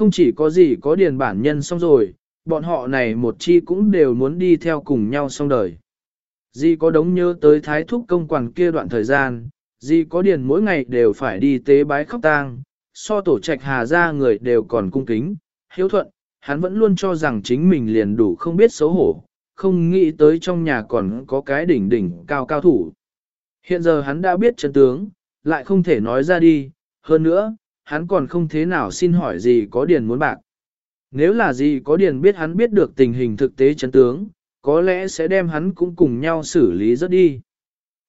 Không chỉ có gì có điền bản nhân xong rồi, bọn họ này một chi cũng đều muốn đi theo cùng nhau xong đời. Di có đống nhớ tới thái thúc công quản kia đoạn thời gian, Di có điền mỗi ngày đều phải đi tế bái khóc tang, so tổ trạch hà ra người đều còn cung kính, hiếu thuận, hắn vẫn luôn cho rằng chính mình liền đủ không biết xấu hổ, không nghĩ tới trong nhà còn có cái đỉnh đỉnh cao cao thủ. Hiện giờ hắn đã biết chân tướng, lại không thể nói ra đi, hơn nữa, hắn còn không thế nào xin hỏi gì có điền muốn bạc. Nếu là gì có điền biết hắn biết được tình hình thực tế chấn tướng, có lẽ sẽ đem hắn cũng cùng nhau xử lý rất đi.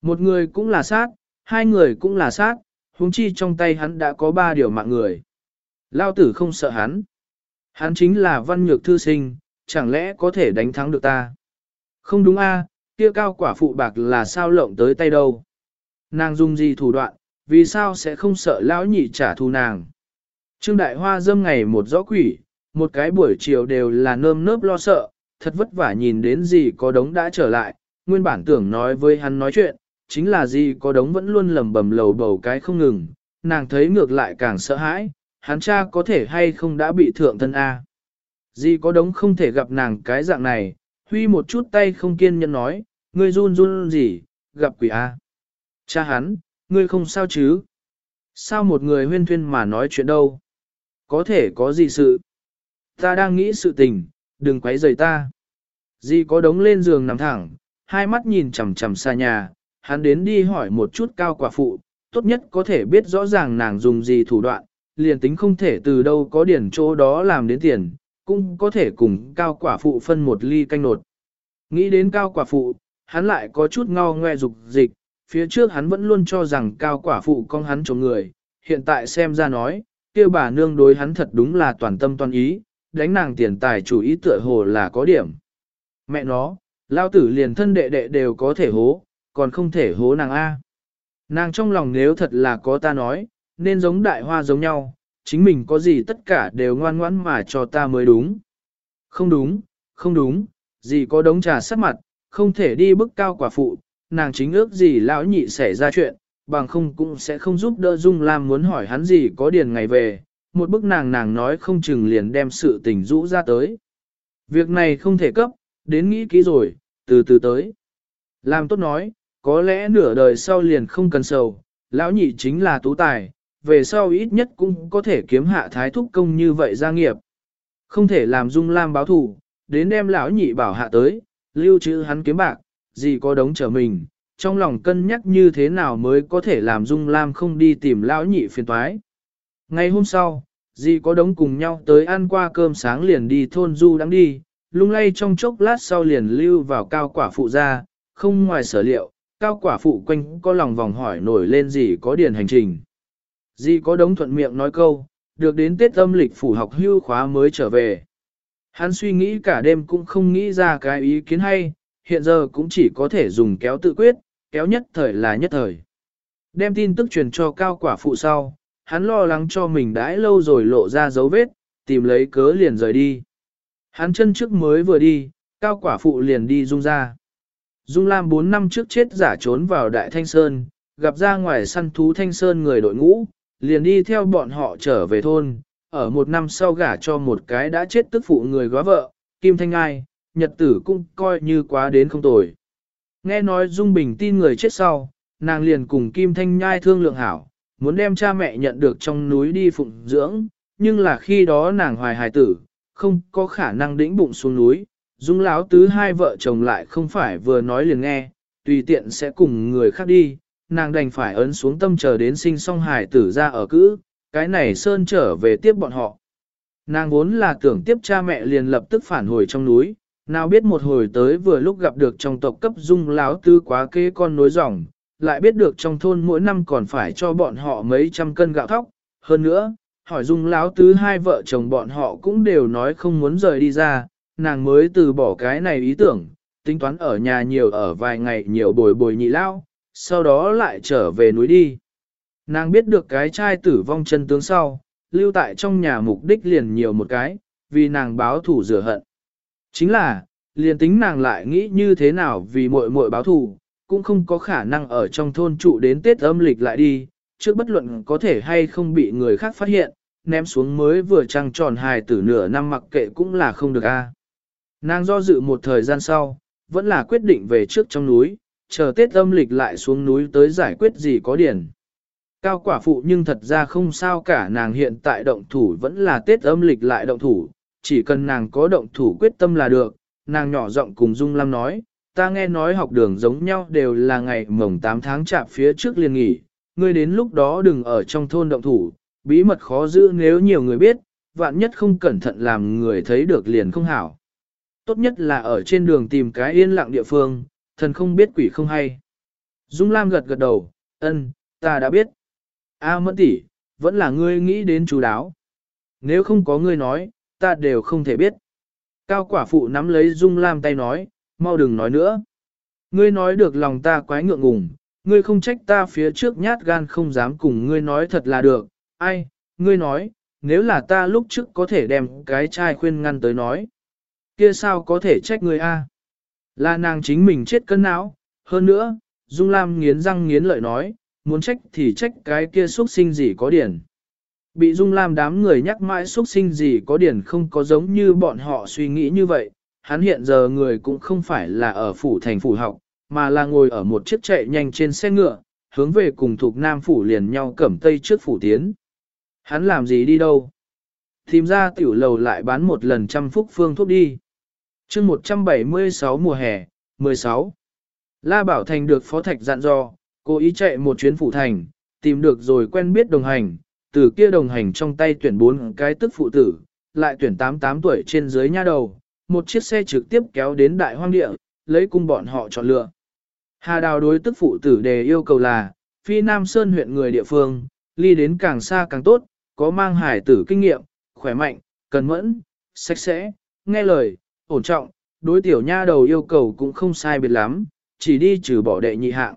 Một người cũng là sát, hai người cũng là sát, huống chi trong tay hắn đã có ba điều mạng người. Lao tử không sợ hắn. Hắn chính là văn nhược thư sinh, chẳng lẽ có thể đánh thắng được ta? Không đúng a, kia cao quả phụ bạc là sao lộng tới tay đâu? Nàng dùng gì thủ đoạn, vì sao sẽ không sợ lão nhị trả thù nàng? Trương Đại Hoa dâm ngày một rõ quỷ, một cái buổi chiều đều là nơm nớp lo sợ, thật vất vả nhìn đến gì có đống đã trở lại, nguyên bản tưởng nói với hắn nói chuyện, chính là gì có đống vẫn luôn lầm bầm lầu bầu cái không ngừng, nàng thấy ngược lại càng sợ hãi, hắn cha có thể hay không đã bị thượng thân A. Gì có đống không thể gặp nàng cái dạng này, huy một chút tay không kiên nhẫn nói, ngươi run run gì, gặp quỷ A. Cha hắn, ngươi không sao chứ? Sao một người huyên thuyên mà nói chuyện đâu? Có thể có gì sự? Ta đang nghĩ sự tình, đừng quấy rầy ta. Di có đống lên giường nằm thẳng, hai mắt nhìn chằm chằm xa nhà, hắn đến đi hỏi một chút cao quả phụ, tốt nhất có thể biết rõ ràng nàng dùng gì thủ đoạn, liền tính không thể từ đâu có điển chỗ đó làm đến tiền, cũng có thể cùng cao quả phụ phân một ly canh nột. Nghĩ đến cao quả phụ, hắn lại có chút ngao ngoe dục dịch, phía trước hắn vẫn luôn cho rằng cao quả phụ con hắn chống người, hiện tại xem ra nói, kia bà nương đối hắn thật đúng là toàn tâm toàn ý, đánh nàng tiền tài chủ ý tựa hồ là có điểm. Mẹ nó, lao tử liền thân đệ đệ đều có thể hố, còn không thể hố nàng A. Nàng trong lòng nếu thật là có ta nói, nên giống đại hoa giống nhau, chính mình có gì tất cả đều ngoan ngoãn mà cho ta mới đúng. Không đúng, không đúng, gì có đống trà sắt mặt, không thể đi bức cao quả phụ, nàng chính ước gì lão nhị xảy ra chuyện, bằng không cũng sẽ không giúp đỡ Dung Lam muốn hỏi hắn gì có điền ngày về, một bức nàng nàng nói không chừng liền đem sự tình rũ ra tới. Việc này không thể cấp, đến nghĩ kỹ rồi, từ từ tới. Làm tốt nói, có lẽ nửa đời sau liền không cần sầu, lão nhị chính là tú tài, về sau ít nhất cũng có thể kiếm hạ thái thúc công như vậy gia nghiệp. Không thể làm Dung Lam báo thù, đến đem lão nhị bảo hạ tới, lưu trữ hắn kiếm bạc, gì có đống trở mình, trong lòng cân nhắc như thế nào mới có thể làm Dung Lam không đi tìm lão nhị phiền toái. Ngày hôm sau, dì có đống cùng nhau tới ăn qua cơm sáng liền đi thôn du đang đi, lung lay trong chốc lát sau liền lưu vào cao quả phụ ra, không ngoài sở liệu, cao quả phụ quanh có lòng vòng hỏi nổi lên gì có điền hành trình. Dì có đống thuận miệng nói câu, được đến Tết âm lịch phủ học hưu khóa mới trở về. Hắn suy nghĩ cả đêm cũng không nghĩ ra cái ý kiến hay, hiện giờ cũng chỉ có thể dùng kéo tự quyết, kéo nhất thời là nhất thời. Đem tin tức truyền cho cao quả phụ sau, hắn lo lắng cho mình đãi lâu rồi lộ ra dấu vết, tìm lấy cớ liền rời đi. Hắn chân trước mới vừa đi, cao quả phụ liền đi dung ra. Dung Lam 4 năm trước chết giả trốn vào Đại Thanh Sơn, gặp ra ngoài săn thú Thanh Sơn người đội ngũ, liền đi theo bọn họ trở về thôn, ở một năm sau gả cho một cái đã chết tức phụ người góa vợ, Kim Thanh Ai, nhật tử cũng coi như quá đến không tồi. Nghe nói Dung Bình tin người chết sau, nàng liền cùng Kim Thanh Nhai thương lượng hảo, muốn đem cha mẹ nhận được trong núi đi phụng dưỡng, nhưng là khi đó nàng hoài hài tử, không có khả năng đĩnh bụng xuống núi. Dung lão tứ hai vợ chồng lại không phải vừa nói liền nghe, tùy tiện sẽ cùng người khác đi, nàng đành phải ấn xuống tâm chờ đến sinh song hài tử ra ở cữ, cái này sơn trở về tiếp bọn họ. Nàng vốn là tưởng tiếp cha mẹ liền lập tức phản hồi trong núi, nào biết một hồi tới vừa lúc gặp được trong tộc cấp dung láo tư quá kế con nối dòng, lại biết được trong thôn mỗi năm còn phải cho bọn họ mấy trăm cân gạo thóc. Hơn nữa, hỏi dung láo tứ hai vợ chồng bọn họ cũng đều nói không muốn rời đi ra, nàng mới từ bỏ cái này ý tưởng, tính toán ở nhà nhiều ở vài ngày nhiều bồi bồi nhị lao, sau đó lại trở về núi đi. Nàng biết được cái trai tử vong chân tướng sau, lưu tại trong nhà mục đích liền nhiều một cái, vì nàng báo thủ rửa hận. Chính là, liền tính nàng lại nghĩ như thế nào vì muội muội báo thù, cũng không có khả năng ở trong thôn trụ đến Tết âm lịch lại đi, trước bất luận có thể hay không bị người khác phát hiện, ném xuống mới vừa trăng tròn hài tử nửa năm mặc kệ cũng là không được a. Nàng do dự một thời gian sau, vẫn là quyết định về trước trong núi, chờ Tết âm lịch lại xuống núi tới giải quyết gì có điển. Cao quả phụ nhưng thật ra không sao cả nàng hiện tại động thủ vẫn là Tết âm lịch lại động thủ, chỉ cần nàng có động thủ quyết tâm là được, nàng nhỏ giọng cùng Dung Lam nói, ta nghe nói học đường giống nhau đều là ngày mồng 8 tháng chạp phía trước liền nghỉ, ngươi đến lúc đó đừng ở trong thôn động thủ, bí mật khó giữ nếu nhiều người biết, vạn nhất không cẩn thận làm người thấy được liền không hảo. Tốt nhất là ở trên đường tìm cái yên lặng địa phương, thần không biết quỷ không hay. Dung Lam gật gật đầu, ân, ta đã biết. A mẫn tỷ, vẫn là ngươi nghĩ đến chú đáo. Nếu không có ngươi nói, ta đều không thể biết. Cao quả phụ nắm lấy Dung Lam tay nói, mau đừng nói nữa. Ngươi nói được lòng ta quái ngượng ngùng, ngươi không trách ta phía trước nhát gan không dám cùng ngươi nói thật là được, ai, ngươi nói, nếu là ta lúc trước có thể đem cái trai khuyên ngăn tới nói. Kia sao có thể trách ngươi a? Là nàng chính mình chết cân não, hơn nữa, Dung Lam nghiến răng nghiến lợi nói, muốn trách thì trách cái kia xuất sinh gì có điển. Bị Dung Lam đám người nhắc mãi xuất sinh gì có điển không có giống như bọn họ suy nghĩ như vậy, hắn hiện giờ người cũng không phải là ở phủ thành phủ học, mà là ngồi ở một chiếc chạy nhanh trên xe ngựa, hướng về cùng thuộc Nam phủ liền nhau cẩm tây trước phủ tiến. Hắn làm gì đi đâu? Tìm ra tiểu lầu lại bán một lần trăm phúc phương thuốc đi. chương 176 mùa hè, 16. La Bảo Thành được Phó Thạch dặn dò, cố ý chạy một chuyến phủ thành, tìm được rồi quen biết đồng hành, từ kia đồng hành trong tay tuyển bốn cái tức phụ tử, lại tuyển 88 tuổi trên dưới nha đầu, một chiếc xe trực tiếp kéo đến đại hoang địa, lấy cung bọn họ chọn lựa. Hà Đào đối tức phụ tử đề yêu cầu là, phi Nam Sơn huyện người địa phương, ly đến càng xa càng tốt, có mang hải tử kinh nghiệm, khỏe mạnh, cần mẫn, sạch sẽ, nghe lời, ổn trọng, đối tiểu nha đầu yêu cầu cũng không sai biệt lắm, chỉ đi trừ bỏ đệ nhị hạng.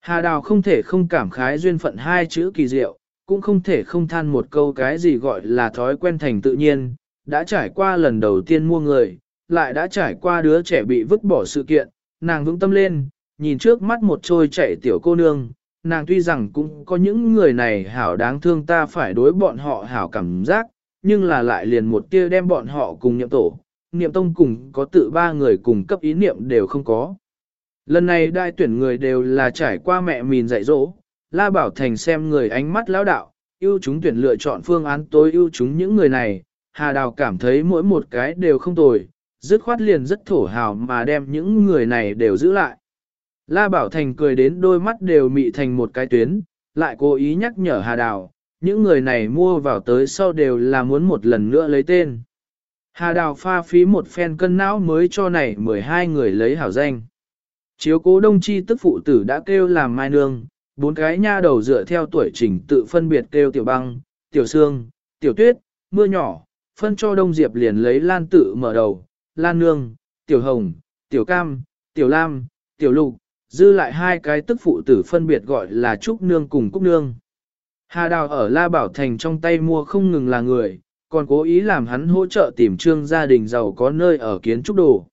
Hà Đào không thể không cảm khái duyên phận hai chữ kỳ diệu, cũng không thể không than một câu cái gì gọi là thói quen thành tự nhiên, đã trải qua lần đầu tiên mua người, lại đã trải qua đứa trẻ bị vứt bỏ sự kiện, nàng vững tâm lên, nhìn trước mắt một trôi chạy tiểu cô nương, nàng tuy rằng cũng có những người này hảo đáng thương ta phải đối bọn họ hảo cảm giác, nhưng là lại liền một tia đem bọn họ cùng nhậm tổ, niệm tông cùng có tự ba người cùng cấp ý niệm đều không có. Lần này đại tuyển người đều là trải qua mẹ mình dạy dỗ, La Bảo Thành xem người ánh mắt lão đạo, ưu chúng tuyển lựa chọn phương án tối ưu chúng những người này, Hà Đào cảm thấy mỗi một cái đều không tồi, dứt khoát liền rất thổ hào mà đem những người này đều giữ lại. La Bảo Thành cười đến đôi mắt đều mị thành một cái tuyến, lại cố ý nhắc nhở Hà Đào, những người này mua vào tới sau đều là muốn một lần nữa lấy tên. Hà Đào pha phí một phen cân não mới cho này 12 người lấy hảo danh. Chiếu cố đông chi tức phụ tử đã kêu làm mai nương, bốn cái nha đầu dựa theo tuổi trình tự phân biệt kêu tiểu băng, tiểu sương, tiểu tuyết, mưa nhỏ, phân cho đông diệp liền lấy lan tự mở đầu, lan nương, tiểu hồng, tiểu cam, tiểu lam, tiểu lục, dư lại hai cái tức phụ tử phân biệt gọi là trúc nương cùng cúc nương. Hà đào ở La Bảo Thành trong tay mua không ngừng là người, còn cố ý làm hắn hỗ trợ tìm trương gia đình giàu có nơi ở kiến trúc đồ.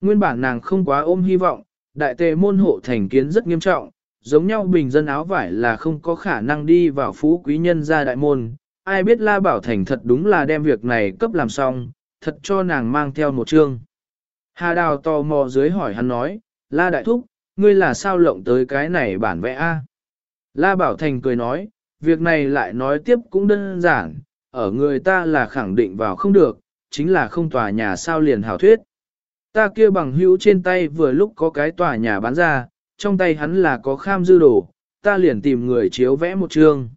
Nguyên bản nàng không quá ôm hy vọng, đại tề môn hộ thành kiến rất nghiêm trọng, giống nhau bình dân áo vải là không có khả năng đi vào phú quý nhân gia đại môn. Ai biết La Bảo Thành thật đúng là đem việc này cấp làm xong, thật cho nàng mang theo một chương. Hà Đào tò mò dưới hỏi hắn nói, La Đại Thúc, ngươi là sao lộng tới cái này bản vẽ A? La Bảo Thành cười nói, việc này lại nói tiếp cũng đơn giản, ở người ta là khẳng định vào không được, chính là không tòa nhà sao liền hảo thuyết. Ta kia bằng hữu trên tay vừa lúc có cái tòa nhà bán ra, trong tay hắn là có kham dư đồ, ta liền tìm người chiếu vẽ một chương.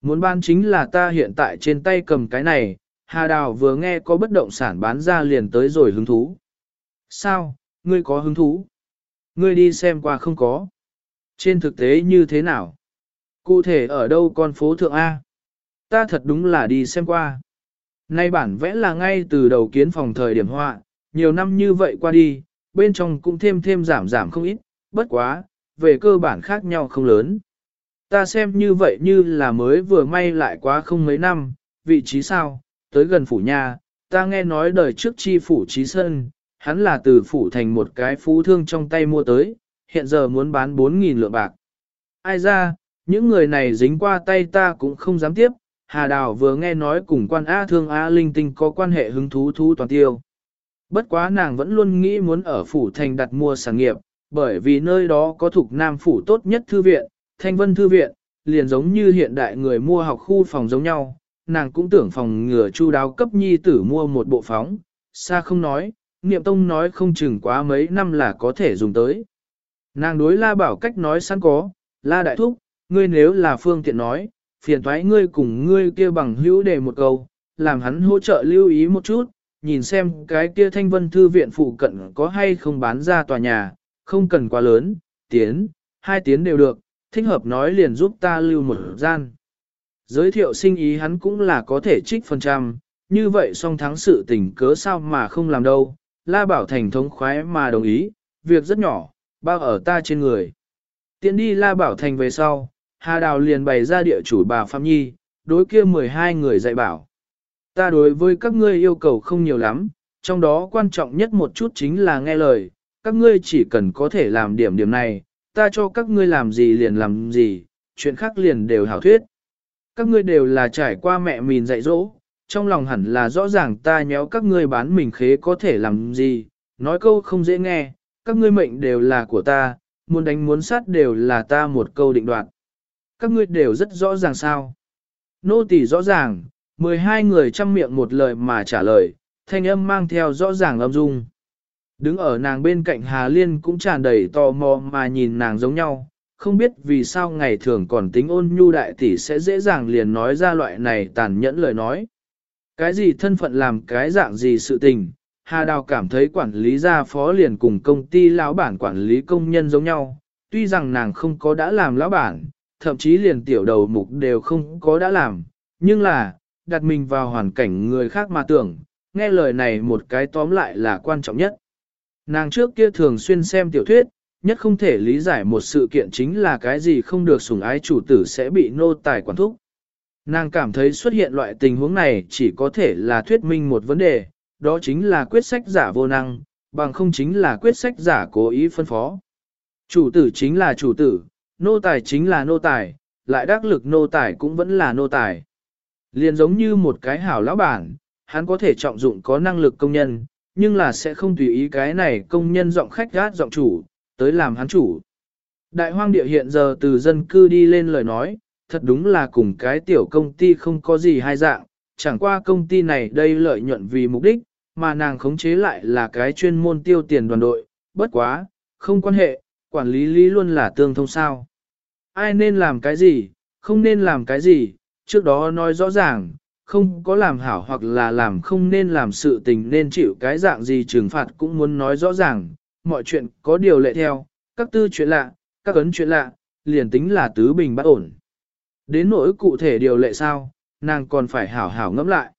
Muốn ban chính là ta hiện tại trên tay cầm cái này, Hà Đào vừa nghe có bất động sản bán ra liền tới rồi hứng thú. Sao, ngươi có hứng thú? Ngươi đi xem qua không có. Trên thực tế như thế nào? Cụ thể ở đâu con phố thượng A? Ta thật đúng là đi xem qua. Nay bản vẽ là ngay từ đầu kiến phòng thời điểm họa, nhiều năm như vậy qua đi, bên trong cũng thêm thêm giảm giảm không ít, bất quá, về cơ bản khác nhau không lớn. Ta xem như vậy như là mới vừa may lại quá không mấy năm, vị trí sao, tới gần phủ nhà, ta nghe nói đời trước chi phủ trí sân, hắn là từ phủ thành một cái phú thương trong tay mua tới, hiện giờ muốn bán 4.000 lượng bạc. Ai ra, những người này dính qua tay ta cũng không dám tiếp, Hà Đào vừa nghe nói cùng quan A thương A linh tinh có quan hệ hứng thú thú toàn tiêu. Bất quá nàng vẫn luôn nghĩ muốn ở phủ thành đặt mua sản nghiệp, bởi vì nơi đó có thuộc nam phủ tốt nhất thư viện, thanh vân thư viện, liền giống như hiện đại người mua học khu phòng giống nhau, nàng cũng tưởng phòng ngừa chu đáo cấp nhi tử mua một bộ phóng, xa không nói, niệm tông nói không chừng quá mấy năm là có thể dùng tới. Nàng đối la bảo cách nói sẵn có, la đại thúc, ngươi nếu là phương tiện nói, phiền thoái ngươi cùng ngươi kia bằng hữu để một câu, làm hắn hỗ trợ lưu ý một chút, nhìn xem cái kia thanh vân thư viện phụ cận có hay không bán ra tòa nhà, không cần quá lớn, tiến, hai tiến đều được, thích hợp nói liền giúp ta lưu một gian. Giới thiệu sinh ý hắn cũng là có thể trích phần trăm, như vậy song thắng sự tình cớ sao mà không làm đâu, La Bảo Thành thống khoái mà đồng ý, việc rất nhỏ, bao ở ta trên người. Tiến đi La Bảo Thành về sau, Hà Đào liền bày ra địa chủ bà Phạm Nhi, đối kia 12 người dạy bảo. Ta đối với các ngươi yêu cầu không nhiều lắm, trong đó quan trọng nhất một chút chính là nghe lời, các ngươi chỉ cần có thể làm điểm điểm này, ta cho các ngươi làm gì liền làm gì, chuyện khác liền đều hảo thuyết. Các ngươi đều là trải qua mẹ mình dạy dỗ, trong lòng hẳn là rõ ràng ta nhéo các ngươi bán mình khế có thể làm gì, nói câu không dễ nghe, các ngươi mệnh đều là của ta, muốn đánh muốn sát đều là ta một câu định đoạt. Các ngươi đều rất rõ ràng sao. Nô tỳ rõ ràng, 12 người chăm miệng một lời mà trả lời, thanh âm mang theo rõ ràng âm dung. Đứng ở nàng bên cạnh Hà Liên cũng tràn đầy tò mò mà nhìn nàng giống nhau, không biết vì sao ngày thường còn tính ôn nhu đại tỷ sẽ dễ dàng liền nói ra loại này tàn nhẫn lời nói. Cái gì thân phận làm cái dạng gì sự tình, Hà Đào cảm thấy quản lý gia phó liền cùng công ty lão bản quản lý công nhân giống nhau, tuy rằng nàng không có đã làm lão bản, thậm chí liền tiểu đầu mục đều không có đã làm, nhưng là, đặt mình vào hoàn cảnh người khác mà tưởng, nghe lời này một cái tóm lại là quan trọng nhất. Nàng trước kia thường xuyên xem tiểu thuyết, nhất không thể lý giải một sự kiện chính là cái gì không được sủng ái chủ tử sẽ bị nô tài quản thúc. Nàng cảm thấy xuất hiện loại tình huống này chỉ có thể là thuyết minh một vấn đề, đó chính là quyết sách giả vô năng, bằng không chính là quyết sách giả cố ý phân phó. Chủ tử chính là chủ tử, nô tài chính là nô tài, lại đắc lực nô tài cũng vẫn là nô tài. Liền giống như một cái hảo lão bản, hắn có thể trọng dụng có năng lực công nhân, nhưng là sẽ không tùy ý cái này công nhân giọng khách gát giọng chủ, tới làm hắn chủ. Đại hoang địa hiện giờ từ dân cư đi lên lời nói, thật đúng là cùng cái tiểu công ty không có gì hai dạng, chẳng qua công ty này đây lợi nhuận vì mục đích, mà nàng khống chế lại là cái chuyên môn tiêu tiền đoàn đội, bất quá, không quan hệ, quản lý lý luôn là tương thông sao. Ai nên làm cái gì, không nên làm cái gì, trước đó nói rõ ràng, không có làm hảo hoặc là làm không nên làm sự tình nên chịu cái dạng gì trừng phạt cũng muốn nói rõ ràng, mọi chuyện có điều lệ theo, các tư chuyện lạ, các ấn chuyện lạ, liền tính là tứ bình bất ổn. Đến nỗi cụ thể điều lệ sao, nàng còn phải hảo hảo ngẫm lại.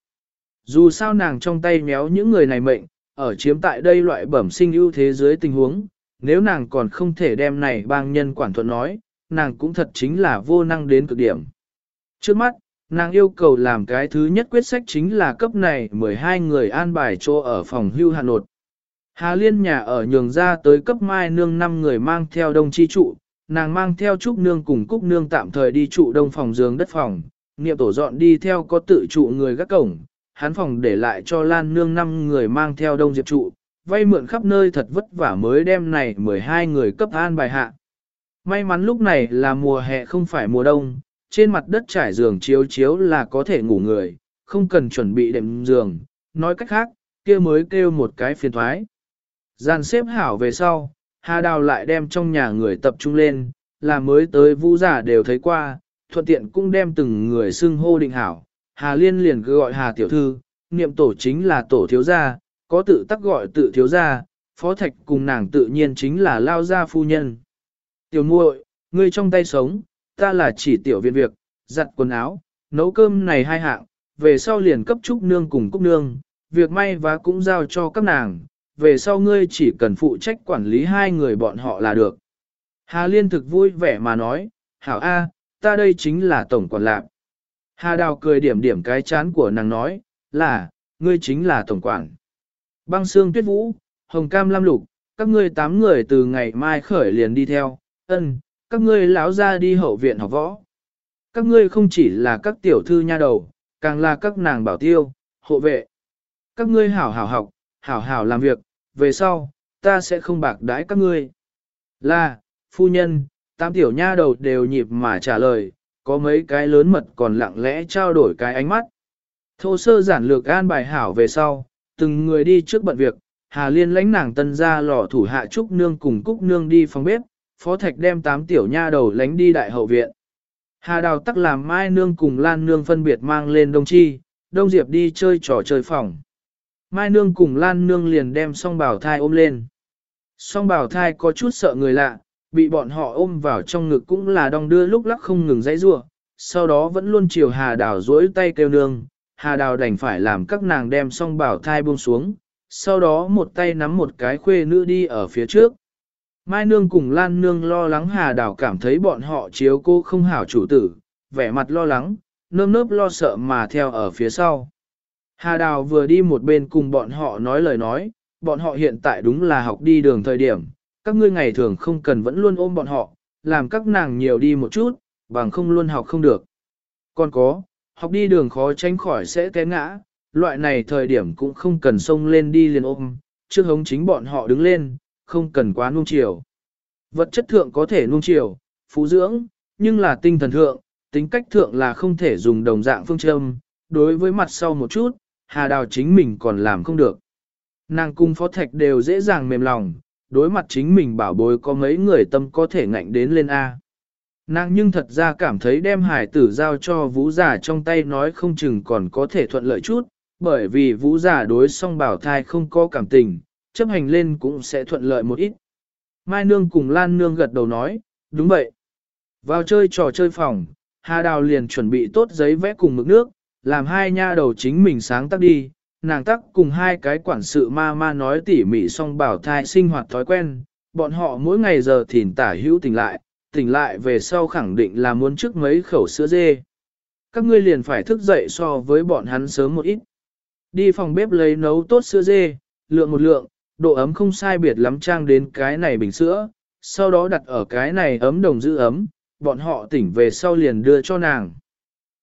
Dù sao nàng trong tay méo những người này mệnh, ở chiếm tại đây loại bẩm sinh ưu thế dưới tình huống, nếu nàng còn không thể đem này bang nhân quản thuận nói, nàng cũng thật chính là vô năng đến cực điểm. Trước mắt, nàng yêu cầu làm cái thứ nhất quyết sách chính là cấp này 12 người an bài chỗ ở phòng hưu Hà Nội. Hà Liên nhà ở nhường ra tới cấp mai nương 5 người mang theo đông chi trụ, nàng mang theo Trúc Nương cùng Cúc Nương tạm thời đi trụ đông phòng giường đất phòng, niệm tổ dọn đi theo có tự trụ người gác cổng, hắn phòng để lại cho Lan Nương 5 người mang theo đông diệp trụ, vay mượn khắp nơi thật vất vả mới đem này 12 người cấp an bài hạ. May mắn lúc này là mùa hè không phải mùa đông, trên mặt đất trải giường chiếu chiếu là có thể ngủ người, không cần chuẩn bị đệm giường, nói cách khác, kia mới kêu một cái phiền thoái. Gian xếp hảo về sau, Hà Đào lại đem trong nhà người tập trung lên, là mới tới vũ giả đều thấy qua, thuận tiện cũng đem từng người xưng hô định hảo. Hà Liên liền cứ gọi Hà Tiểu Thư, niệm tổ chính là tổ thiếu gia, có tự tắc gọi tự thiếu gia, phó thạch cùng nàng tự nhiên chính là lao gia phu nhân. Tiểu muội, ngươi trong tay sống, ta là chỉ tiểu viện việc, giặt quần áo, nấu cơm này hai hạng, về sau liền cấp trúc nương cùng cúc nương, việc may vá cũng giao cho các nàng, về sau ngươi chỉ cần phụ trách quản lý hai người bọn họ là được. Hà Liên thực vui vẻ mà nói, hảo A, ta đây chính là tổng quản lạc. Hà Đào cười điểm điểm cái chán của nàng nói, là, ngươi chính là tổng quản. Băng xương tuyết vũ, hồng cam lam lục, các ngươi tám người từ ngày mai khởi liền đi theo, ân, các ngươi lão ra đi hậu viện học võ. Các ngươi không chỉ là các tiểu thư nha đầu, càng là các nàng bảo tiêu, hộ vệ. Các ngươi hảo hảo học, hảo hảo làm việc, về sau, ta sẽ không bạc đãi các ngươi. Là, phu nhân, tam tiểu nha đầu đều nhịp mà trả lời, có mấy cái lớn mật còn lặng lẽ trao đổi cái ánh mắt. Thô sơ giản lược an bài hảo về sau, từng người đi trước bận việc, Hà Liên lãnh nàng tân ra lò thủ hạ Trúc Nương cùng Cúc Nương đi phòng bếp, Phó Thạch đem tám tiểu nha đầu lánh đi đại hậu viện. Hà Đào tắc làm Mai Nương cùng Lan Nương phân biệt mang lên Đông Chi, Đông Diệp đi chơi trò chơi phòng. Mai Nương cùng Lan Nương liền đem song bảo thai ôm lên. Song bảo thai có chút sợ người lạ, bị bọn họ ôm vào trong ngực cũng là đong đưa lúc lắc không ngừng dãy rua, sau đó vẫn luôn chiều Hà Đào duỗi tay kêu nương, Hà Đào đành phải làm các nàng đem song bảo thai buông xuống, sau đó một tay nắm một cái khuê nữ đi ở phía trước. Mai Nương cùng Lan Nương lo lắng Hà Đào cảm thấy bọn họ chiếu cô không hảo chủ tử, vẻ mặt lo lắng, nơm nớp lo sợ mà theo ở phía sau. Hà Đào vừa đi một bên cùng bọn họ nói lời nói, bọn họ hiện tại đúng là học đi đường thời điểm, các ngươi ngày thường không cần vẫn luôn ôm bọn họ, làm các nàng nhiều đi một chút, bằng không luôn học không được. Còn có, học đi đường khó tránh khỏi sẽ té ngã, loại này thời điểm cũng không cần xông lên đi liền ôm, trước hống chính bọn họ đứng lên, không cần quá nuông chiều. Vật chất thượng có thể nuông chiều, phú dưỡng, nhưng là tinh thần thượng, tính cách thượng là không thể dùng đồng dạng phương châm, đối với mặt sau một chút, Hà Đào chính mình còn làm không được. Nàng cung phó thạch đều dễ dàng mềm lòng, đối mặt chính mình bảo bối có mấy người tâm có thể ngạnh đến lên A. Nàng nhưng thật ra cảm thấy đem hải tử giao cho vũ giả trong tay nói không chừng còn có thể thuận lợi chút, bởi vì vũ giả đối song bảo thai không có cảm tình, chấp hành lên cũng sẽ thuận lợi một ít. Mai Nương cùng Lan Nương gật đầu nói, đúng vậy. Vào chơi trò chơi phòng, Hà Đào liền chuẩn bị tốt giấy vẽ cùng mực nước, làm hai nha đầu chính mình sáng tác đi, nàng tắc cùng hai cái quản sự ma ma nói tỉ mỉ xong bảo thai sinh hoạt thói quen, bọn họ mỗi ngày giờ thìn tả hữu tỉnh lại, tỉnh lại về sau khẳng định là muốn trước mấy khẩu sữa dê. Các ngươi liền phải thức dậy so với bọn hắn sớm một ít. Đi phòng bếp lấy nấu tốt sữa dê, lượng một lượng, độ ấm không sai biệt lắm trang đến cái này bình sữa, sau đó đặt ở cái này ấm đồng giữ ấm, bọn họ tỉnh về sau liền đưa cho nàng.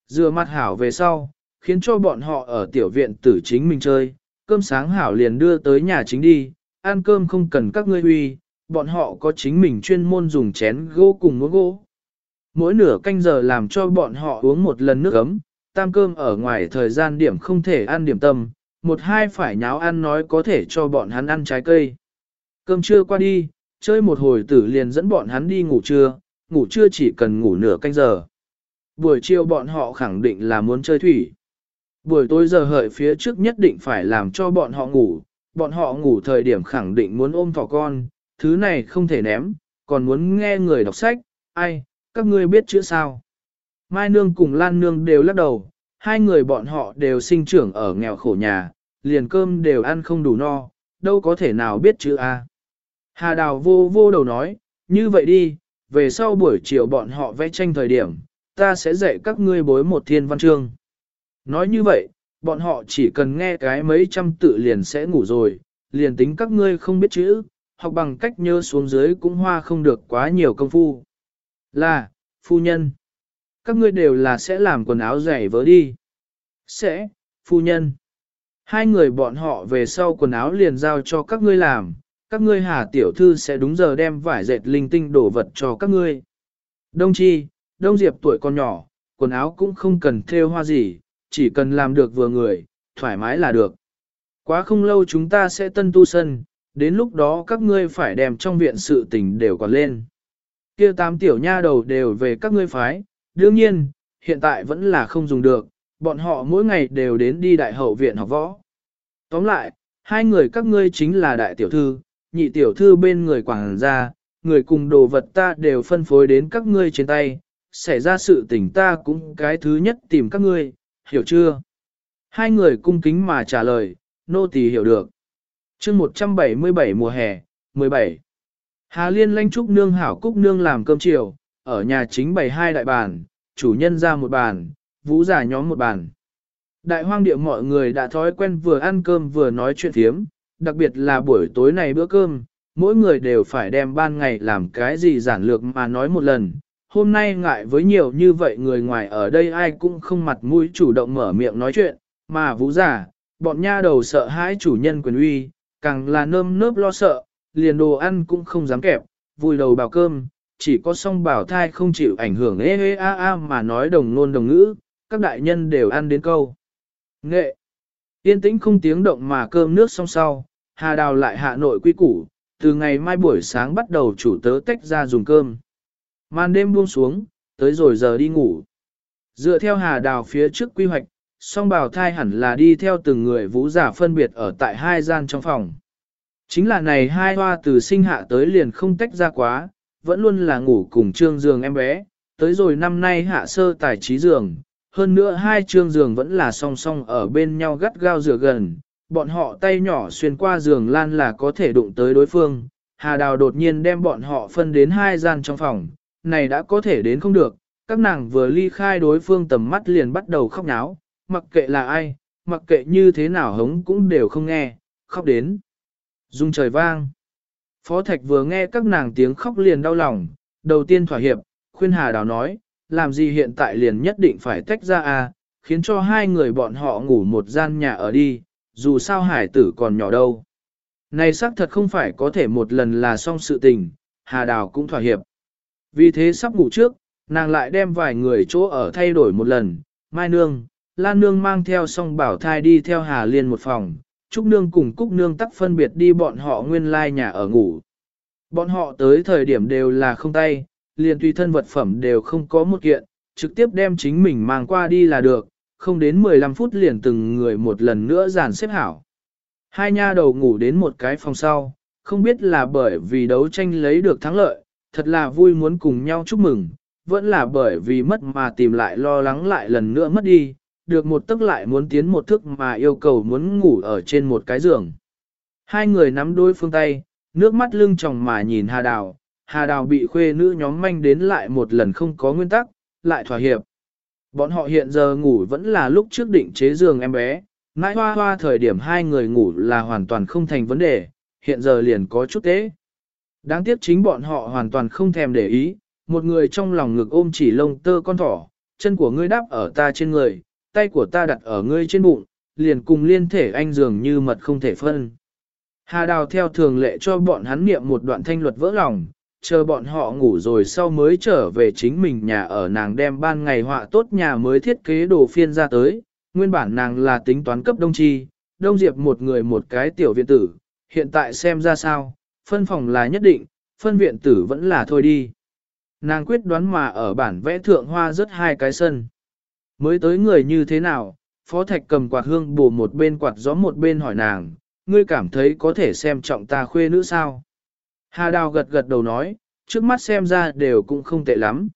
Dừa mặt hảo về sau, khiến cho bọn họ ở tiểu viện tử chính mình chơi, cơm sáng hảo liền đưa tới nhà chính đi, ăn cơm không cần các ngươi huy, bọn họ có chính mình chuyên môn dùng chén gỗ cùng muỗng gỗ. Mỗi nửa canh giờ làm cho bọn họ uống một lần nước ấm, tam cơm ở ngoài thời gian điểm không thể ăn điểm tâm, một hai phải nháo ăn nói có thể cho bọn hắn ăn trái cây. Cơm trưa qua đi, chơi một hồi tử liền dẫn bọn hắn đi ngủ trưa, ngủ trưa chỉ cần ngủ nửa canh giờ. Buổi chiều bọn họ khẳng định là muốn chơi thủy. Buổi tối giờ hợi phía trước nhất định phải làm cho bọn họ ngủ, bọn họ ngủ thời điểm khẳng định muốn ôm thỏ con, thứ này không thể ném, còn muốn nghe người đọc sách, ai, các ngươi biết chữ sao. Mai Nương cùng Lan Nương đều lắc đầu, hai người bọn họ đều sinh trưởng ở nghèo khổ nhà, liền cơm đều ăn không đủ no, đâu có thể nào biết chữ A. Hà Đào vô vô đầu nói, như vậy đi, về sau buổi chiều bọn họ vẽ tranh thời điểm, ta sẽ dạy các ngươi bối một thiên văn chương. Nói như vậy, bọn họ chỉ cần nghe cái mấy trăm tự liền sẽ ngủ rồi, liền tính các ngươi không biết chữ, học bằng cách nhớ xuống dưới cũng hoa không được quá nhiều công phu. Là, phu nhân. Các ngươi đều là sẽ làm quần áo dày vớ đi. Sẽ, phu nhân. Hai người bọn họ về sau quần áo liền giao cho các ngươi làm, các ngươi hà tiểu thư sẽ đúng giờ đem vải dệt linh tinh đổ vật cho các ngươi. Đông chi, đông diệp tuổi còn nhỏ, quần áo cũng không cần thêu hoa gì, chỉ cần làm được vừa người, thoải mái là được. Quá không lâu chúng ta sẽ tân tu sân, đến lúc đó các ngươi phải đem trong viện sự tình đều còn lên. kia tám tiểu nha đầu đều về các ngươi phái, đương nhiên, hiện tại vẫn là không dùng được, bọn họ mỗi ngày đều đến đi đại hậu viện học võ. Tóm lại, hai người các ngươi chính là đại tiểu thư, nhị tiểu thư bên người quảng gia, người cùng đồ vật ta đều phân phối đến các ngươi trên tay, xảy ra sự tình ta cũng cái thứ nhất tìm các ngươi, hiểu chưa? Hai người cung kính mà trả lời, nô tỳ hiểu được. chương 177 mùa hè, 17. Hà Liên lanh trúc nương hảo cúc nương làm cơm chiều, ở nhà chính bày hai đại bàn, chủ nhân ra một bàn, vũ giả nhóm một bàn. Đại hoang địa mọi người đã thói quen vừa ăn cơm vừa nói chuyện thiếm, đặc biệt là buổi tối này bữa cơm, mỗi người đều phải đem ban ngày làm cái gì giản lược mà nói một lần, hôm nay ngại với nhiều như vậy người ngoài ở đây ai cũng không mặt mũi chủ động mở miệng nói chuyện, mà vũ giả, bọn nha đầu sợ hãi chủ nhân quyền uy, càng là nơm nớp lo sợ, liền đồ ăn cũng không dám kẹp, vùi đầu bào cơm, chỉ có song bảo thai không chịu ảnh hưởng ê ê a a mà nói đồng ngôn đồng ngữ, các đại nhân đều ăn đến câu. Nghệ! Yên tĩnh không tiếng động mà cơm nước xong sau, Hà Đào lại hạ nội quy củ, từ ngày mai buổi sáng bắt đầu chủ tớ tách ra dùng cơm. Màn đêm buông xuống, tới rồi giờ đi ngủ. Dựa theo Hà Đào phía trước quy hoạch, song bào thai hẳn là đi theo từng người vũ giả phân biệt ở tại hai gian trong phòng. Chính là này hai hoa từ sinh hạ tới liền không tách ra quá, vẫn luôn là ngủ cùng trương giường em bé, tới rồi năm nay hạ sơ tài trí giường, hơn nữa hai chương giường vẫn là song song ở bên nhau gắt gao rửa gần, bọn họ tay nhỏ xuyên qua giường lan là có thể đụng tới đối phương. Hà Đào đột nhiên đem bọn họ phân đến hai gian trong phòng, này đã có thể đến không được, các nàng vừa ly khai đối phương tầm mắt liền bắt đầu khóc náo, mặc kệ là ai, mặc kệ như thế nào hống cũng đều không nghe, khóc đến. Dung trời vang. Phó Thạch vừa nghe các nàng tiếng khóc liền đau lòng, đầu tiên thỏa hiệp, khuyên Hà Đào nói, làm gì hiện tại liền nhất định phải tách ra à, khiến cho hai người bọn họ ngủ một gian nhà ở đi, dù sao hải tử còn nhỏ đâu. Này xác thật không phải có thể một lần là xong sự tình, Hà Đào cũng thỏa hiệp. Vì thế sắp ngủ trước, nàng lại đem vài người chỗ ở thay đổi một lần, Mai Nương, Lan Nương mang theo song bảo thai đi theo Hà Liên một phòng, Trúc Nương cùng Cúc Nương tắc phân biệt đi bọn họ nguyên lai nhà ở ngủ. Bọn họ tới thời điểm đều là không tay, liền tùy thân vật phẩm đều không có một kiện, trực tiếp đem chính mình mang qua đi là được, không đến 15 phút liền từng người một lần nữa dàn xếp hảo. Hai nha đầu ngủ đến một cái phòng sau, không biết là bởi vì đấu tranh lấy được thắng lợi, thật là vui muốn cùng nhau chúc mừng, vẫn là bởi vì mất mà tìm lại lo lắng lại lần nữa mất đi, được một tức lại muốn tiến một thức mà yêu cầu muốn ngủ ở trên một cái giường. Hai người nắm đôi phương tay, nước mắt lưng tròng mà nhìn Hà Đào, Hà Đào bị khuê nữ nhóm manh đến lại một lần không có nguyên tắc, lại thỏa hiệp. Bọn họ hiện giờ ngủ vẫn là lúc trước định chế giường em bé, mãi hoa hoa thời điểm hai người ngủ là hoàn toàn không thành vấn đề, hiện giờ liền có chút tế. Đáng tiếc chính bọn họ hoàn toàn không thèm để ý, một người trong lòng ngực ôm chỉ lông tơ con thỏ, chân của ngươi đáp ở ta trên người, tay của ta đặt ở ngươi trên bụng, liền cùng liên thể anh dường như mật không thể phân. Hà Đào theo thường lệ cho bọn hắn niệm một đoạn thanh luật vỡ lòng, chờ bọn họ ngủ rồi sau mới trở về chính mình nhà ở nàng đem ban ngày họa tốt nhà mới thiết kế đồ phiên ra tới, nguyên bản nàng là tính toán cấp đông chi, đông diệp một người một cái tiểu viện tử, hiện tại xem ra sao, phân phòng là nhất định, phân viện tử vẫn là thôi đi. Nàng quyết đoán mà ở bản vẽ thượng hoa rất hai cái sân. Mới tới người như thế nào, Phó Thạch cầm quạt hương bù một bên quạt gió một bên hỏi nàng, ngươi cảm thấy có thể xem trọng ta khuê nữ sao? Hà Đào gật gật đầu nói, trước mắt xem ra đều cũng không tệ lắm.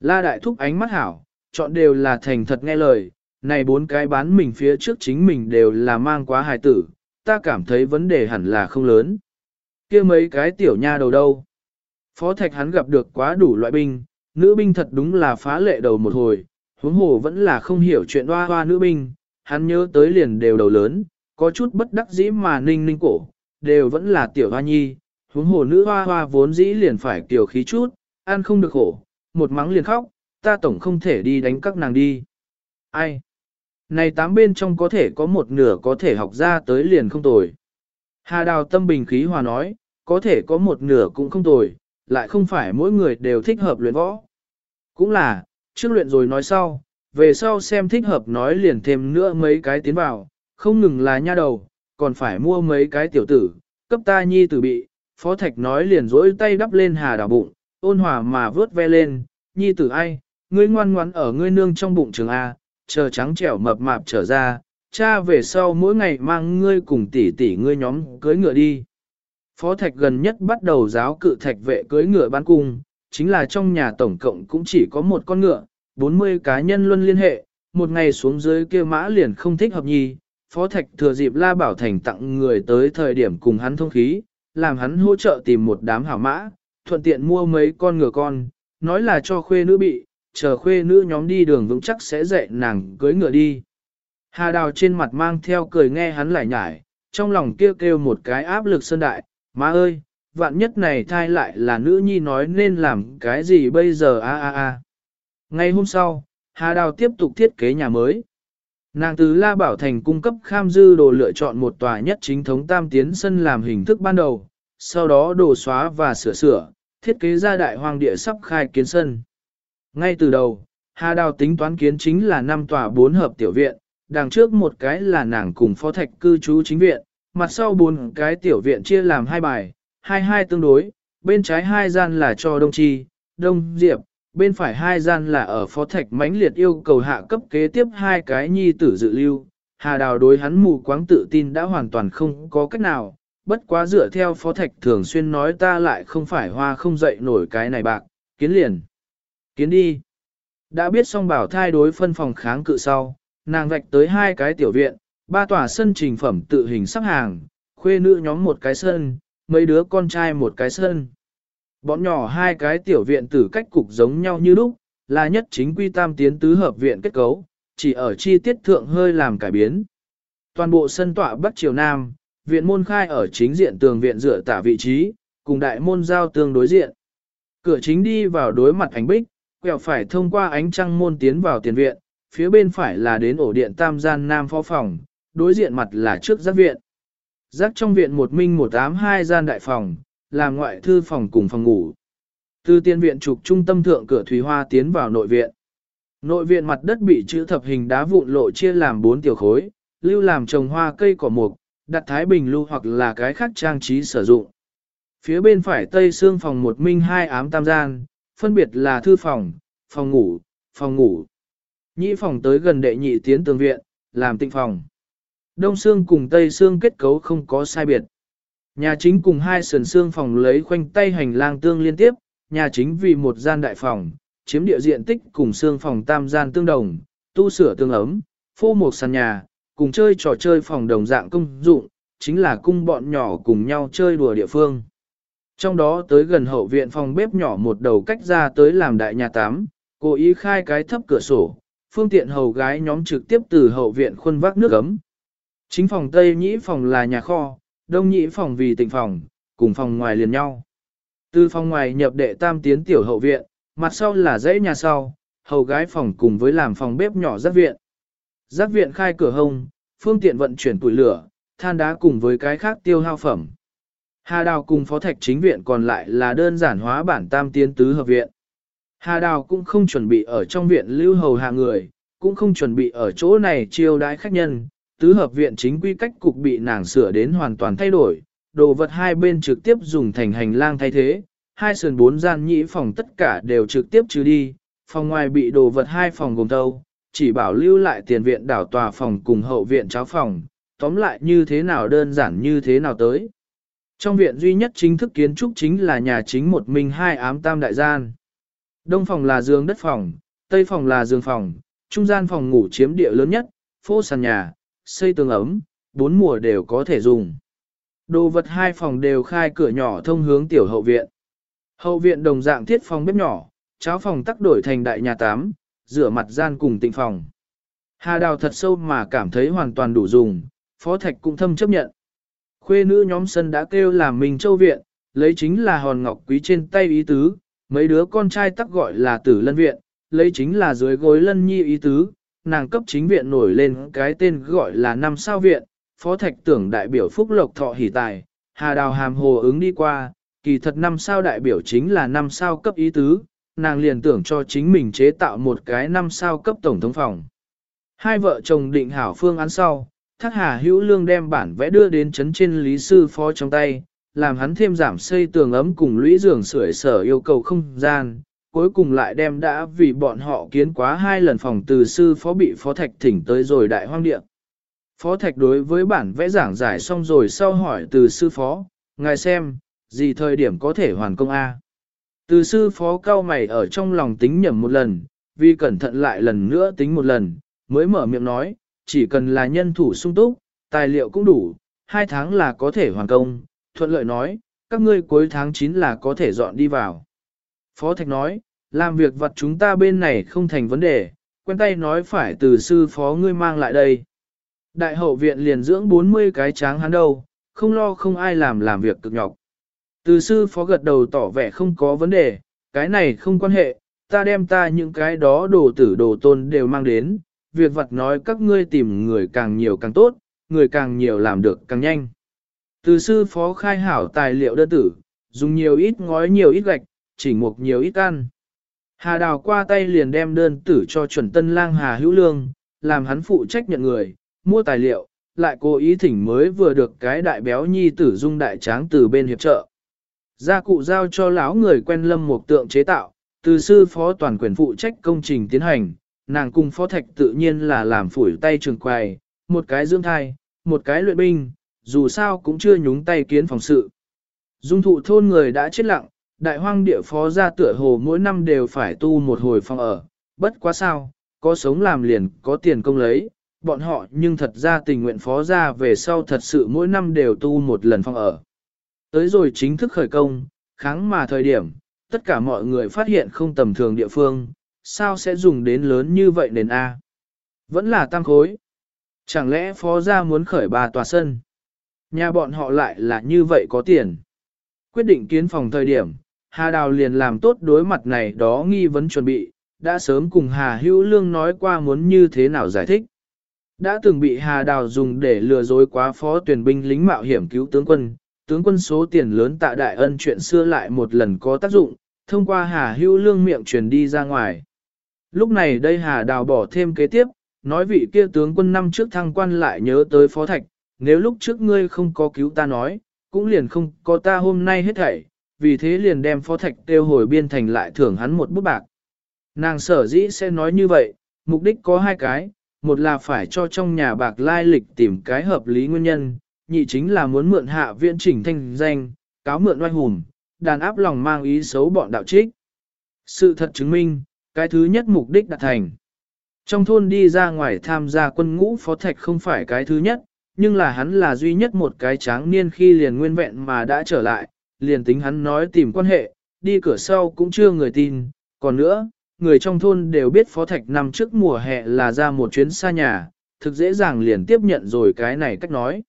La Đại Thúc ánh mắt hảo, chọn đều là thành thật nghe lời, này bốn cái bán mình phía trước chính mình đều là mang quá hài tử, ta cảm thấy vấn đề hẳn là không lớn. kia mấy cái tiểu nha đầu đâu? Phó Thạch hắn gặp được quá đủ loại binh, nữ binh thật đúng là phá lệ đầu một hồi, huống hồ vẫn là không hiểu chuyện hoa hoa nữ binh, hắn nhớ tới liền đều đầu lớn, có chút bất đắc dĩ mà ninh ninh cổ, đều vẫn là tiểu hoa nhi, huống hồ nữ hoa hoa vốn dĩ liền phải kiều khí chút, ăn không được khổ, một mắng liền khóc, ta tổng không thể đi đánh các nàng đi. Ai? Này tám bên trong có thể có một nửa có thể học ra tới liền không tồi. Hà đào tâm bình khí hòa nói, có thể có một nửa cũng không tồi, lại không phải mỗi người đều thích hợp luyện võ. Cũng là, trước luyện rồi nói sau, về sau xem thích hợp nói liền thêm nữa mấy cái tiến vào, không ngừng là nha đầu, còn phải mua mấy cái tiểu tử, cấp ta nhi tử bị, phó thạch nói liền rỗi tay đắp lên hà đào bụng, ôn hòa mà vớt ve lên, nhi tử ai, ngươi ngoan ngoãn ở ngươi nương trong bụng trường A, chờ trắng trẻo mập mạp trở ra, cha về sau mỗi ngày mang ngươi cùng tỷ tỷ ngươi nhóm cưới ngựa đi. Phó thạch gần nhất bắt đầu giáo cự thạch vệ cưới ngựa bán cung, chính là trong nhà tổng cộng cũng chỉ có một con ngựa, 40 cá nhân luân liên hệ, một ngày xuống dưới kia mã liền không thích hợp nhi. Phó Thạch thừa dịp La Bảo Thành tặng người tới thời điểm cùng hắn thông khí, làm hắn hỗ trợ tìm một đám hảo mã, thuận tiện mua mấy con ngựa con, nói là cho khuê nữ bị, chờ khuê nữ nhóm đi đường vững chắc sẽ dạy nàng cưới ngựa đi. Hà Đào trên mặt mang theo cười nghe hắn lại nhải, trong lòng kêu kêu một cái áp lực sơn đại, má ơi, vạn nhất này thai lại là nữ nhi nói nên làm cái gì bây giờ a a a. Ngay hôm sau, Hà Đào tiếp tục thiết kế nhà mới. Nàng từ La Bảo Thành cung cấp kham dư đồ lựa chọn một tòa nhất chính thống tam tiến sân làm hình thức ban đầu, sau đó đồ xóa và sửa sửa, thiết kế ra đại hoàng địa sắp khai kiến sân. Ngay từ đầu, Hà Đào tính toán kiến chính là năm tòa bốn hợp tiểu viện, đằng trước một cái là nàng cùng phó thạch cư trú chính viện, mặt sau bốn cái tiểu viện chia làm hai bài, hai hai tương đối, bên trái hai gian là cho Đông Chi, Đông Diệp, bên phải hai gian là ở phó thạch mãnh liệt yêu cầu hạ cấp kế tiếp hai cái nhi tử dự lưu. Hà Đào đối hắn mù quáng tự tin đã hoàn toàn không có cách nào, bất quá dựa theo phó thạch thường xuyên nói ta lại không phải hoa không dậy nổi cái này bạc, kiến liền. Kiến đi. Đã biết xong bảo thai đối phân phòng kháng cự sau, nàng vạch tới hai cái tiểu viện, ba tòa sân trình phẩm tự hình sắp hàng, khuê nữ nhóm một cái sân, mấy đứa con trai một cái sân. Bọn nhỏ hai cái tiểu viện tử cách cục giống nhau như lúc, là nhất chính quy tam tiến tứ hợp viện kết cấu, chỉ ở chi tiết thượng hơi làm cải biến. Toàn bộ sân tọa bắc triều nam, viện môn khai ở chính diện tường viện dựa tả vị trí, cùng đại môn giao tương đối diện. Cửa chính đi vào đối mặt ánh bích, quẹo phải thông qua ánh trăng môn tiến vào tiền viện, phía bên phải là đến ổ điện tam gian nam phó phòng, đối diện mặt là trước giác viện. Giác trong viện một minh một ám hai gian đại phòng, là ngoại thư phòng cùng phòng ngủ. Từ tiên viện trục trung tâm thượng cửa thủy hoa tiến vào nội viện. Nội viện mặt đất bị chữ thập hình đá vụn lộ chia làm bốn tiểu khối, lưu làm trồng hoa cây cỏ mục, đặt thái bình lưu hoặc là cái khác trang trí sử dụng. Phía bên phải tây xương phòng một minh hai ám tam gian, phân biệt là thư phòng, phòng ngủ, phòng ngủ. Nhĩ phòng tới gần đệ nhị tiến tường viện, làm tịnh phòng. Đông xương cùng tây xương kết cấu không có sai biệt. Nhà chính cùng hai sườn xương phòng lấy khoanh tay hành lang tương liên tiếp, nhà chính vì một gian đại phòng, chiếm địa diện tích cùng xương phòng tam gian tương đồng, tu sửa tương ấm, phô một sàn nhà, cùng chơi trò chơi phòng đồng dạng công dụng, chính là cung bọn nhỏ cùng nhau chơi đùa địa phương. Trong đó tới gần hậu viện phòng bếp nhỏ một đầu cách ra tới làm đại nhà tắm, cố ý khai cái thấp cửa sổ, phương tiện hầu gái nhóm trực tiếp từ hậu viện khuôn vác nước ấm. Chính phòng Tây nhĩ phòng là nhà kho, đông nhĩ phòng vì tỉnh phòng, cùng phòng ngoài liền nhau. Từ phòng ngoài nhập đệ tam tiến tiểu hậu viện, mặt sau là dãy nhà sau, hầu gái phòng cùng với làm phòng bếp nhỏ giác viện. Giác viện khai cửa hông, phương tiện vận chuyển tuổi lửa, than đá cùng với cái khác tiêu hao phẩm. Hà Đào cùng phó thạch chính viện còn lại là đơn giản hóa bản tam tiến tứ hợp viện. Hà Đào cũng không chuẩn bị ở trong viện lưu hầu hạ người, cũng không chuẩn bị ở chỗ này chiêu đãi khách nhân, tứ hợp viện chính quy cách cục bị nàng sửa đến hoàn toàn thay đổi, đồ vật hai bên trực tiếp dùng thành hành lang thay thế, hai sườn bốn gian nhĩ phòng tất cả đều trực tiếp trừ đi, phòng ngoài bị đồ vật hai phòng gồm tâu, chỉ bảo lưu lại tiền viện đảo tòa phòng cùng hậu viện cháo phòng, tóm lại như thế nào đơn giản như thế nào tới. Trong viện duy nhất chính thức kiến trúc chính là nhà chính một mình hai ám tam đại gian. Đông phòng là giường đất phòng, tây phòng là giường phòng, trung gian phòng ngủ chiếm địa lớn nhất, phô sàn nhà, xây tường ấm, bốn mùa đều có thể dùng. Đồ vật hai phòng đều khai cửa nhỏ thông hướng tiểu hậu viện. Hậu viện đồng dạng thiết phòng bếp nhỏ, cháo phòng tắc đổi thành đại nhà tám, rửa mặt gian cùng tịnh phòng. Hà đào thật sâu mà cảm thấy hoàn toàn đủ dùng, phó thạch cũng thâm chấp nhận. Khuê nữ nhóm sân đã kêu là mình châu viện, lấy chính là hòn ngọc quý trên tay ý tứ, mấy đứa con trai tắc gọi là tử lân viện, lấy chính là dưới gối lân nhi ý tứ, nàng cấp chính viện nổi lên cái tên gọi là năm sao viện, phó thạch tưởng đại biểu phúc lộc thọ hỷ tài, hà đào hàm hồ ứng đi qua, kỳ thật năm sao đại biểu chính là năm sao cấp ý tứ, nàng liền tưởng cho chính mình chế tạo một cái năm sao cấp tổng thống phòng. Hai vợ chồng định hảo phương án sau, thác hà hữu lương đem bản vẽ đưa đến chấn trên lý sư phó trong tay, làm hắn thêm giảm xây tường ấm cùng lũy giường sưởi sở yêu cầu không gian, cuối cùng lại đem đã vì bọn họ kiến quá hai lần phòng từ sư phó bị phó thạch thỉnh tới rồi đại hoang địa. Phó thạch đối với bản vẽ giảng giải xong rồi sau hỏi từ sư phó, ngài xem, gì thời điểm có thể hoàn công A. Từ sư phó cao mày ở trong lòng tính nhầm một lần, vì cẩn thận lại lần nữa tính một lần, mới mở miệng nói, chỉ cần là nhân thủ sung túc, tài liệu cũng đủ, hai tháng là có thể hoàn công, thuận lợi nói, các ngươi cuối tháng 9 là có thể dọn đi vào. Phó Thạch nói, làm việc vật chúng ta bên này không thành vấn đề, quen tay nói phải từ sư phó ngươi mang lại đây. Đại hậu viện liền dưỡng 40 cái tráng hắn đâu, không lo không ai làm làm việc cực nhọc. Từ sư phó gật đầu tỏ vẻ không có vấn đề, cái này không quan hệ, ta đem ta những cái đó đồ tử đồ tôn đều mang đến, việc vật nói các ngươi tìm người càng nhiều càng tốt, người càng nhiều làm được càng nhanh. Từ sư phó khai hảo tài liệu đơn tử, dùng nhiều ít ngói nhiều ít gạch, chỉ mục nhiều ít ăn. Hà đào qua tay liền đem đơn tử cho chuẩn tân lang Hà Hữu Lương, làm hắn phụ trách nhận người, mua tài liệu, lại cố ý thỉnh mới vừa được cái đại béo nhi tử dung đại tráng từ bên hiệp trợ. Gia cụ giao cho lão người quen lâm một tượng chế tạo, từ sư phó toàn quyền phụ trách công trình tiến hành, nàng cùng phó thạch tự nhiên là làm phủi tay trường quài, một cái dưỡng thai, một cái luyện binh, dù sao cũng chưa nhúng tay kiến phòng sự. Dung thụ thôn người đã chết lặng, đại hoang địa phó ra tựa hồ mỗi năm đều phải tu một hồi phòng ở, bất quá sao, có sống làm liền có tiền công lấy, bọn họ nhưng thật ra tình nguyện phó ra về sau thật sự mỗi năm đều tu một lần phòng ở. Tới rồi chính thức khởi công, kháng mà thời điểm, tất cả mọi người phát hiện không tầm thường địa phương, sao sẽ dùng đến lớn như vậy nền A. Vẫn là tăng khối. Chẳng lẽ phó gia muốn khởi bà tòa sân? Nhà bọn họ lại là như vậy có tiền. Quyết định kiến phòng thời điểm, Hà Đào liền làm tốt đối mặt này đó nghi vấn chuẩn bị, đã sớm cùng Hà Hữu Lương nói qua muốn như thế nào giải thích. Đã từng bị Hà Đào dùng để lừa dối quá phó tuyển binh lính mạo hiểm cứu tướng quân, tướng quân số tiền lớn tạ đại ân chuyện xưa lại một lần có tác dụng, thông qua Hà Hữu Lương miệng truyền đi ra ngoài. Lúc này đây Hà Đào bỏ thêm kế tiếp, nói vị kia tướng quân năm trước thăng quan lại nhớ tới phó thạch, nếu lúc trước ngươi không có cứu ta nói, cũng liền không có ta hôm nay hết thảy, vì thế liền đem phó thạch tiêu hồi biên thành lại thưởng hắn một bút bạc. Nàng sở dĩ sẽ nói như vậy, mục đích có hai cái, một là phải cho trong nhà bạc lai lịch tìm cái hợp lý nguyên nhân, nhị chính là muốn mượn hạ viện chỉnh thanh danh, cáo mượn oai hùng, đàn áp lòng mang ý xấu bọn đạo trích. Sự thật chứng minh, cái thứ nhất mục đích đạt thành. Trong thôn đi ra ngoài tham gia quân ngũ phó thạch không phải cái thứ nhất, nhưng là hắn là duy nhất một cái tráng niên khi liền nguyên vẹn mà đã trở lại, liền tính hắn nói tìm quan hệ, đi cửa sau cũng chưa người tin, còn nữa, người trong thôn đều biết phó thạch năm trước mùa hè là ra một chuyến xa nhà, thực dễ dàng liền tiếp nhận rồi cái này cách nói.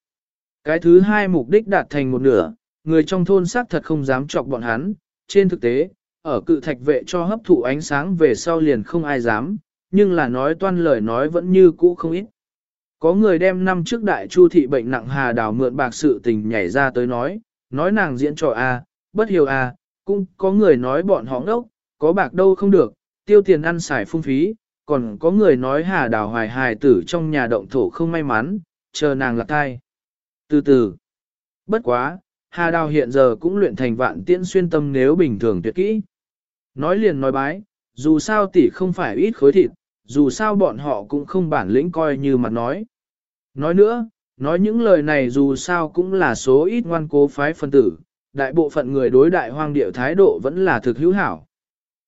Cái thứ hai mục đích đạt thành một nửa, người trong thôn xác thật không dám chọc bọn hắn, trên thực tế, ở cự thạch vệ cho hấp thụ ánh sáng về sau liền không ai dám, nhưng là nói toan lời nói vẫn như cũ không ít. Có người đem năm trước đại chu thị bệnh nặng hà đào mượn bạc sự tình nhảy ra tới nói, nói nàng diễn trò A, bất hiểu A, cũng có người nói bọn họ ngốc, có bạc đâu không được, tiêu tiền ăn xài phung phí, còn có người nói hà đào hoài hài tử trong nhà động thổ không may mắn, chờ nàng lạc thai. Từ từ, bất quá, hà đào hiện giờ cũng luyện thành vạn tiễn xuyên tâm nếu bình thường tuyệt kỹ. Nói liền nói bái, dù sao tỷ không phải ít khối thịt, dù sao bọn họ cũng không bản lĩnh coi như mặt nói. Nói nữa, nói những lời này dù sao cũng là số ít ngoan cố phái phân tử, đại bộ phận người đối đại hoang điệu thái độ vẫn là thực hữu hảo.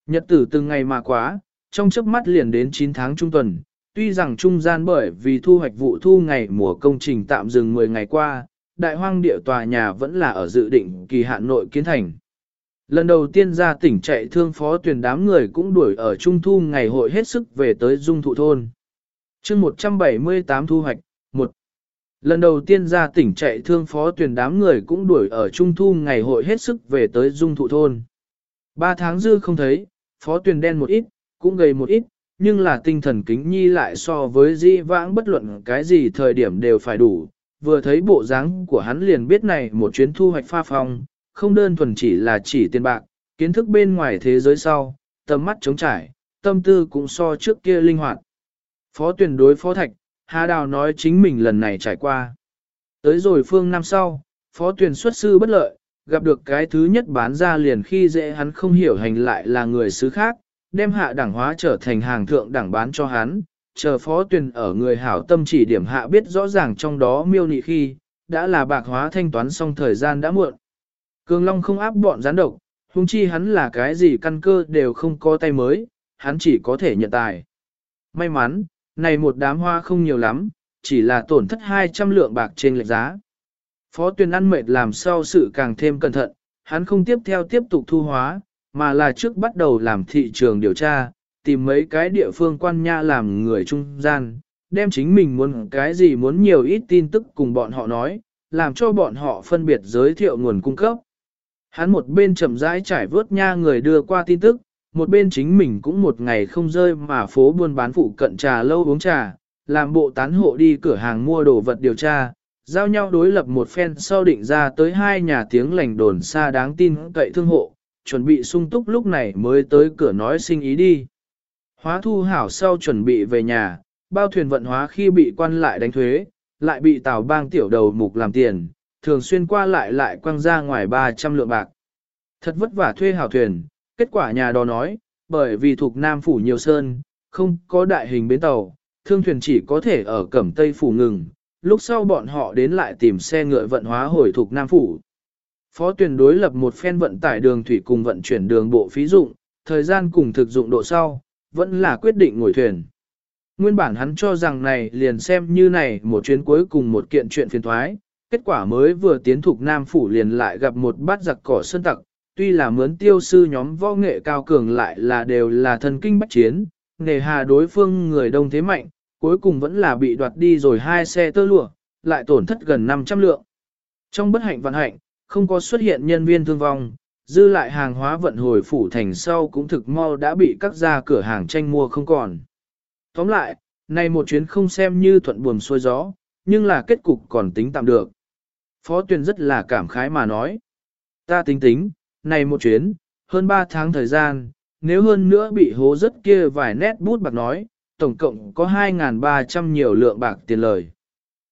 Nhật tử từng ngày mà quá, trong chớp mắt liền đến 9 tháng trung tuần, tuy rằng trung gian bởi vì thu hoạch vụ thu ngày mùa công trình tạm dừng 10 ngày qua, đại hoang địa tòa nhà vẫn là ở dự định kỳ hạn nội kiến thành. Lần đầu tiên ra tỉnh chạy thương phó tuyển đám người cũng đuổi ở trung thu ngày hội hết sức về tới dung thụ thôn. chương 178 thu hoạch, Lần đầu tiên ra tỉnh chạy thương phó tuyển đám người cũng đuổi ở trung thu ngày hội hết sức về tới dung thụ thôn. Ba tháng dư không thấy, phó tuyển đen một ít, cũng gầy một ít, nhưng là tinh thần kính nhi lại so với di vãng bất luận cái gì thời điểm đều phải đủ. Vừa thấy bộ dáng của hắn liền biết này một chuyến thu hoạch pha phong, không đơn thuần chỉ là chỉ tiền bạc, kiến thức bên ngoài thế giới sau, tầm mắt trống trải, tâm tư cũng so trước kia linh hoạt. Phó tuyển đối phó thạch, Hà Đào nói chính mình lần này trải qua. Tới rồi phương năm sau, phó tuyển xuất sư bất lợi, gặp được cái thứ nhất bán ra liền khi dễ hắn không hiểu hành lại là người xứ khác, đem hạ đẳng hóa trở thành hàng thượng đẳng bán cho hắn, chờ phó tuyển ở người hảo tâm chỉ điểm hạ biết rõ ràng trong đó miêu nị khi, đã là bạc hóa thanh toán xong thời gian đã muộn. Cường Long không áp bọn gián độc, huống chi hắn là cái gì căn cơ đều không có tay mới, hắn chỉ có thể nhận tài. May mắn, này một đám hoa không nhiều lắm, chỉ là tổn thất 200 lượng bạc trên lệch giá. Phó tuyên ăn mệt làm sao sự càng thêm cẩn thận, hắn không tiếp theo tiếp tục thu hóa, mà là trước bắt đầu làm thị trường điều tra, tìm mấy cái địa phương quan nha làm người trung gian, đem chính mình muốn cái gì muốn nhiều ít tin tức cùng bọn họ nói, làm cho bọn họ phân biệt giới thiệu nguồn cung cấp. Hắn một bên chậm rãi trải vớt nha người đưa qua tin tức, một bên chính mình cũng một ngày không rơi mà phố buôn bán phụ cận trà lâu uống trà, làm bộ tán hộ đi cửa hàng mua đồ vật điều tra, giao nhau đối lập một phen sau định ra tới hai nhà tiếng lành đồn xa đáng tin cậy thương hộ, chuẩn bị sung túc lúc này mới tới cửa nói sinh ý đi. Hóa thu hảo sau chuẩn bị về nhà, bao thuyền vận hóa khi bị quan lại đánh thuế, lại bị tàu bang tiểu đầu mục làm tiền, thường xuyên qua lại lại quăng ra ngoài 300 lượng bạc. Thật vất vả thuê hảo thuyền, kết quả nhà đó nói, bởi vì thuộc Nam Phủ nhiều sơn, không có đại hình bến tàu, thương thuyền chỉ có thể ở Cẩm Tây Phủ ngừng, lúc sau bọn họ đến lại tìm xe ngựa vận hóa hồi thuộc Nam Phủ. Phó tuyển đối lập một phen vận tải đường thủy cùng vận chuyển đường bộ phí dụng, thời gian cùng thực dụng độ sau, vẫn là quyết định ngồi thuyền. Nguyên bản hắn cho rằng này liền xem như này một chuyến cuối cùng một kiện chuyện phiền thoái, kết quả mới vừa tiến thuộc Nam Phủ liền lại gặp một bát giặc cỏ sơn tặc, tuy là mướn tiêu sư nhóm võ nghệ cao cường lại là đều là thần kinh bách chiến, nề hà đối phương người đông thế mạnh, cuối cùng vẫn là bị đoạt đi rồi hai xe tơ lụa, lại tổn thất gần 500 lượng. Trong bất hạnh vận hạnh, không có xuất hiện nhân viên thương vong, dư lại hàng hóa vận hồi phủ thành sau cũng thực mau đã bị các gia cửa hàng tranh mua không còn. Tóm lại, này một chuyến không xem như thuận buồm xuôi gió, nhưng là kết cục còn tính tạm được. Phó tuyên rất là cảm khái mà nói. Ta tính tính, này một chuyến, hơn 3 tháng thời gian, nếu hơn nữa bị hố rất kia vài nét bút bạc nói, tổng cộng có 2.300 nhiều lượng bạc tiền lời.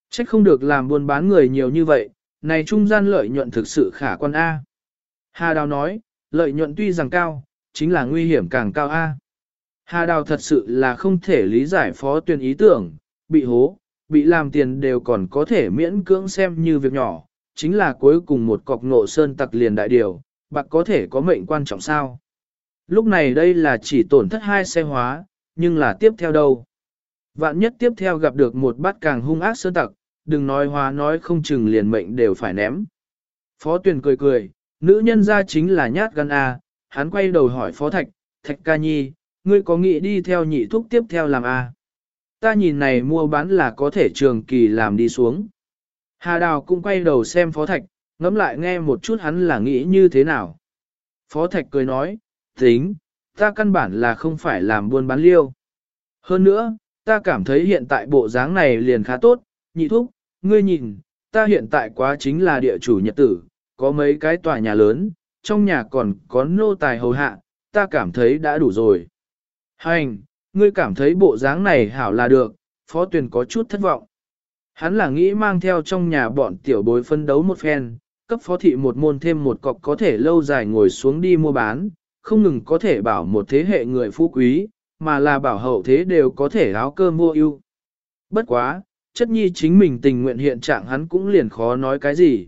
Trách không được làm buôn bán người nhiều như vậy, này trung gian lợi nhuận thực sự khả quan A. Hà Đào nói, lợi nhuận tuy rằng cao, chính là nguy hiểm càng cao A. Hà Đào thật sự là không thể lý giải phó tuyên ý tưởng, bị hố, bị làm tiền đều còn có thể miễn cưỡng xem như việc nhỏ, chính là cuối cùng một cọc nộ sơn tặc liền đại điều, bạc có thể có mệnh quan trọng sao. Lúc này đây là chỉ tổn thất hai xe hóa, nhưng là tiếp theo đâu. Vạn nhất tiếp theo gặp được một bát càng hung ác sơn tặc, đừng nói hóa nói không chừng liền mệnh đều phải ném. Phó tuyển cười cười, nữ nhân ra chính là nhát gan A, hắn quay đầu hỏi phó thạch, thạch ca nhi, ngươi có nghĩ đi theo nhị thúc tiếp theo làm A. Ta nhìn này mua bán là có thể trường kỳ làm đi xuống. Hà Đào cũng quay đầu xem phó thạch, ngẫm lại nghe một chút hắn là nghĩ như thế nào. Phó thạch cười nói, tính, ta căn bản là không phải làm buôn bán liêu. Hơn nữa, ta cảm thấy hiện tại bộ dáng này liền khá tốt, nhị thúc, ngươi nhìn, ta hiện tại quá chính là địa chủ nhật tử, có mấy cái tòa nhà lớn, trong nhà còn có nô tài hầu hạ, ta cảm thấy đã đủ rồi. Hành, ngươi cảm thấy bộ dáng này hảo là được, phó tuyển có chút thất vọng. Hắn là nghĩ mang theo trong nhà bọn tiểu bối phân đấu một phen, cấp phó thị một môn thêm một cọc có thể lâu dài ngồi xuống đi mua bán, không ngừng có thể bảo một thế hệ người phú quý, mà là bảo hậu thế đều có thể áo cơm mua ưu. Bất quá, chất nhi chính mình tình nguyện hiện trạng hắn cũng liền khó nói cái gì.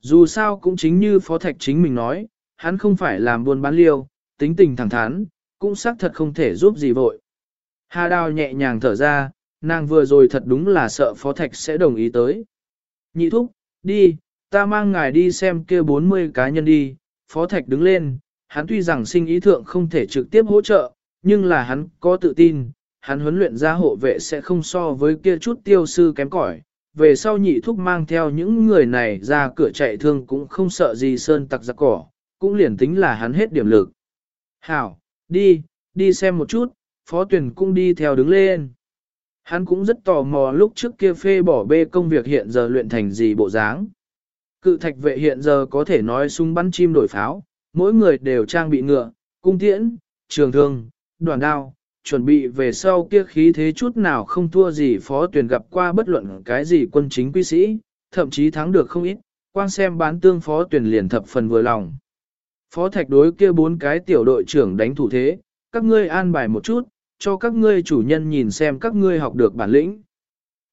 Dù sao cũng chính như Phó Thạch chính mình nói, hắn không phải làm buôn bán liêu, tính tình thẳng thắn, cũng xác thật không thể giúp gì vội. Hà Đào nhẹ nhàng thở ra, nàng vừa rồi thật đúng là sợ Phó Thạch sẽ đồng ý tới. Nhị thúc, đi, ta mang ngài đi xem kia 40 cá nhân đi, Phó Thạch đứng lên, hắn tuy rằng sinh ý thượng không thể trực tiếp hỗ trợ, nhưng là hắn có tự tin, hắn huấn luyện ra hộ vệ sẽ không so với kia chút tiêu sư kém cỏi. Về sau nhị thúc mang theo những người này ra cửa chạy thương cũng không sợ gì sơn tặc giặc cỏ, cũng liền tính là hắn hết điểm lực. Hảo, đi, đi xem một chút, phó tuyển cũng đi theo đứng lên. Hắn cũng rất tò mò lúc trước kia phê bỏ bê công việc hiện giờ luyện thành gì bộ dáng. Cự thạch vệ hiện giờ có thể nói súng bắn chim đổi pháo, mỗi người đều trang bị ngựa, cung tiễn, trường thương, đoàn đao, chuẩn bị về sau kia khí thế chút nào không thua gì phó tuyển gặp qua bất luận cái gì quân chính quy sĩ, thậm chí thắng được không ít, quan xem bán tương phó tuyển liền thập phần vừa lòng. Phó thạch đối kia bốn cái tiểu đội trưởng đánh thủ thế, các ngươi an bài một chút, cho các ngươi chủ nhân nhìn xem các ngươi học được bản lĩnh.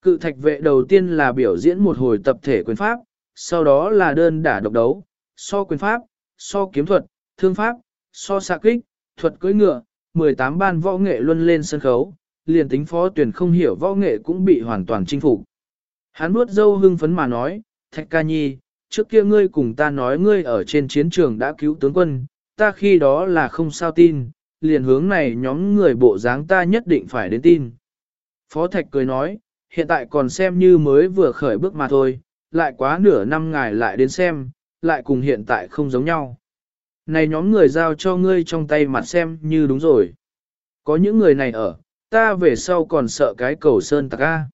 Cự thạch vệ đầu tiên là biểu diễn một hồi tập thể quyền pháp, sau đó là đơn đả độc đấu, so quyền pháp, so kiếm thuật, thương pháp, so xạ kích, thuật cưỡi ngựa, 18 ban võ nghệ luân lên sân khấu, liền tính phó tuyển không hiểu võ nghệ cũng bị hoàn toàn chinh phục. Hắn nuốt dâu hưng phấn mà nói, Thạch ca nhi, trước kia ngươi cùng ta nói ngươi ở trên chiến trường đã cứu tướng quân, ta khi đó là không sao tin, liền hướng này nhóm người bộ dáng ta nhất định phải đến tin. Phó Thạch cười nói, hiện tại còn xem như mới vừa khởi bước mà thôi, lại quá nửa năm ngài lại đến xem, lại cùng hiện tại không giống nhau. Này nhóm người giao cho ngươi trong tay mặt xem như đúng rồi. Có những người này ở, ta về sau còn sợ cái cầu sơn tặc A.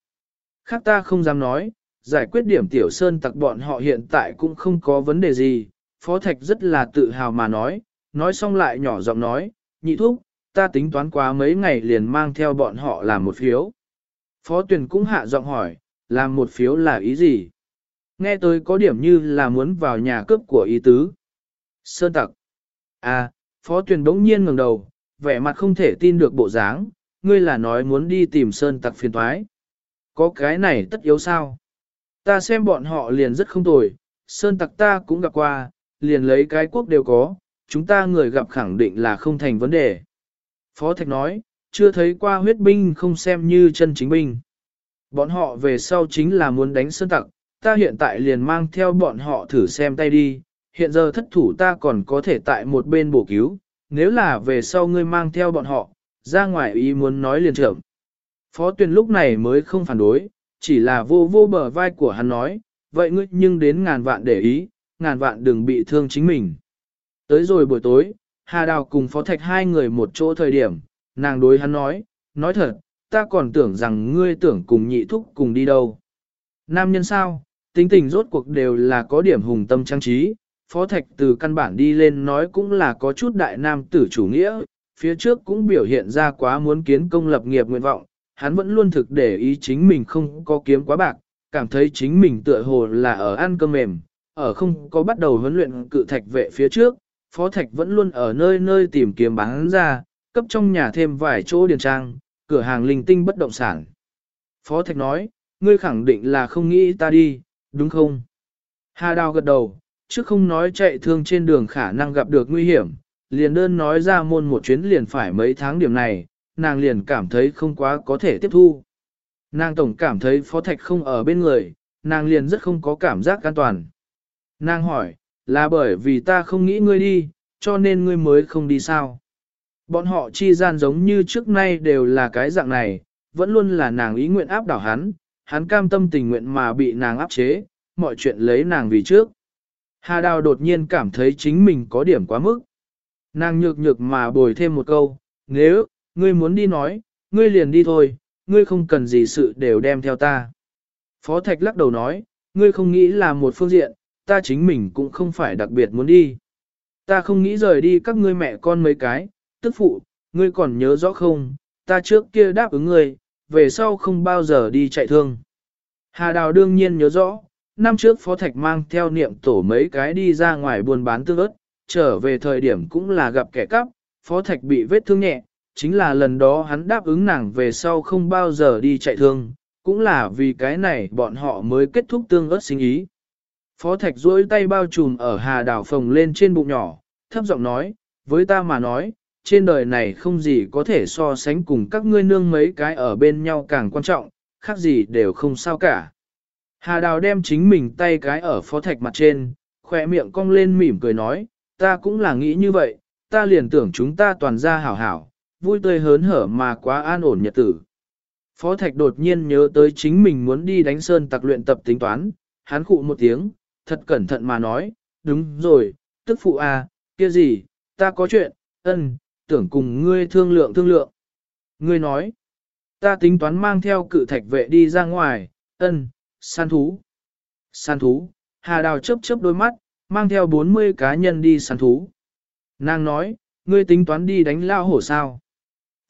Khác ta không dám nói, giải quyết điểm tiểu sơn tặc bọn họ hiện tại cũng không có vấn đề gì. Phó Thạch rất là tự hào mà nói, nói xong lại nhỏ giọng nói, nhị thúc, ta tính toán quá mấy ngày liền mang theo bọn họ làm một phiếu. Phó tuyển cũng hạ giọng hỏi, làm một phiếu là ý gì? Nghe tới có điểm như là muốn vào nhà cướp của ý tứ. Sơn tặc. À, phó tuyển đống nhiên ngẩng đầu, vẻ mặt không thể tin được bộ dáng, ngươi là nói muốn đi tìm sơn tặc phiền thoái. Có cái này tất yếu sao? Ta xem bọn họ liền rất không tồi, sơn tặc ta cũng gặp qua, liền lấy cái quốc đều có, chúng ta người gặp khẳng định là không thành vấn đề. Phó Thạch nói, chưa thấy qua huyết binh không xem như chân chính binh. Bọn họ về sau chính là muốn đánh sơn tặc, ta hiện tại liền mang theo bọn họ thử xem tay đi, hiện giờ thất thủ ta còn có thể tại một bên bổ cứu, nếu là về sau ngươi mang theo bọn họ, ra ngoài ý muốn nói liền trưởng. Phó tuyển lúc này mới không phản đối, chỉ là vô vô bờ vai của hắn nói, vậy ngươi nhưng đến ngàn vạn để ý, ngàn vạn đừng bị thương chính mình. Tới rồi buổi tối, Hà Đào cùng Phó Thạch hai người một chỗ thời điểm, nàng đối hắn nói, nói thật, ta còn tưởng rằng ngươi tưởng cùng nhị thúc cùng đi đâu. Nam nhân sao, tính tình rốt cuộc đều là có điểm hùng tâm trang trí, Phó Thạch từ căn bản đi lên nói cũng là có chút đại nam tử chủ nghĩa, phía trước cũng biểu hiện ra quá muốn kiến công lập nghiệp nguyện vọng, hắn vẫn luôn thực để ý chính mình không có kiếm quá bạc, cảm thấy chính mình tựa hồ là ở ăn cơm mềm, ở không có bắt đầu huấn luyện cự thạch vệ phía trước, Phó Thạch vẫn luôn ở nơi nơi tìm kiếm bán ra, cấp trong nhà thêm vài chỗ điền trang, cửa hàng linh tinh bất động sản. Phó Thạch nói, ngươi khẳng định là không nghĩ ta đi, đúng không? Hà Đào gật đầu, chứ không nói chạy thương trên đường khả năng gặp được nguy hiểm, liền đơn nói ra môn một chuyến liền phải mấy tháng điểm này, nàng liền cảm thấy không quá có thể tiếp thu. Nàng tổng cảm thấy Phó Thạch không ở bên người, nàng liền rất không có cảm giác an toàn. Nàng hỏi, là bởi vì ta không nghĩ ngươi đi, cho nên ngươi mới không đi sao. Bọn họ chi gian giống như trước nay đều là cái dạng này, vẫn luôn là nàng ý nguyện áp đảo hắn, hắn cam tâm tình nguyện mà bị nàng áp chế, mọi chuyện lấy nàng vì trước. Hà Đào đột nhiên cảm thấy chính mình có điểm quá mức. Nàng nhược nhược mà bồi thêm một câu, nếu, ngươi muốn đi nói, ngươi liền đi thôi, ngươi không cần gì sự đều đem theo ta. Phó Thạch lắc đầu nói, ngươi không nghĩ là một phương diện, ta chính mình cũng không phải đặc biệt muốn đi. Ta không nghĩ rời đi các ngươi mẹ con mấy cái, tức phụ, ngươi còn nhớ rõ không, ta trước kia đáp ứng ngươi, về sau không bao giờ đi chạy thương. Hà Đào đương nhiên nhớ rõ, năm trước Phó Thạch mang theo niệm tổ mấy cái đi ra ngoài buôn bán tương ớt, trở về thời điểm cũng là gặp kẻ cắp, Phó Thạch bị vết thương nhẹ, chính là lần đó hắn đáp ứng nàng về sau không bao giờ đi chạy thương, cũng là vì cái này bọn họ mới kết thúc tương ớt sinh ý. Phó Thạch duỗi tay bao trùm ở hà Đào phồng lên trên bụng nhỏ, thấp giọng nói, với ta mà nói, trên đời này không gì có thể so sánh cùng các ngươi nương mấy cái ở bên nhau càng quan trọng, khác gì đều không sao cả. Hà Đào đem chính mình tay cái ở phó thạch mặt trên, khỏe miệng cong lên mỉm cười nói, ta cũng là nghĩ như vậy, ta liền tưởng chúng ta toàn ra hảo hảo, vui tươi hớn hở mà quá an ổn nhật tử. Phó thạch đột nhiên nhớ tới chính mình muốn đi đánh sơn tặc luyện tập tính toán, hắn khụ một tiếng, thật cẩn thận mà nói, đúng rồi, tức phụ à, kia gì, ta có chuyện, ân, tưởng cùng ngươi thương lượng thương lượng. Ngươi nói, ta tính toán mang theo cự thạch vệ đi ra ngoài, ân, săn thú. Săn thú, Hà Đào chớp chớp đôi mắt, mang theo 40 cá nhân đi săn thú. Nàng nói, ngươi tính toán đi đánh lao hổ sao?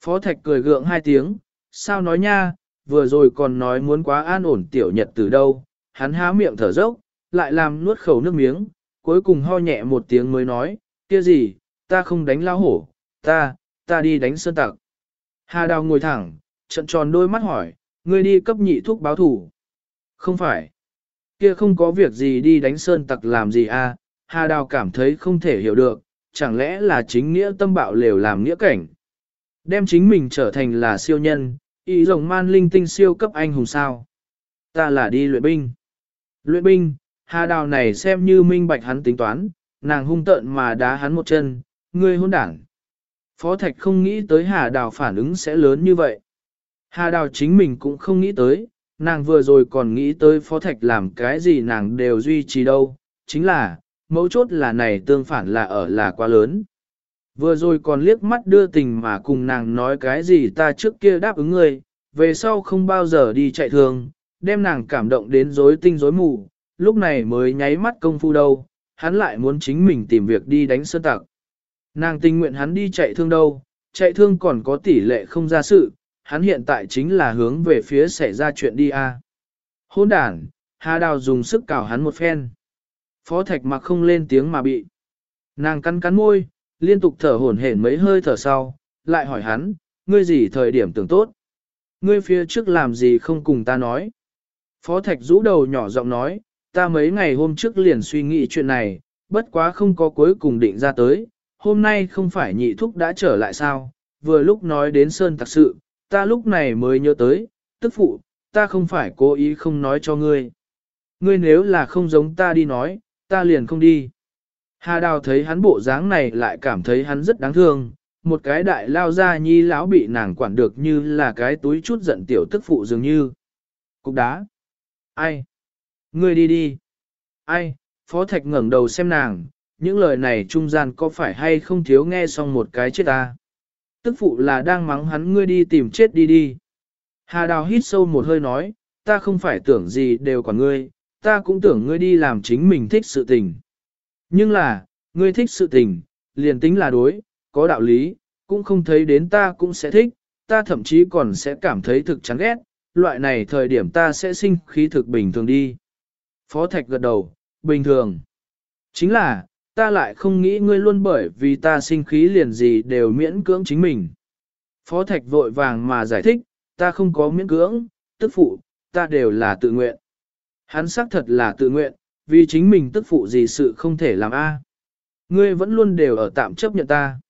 Phó Thạch cười gượng hai tiếng, sao nói nha, vừa rồi còn nói muốn quá an ổn tiểu nhật từ đâu, hắn há miệng thở dốc, lại làm nuốt khẩu nước miếng, cuối cùng ho nhẹ một tiếng mới nói, kia gì, ta không đánh lao hổ, ta, ta đi đánh sơn tặc. Hà Đào ngồi thẳng, trận tròn đôi mắt hỏi, ngươi đi cấp nhị thuốc báo thủ. Không phải. Kia không có việc gì đi đánh sơn tặc làm gì à, Hà Đào cảm thấy không thể hiểu được, chẳng lẽ là chính nghĩa tâm bạo lều làm nghĩa cảnh. Đem chính mình trở thành là siêu nhân, ý rồng man linh tinh siêu cấp anh hùng sao. Ta là đi luyện binh. Luyện binh, Hà Đào này xem như minh bạch hắn tính toán, nàng hung tợn mà đá hắn một chân, ngươi hôn đảng. Phó Thạch không nghĩ tới Hà Đào phản ứng sẽ lớn như vậy. Hà Đào chính mình cũng không nghĩ tới, nàng vừa rồi còn nghĩ tới Phó Thạch làm cái gì nàng đều duy trì đâu, chính là, mấu chốt là này tương phản là ở là quá lớn. Vừa rồi còn liếc mắt đưa tình mà cùng nàng nói cái gì ta trước kia đáp ứng ngươi, về sau không bao giờ đi chạy thường, đem nàng cảm động đến rối tinh rối mù, lúc này mới nháy mắt công phu đâu, hắn lại muốn chính mình tìm việc đi đánh sơn tặc. Nàng tình nguyện hắn đi chạy thương đâu, chạy thương còn có tỷ lệ không ra sự, hắn hiện tại chính là hướng về phía xảy ra chuyện đi a. Hôn đàn, Hà Đào dùng sức cào hắn một phen. Phó Thạch mặc không lên tiếng mà bị. Nàng cắn cắn môi, liên tục thở hổn hển mấy hơi thở sau, lại hỏi hắn, ngươi gì thời điểm tưởng tốt? Ngươi phía trước làm gì không cùng ta nói? Phó Thạch rũ đầu nhỏ giọng nói, ta mấy ngày hôm trước liền suy nghĩ chuyện này, bất quá không có cuối cùng định ra tới, hôm nay không phải nhị thúc đã trở lại sao, vừa lúc nói đến Sơn tạc sự, ta lúc này mới nhớ tới, tức phụ, ta không phải cố ý không nói cho ngươi. Ngươi nếu là không giống ta đi nói, ta liền không đi. Hà Đào thấy hắn bộ dáng này lại cảm thấy hắn rất đáng thương, một cái đại lao ra nhi lão bị nàng quản được như là cái túi chút giận tiểu tức phụ dường như. Cục đá. Ai? Ngươi đi đi. Ai? Phó Thạch ngẩng đầu xem nàng, những lời này trung gian có phải hay không thiếu nghe xong một cái chết ta. Tức phụ là đang mắng hắn ngươi đi tìm chết đi đi. Hà Đào hít sâu một hơi nói, ta không phải tưởng gì đều còn ngươi, ta cũng tưởng ngươi đi làm chính mình thích sự tình. Nhưng là, ngươi thích sự tình, liền tính là đối, có đạo lý, cũng không thấy đến ta cũng sẽ thích, ta thậm chí còn sẽ cảm thấy thực chán ghét, loại này thời điểm ta sẽ sinh khí thực bình thường đi. Phó Thạch gật đầu, bình thường. Chính là, ta lại không nghĩ ngươi luôn bởi vì ta sinh khí liền gì đều miễn cưỡng chính mình. Phó Thạch vội vàng mà giải thích, ta không có miễn cưỡng, tức phụ, ta đều là tự nguyện. Hắn xác thật là tự nguyện, vì chính mình tức phụ gì sự không thể làm a. À. Ngươi vẫn luôn đều ở tạm chấp nhận ta.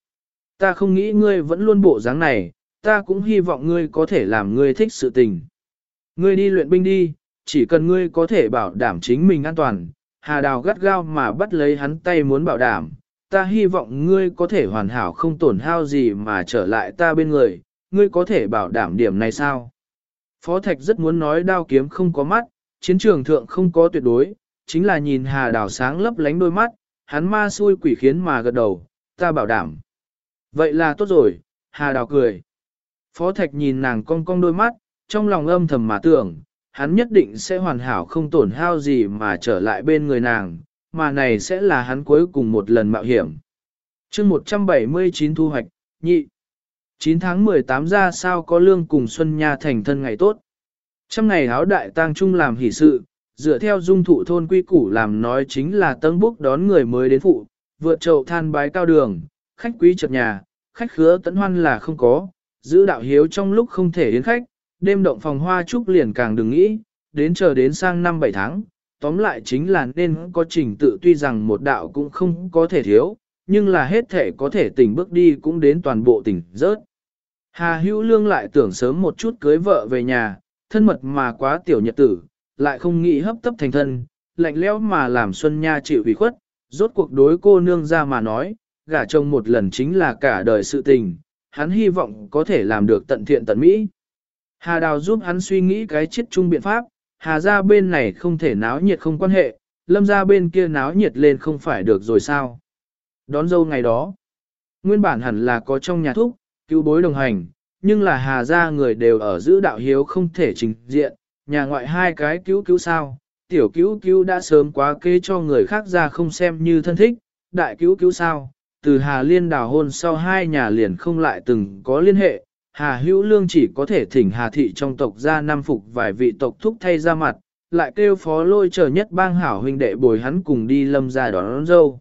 Ta không nghĩ ngươi vẫn luôn bộ dáng này, ta cũng hy vọng ngươi có thể làm ngươi thích sự tình. Ngươi đi luyện binh đi, chỉ cần ngươi có thể bảo đảm chính mình an toàn. Hà đào gắt gao mà bắt lấy hắn tay muốn bảo đảm, ta hy vọng ngươi có thể hoàn hảo không tổn hao gì mà trở lại ta bên người, ngươi có thể bảo đảm điểm này sao? Phó Thạch rất muốn nói đao kiếm không có mắt, chiến trường thượng không có tuyệt đối, chính là nhìn Hà Đào sáng lấp lánh đôi mắt, hắn ma xui quỷ khiến mà gật đầu, ta bảo đảm. Vậy là tốt rồi, Hà Đào cười. Phó Thạch nhìn nàng cong cong đôi mắt, trong lòng âm thầm mà tưởng, hắn nhất định sẽ hoàn hảo không tổn hao gì mà trở lại bên người nàng, mà này sẽ là hắn cuối cùng một lần mạo hiểm. chương 179 thu hoạch, nhị. 9 tháng 18 ra sao có lương cùng Xuân Nha thành thân ngày tốt. trong ngày áo đại tang trung làm hỷ sự, dựa theo dung thụ thôn quy củ làm nói chính là tân búc đón người mới đến phụ, vượt chậu than bái cao đường, khách quý chợt nhà, khách khứa tấn hoan là không có, giữ đạo hiếu trong lúc không thể đến khách, đêm động phòng hoa trúc liền càng đừng nghĩ, đến chờ đến sang năm bảy tháng, tóm lại chính là nên có trình tự tuy rằng một đạo cũng không có thể thiếu, nhưng là hết thể có thể tỉnh bước đi cũng đến toàn bộ tỉnh rớt. Hà hữu lương lại tưởng sớm một chút cưới vợ về nhà, thân mật mà quá tiểu nhật tử, lại không nghĩ hấp tấp thành thân, lạnh lẽo mà làm Xuân Nha chịu ủy khuất, rốt cuộc đối cô nương ra mà nói, gả chồng một lần chính là cả đời sự tình, hắn hy vọng có thể làm được tận thiện tận mỹ. Hà Đào giúp hắn suy nghĩ cái chết chung biện pháp, Hà ra bên này không thể náo nhiệt không quan hệ, lâm ra bên kia náo nhiệt lên không phải được rồi sao. Đón dâu ngày đó, nguyên bản hẳn là có trong nhà thúc, cứu bối đồng hành, nhưng là hà ra người đều ở giữ đạo hiếu không thể trình diện, nhà ngoại hai cái cứu cứu sao, tiểu cứu cứu đã sớm quá kê cho người khác ra không xem như thân thích, đại cứu cứu sao, từ hà liên đào hôn sau hai nhà liền không lại từng có liên hệ, hà hữu lương chỉ có thể thỉnh hà thị trong tộc ra năm phục vài vị tộc thúc thay ra mặt, lại kêu phó lôi chờ nhất bang hảo huynh đệ bồi hắn cùng đi lâm ra đón, đón dâu.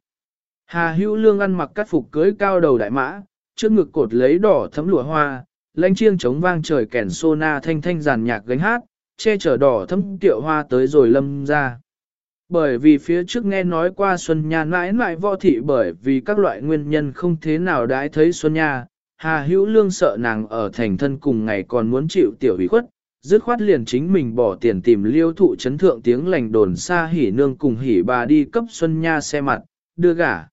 Hà hữu lương ăn mặc cắt phục cưới cao đầu đại mã, trước ngực cột lấy đỏ thấm lụa hoa, lãnh chiêng chống vang trời kèn sô na thanh thanh giàn nhạc gánh hát, che chở đỏ thấm tiệu hoa tới rồi lâm ra. Bởi vì phía trước nghe nói qua Xuân Nha mãi mãi võ thị bởi vì các loại nguyên nhân không thế nào đãi thấy Xuân Nha, Hà Hữu Lương sợ nàng ở thành thân cùng ngày còn muốn chịu tiểu ủy khuất, dứt khoát liền chính mình bỏ tiền tìm liêu thụ chấn thượng tiếng lành đồn xa hỉ nương cùng hỉ bà đi cấp Xuân Nha xe mặt, đưa gả.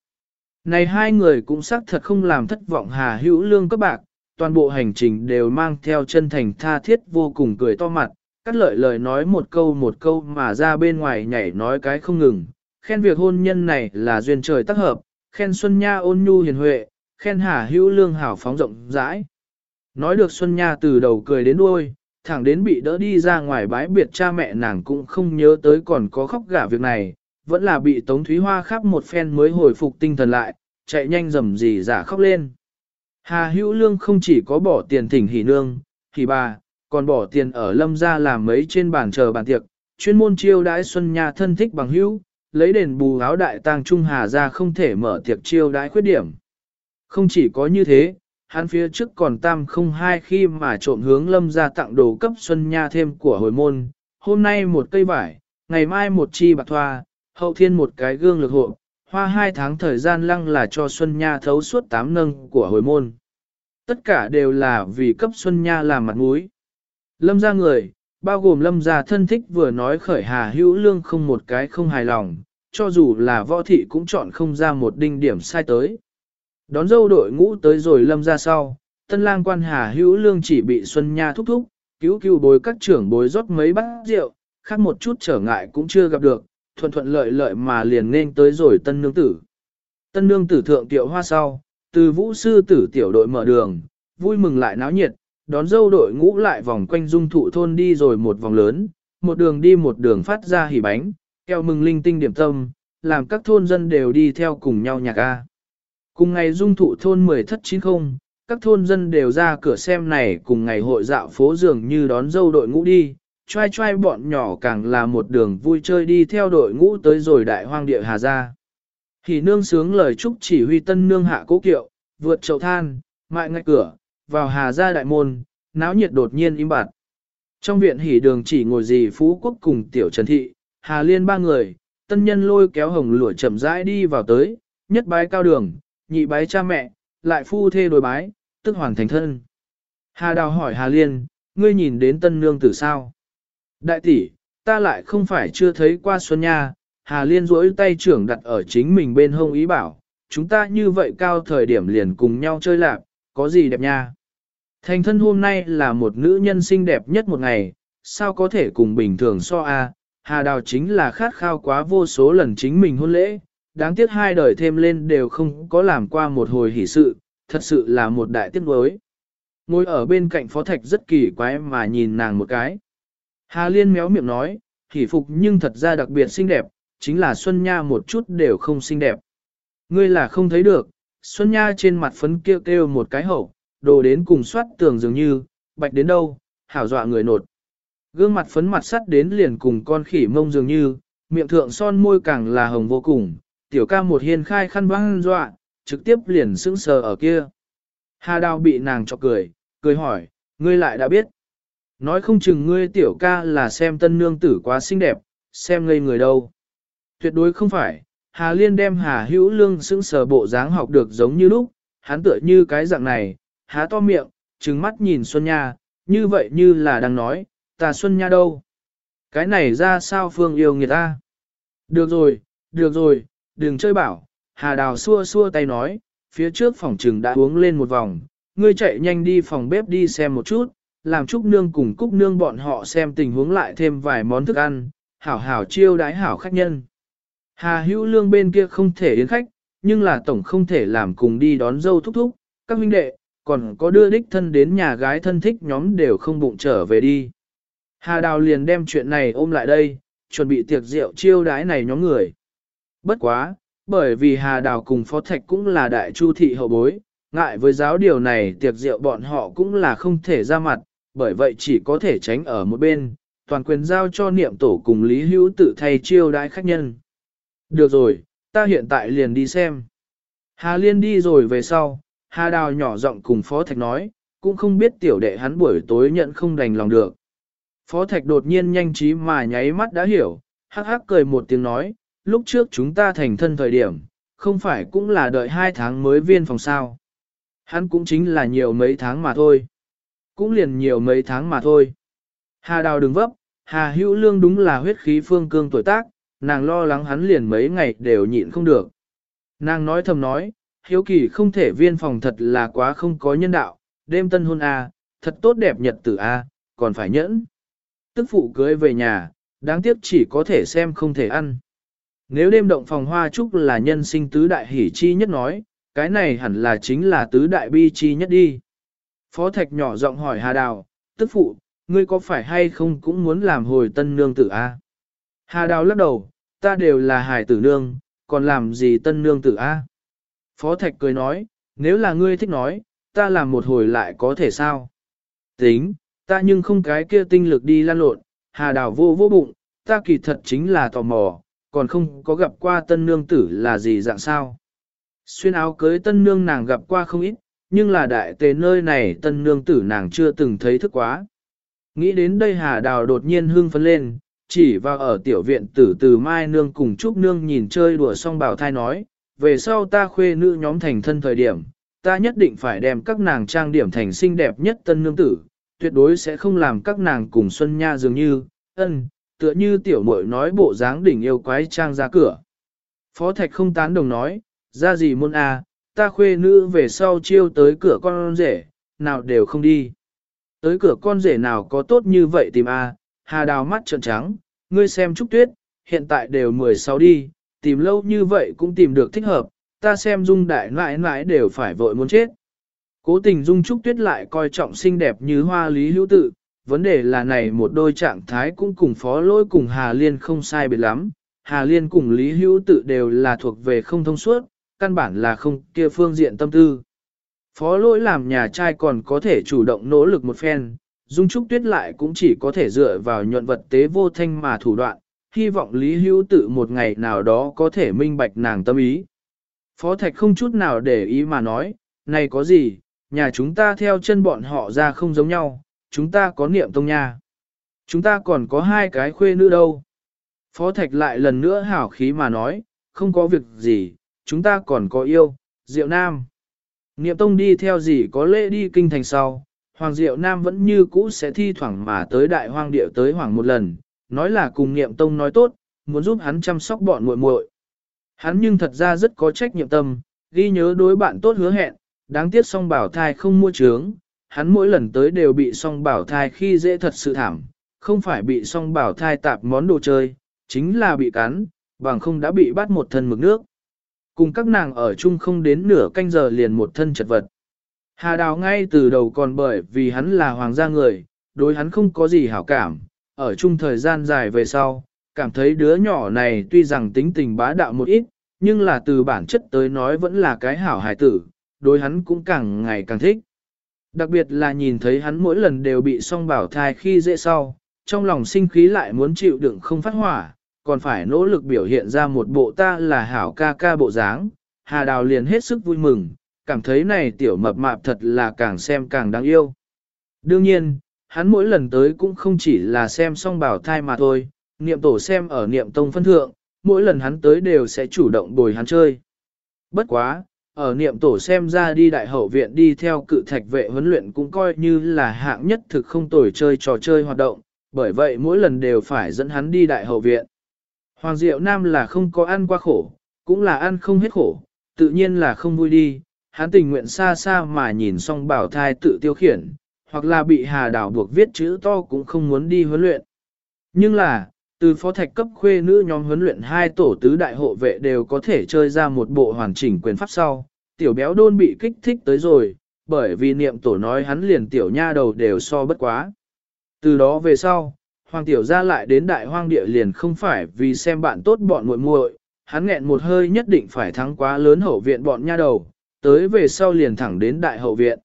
Này hai người cũng xác thật không làm thất vọng Hà Hữu Lương các bạc, toàn bộ hành trình đều mang theo chân thành tha thiết vô cùng cười to mặt, cắt lợi lời nói một câu một câu mà ra bên ngoài nhảy nói cái không ngừng, khen việc hôn nhân này là duyên trời tác hợp, khen Xuân Nha ôn nhu hiền huệ, khen Hà Hữu Lương hảo phóng rộng rãi. Nói được Xuân Nha từ đầu cười đến đuôi, thẳng đến bị đỡ đi ra ngoài bái biệt cha mẹ nàng cũng không nhớ tới còn có khóc gả việc này, vẫn là bị Tống Thúy Hoa khắp một phen mới hồi phục tinh thần lại, chạy nhanh rầm rì giả khóc lên. Hà Hữu Lương không chỉ có bỏ tiền thỉnh hỉ nương, hỉ bà, còn bỏ tiền ở lâm gia làm mấy trên bàn chờ bàn tiệc, chuyên môn chiêu đãi Xuân Nha thân thích bằng hữu, lấy đền bù áo đại tang trung hà ra không thể mở tiệc chiêu đãi khuyết điểm. Không chỉ có như thế, hắn phía trước còn tam không hai khi mà trộm hướng lâm ra tặng đồ cấp Xuân Nha thêm của hồi môn, hôm nay một cây vải, ngày mai một chi bạc thoa, hậu thiên một cái gương lực hộ, hoa hai tháng thời gian lăng là cho Xuân Nha thấu suốt tám nâng của hồi môn. Tất cả đều là vì cấp Xuân Nha làm mặt mũi. Lâm ra người, bao gồm lâm gia thân thích vừa nói khởi hà hữu lương không một cái không hài lòng, cho dù là võ thị cũng chọn không ra một đinh điểm sai tới. Đón dâu đội ngũ tới rồi lâm ra sau, tân lang quan hà hữu lương chỉ bị Xuân Nha thúc thúc, cứu cứu bối các trưởng bối rót mấy bát rượu, khác một chút trở ngại cũng chưa gặp được, thuận thuận lợi lợi mà liền nên tới rồi tân nương tử. Tân nương tử thượng tiệu hoa sau, từ vũ sư tử tiểu đội mở đường, vui mừng lại náo nhiệt, đón dâu đội ngũ lại vòng quanh dung thụ thôn đi rồi một vòng lớn, một đường đi một đường phát ra hỉ bánh, keo mừng linh tinh điểm tâm, làm các thôn dân đều đi theo cùng nhau nhạc A. Cùng ngày dung thụ thôn 10 thất chín không, các thôn dân đều ra cửa xem này cùng ngày hội dạo phố dường như đón dâu đội ngũ đi, trai trai bọn nhỏ càng là một đường vui chơi đi theo đội ngũ tới rồi đại hoang địa Hà Gia. Thì nương sướng lời chúc chỉ huy tân nương hạ cố kiệu, vượt chậu than, mại ngay cửa, vào Hà Gia đại môn, náo nhiệt đột nhiên im bặt. Trong viện hỉ đường chỉ ngồi dì Phú Quốc cùng Tiểu Trần Thị, Hà Liên ba người, tân nhân lôi kéo hồng lụa chậm rãi đi vào tới, nhất bái cao đường, nhị bái cha mẹ, lại phu thê đối bái, tức hoàn thành thân. Hà Đào hỏi Hà Liên, ngươi nhìn đến tân nương tử sao? Đại tỷ, ta lại không phải chưa thấy qua Xuân Nha, Hà Liên duỗi tay trưởng đặt ở chính mình bên hông ý bảo, chúng ta như vậy cao thời điểm liền cùng nhau chơi lạc, có gì đẹp nha. Thành thân hôm nay là một nữ nhân xinh đẹp nhất một ngày, sao có thể cùng bình thường so a? Hà Đào chính là khát khao quá vô số lần chính mình hôn lễ, đáng tiếc hai đời thêm lên đều không có làm qua một hồi hỷ sự, thật sự là một đại tiếc nuối. Ngồi ở bên cạnh phó thạch rất kỳ quái mà nhìn nàng một cái. Hà Liên méo miệng nói, hỷ phục nhưng thật ra đặc biệt xinh đẹp, chính là Xuân Nha một chút đều không xinh đẹp. Ngươi là không thấy được, Xuân Nha trên mặt phấn kêu kêu một cái hậu, đồ đến cùng soát tường dường như, bạch đến đâu, hảo dọa người nột. Gương mặt phấn mặt sắt đến liền cùng con khỉ mông dường như, miệng thượng son môi càng là hồng vô cùng, tiểu ca một hiên khai khăn băng dọa, trực tiếp liền sững sờ ở kia. Hà đào bị nàng chọc cười, cười hỏi, ngươi lại đã biết. Nói không chừng ngươi tiểu ca là xem tân nương tử quá xinh đẹp, xem ngây người đâu. Tuyệt đối không phải, Hà Liên đem Hà Hữu Lương sững sờ bộ dáng học được giống như lúc, hắn tựa như cái dạng này, há to miệng, trừng mắt nhìn Xuân Nha, như vậy như là đang nói, ta Xuân Nha đâu? Cái này ra sao Phương yêu người ta? Được rồi, được rồi, đừng chơi bảo, Hà Đào xua xua tay nói, phía trước phòng trừng đã uống lên một vòng, ngươi chạy nhanh đi phòng bếp đi xem một chút, làm Trúc Nương cùng Cúc Nương bọn họ xem tình huống lại thêm vài món thức ăn, hảo hảo chiêu đái hảo khách nhân. Hà hữu lương bên kia không thể đến khách, nhưng là tổng không thể làm cùng đi đón dâu thúc thúc, các huynh đệ, còn có đưa đích thân đến nhà gái thân thích nhóm đều không bụng trở về đi. Hà Đào liền đem chuyện này ôm lại đây, chuẩn bị tiệc rượu chiêu đái này nhóm người. Bất quá, bởi vì Hà Đào cùng Phó Thạch cũng là đại chu thị hậu bối, ngại với giáo điều này tiệc rượu bọn họ cũng là không thể ra mặt, bởi vậy chỉ có thể tránh ở một bên, toàn quyền giao cho niệm tổ cùng Lý Hữu tự thay chiêu đái khách nhân. Được rồi, ta hiện tại liền đi xem. Hà Liên đi rồi về sau, Hà Đào nhỏ giọng cùng Phó Thạch nói, cũng không biết tiểu đệ hắn buổi tối nhận không đành lòng được. Phó Thạch đột nhiên nhanh trí mà nháy mắt đã hiểu, hắc hắc cười một tiếng nói, lúc trước chúng ta thành thân thời điểm, không phải cũng là đợi hai tháng mới viên phòng sao. Hắn cũng chính là nhiều mấy tháng mà thôi. Cũng liền nhiều mấy tháng mà thôi. Hà Đào đừng vấp, Hà Hữu Lương đúng là huyết khí phương cương tuổi tác, nàng lo lắng hắn liền mấy ngày đều nhịn không được. Nàng nói thầm nói, hiếu kỳ không thể viên phòng thật là quá không có nhân đạo, đêm tân hôn A, thật tốt đẹp nhật tử A, còn phải nhẫn. Tức phụ cưới về nhà, đáng tiếc chỉ có thể xem không thể ăn. Nếu đêm động phòng hoa trúc là nhân sinh tứ đại hỷ chi nhất nói, cái này hẳn là chính là tứ đại bi chi nhất đi. Phó Thạch nhỏ giọng hỏi Hà Đào, tức phụ, ngươi có phải hay không cũng muốn làm hồi tân nương tử a? Hà Đào lắc đầu, ta đều là hải tử nương, còn làm gì tân nương tử a? Phó Thạch cười nói, nếu là ngươi thích nói, ta làm một hồi lại có thể sao? Tính, ta nhưng không cái kia tinh lực đi lan lộn, Hà Đào vô vô bụng, ta kỳ thật chính là tò mò, còn không có gặp qua tân nương tử là gì dạng sao. Xuyên áo cưới tân nương nàng gặp qua không ít, nhưng là đại tề nơi này tân nương tử nàng chưa từng thấy thức quá. Nghĩ đến đây hà đào đột nhiên hưng phấn lên, chỉ vào ở tiểu viện tử từ mai nương cùng trúc nương nhìn chơi đùa xong bảo thai nói, về sau ta khuê nữ nhóm thành thân thời điểm, ta nhất định phải đem các nàng trang điểm thành xinh đẹp nhất tân nương tử, tuyệt đối sẽ không làm các nàng cùng Xuân Nha dường như, ân, tựa như tiểu muội nói bộ dáng đỉnh yêu quái trang ra cửa. Phó Thạch không tán đồng nói, ra gì môn a, à, ta khuê nữ về sau chiêu tới cửa con rể, nào đều không đi. Tới cửa con rể nào có tốt như vậy tìm a, à, hà đào mắt trợn trắng, ngươi xem Trúc Tuyết, hiện tại đều 16 đi, tìm lâu như vậy cũng tìm được thích hợp, ta xem dung đại nãi nãi đều phải vội muốn chết. Cố tình dung Trúc Tuyết lại coi trọng xinh đẹp như hoa lý hữu tự, vấn đề là này một đôi trạng thái cũng cùng phó lỗi cùng Hà Liên không sai biệt lắm. Hà Liên cùng Lý Hữu tự đều là thuộc về không thông suốt, căn bản là không kia phương diện tâm tư. Phó lỗi làm nhà trai còn có thể chủ động nỗ lực một phen, Dung Trúc Tuyết lại cũng chỉ có thể dựa vào nhuận vật tế vô thanh mà thủ đoạn, hy vọng Lý Hữu tự một ngày nào đó có thể minh bạch nàng tâm ý. Phó Thạch không chút nào để ý mà nói, này có gì, nhà chúng ta theo chân bọn họ ra không giống nhau, chúng ta có niệm tông nha. Chúng ta còn có hai cái khuê nữ đâu. Phó Thạch lại lần nữa hảo khí mà nói, không có việc gì, chúng ta còn có yêu, Diệu Nam. Niệm tông đi theo gì có lễ đi kinh thành sau, Hoàng Diệu Nam vẫn như cũ sẽ thi thoảng mà tới đại hoang địa tới hoàng một lần, nói là cùng niệm tông nói tốt, muốn giúp hắn chăm sóc bọn muội muội. Hắn nhưng thật ra rất có trách nhiệm tâm, ghi nhớ đối bạn tốt hứa hẹn, đáng tiếc song bảo thai không mua trướng, hắn mỗi lần tới đều bị song bảo thai khi dễ thật sự thảm, không phải bị song bảo thai tạp món đồ chơi, chính là bị cắn, bằng không đã bị bắt một thân mực nước. Cùng các nàng ở chung không đến nửa canh giờ liền một thân chật vật. Hà Đào ngay từ đầu còn bởi vì hắn là hoàng gia người, đối hắn không có gì hảo cảm, ở chung thời gian dài về sau, cảm thấy đứa nhỏ này tuy rằng tính tình bá đạo một ít, nhưng là từ bản chất tới nói vẫn là cái hảo hài tử, đối hắn cũng càng ngày càng thích. Đặc biệt là nhìn thấy hắn mỗi lần đều bị song bảo thai khi dễ sau, trong lòng sinh khí lại muốn chịu đựng không phát hỏa, còn phải nỗ lực biểu hiện ra một bộ ta là hảo ca ca bộ dáng. Hà Đào liền hết sức vui mừng, cảm thấy này tiểu mập mạp thật là càng xem càng đáng yêu. Đương nhiên, hắn mỗi lần tới cũng không chỉ là xem song bảo thai mà thôi, niệm tổ xem ở niệm tông phân thượng, mỗi lần hắn tới đều sẽ chủ động bồi hắn chơi. Bất quá, ở niệm tổ xem ra đi đại hậu viện đi theo cự thạch vệ huấn luyện cũng coi như là hạng nhất thực không tồi chơi trò chơi hoạt động, bởi vậy mỗi lần đều phải dẫn hắn đi đại hậu viện. Hoàng Diệu Nam là không có ăn qua khổ, cũng là ăn không hết khổ, tự nhiên là không vui đi, hắn tình nguyện xa xa mà nhìn xong bảo thai tự tiêu khiển, hoặc là bị hà đảo buộc viết chữ to cũng không muốn đi huấn luyện. Nhưng là, từ phó thạch cấp khuê nữ nhóm huấn luyện hai tổ tứ đại hộ vệ đều có thể chơi ra một bộ hoàn chỉnh quyền pháp sau, tiểu béo đôn bị kích thích tới rồi, bởi vì niệm tổ nói hắn liền tiểu nha đầu đều so bất quá. Từ đó về sau, hoàng tiểu ra lại đến đại hoang địa liền không phải vì xem bạn tốt bọn muội muội, hắn nghẹn một hơi nhất định phải thắng quá lớn hậu viện bọn nha đầu, tới về sau liền thẳng đến đại hậu viện.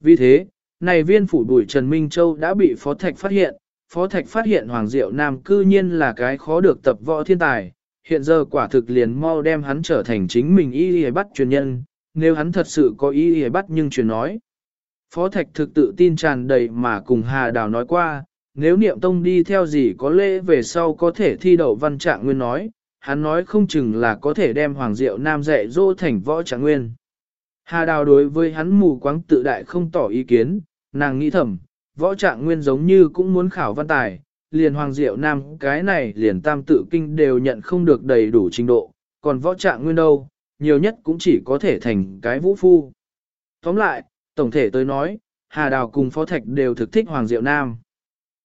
Vì thế, này viên phủ bùi Trần Minh Châu đã bị Phó Thạch phát hiện, Phó Thạch phát hiện Hoàng Diệu Nam cư nhiên là cái khó được tập võ thiên tài, hiện giờ quả thực liền mau đem hắn trở thành chính mình y y bắt truyền nhân, nếu hắn thật sự có y y bắt nhưng truyền nói. Phó Thạch thực tự tin tràn đầy mà cùng Hà Đào nói qua, nếu niệm tông đi theo gì có lễ về sau có thể thi đậu văn trạng nguyên nói, hắn nói không chừng là có thể đem Hoàng Diệu Nam dạy dỗ thành võ trạng nguyên. Hà Đào đối với hắn mù quáng tự đại không tỏ ý kiến, nàng nghĩ thầm, võ trạng nguyên giống như cũng muốn khảo văn tài, liền Hoàng Diệu Nam cái này liền tam tự kinh đều nhận không được đầy đủ trình độ, còn võ trạng nguyên đâu, nhiều nhất cũng chỉ có thể thành cái vũ phu. Tóm lại, tổng thể tới nói, Hà Đào cùng Phó Thạch đều thực thích Hoàng Diệu Nam.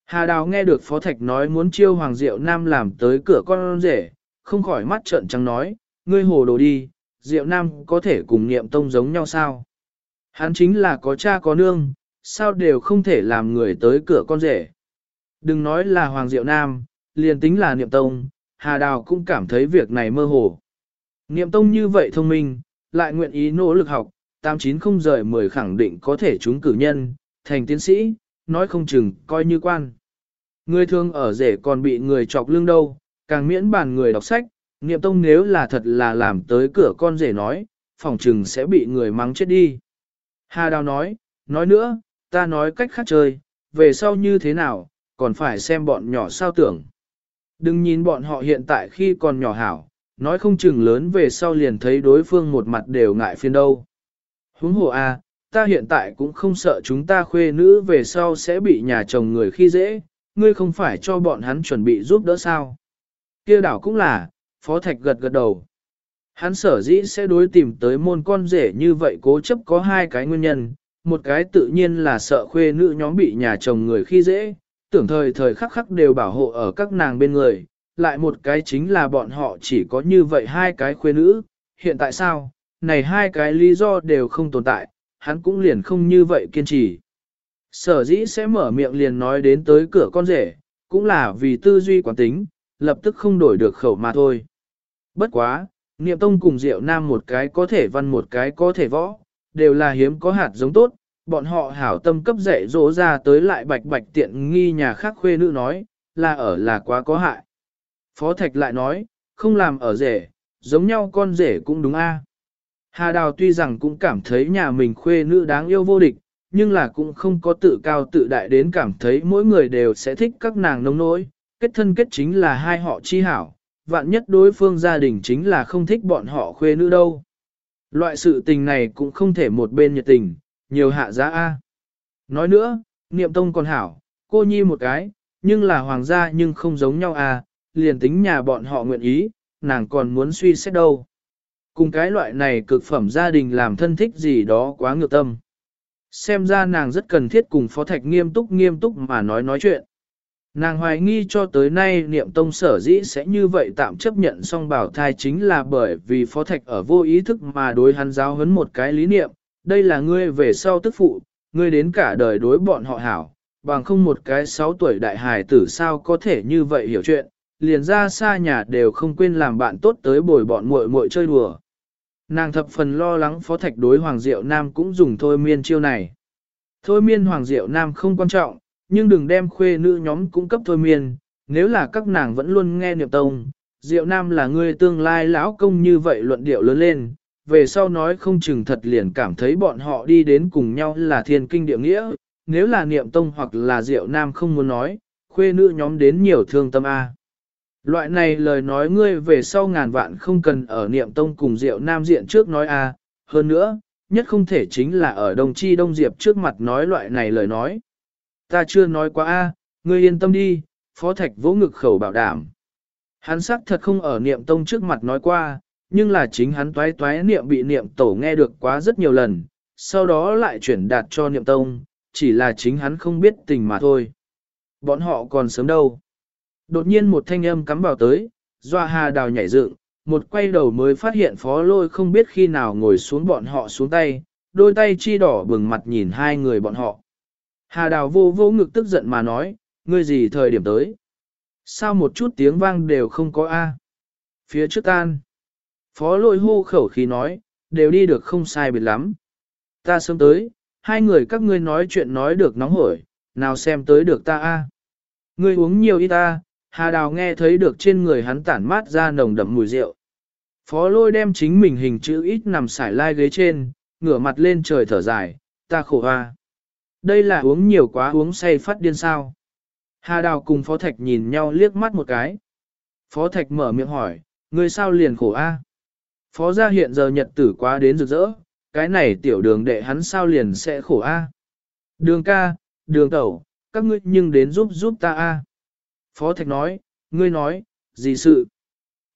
Hà Đào nghe được Phó Thạch nói muốn chiêu Hoàng Diệu Nam làm tới cửa con rể, không khỏi mắt trợn trắng nói, ngươi hồ đồ đi, Diệu Nam có thể cùng niệm tông giống nhau sao? Hắn chính là có cha có nương, sao đều không thể làm người tới cửa con rể. Đừng nói là Hoàng Diệu Nam, liền tính là niệm tông, Hà Đào cũng cảm thấy việc này mơ hồ. Niệm tông như vậy thông minh, lại nguyện ý nỗ lực học, 89 không rời 10 khẳng định có thể trúng cử nhân, thành tiến sĩ, nói không chừng, coi như quan. Người thường ở rể còn bị người chọc lương đâu, càng miễn bàn người đọc sách, niệm tông nếu là thật là làm tới cửa con rể nói, phòng chừng sẽ bị người mắng chết đi. Hà Đào nói, nói nữa, ta nói cách khác chơi, về sau như thế nào, còn phải xem bọn nhỏ sao tưởng. Đừng nhìn bọn họ hiện tại khi còn nhỏ hảo, nói không chừng lớn về sau liền thấy đối phương một mặt đều ngại phiền đâu. Huống hồ a, à, ta hiện tại cũng không sợ chúng ta khuê nữ về sau sẽ bị nhà chồng người khi dễ, ngươi không phải cho bọn hắn chuẩn bị giúp đỡ sao. kia đảo cũng là, Phó Thạch gật gật đầu. Hắn sở dĩ sẽ đối tìm tới môn con rể như vậy cố chấp có hai cái nguyên nhân, một cái tự nhiên là sợ khuê nữ nhóm bị nhà chồng người khi dễ, tưởng thời thời khắc khắc đều bảo hộ ở các nàng bên người, lại một cái chính là bọn họ chỉ có như vậy hai cái khuê nữ, hiện tại sao, này hai cái lý do đều không tồn tại, hắn cũng liền không như vậy kiên trì. Sở dĩ sẽ mở miệng liền nói đến tới cửa con rể, cũng là vì tư duy quán tính, lập tức không đổi được khẩu mà thôi. Bất quá, Niệm Tông cùng Diệu Nam một cái có thể văn một cái có thể võ, đều là hiếm có hạt giống tốt, bọn họ hảo tâm cấp dạy dỗ ra tới lại bạch bạch tiện nghi nhà khác khuê nữ nói, là ở là quá có hại. Phó Thạch lại nói, không làm ở rể, giống nhau con rể cũng đúng a. Hà Đào tuy rằng cũng cảm thấy nhà mình khuê nữ đáng yêu vô địch, nhưng là cũng không có tự cao tự đại đến cảm thấy mỗi người đều sẽ thích các nàng nông nỗi, kết thân kết chính là hai họ chi hảo, vạn nhất đối phương gia đình chính là không thích bọn họ khuê nữ đâu. Loại sự tình này cũng không thể một bên nhiệt tình, nhiều hạ giá A. Nói nữa, niệm tông còn hảo, cô nhi một cái, nhưng là hoàng gia nhưng không giống nhau A, liền tính nhà bọn họ nguyện ý, nàng còn muốn suy xét đâu. Cùng cái loại này cực phẩm gia đình làm thân thích gì đó quá ngược tâm. Xem ra nàng rất cần thiết cùng Phó Thạch nghiêm túc nghiêm túc mà nói nói chuyện. Nàng hoài nghi cho tới nay niệm tông sở dĩ sẽ như vậy tạm chấp nhận song bảo thai chính là bởi vì phó thạch ở vô ý thức mà đối hắn giáo huấn một cái lý niệm, đây là ngươi về sau tức phụ, ngươi đến cả đời đối bọn họ hảo, bằng không một cái sáu tuổi đại hài tử sao có thể như vậy hiểu chuyện, liền ra xa nhà đều không quên làm bạn tốt tới bồi bọn muội muội chơi đùa. Nàng thập phần lo lắng phó thạch đối Hoàng Diệu Nam cũng dùng thôi miên chiêu này. Thôi miên Hoàng Diệu Nam không quan trọng, nhưng đừng đem khuê nữ nhóm cung cấp thôi miên, nếu là các nàng vẫn luôn nghe niệm tông, Diệu Nam là người tương lai lão công như vậy luận điệu lớn lên, về sau nói không chừng thật liền cảm thấy bọn họ đi đến cùng nhau là thiên kinh địa nghĩa, nếu là niệm tông hoặc là Diệu Nam không muốn nói, khuê nữ nhóm đến nhiều thương tâm A. Loại này lời nói ngươi về sau ngàn vạn không cần ở niệm tông cùng Diệu Nam diện trước nói A, hơn nữa, nhất không thể chính là ở đồng Chi Đông Diệp trước mặt nói loại này lời nói. Ta chưa nói quá a, ngươi yên tâm đi, phó thạch vỗ ngực khẩu bảo đảm. Hắn xác thật không ở niệm tông trước mặt nói qua, nhưng là chính hắn toái toái niệm bị niệm tổ nghe được quá rất nhiều lần, sau đó lại chuyển đạt cho niệm tông, chỉ là chính hắn không biết tình mà thôi. Bọn họ còn sớm đâu. Đột nhiên một thanh âm cắm vào tới, doa hà đào nhảy dựng, một quay đầu mới phát hiện phó lôi không biết khi nào ngồi xuống bọn họ xuống tay, đôi tay chi đỏ bừng mặt nhìn hai người bọn họ. Hà đào vô vô ngực tức giận mà nói, ngươi gì thời điểm tới? Sao một chút tiếng vang đều không có A? Phía trước tan. Phó lôi hô khẩu khí nói, đều đi được không sai biệt lắm. Ta sớm tới, hai người các ngươi nói chuyện nói được nóng hổi, nào xem tới được ta A. Ngươi uống nhiều ít ta, hà đào nghe thấy được trên người hắn tản mát ra nồng đậm mùi rượu. Phó lôi đem chính mình hình chữ ít nằm sải lai ghế trên, ngửa mặt lên trời thở dài, ta khổ hoa. Đây là uống nhiều quá uống say phát điên sao. Hà Đào cùng Phó Thạch nhìn nhau liếc mắt một cái. Phó Thạch mở miệng hỏi, người sao liền khổ a? Phó gia hiện giờ nhật tử quá đến rực rỡ, cái này tiểu đường đệ hắn sao liền sẽ khổ a? Đường ca, đường tẩu, các ngươi nhưng đến giúp giúp ta a. Phó Thạch nói, ngươi nói, gì sự?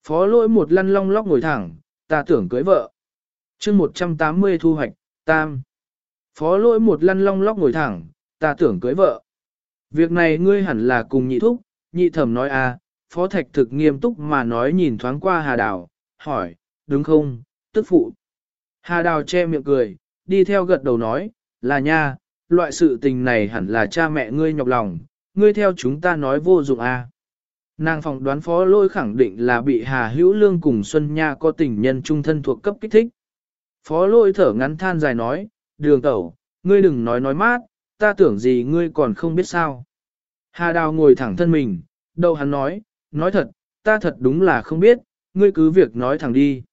Phó lỗi một lăn long lóc ngồi thẳng, ta tưởng cưới vợ. chương 180 thu hoạch, tam. Phó lỗi một lăn long lóc ngồi thẳng, ta tưởng cưới vợ. Việc này ngươi hẳn là cùng nhị thúc, nhị thẩm nói à, phó thạch thực nghiêm túc mà nói nhìn thoáng qua hà đào, hỏi, đúng không, tức phụ. Hà đào che miệng cười, đi theo gật đầu nói, là nha, loại sự tình này hẳn là cha mẹ ngươi nhọc lòng, ngươi theo chúng ta nói vô dụng à. Nàng phòng đoán phó lôi khẳng định là bị Hà Hữu Lương cùng Xuân Nha có tình nhân trung thân thuộc cấp kích thích. Phó lôi thở ngắn than dài nói, đường tẩu, ngươi đừng nói nói mát, ta tưởng gì ngươi còn không biết sao. Hà Đào ngồi thẳng thân mình, đầu hắn nói, nói thật, ta thật đúng là không biết, ngươi cứ việc nói thẳng đi.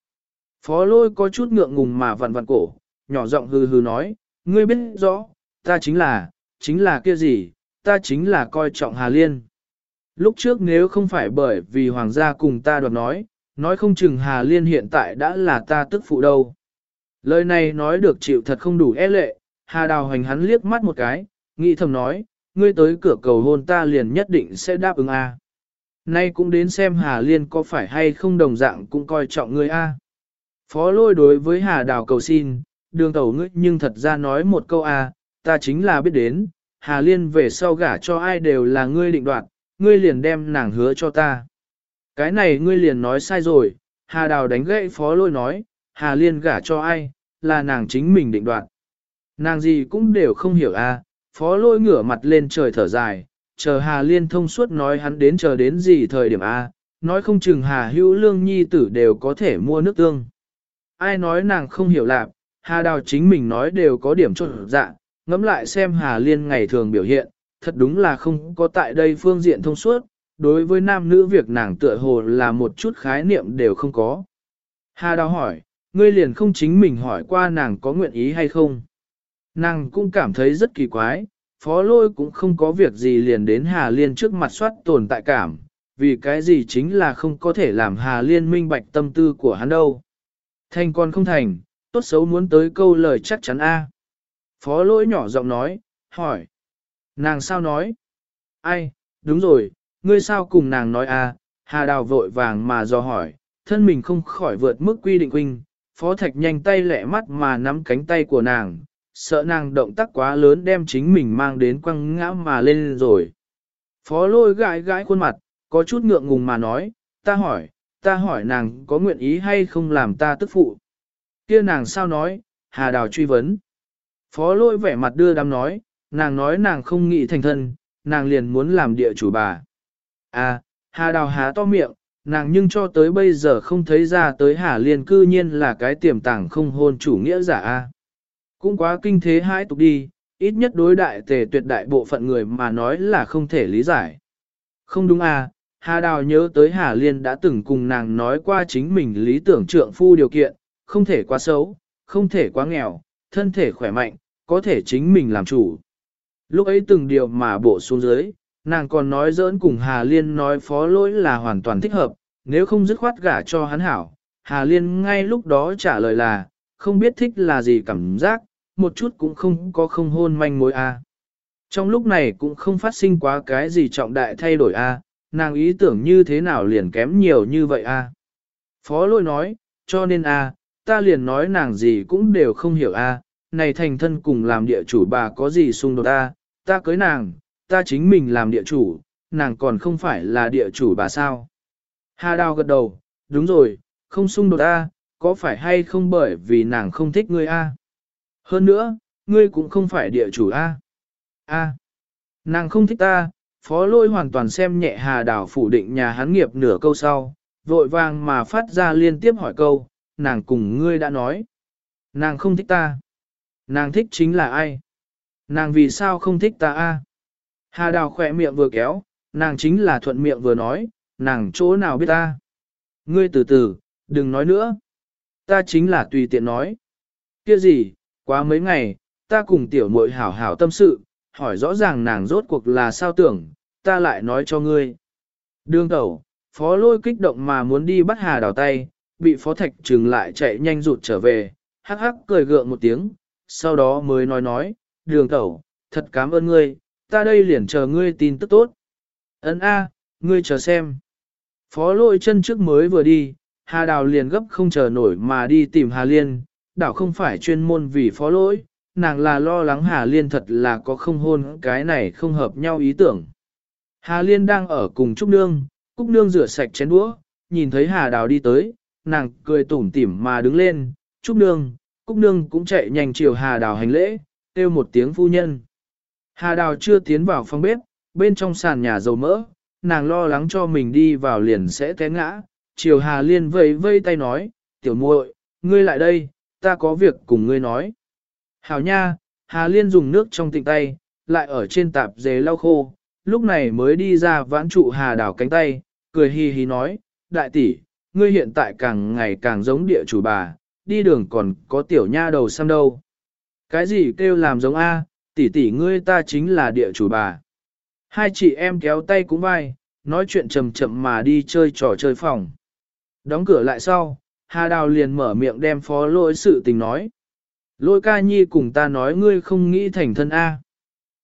Phó lôi có chút ngượng ngùng mà vặn vặn cổ, nhỏ giọng hừ hừ nói, ngươi biết rõ, ta chính là, chính là kia gì, ta chính là coi trọng Hà Liên. Lúc trước nếu không phải bởi vì hoàng gia cùng ta đoạt nói, nói không chừng Hà Liên hiện tại đã là ta tức phụ đâu. Lời này nói được chịu thật không đủ e lệ, Hà Đào hành hắn liếc mắt một cái, nghĩ thầm nói, ngươi tới cửa cầu hôn ta liền nhất định sẽ đáp ứng a. Nay cũng đến xem Hà Liên có phải hay không đồng dạng cũng coi trọng ngươi a. Phó lôi đối với Hà Đào cầu xin, đường tẩu ngươi nhưng thật ra nói một câu a, ta chính là biết đến, Hà Liên về sau gả cho ai đều là ngươi định đoạt, ngươi liền đem nàng hứa cho ta. Cái này ngươi liền nói sai rồi, Hà Đào đánh gậy phó lôi nói, Hà Liên gả cho ai, là nàng chính mình định đoạt. Nàng gì cũng đều không hiểu a. phó lôi ngửa mặt lên trời thở dài, chờ Hà Liên thông suốt nói hắn đến chờ đến gì thời điểm a, nói không chừng Hà hữu lương nhi tử đều có thể mua nước tương. Ai nói nàng không hiểu lạc, Hà Đào chính mình nói đều có điểm trộn dạ, ngẫm lại xem Hà Liên ngày thường biểu hiện, thật đúng là không có tại đây phương diện thông suốt, đối với nam nữ việc nàng tựa hồ là một chút khái niệm đều không có. Hà Đào hỏi, ngươi liền không chính mình hỏi qua nàng có nguyện ý hay không. Nàng cũng cảm thấy rất kỳ quái, phó lôi cũng không có việc gì liền đến Hà Liên trước mặt soát tồn tại cảm, vì cái gì chính là không có thể làm Hà Liên minh bạch tâm tư của hắn đâu. Thành còn không thành, tốt xấu muốn tới câu lời chắc chắn A. Phó lỗi nhỏ giọng nói, hỏi. Nàng sao nói? Ai, đúng rồi, ngươi sao cùng nàng nói A, Hà Đào vội vàng mà do hỏi, thân mình không khỏi vượt mức quy định huynh, phó thạch nhanh tay lẹ mắt mà nắm cánh tay của nàng, sợ nàng động tác quá lớn đem chính mình mang đến quăng ngã mà lên rồi. Phó lôi gãi gãi khuôn mặt, có chút ngượng ngùng mà nói, ta hỏi, ta hỏi nàng có nguyện ý hay không làm ta tức phụ. kia nàng sao nói, hà đào truy vấn. Phó lôi vẻ mặt đưa đám nói, nàng nói nàng không nghĩ thành thân, nàng liền muốn làm địa chủ bà. À, hà đào há to miệng, nàng nhưng cho tới bây giờ không thấy ra tới Hà Liên cư nhiên là cái tiềm tàng không hôn chủ nghĩa giả a. Cũng quá kinh thế hãi tục đi, ít nhất đối đại tề tuyệt đại bộ phận người mà nói là không thể lý giải. Không đúng à, Hà Đào nhớ tới Hà Liên đã từng cùng nàng nói qua chính mình lý tưởng trượng phu điều kiện, không thể quá xấu, không thể quá nghèo, thân thể khỏe mạnh, có thể chính mình làm chủ. Lúc ấy từng điều mà bộ xuống dưới, nàng còn nói giỡn cùng Hà Liên nói phó lỗi là hoàn toàn thích hợp, nếu không dứt khoát gả cho hắn hảo. Hà Liên ngay lúc đó trả lời là, không biết thích là gì cảm giác, một chút cũng không có không hôn manh mối a. À. Trong lúc này cũng không phát sinh quá cái gì trọng đại thay đổi a, à. nàng ý tưởng như thế nào liền kém nhiều như vậy a. À. Phó lôi nói, cho nên a, ta liền nói nàng gì cũng đều không hiểu a, này thành thân cùng làm địa chủ bà có gì xung đột a, ta cưới nàng, ta chính mình làm địa chủ, nàng còn không phải là địa chủ bà sao. Hà đào gật đầu, đúng rồi, không xung đột a, có phải hay không bởi vì nàng không thích ngươi a? Hơn nữa, ngươi cũng không phải địa chủ a. A, nàng không thích ta, phó lôi hoàn toàn xem nhẹ hà đào phủ định nhà hắn nghiệp nửa câu sau, vội vàng mà phát ra liên tiếp hỏi câu, nàng cùng ngươi đã nói. Nàng không thích ta. Nàng thích chính là ai? Nàng vì sao không thích ta a? Hà đào khỏe miệng vừa kéo, nàng chính là thuận miệng vừa nói, nàng chỗ nào biết ta. Ngươi từ từ, đừng nói nữa. Ta chính là tùy tiện nói. Kia gì, quá mấy ngày, ta cùng tiểu muội hảo hảo tâm sự, hỏi rõ ràng nàng rốt cuộc là sao tưởng, ta lại nói cho ngươi. Đương tẩu, phó lôi kích động mà muốn đi bắt hà đào tay, bị phó thạch trừng lại chạy nhanh rụt trở về, hắc hắc cười gượng một tiếng, sau đó mới nói nói, đường tẩu, thật cảm ơn ngươi, ta đây liền chờ ngươi tin tức tốt. Ấn A, ngươi chờ xem. Phó lôi chân trước mới vừa đi, Hà Đào liền gấp không chờ nổi mà đi tìm Hà Liên, đảo không phải chuyên môn vì phó lỗi, nàng là lo lắng Hà Liên thật là có không hôn cái này không hợp nhau ý tưởng. Hà Liên đang ở cùng Trúc Nương, Cúc nương rửa sạch chén đũa, nhìn thấy Hà Đào đi tới, nàng cười tủm tỉm mà đứng lên, Trúc nương, Cúc nương cũng chạy nhanh chiều Hà Đào hành lễ, kêu một tiếng phu nhân. Hà Đào chưa tiến vào phòng bếp, bên trong sàn nhà dầu mỡ, nàng lo lắng cho mình đi vào liền sẽ té ngã, Triều Hà Liên vây vây tay nói, tiểu muội, ngươi lại đây, ta có việc cùng ngươi nói. Hảo nha, Hà Liên dùng nước trong tịnh tay, lại ở trên tạp dề lau khô, lúc này mới đi ra vãn trụ Hà Đào cánh tay, cười hi hi nói, đại tỷ, ngươi hiện tại càng ngày càng giống địa chủ bà, đi đường còn có tiểu nha đầu xăm đâu. Cái gì kêu làm giống A, tỷ tỷ ngươi ta chính là địa chủ bà. Hai chị em kéo tay cũng vai, nói chuyện chậm chậm mà đi chơi trò chơi phòng. Đóng cửa lại sau, Hà Đào liền mở miệng đem phó lỗi sự tình nói. Lôi ca nhi cùng ta nói ngươi không nghĩ thành thân A.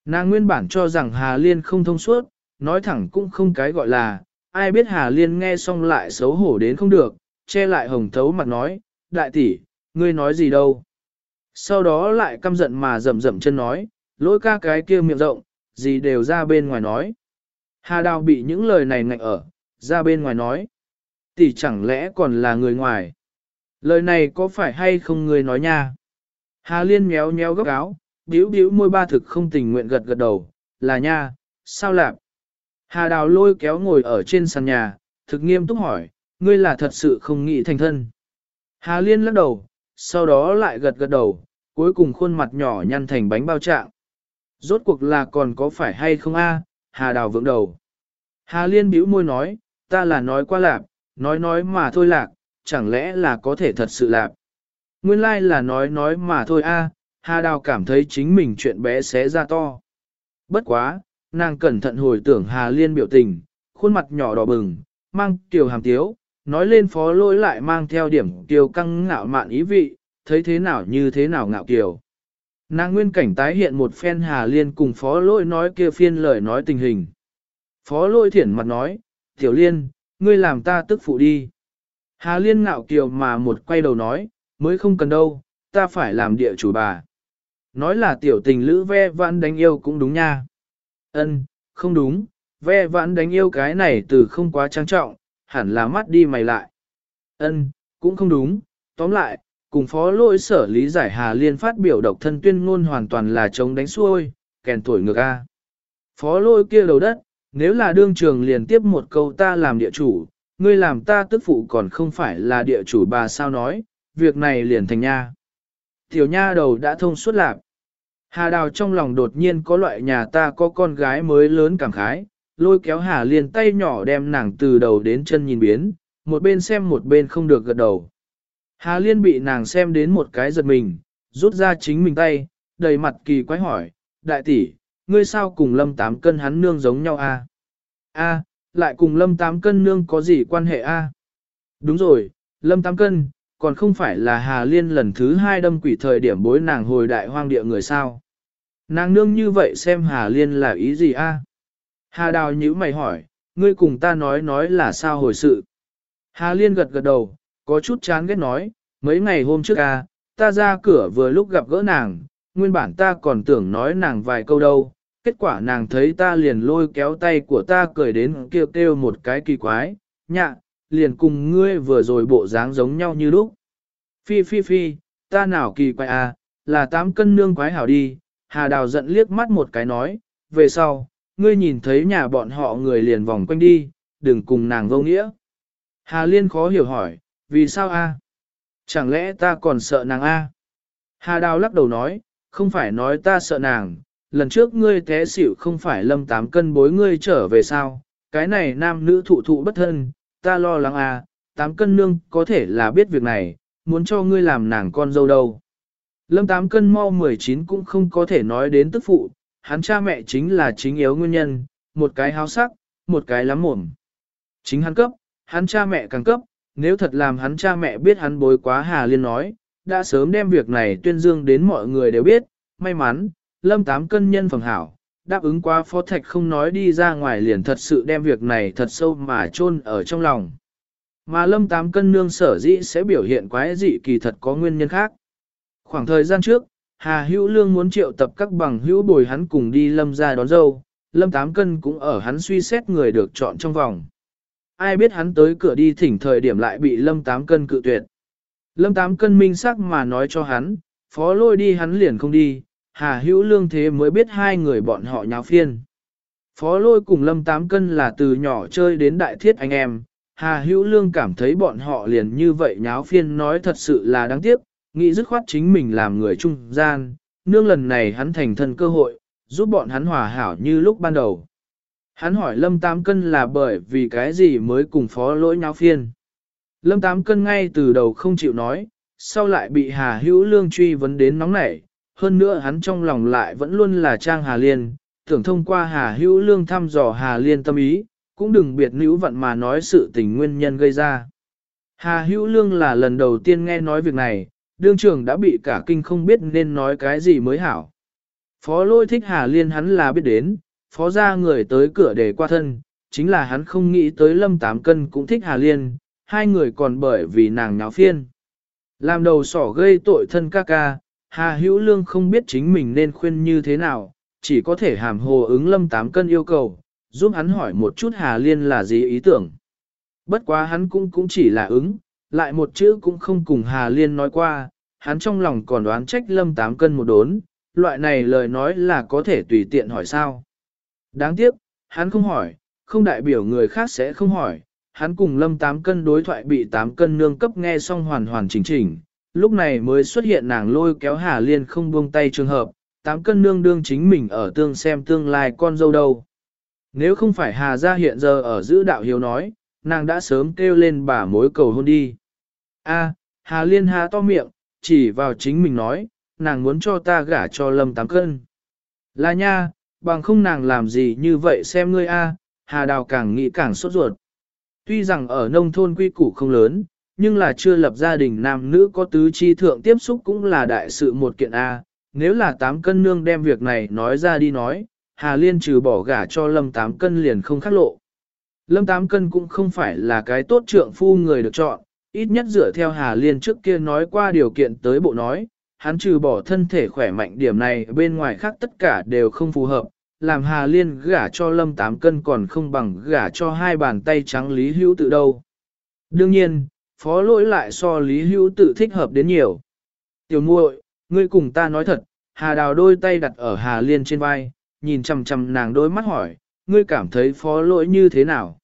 Nàng nguyên bản cho rằng Hà Liên không thông suốt, nói thẳng cũng không cái gọi là, ai biết Hà Liên nghe xong lại xấu hổ đến không được, che lại hồng thấu mặt nói, đại tỷ, ngươi nói gì đâu. Sau đó lại căm giận mà rầm rầm chân nói, lỗi ca cái kia miệng rộng, gì đều ra bên ngoài nói. Hà Đào bị những lời này ngạnh ở, ra bên ngoài nói. Tỷ chẳng lẽ còn là người ngoài? Lời này có phải hay không người nói nha? Hà Liên méo méo góc áo, bĩu bĩu môi ba thực không tình nguyện gật gật đầu, là nha, sao lạp? Hà Đào lôi kéo ngồi ở trên sàn nhà, thực nghiêm túc hỏi, ngươi là thật sự không nghĩ thành thân. Hà Liên lắc đầu, sau đó lại gật gật đầu, cuối cùng khuôn mặt nhỏ nhăn thành bánh bao trạng. Rốt cuộc là còn có phải hay không a? Hà Đào vượng đầu. Hà Liên bĩu môi nói, ta là nói qua lạp, nói nói mà thôi lạc, chẳng lẽ là có thể thật sự lạp. Nguyên lai like là nói nói mà thôi a, Hà Đào cảm thấy chính mình chuyện bé xé ra to. Bất quá, nàng cẩn thận hồi tưởng Hà Liên biểu tình, khuôn mặt nhỏ đỏ bừng, mang tiểu hàm tiếu, nói lên phó lỗi lại mang theo điểm kiều căng ngạo mạn ý vị, thấy thế nào như thế nào ngạo kiều. Nàng nguyên cảnh tái hiện một phen Hà Liên cùng phó lỗi nói kia phiên lời nói tình hình. Phó lỗi thiển mặt nói, tiểu liên, ngươi làm ta tức phụ đi. Hà Liên ngạo kiều mà một quay đầu nói, mới không cần đâu, ta phải làm địa chủ bà. Nói là tiểu tình lữ ve vãn đánh yêu cũng đúng nha. Ân, không đúng, ve vãn đánh yêu cái này từ không quá trang trọng, hẳn là mắt đi mày lại. Ân, cũng không đúng, tóm lại, cùng phó lỗi sở lý giải Hà Liên phát biểu độc thân tuyên ngôn hoàn toàn là chống đánh xuôi, kèn tuổi ngược A. Phó lỗi kia đầu đất, nếu là đương trường liền tiếp một câu ta làm địa chủ, ngươi làm ta tức phụ còn không phải là địa chủ bà sao nói, việc này liền thành nha. Tiểu nha đầu đã thông suốt lạc. Hà đào trong lòng đột nhiên có loại nhà ta có con gái mới lớn cảm khái, lôi kéo Hà liên tay nhỏ đem nàng từ đầu đến chân nhìn biến, một bên xem một bên không được gật đầu. Hà liên bị nàng xem đến một cái giật mình, rút ra chính mình tay, đầy mặt kỳ quái hỏi, đại tỷ, ngươi sao cùng lâm tám cân hắn nương giống nhau a? A, lại cùng lâm tám cân nương có gì quan hệ a? Đúng rồi, lâm tám cân, còn không phải là Hà Liên lần thứ hai đâm quỷ thời điểm bối nàng hồi đại hoang địa người sao. Nàng nương như vậy xem Hà Liên là ý gì a? Hà Đào nhữ mày hỏi, ngươi cùng ta nói nói là sao hồi sự. Hà Liên gật gật đầu, có chút chán ghét nói, mấy ngày hôm trước à, ta ra cửa vừa lúc gặp gỡ nàng, nguyên bản ta còn tưởng nói nàng vài câu đâu, kết quả nàng thấy ta liền lôi kéo tay của ta cười đến kêu kêu một cái kỳ quái, nhạ, liền cùng ngươi vừa rồi bộ dáng giống nhau như lúc. Phi phi phi, ta nào kỳ quái à, là tám cân nương quái hảo đi, Hà Đào giận liếc mắt một cái nói, về sau, ngươi nhìn thấy nhà bọn họ người liền vòng quanh đi, đừng cùng nàng vô nghĩa. Hà Liên khó hiểu hỏi, vì sao a? Chẳng lẽ ta còn sợ nàng a? Hà Đào lắc đầu nói, không phải nói ta sợ nàng, lần trước ngươi té xỉu không phải lâm tám cân bối ngươi trở về sao, cái này nam nữ thụ thụ bất thân, ta lo lắng à, tám cân nương có thể là biết việc này, muốn cho ngươi làm nàng con dâu đâu. Lâm tám cân mau 19 cũng không có thể nói đến tức phụ, hắn cha mẹ chính là chính yếu nguyên nhân, một cái háo sắc, một cái lắm mồm. Chính hắn cấp, hắn cha mẹ càng cấp, nếu thật làm hắn cha mẹ biết hắn bối quá Hà Liên nói, đã sớm đem việc này tuyên dương đến mọi người đều biết, may mắn, lâm tám cân nhân phẩm hảo, đáp ứng qua phó thạch không nói đi ra ngoài liền thật sự đem việc này thật sâu mà chôn ở trong lòng. Mà lâm tám cân nương sở dĩ sẽ biểu hiện quái dị kỳ thật có nguyên nhân khác. Khoảng thời gian trước, Hà Hữu Lương muốn triệu tập các bằng hữu bồi hắn cùng đi lâm ra đón dâu, lâm tám cân cũng ở hắn suy xét người được chọn trong vòng ai biết hắn tới cửa đi thỉnh thời điểm lại bị lâm tám cân cự tuyệt. Lâm tám cân minh sắc mà nói cho hắn, phó lôi đi hắn liền không đi, hà hữu lương thế mới biết hai người bọn họ nháo phiên. Phó lôi cùng lâm tám cân là từ nhỏ chơi đến đại thiết anh em, hà hữu lương cảm thấy bọn họ liền như vậy nháo phiên nói thật sự là đáng tiếc, nghĩ dứt khoát chính mình làm người trung gian, nương lần này hắn thành thân cơ hội, giúp bọn hắn hòa hảo như lúc ban đầu. Hắn hỏi Lâm Tám Cân là bởi vì cái gì mới cùng phó lỗi nháo phiên. Lâm Tám Cân ngay từ đầu không chịu nói, sau lại bị Hà Hữu Lương truy vấn đến nóng nảy, hơn nữa hắn trong lòng lại vẫn luôn là Trang Hà Liên, tưởng thông qua Hà Hữu Lương thăm dò Hà Liên tâm ý, cũng đừng biệt nữ vận mà nói sự tình nguyên nhân gây ra. Hà Hữu Lương là lần đầu tiên nghe nói việc này, đương trưởng đã bị cả kinh không biết nên nói cái gì mới hảo. Phó lôi thích Hà Liên hắn là biết đến, phó ra người tới cửa để qua thân, chính là hắn không nghĩ tới lâm tám cân cũng thích Hà Liên, hai người còn bởi vì nàng nháo phiên. Làm đầu sỏ gây tội thân ca ca, Hà Hữu Lương không biết chính mình nên khuyên như thế nào, chỉ có thể hàm hồ ứng lâm tám cân yêu cầu, giúp hắn hỏi một chút Hà Liên là gì ý tưởng. Bất quá hắn cũng cũng chỉ là ứng, lại một chữ cũng không cùng Hà Liên nói qua, hắn trong lòng còn đoán trách lâm tám cân một đốn, loại này lời nói là có thể tùy tiện hỏi sao. Đáng tiếc, hắn không hỏi, không đại biểu người khác sẽ không hỏi, hắn cùng lâm tám cân đối thoại bị tám cân nương cấp nghe xong hoàn hoàn chỉnh chỉnh, lúc này mới xuất hiện nàng lôi kéo Hà Liên không buông tay trường hợp, tám cân nương đương chính mình ở tương xem tương lai con dâu đâu. Nếu không phải Hà gia hiện giờ ở giữ đạo hiếu nói, nàng đã sớm kêu lên bà mối cầu hôn đi. A, Hà Liên há to miệng, chỉ vào chính mình nói, nàng muốn cho ta gả cho lâm tám cân. Là nha, bằng không nàng làm gì như vậy xem ngươi a, Hà Đào càng nghĩ càng sốt ruột. Tuy rằng ở nông thôn quy củ không lớn, nhưng là chưa lập gia đình nam nữ có tứ chi thượng tiếp xúc cũng là đại sự một kiện A. Nếu là tám cân nương đem việc này nói ra đi nói, Hà Liên trừ bỏ gả cho Lâm tám cân liền không khắc lộ. Lâm tám cân cũng không phải là cái tốt trượng phu người được chọn, ít nhất dựa theo Hà Liên trước kia nói qua điều kiện tới bộ nói, hắn trừ bỏ thân thể khỏe mạnh điểm này bên ngoài khác tất cả đều không phù hợp, làm Hà Liên gả cho Lâm Tám Cân còn không bằng gả cho hai bàn tay trắng Lý Hữu tự đâu. Đương nhiên, phó lỗi lại so Lý Hữu tự thích hợp đến nhiều. Tiểu muội, ngươi cùng ta nói thật, Hà Đào đôi tay đặt ở Hà Liên trên vai, nhìn chằm chằm nàng đôi mắt hỏi, ngươi cảm thấy phó lỗi như thế nào?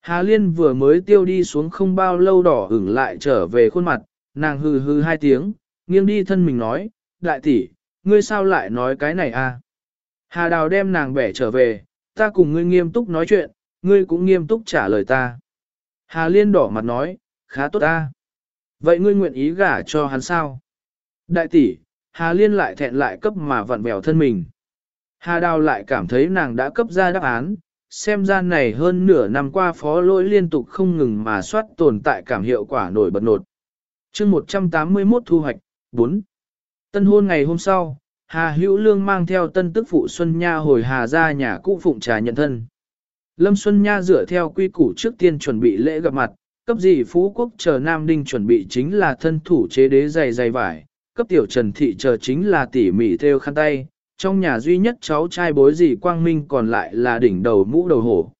Hà Liên vừa mới tiêu đi xuống không bao lâu đỏ ửng lại trở về khuôn mặt, nàng hừ hừ hai tiếng, nghiêng đi thân mình nói, đại tỷ, ngươi sao lại nói cái này à? Hà Đào đem nàng bẻ trở về, ta cùng ngươi nghiêm túc nói chuyện, ngươi cũng nghiêm túc trả lời ta. Hà Liên đỏ mặt nói, khá tốt ta. Vậy ngươi nguyện ý gả cho hắn sao? Đại tỷ, Hà Liên lại thẹn lại cấp mà vặn vẹo thân mình. Hà Đào lại cảm thấy nàng đã cấp ra đáp án, xem ra này hơn nửa năm qua phó lỗi liên tục không ngừng mà soát tồn tại cảm hiệu quả nổi bật nột. chương 181 thu hoạch, 4. Tân hôn ngày hôm sau, Hà Hữu Lương mang theo tân tức phụ Xuân Nha hồi Hà ra nhà cũ phụng trà nhận thân. Lâm Xuân Nha dựa theo quy củ trước tiên chuẩn bị lễ gặp mặt, cấp gì Phú Quốc chờ Nam Đinh chuẩn bị chính là thân thủ chế đế dày dày vải, cấp tiểu Trần Thị chờ chính là tỉ mỉ theo khăn tay, trong nhà duy nhất cháu trai bối gì Quang Minh còn lại là đỉnh đầu mũ đầu hổ.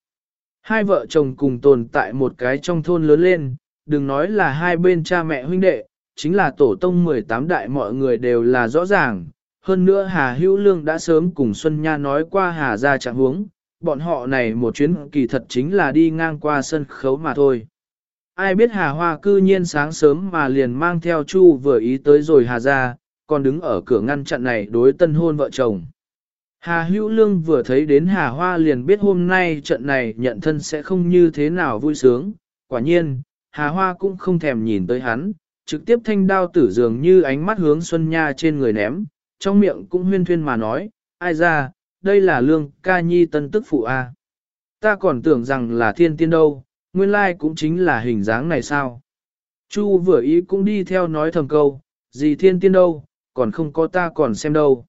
Hai vợ chồng cùng tồn tại một cái trong thôn lớn lên, đừng nói là hai bên cha mẹ huynh đệ, chính là tổ tông 18 đại mọi người đều là rõ ràng, hơn nữa Hà Hữu Lương đã sớm cùng Xuân Nha nói qua Hà ra trạng huống, bọn họ này một chuyến kỳ thật chính là đi ngang qua sân khấu mà thôi. Ai biết Hà Hoa cư nhiên sáng sớm mà liền mang theo Chu vừa ý tới rồi Hà ra, còn đứng ở cửa ngăn chặn này đối tân hôn vợ chồng. Hà Hữu Lương vừa thấy đến Hà Hoa liền biết hôm nay trận này nhận thân sẽ không như thế nào vui sướng. Quả nhiên, Hà Hoa cũng không thèm nhìn tới hắn, trực tiếp thanh đao tử dường như ánh mắt hướng Xuân Nha trên người ném, trong miệng cũng huyên thuyên mà nói, ai ra, đây là lương ca nhi tân tức phụ A. Ta còn tưởng rằng là thiên tiên đâu, nguyên lai cũng chính là hình dáng này sao. Chu vừa ý cũng đi theo nói thầm câu, gì thiên tiên đâu, còn không có ta còn xem đâu.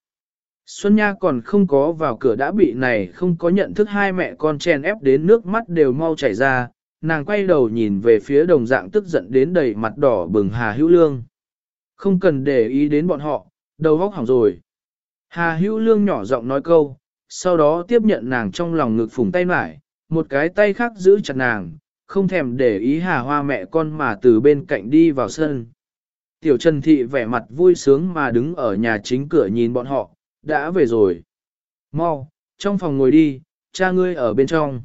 Xuân Nha còn không có vào cửa đã bị này không có nhận thức hai mẹ con chen ép đến nước mắt đều mau chảy ra, nàng quay đầu nhìn về phía đồng dạng tức giận đến đầy mặt đỏ bừng Hà Hữu Lương. Không cần để ý đến bọn họ, đầu vóc hỏng rồi. Hà hữu lương nhỏ giọng nói câu, sau đó tiếp nhận nàng trong lòng ngực phủng tay mải, một cái tay khác giữ chặt nàng, không thèm để ý hà hoa mẹ con mà từ bên cạnh đi vào sân. Tiểu Trần Thị vẻ mặt vui sướng mà đứng ở nhà chính cửa nhìn bọn họ, đã về rồi. Mau, trong phòng ngồi đi, cha ngươi ở bên trong.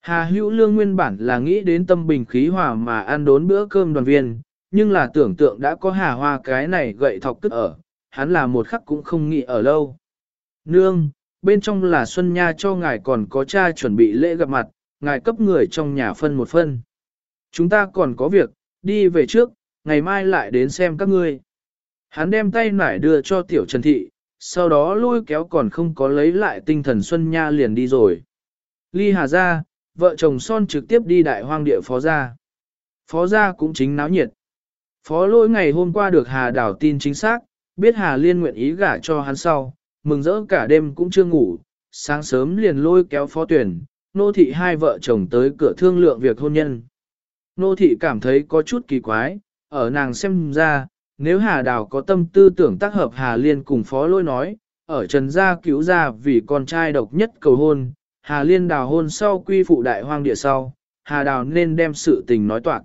Hà hữu lương nguyên bản là nghĩ đến tâm bình khí hòa mà ăn đốn bữa cơm đoàn viên, nhưng là tưởng tượng đã có hà hoa cái này gậy thọc tức ở, hắn là một khắc cũng không nghĩ ở lâu. Nương, bên trong là Xuân Nha cho ngài còn có cha chuẩn bị lễ gặp mặt, ngài cấp người trong nhà phân một phân. Chúng ta còn có việc, đi về trước, ngày mai lại đến xem các ngươi. Hắn đem tay nải đưa cho tiểu Trần Thị, sau đó lôi kéo còn không có lấy lại tinh thần Xuân Nha liền đi rồi. Ly Hà ra, vợ chồng son trực tiếp đi đại hoang địa phó gia. Phó gia cũng chính náo nhiệt. Phó lỗi ngày hôm qua được Hà đảo tin chính xác, biết Hà liên nguyện ý gả cho hắn sau, mừng rỡ cả đêm cũng chưa ngủ, sáng sớm liền lôi kéo phó tuyển, nô thị hai vợ chồng tới cửa thương lượng việc hôn nhân. Nô thị cảm thấy có chút kỳ quái, ở nàng xem ra, nếu Hà Đào có tâm tư tưởng tác hợp Hà Liên cùng phó lôi nói, ở Trần Gia cứu ra vì con trai độc nhất cầu hôn, Hà Liên đào hôn sau quy phụ đại hoang địa sau, Hà Đào nên đem sự tình nói toạc.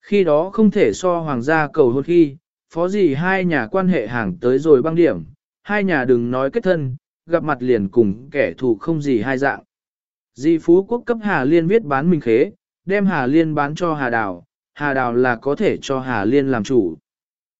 Khi đó không thể so hoàng gia cầu hôn khi, phó gì hai nhà quan hệ hàng tới rồi băng điểm, hai nhà đừng nói kết thân, gặp mặt liền cùng kẻ thù không gì hai dạng. Di Phú Quốc cấp Hà Liên viết bán mình khế, đem Hà Liên bán cho Hà Đào, Hà Đào là có thể cho Hà Liên làm chủ.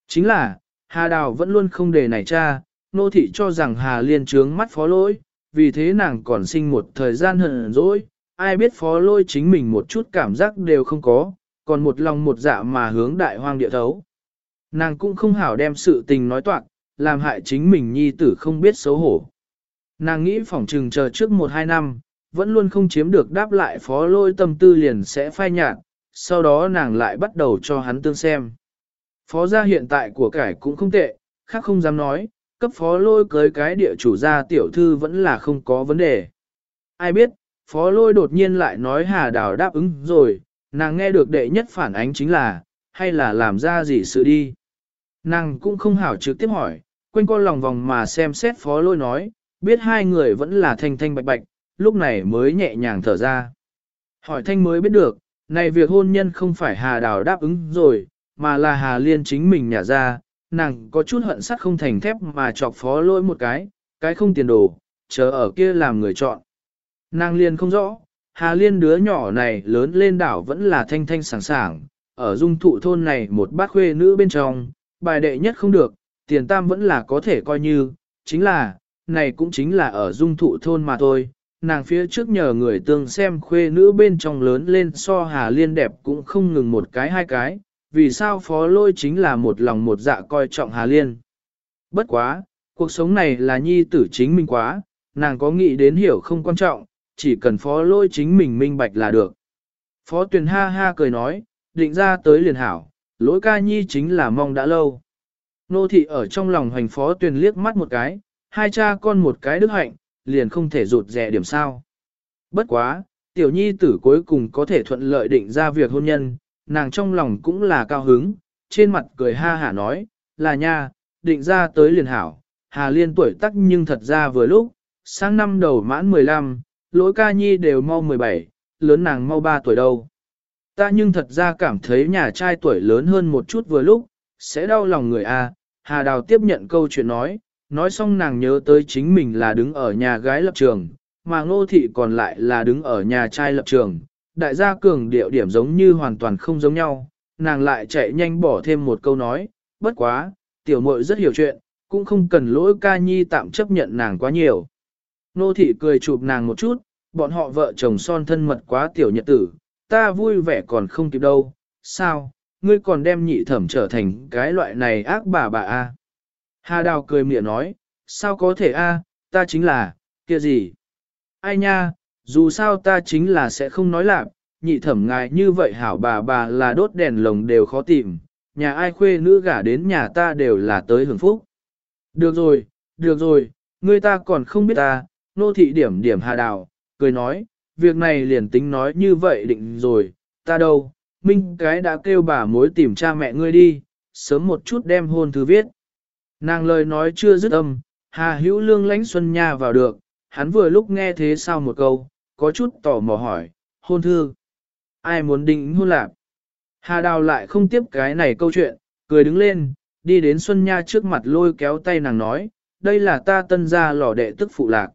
Chính là, Hà Đào vẫn luôn không để này cha, nô thị cho rằng Hà Liên trướng mắt phó lỗi, vì thế nàng còn sinh một thời gian hận dỗi, ai biết phó lôi chính mình một chút cảm giác đều không có, còn một lòng một dạ mà hướng đại hoang địa thấu. Nàng cũng không hảo đem sự tình nói toạc, làm hại chính mình nhi tử không biết xấu hổ. Nàng nghĩ phỏng trừng chờ trước một hai năm, vẫn luôn không chiếm được đáp lại phó lôi tâm tư liền sẽ phai nhạt, sau đó nàng lại bắt đầu cho hắn tương xem. Phó gia hiện tại của cải cũng không tệ, khác không dám nói, cấp phó lôi cưới cái địa chủ gia tiểu thư vẫn là không có vấn đề. Ai biết, phó lôi đột nhiên lại nói hà đào đáp ứng rồi, nàng nghe được đệ nhất phản ánh chính là, hay là làm ra gì sự đi. Nàng cũng không hảo trực tiếp hỏi, quanh con lòng vòng mà xem xét phó lôi nói, biết hai người vẫn là thanh thanh bạch bạch, lúc này mới nhẹ nhàng thở ra. Hỏi thanh mới biết được, này việc hôn nhân không phải hà đào đáp ứng rồi, mà là hà liên chính mình nhả ra, nàng có chút hận sắt không thành thép mà chọc phó lỗi một cái, cái không tiền đồ, chờ ở kia làm người chọn. Nàng liền không rõ, Hà Liên đứa nhỏ này lớn lên đảo vẫn là thanh thanh sảng sảng, ở dung thụ thôn này một bát khuê nữ bên trong, bài đệ nhất không được, tiền tam vẫn là có thể coi như, chính là, này cũng chính là ở dung thụ thôn mà thôi. Nàng phía trước nhờ người tương xem khuê nữ bên trong lớn lên so Hà Liên đẹp cũng không ngừng một cái hai cái, vì sao phó lôi chính là một lòng một dạ coi trọng Hà Liên. Bất quá, cuộc sống này là nhi tử chính mình quá, nàng có nghĩ đến hiểu không quan trọng, chỉ cần phó lôi chính mình minh bạch là được. Phó tuyền ha ha cười nói, định ra tới liền hảo, lỗi ca nhi chính là mong đã lâu. Nô thị ở trong lòng hành phó tuyền liếc mắt một cái, hai cha con một cái đức hạnh, liền không thể rụt rẻ điểm sao. Bất quá, tiểu nhi tử cuối cùng có thể thuận lợi định ra việc hôn nhân, nàng trong lòng cũng là cao hứng, trên mặt cười ha hả nói, là nha, định ra tới liền hảo, Hà Liên tuổi tắc nhưng thật ra vừa lúc, sang năm đầu mãn 15, lỗi ca nhi đều mau 17, lớn nàng mau 3 tuổi đâu. Ta nhưng thật ra cảm thấy nhà trai tuổi lớn hơn một chút vừa lúc, sẽ đau lòng người a. Hà Đào tiếp nhận câu chuyện nói, nói xong nàng nhớ tới chính mình là đứng ở nhà gái lập trường, mà ngô thị còn lại là đứng ở nhà trai lập trường, đại gia cường điệu điểm giống như hoàn toàn không giống nhau, nàng lại chạy nhanh bỏ thêm một câu nói, bất quá, tiểu muội rất hiểu chuyện, cũng không cần lỗi ca nhi tạm chấp nhận nàng quá nhiều. Nô thị cười chụp nàng một chút, bọn họ vợ chồng son thân mật quá tiểu nhật tử, ta vui vẻ còn không kịp đâu, sao, ngươi còn đem nhị thẩm trở thành cái loại này ác bà bà a? Hà đào cười miệng nói, sao có thể a? ta chính là, kia gì? Ai nha, dù sao ta chính là sẽ không nói lạc, nhị thẩm ngài như vậy hảo bà bà là đốt đèn lồng đều khó tìm, nhà ai khuê nữ gả đến nhà ta đều là tới hưởng phúc. Được rồi, được rồi, người ta còn không biết ta, nô thị điểm điểm hà đào, cười nói, việc này liền tính nói như vậy định rồi, ta đâu, minh cái đã kêu bà mối tìm cha mẹ ngươi đi, sớm một chút đem hôn thư viết. Nàng lời nói chưa dứt âm, hà hữu lương lánh xuân nha vào được, hắn vừa lúc nghe thế sao một câu, có chút tò mò hỏi, hôn thư. ai muốn định hôn lạc. Hà Đào lại không tiếp cái này câu chuyện, cười đứng lên, đi đến Xuân Nha trước mặt lôi kéo tay nàng nói, đây là ta tân gia lò đệ tức phụ lạc.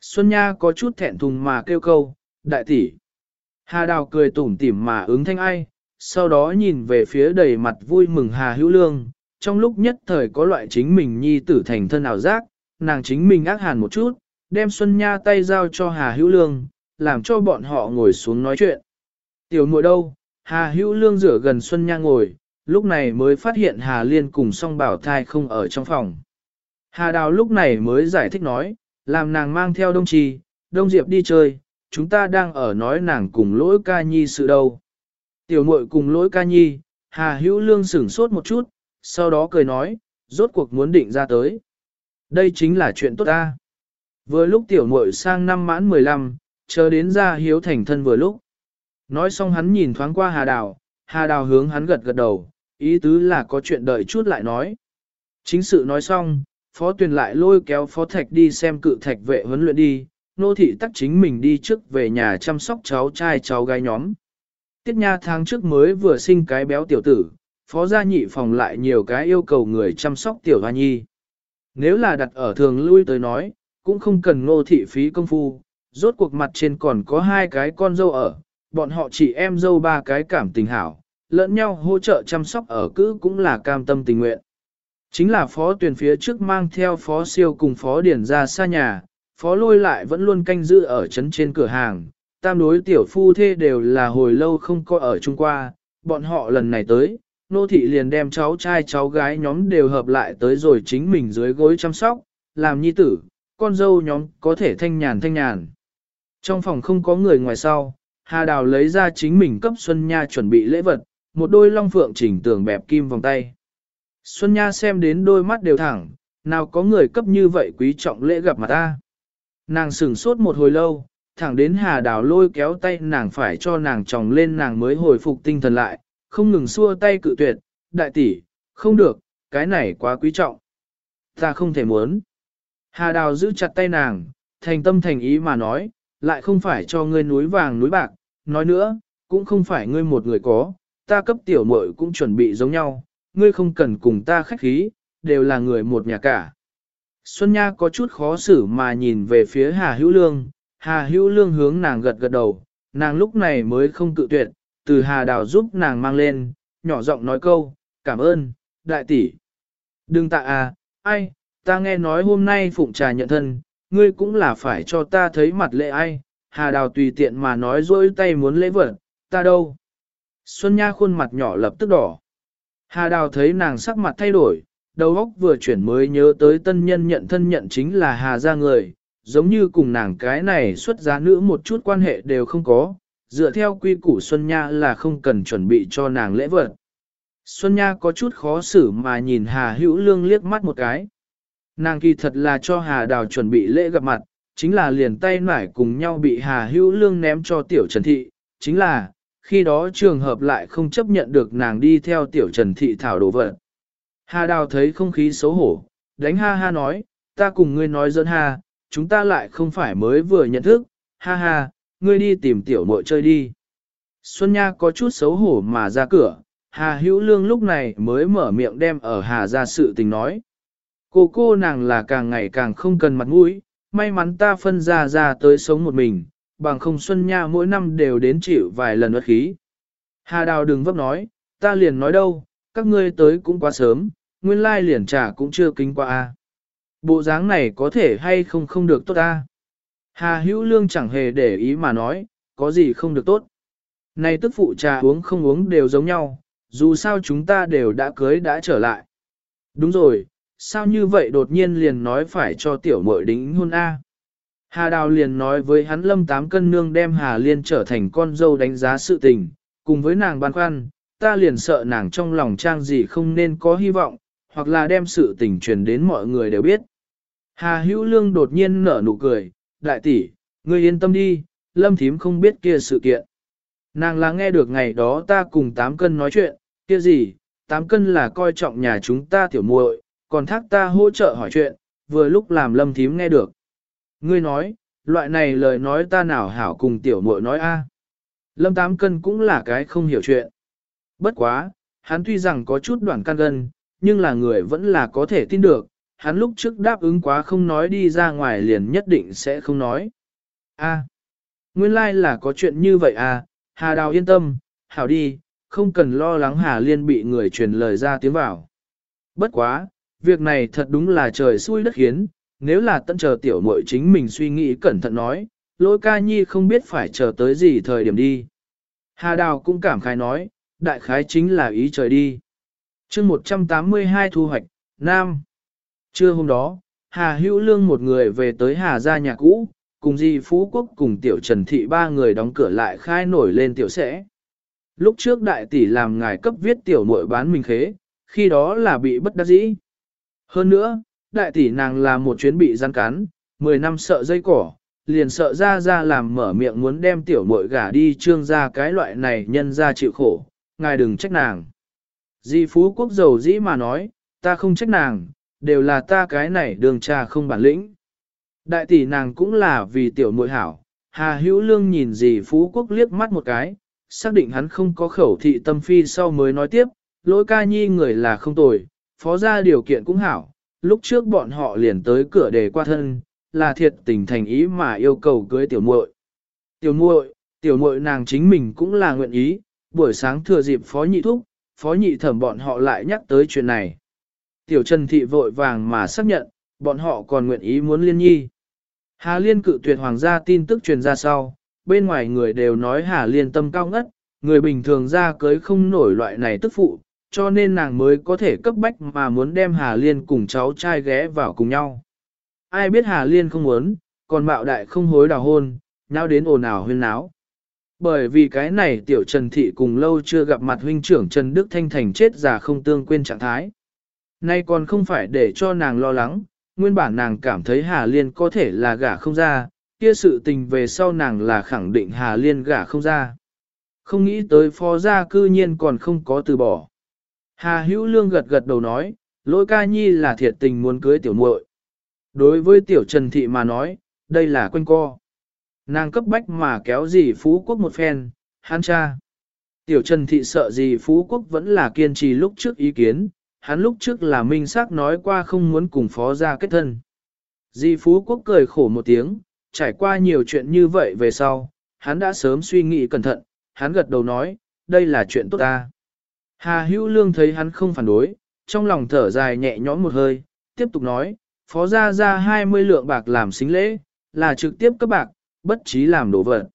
Xuân Nha có chút thẹn thùng mà kêu câu, đại tỷ. Hà Đào cười tủm tỉm mà ứng thanh ai, sau đó nhìn về phía đầy mặt vui mừng Hà Hữu Lương, trong lúc nhất thời có loại chính mình nhi tử thành thân ảo giác, nàng chính mình ác hàn một chút, đem Xuân Nha tay giao cho Hà Hữu Lương, làm cho bọn họ ngồi xuống nói chuyện. Tiểu muội đâu, Hà Hữu Lương rửa gần Xuân Nha ngồi, lúc này mới phát hiện Hà Liên cùng song bảo thai không ở trong phòng. Hà Đào lúc này mới giải thích nói, làm nàng mang theo Đông Trì, Đông Diệp đi chơi, chúng ta đang ở nói nàng cùng lỗi ca nhi sự đâu. Tiểu muội cùng lỗi ca nhi, Hà Hữu Lương sửng sốt một chút, sau đó cười nói, rốt cuộc muốn định ra tới. Đây chính là chuyện tốt ta. Vừa lúc tiểu muội sang năm mãn 15, chờ đến ra hiếu thành thân vừa lúc. Nói xong hắn nhìn thoáng qua Hà Đào, Hà Đào hướng hắn gật gật đầu, ý tứ là có chuyện đợi chút lại nói. Chính sự nói xong, Phó Tuyền lại lôi kéo Phó Thạch đi xem cự thạch vệ huấn luyện đi, nô thị tắc chính mình đi trước về nhà chăm sóc cháu trai cháu gái nhóm. Tiết nha tháng trước mới vừa sinh cái béo tiểu tử, Phó gia nhị phòng lại nhiều cái yêu cầu người chăm sóc tiểu hoa nhi. Nếu là đặt ở thường lui tới nói, cũng không cần nô thị phí công phu, rốt cuộc mặt trên còn có hai cái con dâu ở, bọn họ chỉ em dâu ba cái cảm tình hảo, lẫn nhau hỗ trợ chăm sóc ở cứ cũng là cam tâm tình nguyện. Chính là phó tuyển phía trước mang theo phó siêu cùng phó điển ra xa nhà, phó lôi lại vẫn luôn canh giữ ở trấn trên cửa hàng, tam đối tiểu phu thê đều là hồi lâu không có ở Trung Qua, bọn họ lần này tới, nô thị liền đem cháu trai cháu gái nhóm đều hợp lại tới rồi chính mình dưới gối chăm sóc, làm nhi tử, con dâu nhóm có thể thanh nhàn thanh nhàn. Trong phòng không có người ngoài sau, Hà Đào lấy ra chính mình cấp Xuân Nha chuẩn bị lễ vật, một đôi long phượng chỉnh tường bẹp kim vòng tay. Xuân Nha xem đến đôi mắt đều thẳng, nào có người cấp như vậy quý trọng lễ gặp mặt ta. Nàng sửng sốt một hồi lâu, thẳng đến Hà Đào lôi kéo tay nàng phải cho nàng tròng lên nàng mới hồi phục tinh thần lại, không ngừng xua tay cự tuyệt, đại tỷ, không được, cái này quá quý trọng. Ta không thể muốn. Hà Đào giữ chặt tay nàng, thành tâm thành ý mà nói, lại không phải cho ngươi núi vàng núi bạc, nói nữa, cũng không phải ngươi một người có, ta cấp tiểu muội cũng chuẩn bị giống nhau, ngươi không cần cùng ta khách khí, đều là người một nhà cả. Xuân Nha có chút khó xử mà nhìn về phía Hà Hữu Lương, Hà Hữu Lương hướng nàng gật gật đầu, nàng lúc này mới không cự tuyệt, từ Hà Đào giúp nàng mang lên, nhỏ giọng nói câu, cảm ơn, đại tỷ. Đừng tạ à, ai, ta nghe nói hôm nay phụng trà nhận thân, ngươi cũng là phải cho ta thấy mặt lệ ai, Hà Đào tùy tiện mà nói dối tay muốn lễ vật, ta đâu. Xuân Nha khuôn mặt nhỏ lập tức đỏ. Hà Đào thấy nàng sắc mặt thay đổi, đầu óc vừa chuyển mới nhớ tới tân nhân nhận thân nhận chính là Hà gia người, giống như cùng nàng cái này xuất giá nữ một chút quan hệ đều không có, dựa theo quy củ Xuân Nha là không cần chuẩn bị cho nàng lễ vật. Xuân Nha có chút khó xử mà nhìn Hà Hữu Lương liếc mắt một cái. Nàng kỳ thật là cho Hà Đào chuẩn bị lễ gặp mặt, chính là liền tay nải cùng nhau bị Hà Hữu Lương ném cho Tiểu Trần Thị, chính là, khi đó trường hợp lại không chấp nhận được nàng đi theo Tiểu Trần Thị thảo đồ vật. Hà Đào thấy không khí xấu hổ, đánh ha ha nói, ta cùng ngươi nói dẫn ha, chúng ta lại không phải mới vừa nhận thức, ha ha, ngươi đi tìm Tiểu muội chơi đi. Xuân Nha có chút xấu hổ mà ra cửa, Hà Hữu Lương lúc này mới mở miệng đem ở Hà ra sự tình nói. Cô cô nàng là càng ngày càng không cần mặt mũi, may mắn ta phân ra ra tới sống một mình, bằng không Xuân Nha mỗi năm đều đến chịu vài lần ớt khí. Hà Đào đừng vấp nói, ta liền nói đâu, các ngươi tới cũng quá sớm, nguyên lai liền trả cũng chưa kính qua a. Bộ dáng này có thể hay không không được tốt a. Hà Hữu Lương chẳng hề để ý mà nói, có gì không được tốt. Này tức phụ trà uống không uống đều giống nhau, dù sao chúng ta đều đã cưới đã trở lại. Đúng rồi, sao như vậy đột nhiên liền nói phải cho tiểu muội đính hôn A. Hà Đào liền nói với hắn lâm tám cân nương đem Hà Liên trở thành con dâu đánh giá sự tình, cùng với nàng băn khoăn, ta liền sợ nàng trong lòng trang gì không nên có hy vọng, hoặc là đem sự tình truyền đến mọi người đều biết. Hà Hữu Lương đột nhiên nở nụ cười, đại tỷ, ngươi yên tâm đi, lâm thím không biết kia sự kiện. Nàng là nghe được ngày đó ta cùng tám cân nói chuyện, kia gì, tám cân là coi trọng nhà chúng ta tiểu muội, còn thác ta hỗ trợ hỏi chuyện, vừa lúc làm lâm thím nghe được. Ngươi nói, loại này lời nói ta nào hảo cùng tiểu muội nói a. Lâm Tám Cân cũng là cái không hiểu chuyện. Bất quá, hắn tuy rằng có chút đoạn can gân, nhưng là người vẫn là có thể tin được, hắn lúc trước đáp ứng quá không nói đi ra ngoài liền nhất định sẽ không nói. A, nguyên lai like là có chuyện như vậy à, Hà Đào yên tâm, hảo đi, không cần lo lắng Hà Liên bị người truyền lời ra tiếng vào. Bất quá, việc này thật đúng là trời xui đất khiến, nếu là tận chờ tiểu muội chính mình suy nghĩ cẩn thận nói, lỗi ca nhi không biết phải chờ tới gì thời điểm đi. Hà Đào cũng cảm khái nói, đại khái chính là ý trời đi. chương 182 thu hoạch, Nam. Trưa hôm đó, Hà Hữu Lương một người về tới Hà gia nhà cũ, cùng Di Phú Quốc cùng Tiểu Trần Thị ba người đóng cửa lại khai nổi lên tiểu sẽ. Lúc trước đại tỷ làm ngài cấp viết tiểu muội bán mình khế, khi đó là bị bất đắc dĩ. Hơn nữa, đại tỷ nàng là một chuyến bị gian cắn, 10 năm sợ dây cỏ, liền sợ ra ra làm mở miệng muốn đem tiểu muội gả đi trương ra cái loại này nhân ra chịu khổ, ngài đừng trách nàng. Di Phú Quốc giàu dĩ mà nói, ta không trách nàng, đều là ta cái này đường cha không bản lĩnh. Đại tỷ nàng cũng là vì tiểu muội hảo, Hà Hữu Lương nhìn Di Phú Quốc liếc mắt một cái, xác định hắn không có khẩu thị tâm phi sau mới nói tiếp, lỗi ca nhi người là không tồi, phó ra điều kiện cũng hảo, lúc trước bọn họ liền tới cửa để qua thân, là thiệt tình thành ý mà yêu cầu cưới tiểu muội. Tiểu muội, tiểu muội nàng chính mình cũng là nguyện ý, buổi sáng thừa dịp phó nhị thúc, phó nhị thẩm bọn họ lại nhắc tới chuyện này. Tiểu Trần Thị vội vàng mà xác nhận, bọn họ còn nguyện ý muốn liên nhi. Hà Liên cự tuyệt hoàng gia tin tức truyền ra sau, bên ngoài người đều nói Hà Liên tâm cao ngất, người bình thường ra cưới không nổi loại này tức phụ, cho nên nàng mới có thể cấp bách mà muốn đem Hà Liên cùng cháu trai ghé vào cùng nhau. Ai biết Hà Liên không muốn, còn bạo đại không hối đào hôn, nhau đến ồn ào huyên náo. Bởi vì cái này tiểu Trần Thị cùng lâu chưa gặp mặt huynh trưởng Trần Đức Thanh Thành chết già không tương quên trạng thái. Nay còn không phải để cho nàng lo lắng, nguyên bản nàng cảm thấy Hà Liên có thể là gả không ra, kia sự tình về sau nàng là khẳng định Hà Liên gả không ra. Không nghĩ tới phó gia cư nhiên còn không có từ bỏ. Hà Hữu Lương gật gật đầu nói, lỗi ca nhi là thiệt tình muốn cưới tiểu muội. Đối với tiểu Trần Thị mà nói, đây là quanh co. Nàng cấp bách mà kéo Dì Phú Quốc một phen, hắn cha. Tiểu Trần Thị sợ gì Phú Quốc vẫn là kiên trì lúc trước ý kiến, hắn lúc trước là minh xác nói qua không muốn cùng phó gia kết thân. Di Phú Quốc cười khổ một tiếng, trải qua nhiều chuyện như vậy về sau, hắn đã sớm suy nghĩ cẩn thận, hắn gật đầu nói, đây là chuyện tốt ta. Hà Hữu Lương thấy hắn không phản đối, trong lòng thở dài nhẹ nhõm một hơi, tiếp tục nói, phó gia ra 20 lượng bạc làm xính lễ, là trực tiếp các bạc, bất trí làm đồ vật.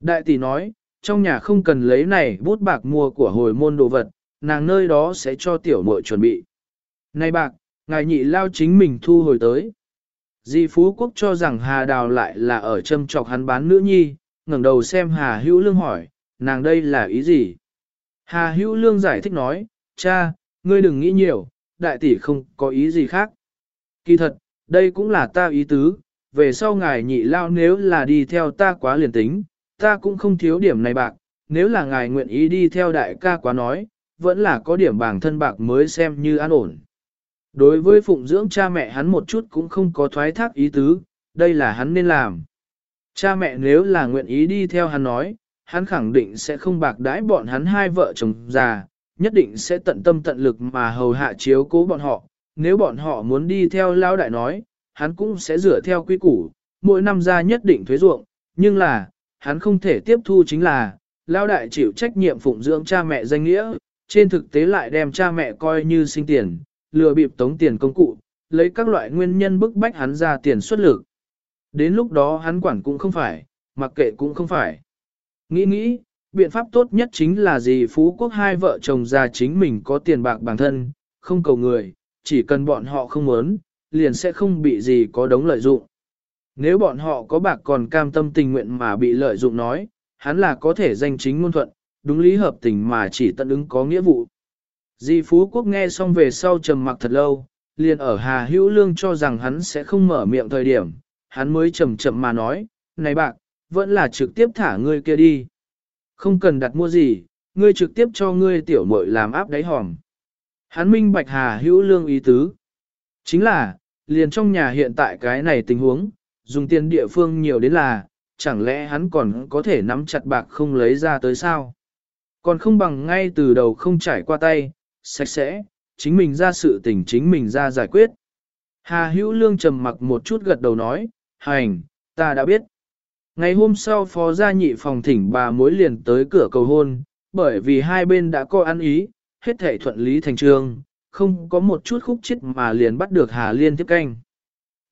Đại tỷ nói, trong nhà không cần lấy này bút bạc mua của hồi môn đồ vật, nàng nơi đó sẽ cho tiểu muội chuẩn bị. Này bạc, ngài nhị lao chính mình thu hồi tới. Di Phú Quốc cho rằng Hà Đào lại là ở châm trọc hắn bán nữ nhi, ngẩng đầu xem Hà Hữu Lương hỏi, nàng đây là ý gì? Hà Hữu Lương giải thích nói, cha, ngươi đừng nghĩ nhiều, đại tỷ không có ý gì khác. Kỳ thật, đây cũng là ta ý tứ, về sau ngài nhị lao nếu là đi theo ta quá liền tính, ta cũng không thiếu điểm này bạc, nếu là ngài nguyện ý đi theo đại ca quá nói, vẫn là có điểm bảng thân bạc mới xem như an ổn. Đối với phụng dưỡng cha mẹ hắn một chút cũng không có thoái thác ý tứ, đây là hắn nên làm. Cha mẹ nếu là nguyện ý đi theo hắn nói, hắn khẳng định sẽ không bạc đãi bọn hắn hai vợ chồng già, nhất định sẽ tận tâm tận lực mà hầu hạ chiếu cố bọn họ. Nếu bọn họ muốn đi theo Lão đại nói, hắn cũng sẽ rửa theo quy củ, mỗi năm ra nhất định thuế ruộng, nhưng là, hắn không thể tiếp thu chính là, Lão đại chịu trách nhiệm phụng dưỡng cha mẹ danh nghĩa, trên thực tế lại đem cha mẹ coi như sinh tiền, lừa bịp tống tiền công cụ, lấy các loại nguyên nhân bức bách hắn ra tiền xuất lực. Đến lúc đó hắn quản cũng không phải, mặc kệ cũng không phải. Nghĩ nghĩ, biện pháp tốt nhất chính là gì Phú Quốc hai vợ chồng già chính mình có tiền bạc bản thân, không cầu người, chỉ cần bọn họ không muốn, liền sẽ không bị gì có đống lợi dụng. Nếu bọn họ có bạc còn cam tâm tình nguyện mà bị lợi dụng nói, hắn là có thể danh chính ngôn thuận, đúng lý hợp tình mà chỉ tận ứng có nghĩa vụ. Di Phú Quốc nghe xong về sau trầm mặc thật lâu, liền ở Hà Hữu Lương cho rằng hắn sẽ không mở miệng thời điểm, hắn mới chậm chậm mà nói, này bạc, vẫn là trực tiếp thả ngươi kia đi. Không cần đặt mua gì, ngươi trực tiếp cho ngươi tiểu muội làm áp đáy hòm. Hắn minh bạch Hà Hữu Lương ý tứ. Chính là, liền trong nhà hiện tại cái này tình huống, dùng tiền địa phương nhiều đến là, chẳng lẽ hắn còn có thể nắm chặt bạc không lấy ra tới sao? Còn không bằng ngay từ đầu không trải qua tay, sạch sẽ, chính mình ra sự tình chính mình ra giải quyết. Hà hữu lương trầm mặc một chút gật đầu nói, hành, ta đã biết. Ngày hôm sau phó gia nhị phòng thỉnh bà mối liền tới cửa cầu hôn, bởi vì hai bên đã có ăn ý, hết thể thuận lý thành trường, không có một chút khúc chết mà liền bắt được Hà Liên tiếp canh.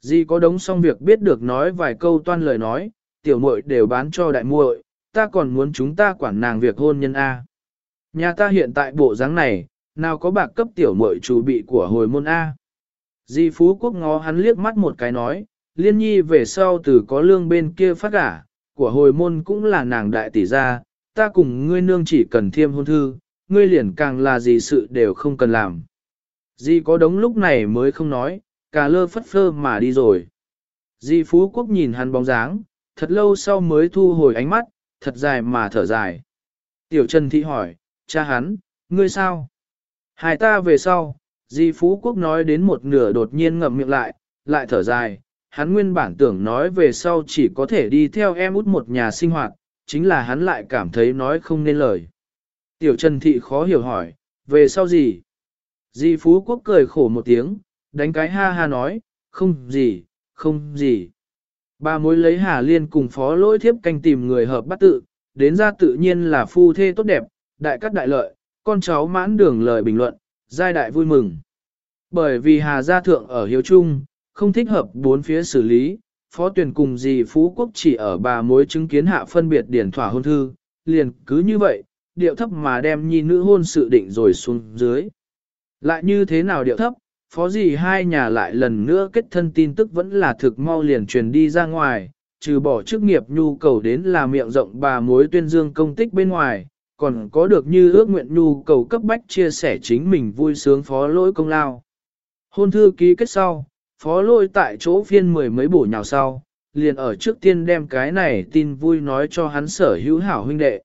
Di có đống xong việc biết được nói vài câu toan lời nói, tiểu muội đều bán cho đại muội, ta còn muốn chúng ta quản nàng việc hôn nhân A. Nhà ta hiện tại bộ dáng này, nào có bạc cấp tiểu muội chủ bị của hồi môn A. Di Phú Quốc ngó hắn liếc mắt một cái nói, liên nhi về sau từ có lương bên kia phát gả, của hồi môn cũng là nàng đại tỷ gia, ta cùng ngươi nương chỉ cần thiêm hôn thư, ngươi liền càng là gì sự đều không cần làm. Di có đống lúc này mới không nói, cả lơ phất phơ mà đi rồi. Di Phú Quốc nhìn hắn bóng dáng, thật lâu sau mới thu hồi ánh mắt, thật dài mà thở dài. Tiểu Trần Thị hỏi, cha hắn, ngươi sao? Hai ta về sau, Di Phú Quốc nói đến một nửa đột nhiên ngậm miệng lại, lại thở dài, hắn nguyên bản tưởng nói về sau chỉ có thể đi theo em út một nhà sinh hoạt, chính là hắn lại cảm thấy nói không nên lời. Tiểu Trần Thị khó hiểu hỏi, về sau gì? Di Phú Quốc cười khổ một tiếng, đánh cái ha ha nói, không gì, không gì. Ba mối lấy Hà Liên cùng phó lỗi thiếp canh tìm người hợp bắt tự, đến ra tự nhiên là phu thê tốt đẹp, đại cắt đại lợi, con cháu mãn đường lời bình luận, giai đại vui mừng. Bởi vì Hà Gia Thượng ở Hiếu Trung, không thích hợp bốn phía xử lý, phó tuyển cùng dì Phú Quốc chỉ ở bà mối chứng kiến hạ phân biệt điển thỏa hôn thư, liền cứ như vậy, điệu thấp mà đem nhi nữ hôn sự định rồi xuống dưới. Lại như thế nào điệu thấp, phó dì hai nhà lại lần nữa kết thân tin tức vẫn là thực mau liền truyền đi ra ngoài, trừ bỏ chức nghiệp nhu cầu đến là miệng rộng bà mối tuyên dương công tích bên ngoài, còn có được như ước nguyện nhu cầu cấp bách chia sẻ chính mình vui sướng phó lỗi công lao. Hôn thư ký kết sau, phó Lôi tại chỗ phiên mười mấy bổ nhào sau, liền ở trước tiên đem cái này tin vui nói cho hắn sở hữu hảo huynh đệ.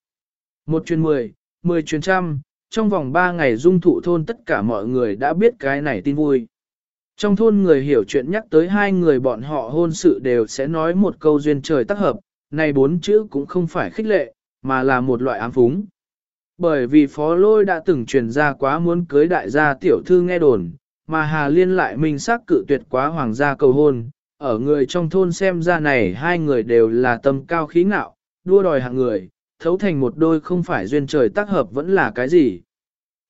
Một chuyên mười, mười chuyên trăm, trong vòng ba ngày dung thụ thôn tất cả mọi người đã biết cái này tin vui. Trong thôn người hiểu chuyện nhắc tới hai người bọn họ hôn sự đều sẽ nói một câu duyên trời tác hợp, này bốn chữ cũng không phải khích lệ, mà là một loại ám phúng. Bởi vì phó lôi đã từng truyền ra quá muốn cưới đại gia tiểu thư nghe đồn, mà Hà Liên lại minh xác cự tuyệt quá hoàng gia cầu hôn, ở người trong thôn xem ra này hai người đều là tâm cao khí ngạo, đua đòi hạng người, thấu thành một đôi không phải duyên trời tác hợp vẫn là cái gì.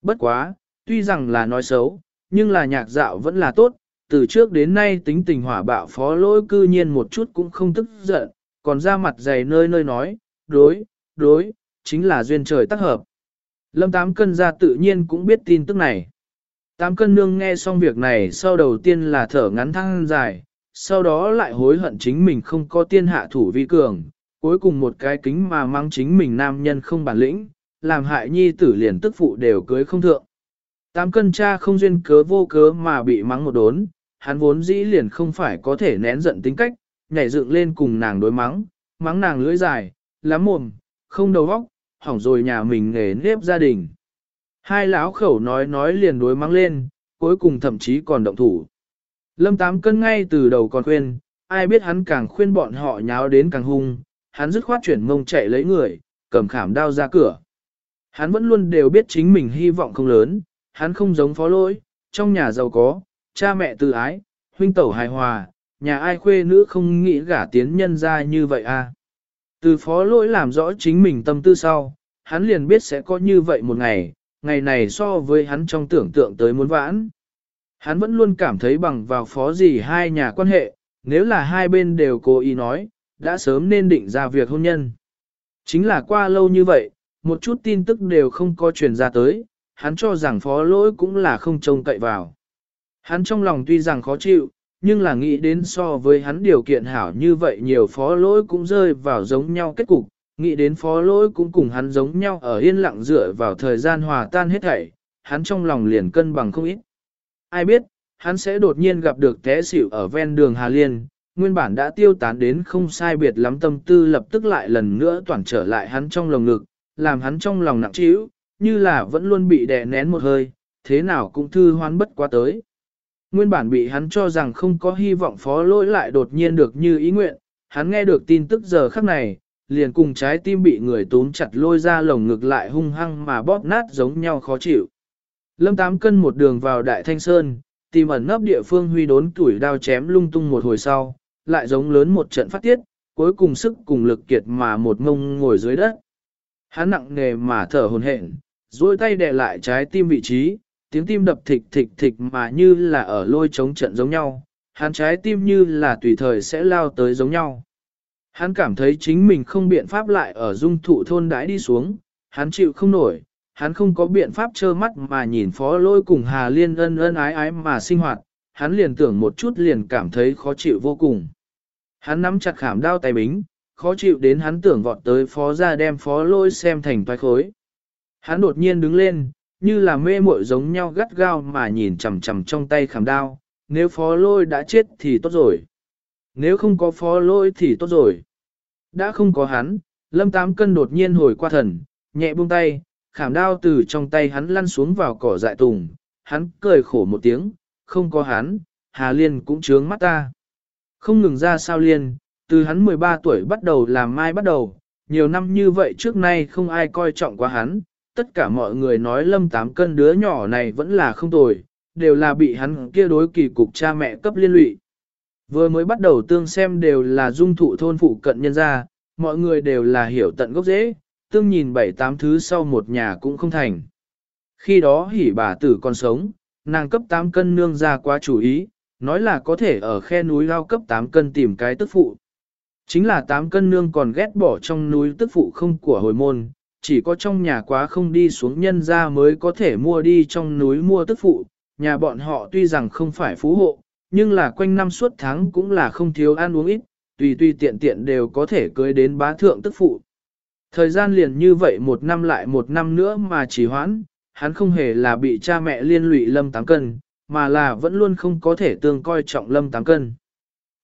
Bất quá, tuy rằng là nói xấu, nhưng là nhạc dạo vẫn là tốt, từ trước đến nay tính tình hỏa bạo phó lỗi cư nhiên một chút cũng không tức giận, còn ra mặt dày nơi nơi nói, đối, đối, chính là duyên trời tác hợp. Lâm Tám Cân ra tự nhiên cũng biết tin tức này. Tám Cân nương nghe xong việc này sau đầu tiên là thở ngắn thăng dài, sau đó lại hối hận chính mình không có tiên hạ thủ vi cường, cuối cùng một cái kính mà mang chính mình nam nhân không bản lĩnh, làm hại nhi tử liền tức phụ đều cưới không thượng. Tám cân cha không duyên cớ vô cớ mà bị mắng một đốn, hắn vốn dĩ liền không phải có thể nén giận tính cách, nhảy dựng lên cùng nàng đối mắng, mắng nàng lưỡi dài, lắm mồm, không đầu óc, hỏng rồi nhà mình nghề nếp gia đình. Hai lão khẩu nói nói liền đối mắng lên, cuối cùng thậm chí còn động thủ. Lâm Tám cân ngay từ đầu còn khuyên, ai biết hắn càng khuyên bọn họ nháo đến càng hung, hắn dứt khoát chuyển mông chạy lấy người, cầm khảm đao ra cửa. Hắn vẫn luôn đều biết chính mình hy vọng không lớn, hắn không giống phó lỗi, trong nhà giàu có, cha mẹ từ ái, huynh tẩu hài hòa, nhà ai khuê nữ không nghĩ gả tiến nhân ra như vậy à. Từ phó lỗi làm rõ chính mình tâm tư sau, hắn liền biết sẽ có như vậy một ngày, ngày này so với hắn trong tưởng tượng tới muốn vãn. Hắn vẫn luôn cảm thấy bằng vào phó gì hai nhà quan hệ, nếu là hai bên đều cố ý nói, đã sớm nên định ra việc hôn nhân. Chính là qua lâu như vậy, một chút tin tức đều không có truyền ra tới, hắn cho rằng phó lỗi cũng là không trông cậy vào. Hắn trong lòng tuy rằng khó chịu, nhưng là nghĩ đến so với hắn điều kiện hảo như vậy nhiều phó lỗi cũng rơi vào giống nhau kết cục, nghĩ đến phó lỗi cũng cùng hắn giống nhau ở yên lặng dựa vào thời gian hòa tan hết thảy, hắn trong lòng liền cân bằng không ít. Ai biết, hắn sẽ đột nhiên gặp được té xỉu ở ven đường Hà Liên, nguyên bản đã tiêu tán đến không sai biệt lắm tâm tư lập tức lại lần nữa toàn trở lại hắn trong lồng ngực, làm hắn trong lòng nặng trĩu, như là vẫn luôn bị đè nén một hơi, thế nào cũng thư hoán bất quá tới. Nguyên bản bị hắn cho rằng không có hy vọng phó lỗi lại đột nhiên được như ý nguyện, hắn nghe được tin tức giờ khắc này, liền cùng trái tim bị người tốn chặt lôi ra lồng ngực lại hung hăng mà bóp nát giống nhau khó chịu. Lâm Tám cân một đường vào Đại Thanh Sơn, tìm ẩn nấp địa phương huy đốn tuổi đao chém lung tung một hồi sau, lại giống lớn một trận phát tiết, cuối cùng sức cùng lực kiệt mà một ngông ngồi dưới đất. Hắn nặng nề mà thở hồn hển, duỗi tay đè lại trái tim vị trí, tiếng tim đập thịch thịch thịch mà như là ở lôi chống trận giống nhau, hắn trái tim như là tùy thời sẽ lao tới giống nhau. Hắn cảm thấy chính mình không biện pháp lại ở dung thụ thôn đãi đi xuống, hắn chịu không nổi, hắn không có biện pháp trơ mắt mà nhìn phó lôi cùng Hà Liên ân ân ái ái mà sinh hoạt, hắn liền tưởng một chút liền cảm thấy khó chịu vô cùng. Hắn nắm chặt khảm đao tay bính, khó chịu đến hắn tưởng vọt tới phó ra đem phó lôi xem thành toái khối. Hắn đột nhiên đứng lên, như là mê muội giống nhau gắt gao mà nhìn chằm chằm trong tay khảm đao, nếu phó lôi đã chết thì tốt rồi. Nếu không có phó lôi thì tốt rồi. Đã không có hắn, lâm tám cân đột nhiên hồi qua thần, nhẹ buông tay, khảm đao từ trong tay hắn lăn xuống vào cỏ dại tùng, hắn cười khổ một tiếng, không có hắn, Hà Liên cũng trướng mắt ta. Không ngừng ra sao Liên, từ hắn 13 tuổi bắt đầu làm mai bắt đầu, nhiều năm như vậy trước nay không ai coi trọng qua hắn, tất cả mọi người nói lâm tám cân đứa nhỏ này vẫn là không tồi, đều là bị hắn kia đối kỳ cục cha mẹ cấp liên lụy. Vừa mới bắt đầu tương xem đều là dung thụ thôn phụ cận nhân gia, mọi người đều là hiểu tận gốc dễ, tương nhìn bảy tám thứ sau một nhà cũng không thành. Khi đó hỉ bà tử còn sống, nàng cấp 8 cân nương ra quá chủ ý, nói là có thể ở khe núi lao cấp 8 cân tìm cái tức phụ. Chính là 8 cân nương còn ghét bỏ trong núi tức phụ không của hồi môn, chỉ có trong nhà quá không đi xuống nhân ra mới có thể mua đi trong núi mua tức phụ. Nhà bọn họ tuy rằng không phải phú hộ, nhưng là quanh năm suốt tháng cũng là không thiếu ăn uống ít, tùy tùy tiện tiện đều có thể cưới đến bá thượng tức phụ. Thời gian liền như vậy một năm lại một năm nữa mà chỉ hoãn, hắn không hề là bị cha mẹ liên lụy lâm tám cân, mà là vẫn luôn không có thể tương coi trọng lâm tám cân.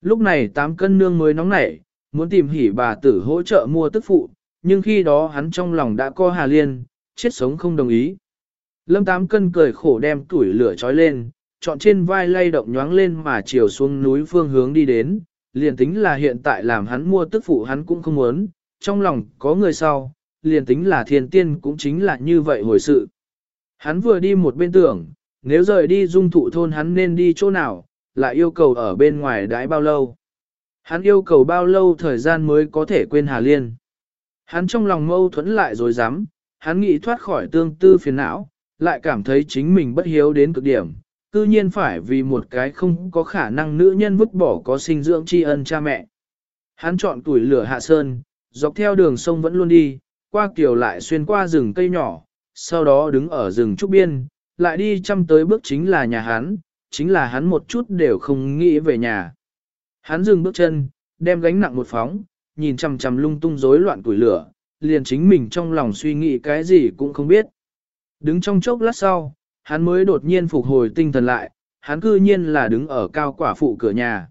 Lúc này tám cân nương mới nóng nảy, muốn tìm hỉ bà tử hỗ trợ mua tức phụ, nhưng khi đó hắn trong lòng đã co Hà Liên, chết sống không đồng ý. Lâm Tám Cân cười khổ đem tuổi lửa trói lên, chọn trên vai lay động nhoáng lên mà chiều xuống núi phương hướng đi đến, liền tính là hiện tại làm hắn mua tức phụ hắn cũng không muốn, trong lòng có người sau, liền tính là thiên tiên cũng chính là như vậy hồi sự. Hắn vừa đi một bên tưởng, nếu rời đi dung thụ thôn hắn nên đi chỗ nào, lại yêu cầu ở bên ngoài đãi bao lâu. Hắn yêu cầu bao lâu thời gian mới có thể quên Hà Liên. Hắn trong lòng mâu thuẫn lại rồi dám, hắn nghĩ thoát khỏi tương tư phiền não, lại cảm thấy chính mình bất hiếu đến cực điểm, cư nhiên phải vì một cái không có khả năng nữ nhân vứt bỏ có sinh dưỡng tri ân cha mẹ. Hắn chọn tuổi lửa hạ sơn, dọc theo đường sông vẫn luôn đi, qua kiểu lại xuyên qua rừng cây nhỏ, sau đó đứng ở rừng trúc biên, lại đi chăm tới bước chính là nhà hắn, chính là hắn một chút đều không nghĩ về nhà. Hắn dừng bước chân, đem gánh nặng một phóng, nhìn chằm chằm lung tung rối loạn tuổi lửa, liền chính mình trong lòng suy nghĩ cái gì cũng không biết. Đứng trong chốc lát sau, hắn mới đột nhiên phục hồi tinh thần lại, hắn cư nhiên là đứng ở cao quả phụ cửa nhà.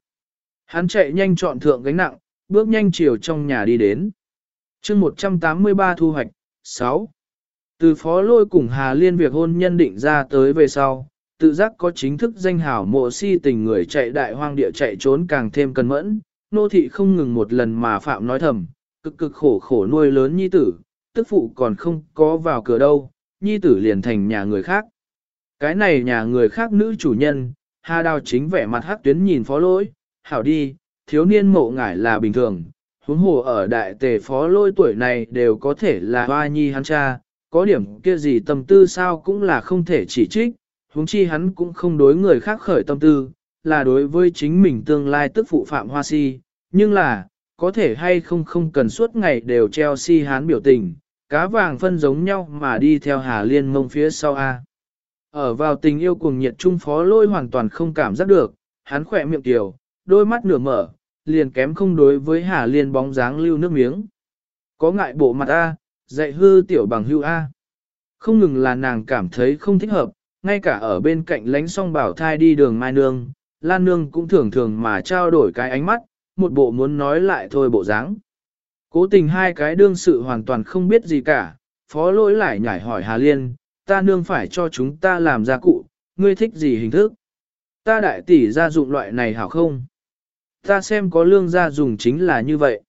Hắn chạy nhanh chọn thượng gánh nặng, bước nhanh chiều trong nhà đi đến. chương 183 thu hoạch, 6. Từ phó lôi cùng Hà Liên việc hôn nhân định ra tới về sau, tự giác có chính thức danh hảo mộ si tình người chạy đại hoang địa chạy trốn càng thêm cẩn mẫn, nô thị không ngừng một lần mà phạm nói thầm, cực cực khổ khổ nuôi lớn nhi tử, tức phụ còn không có vào cửa đâu, nhi tử liền thành nhà người khác. Cái này nhà người khác nữ chủ nhân, Hà Đào chính vẻ mặt hắc tuyến nhìn phó lỗi, hảo đi, thiếu niên mộ ngải là bình thường, huống hồ ở đại tề phó lôi tuổi này đều có thể là hoa nhi hắn cha, có điểm kia gì tâm tư sao cũng là không thể chỉ trích, huống chi hắn cũng không đối người khác khởi tâm tư, là đối với chính mình tương lai tức phụ phạm hoa si, nhưng là, có thể hay không không cần suốt ngày đều treo si hắn biểu tình, cá vàng phân giống nhau mà đi theo Hà Liên mông phía sau A. Ở vào tình yêu cuồng nhiệt trung phó lôi hoàn toàn không cảm giác được, hắn khỏe miệng tiểu, đôi mắt nửa mở, liền kém không đối với Hà Liên bóng dáng lưu nước miếng. Có ngại bộ mặt A, dạy hư tiểu bằng hưu A. Không ngừng là nàng cảm thấy không thích hợp, ngay cả ở bên cạnh lánh song bảo thai đi đường Mai Nương, Lan Nương cũng thường thường mà trao đổi cái ánh mắt, một bộ muốn nói lại thôi bộ dáng. Cố tình hai cái đương sự hoàn toàn không biết gì cả, phó lỗi lại nhảy hỏi Hà Liên, ta nương phải cho chúng ta làm gia cụ, ngươi thích gì hình thức? Ta đại tỷ gia dụng loại này hảo không? Ta xem có lương gia dùng chính là như vậy.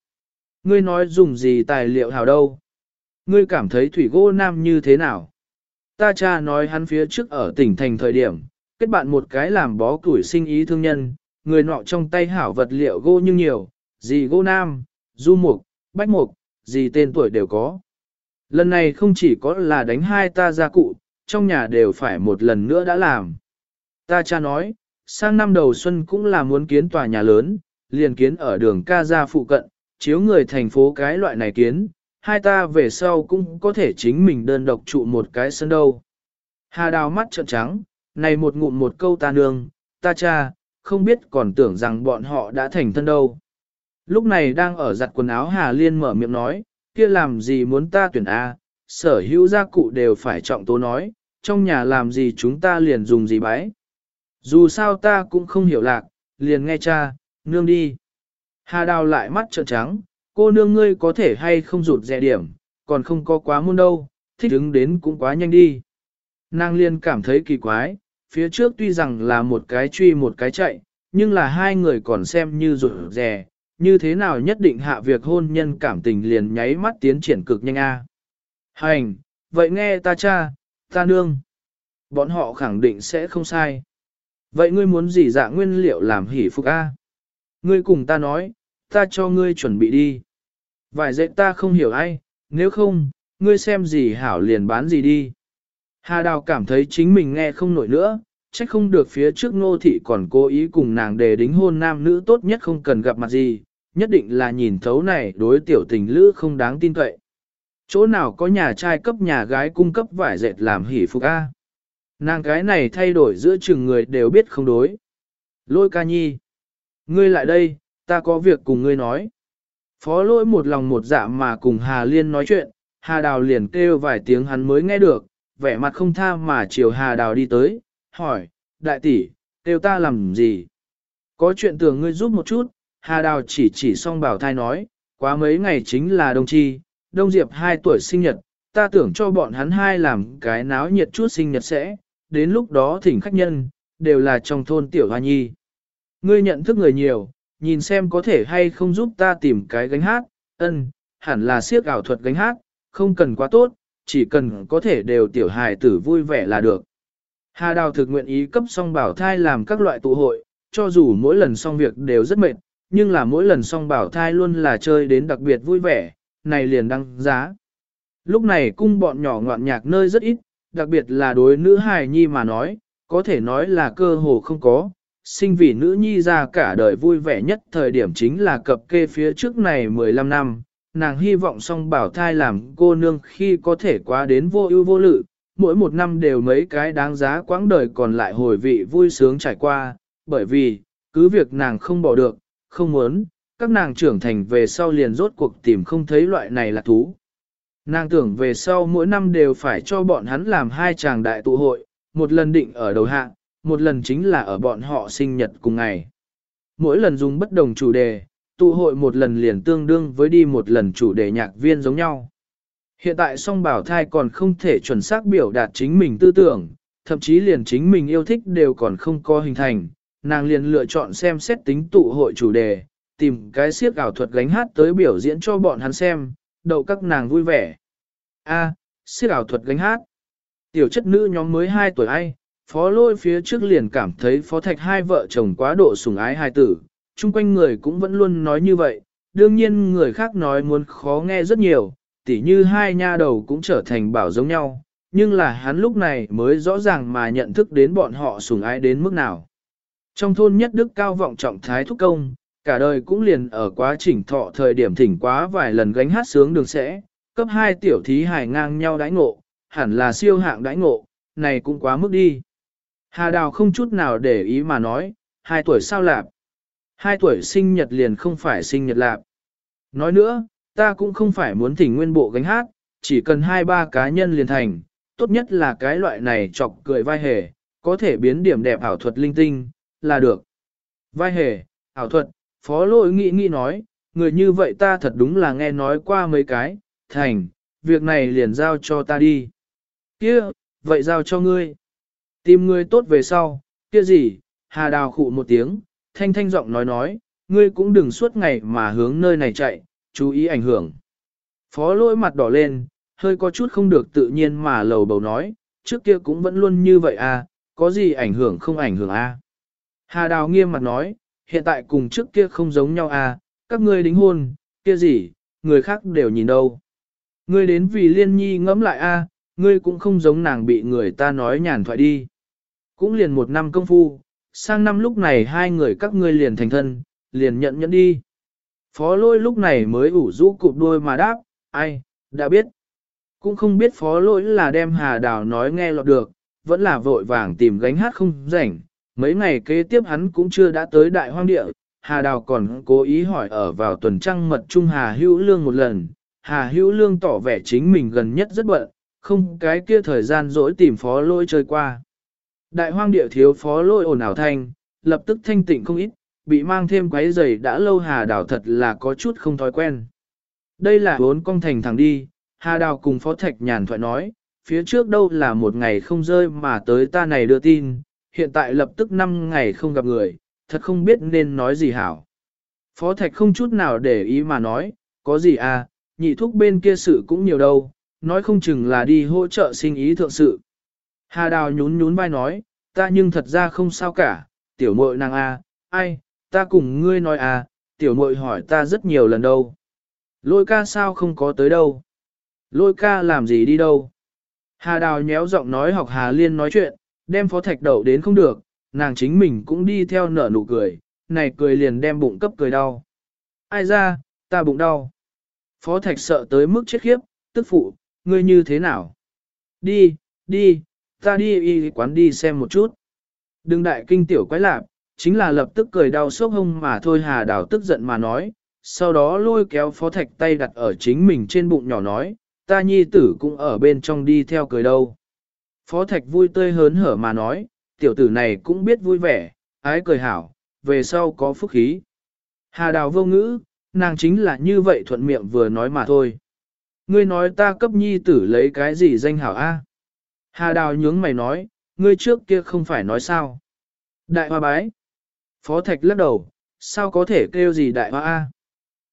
Ngươi nói dùng gì tài liệu hảo đâu? Ngươi cảm thấy thủy gỗ nam như thế nào? Ta cha nói hắn phía trước ở tỉnh thành thời điểm, kết bạn một cái làm bó củi sinh ý thương nhân, người nọ trong tay hảo vật liệu gỗ như nhiều, gì gỗ nam, du mục, bách mục, gì tên tuổi đều có. Lần này không chỉ có là đánh hai ta gia cụ, trong nhà đều phải một lần nữa đã làm. Ta cha nói, sang năm đầu xuân cũng là muốn kiến tòa nhà lớn, liền kiến ở đường ca gia phụ cận, chiếu người thành phố cái loại này kiến, hai ta về sau cũng có thể chính mình đơn độc trụ một cái sân đâu. Hà đào mắt trợn trắng, này một ngụm một câu ta nương, ta cha, không biết còn tưởng rằng bọn họ đã thành thân đâu. Lúc này đang ở giặt quần áo Hà Liên mở miệng nói, kia làm gì muốn ta tuyển A, sở hữu gia cụ đều phải trọng tố nói, trong nhà làm gì chúng ta liền dùng gì bái. Dù sao ta cũng không hiểu lạc, liền nghe cha, nương đi. Hà đào lại mắt trợn trắng, cô nương ngươi có thể hay không rụt rẻ điểm, còn không có quá muôn đâu, thích ứng đến cũng quá nhanh đi. Nàng liên cảm thấy kỳ quái, phía trước tuy rằng là một cái truy một cái chạy, nhưng là hai người còn xem như rụt rẻ, như thế nào nhất định hạ việc hôn nhân cảm tình liền nháy mắt tiến triển cực nhanh a. Hành, vậy nghe ta cha, ta nương. Bọn họ khẳng định sẽ không sai. Vậy ngươi muốn gì dạng nguyên liệu làm hỷ phục a? Ngươi cùng ta nói, ta cho ngươi chuẩn bị đi. Vài dạy ta không hiểu ai, nếu không, ngươi xem gì hảo liền bán gì đi. Hà Đào cảm thấy chính mình nghe không nổi nữa, trách không được phía trước ngô thị còn cố ý cùng nàng đề đính hôn nam nữ tốt nhất không cần gặp mặt gì, nhất định là nhìn thấu này đối tiểu tình lữ không đáng tin cậy. Chỗ nào có nhà trai cấp nhà gái cung cấp vải dệt làm hỉ phục A. Nàng cái này thay đổi giữa chừng người đều biết không đối. Lôi ca nhi. Ngươi lại đây, ta có việc cùng ngươi nói. Phó lỗi một lòng một dạ mà cùng Hà Liên nói chuyện, Hà Đào liền kêu vài tiếng hắn mới nghe được, vẻ mặt không tha mà chiều Hà Đào đi tới, hỏi, đại tỷ, kêu ta làm gì? Có chuyện tưởng ngươi giúp một chút, Hà Đào chỉ chỉ xong bảo thai nói, quá mấy ngày chính là đông chi, đông diệp 2 tuổi sinh nhật, ta tưởng cho bọn hắn hai làm cái náo nhiệt chút sinh nhật sẽ, đến lúc đó thỉnh khách nhân, đều là trong thôn tiểu hoa nhi. Ngươi nhận thức người nhiều, nhìn xem có thể hay không giúp ta tìm cái gánh hát, ân, hẳn là siếc ảo thuật gánh hát, không cần quá tốt, chỉ cần có thể đều tiểu hài tử vui vẻ là được. Hà Đào thực nguyện ý cấp song bảo thai làm các loại tụ hội, cho dù mỗi lần xong việc đều rất mệt, nhưng là mỗi lần song bảo thai luôn là chơi đến đặc biệt vui vẻ, này liền đăng giá. Lúc này cung bọn nhỏ ngoạn nhạc nơi rất ít, đặc biệt là đối nữ hài nhi mà nói, có thể nói là cơ hồ không có, sinh vì nữ nhi ra cả đời vui vẻ nhất thời điểm chính là cập kê phía trước này 15 năm, nàng hy vọng song bảo thai làm cô nương khi có thể quá đến vô ưu vô lự, mỗi một năm đều mấy cái đáng giá quãng đời còn lại hồi vị vui sướng trải qua, bởi vì, cứ việc nàng không bỏ được, không muốn, các nàng trưởng thành về sau liền rốt cuộc tìm không thấy loại này là thú. Nàng tưởng về sau mỗi năm đều phải cho bọn hắn làm hai chàng đại tụ hội, một lần định ở đầu hạng, một lần chính là ở bọn họ sinh nhật cùng ngày. Mỗi lần dùng bất đồng chủ đề, tụ hội một lần liền tương đương với đi một lần chủ đề nhạc viên giống nhau. Hiện tại song bảo thai còn không thể chuẩn xác biểu đạt chính mình tư tưởng, thậm chí liền chính mình yêu thích đều còn không có hình thành, nàng liền lựa chọn xem xét tính tụ hội chủ đề, tìm cái siếc ảo thuật gánh hát tới biểu diễn cho bọn hắn xem, đậu các nàng vui vẻ. A, à, siếc ảo thuật gánh hát. Tiểu chất nữ nhóm mới 2 tuổi ai, phó lôi phía trước liền cảm thấy phó thạch hai vợ chồng quá độ sủng ái hai tử, chung quanh người cũng vẫn luôn nói như vậy, đương nhiên người khác nói muốn khó nghe rất nhiều, tỉ như hai nha đầu cũng trở thành bảo giống nhau, nhưng là hắn lúc này mới rõ ràng mà nhận thức đến bọn họ sủng ái đến mức nào. Trong thôn nhất đức cao vọng trọng thái thúc công, cả đời cũng liền ở quá trình thọ thời điểm thỉnh quá vài lần gánh hát sướng đường sẽ, cấp hai tiểu thí hài ngang nhau đãi ngộ, hẳn là siêu hạng đãi ngộ, này cũng quá mức đi. Hà Đào không chút nào để ý mà nói, hai tuổi sao lạp? Hai tuổi sinh nhật liền không phải sinh nhật lạp. Nói nữa, ta cũng không phải muốn thỉnh nguyên bộ gánh hát, chỉ cần hai ba cá nhân liền thành, tốt nhất là cái loại này chọc cười vai hề, có thể biến điểm đẹp ảo thuật linh tinh, là được. Vai hề, ảo thuật, phó lỗi nghĩ nghĩ nói, người như vậy ta thật đúng là nghe nói qua mấy cái, thành, việc này liền giao cho ta đi. kia vậy giao cho ngươi. Tìm người tốt về sau, kia gì, hà đào khụ một tiếng, thanh thanh giọng nói nói, ngươi cũng đừng suốt ngày mà hướng nơi này chạy, chú ý ảnh hưởng. Phó lỗi mặt đỏ lên, hơi có chút không được tự nhiên mà lầu bầu nói, trước kia cũng vẫn luôn như vậy à, có gì ảnh hưởng không ảnh hưởng à. Hà Đào nghiêm mặt nói, hiện tại cùng trước kia không giống nhau à, các ngươi đính hôn, kia gì, người khác đều nhìn đâu. Ngươi đến vì liên nhi ngẫm lại a, à, ngươi cũng không giống nàng bị người ta nói nhàn thoại đi. Cũng liền một năm công phu, sang năm lúc này hai người các ngươi liền thành thân, liền nhận nhận đi. Phó lôi lúc này mới ủ rũ cụp đuôi mà đáp, ai, đã biết. Cũng không biết phó lỗi là đem hà đào nói nghe lọt được, vẫn là vội vàng tìm gánh hát không rảnh. Mấy ngày kế tiếp hắn cũng chưa đã tới đại hoang địa, Hà Đào còn cố ý hỏi ở vào tuần trăng mật trung Hà Hữu Lương một lần. Hà Hữu Lương tỏ vẻ chính mình gần nhất rất bận, không cái kia thời gian dỗi tìm phó lôi chơi qua. Đại hoang địa thiếu phó lôi ồn ào thanh, lập tức thanh tịnh không ít, bị mang thêm quái giày đã lâu Hà Đào thật là có chút không thói quen. Đây là bốn con thành thẳng đi, Hà Đào cùng Phó Thạch nhàn thoại nói, phía trước đâu là một ngày không rơi mà tới ta này đưa tin, hiện tại lập tức 5 ngày không gặp người, thật không biết nên nói gì hảo. Phó Thạch không chút nào để ý mà nói, có gì à, nhị thúc bên kia sự cũng nhiều đâu, nói không chừng là đi hỗ trợ sinh ý thượng sự. Hà Đào nhún nhún vai nói, ta nhưng thật ra không sao cả, tiểu muội nàng a, à, ai, ta cùng ngươi nói à, tiểu muội hỏi ta rất nhiều lần đâu. Lôi ca sao không có tới đâu? Lôi ca làm gì đi đâu? Hà Đào nhéo giọng nói học Hà Liên nói chuyện, đem phó thạch đậu đến không được, nàng chính mình cũng đi theo nở nụ cười, này cười liền đem bụng cấp cười đau. Ai ra, ta bụng đau. Phó thạch sợ tới mức chết khiếp, tức phụ, ngươi như thế nào? Đi, đi, ta đi y quán đi xem một chút. Đừng đại kinh tiểu quái lạp, chính là lập tức cười đau sốc hông mà thôi Hà Đào tức giận mà nói, sau đó lôi kéo phó thạch tay đặt ở chính mình trên bụng nhỏ nói, ta nhi tử cũng ở bên trong đi theo cười đâu. Phó thạch vui tươi hớn hở mà nói, tiểu tử này cũng biết vui vẻ, ái cười hảo, về sau có phúc khí. Hà đào vô ngữ, nàng chính là như vậy thuận miệng vừa nói mà thôi. Ngươi nói ta cấp nhi tử lấy cái gì danh hảo a? Hà đào nhướng mày nói, ngươi trước kia không phải nói sao. Đại hoa bái. Phó thạch lắc đầu, sao có thể kêu gì đại hoa a?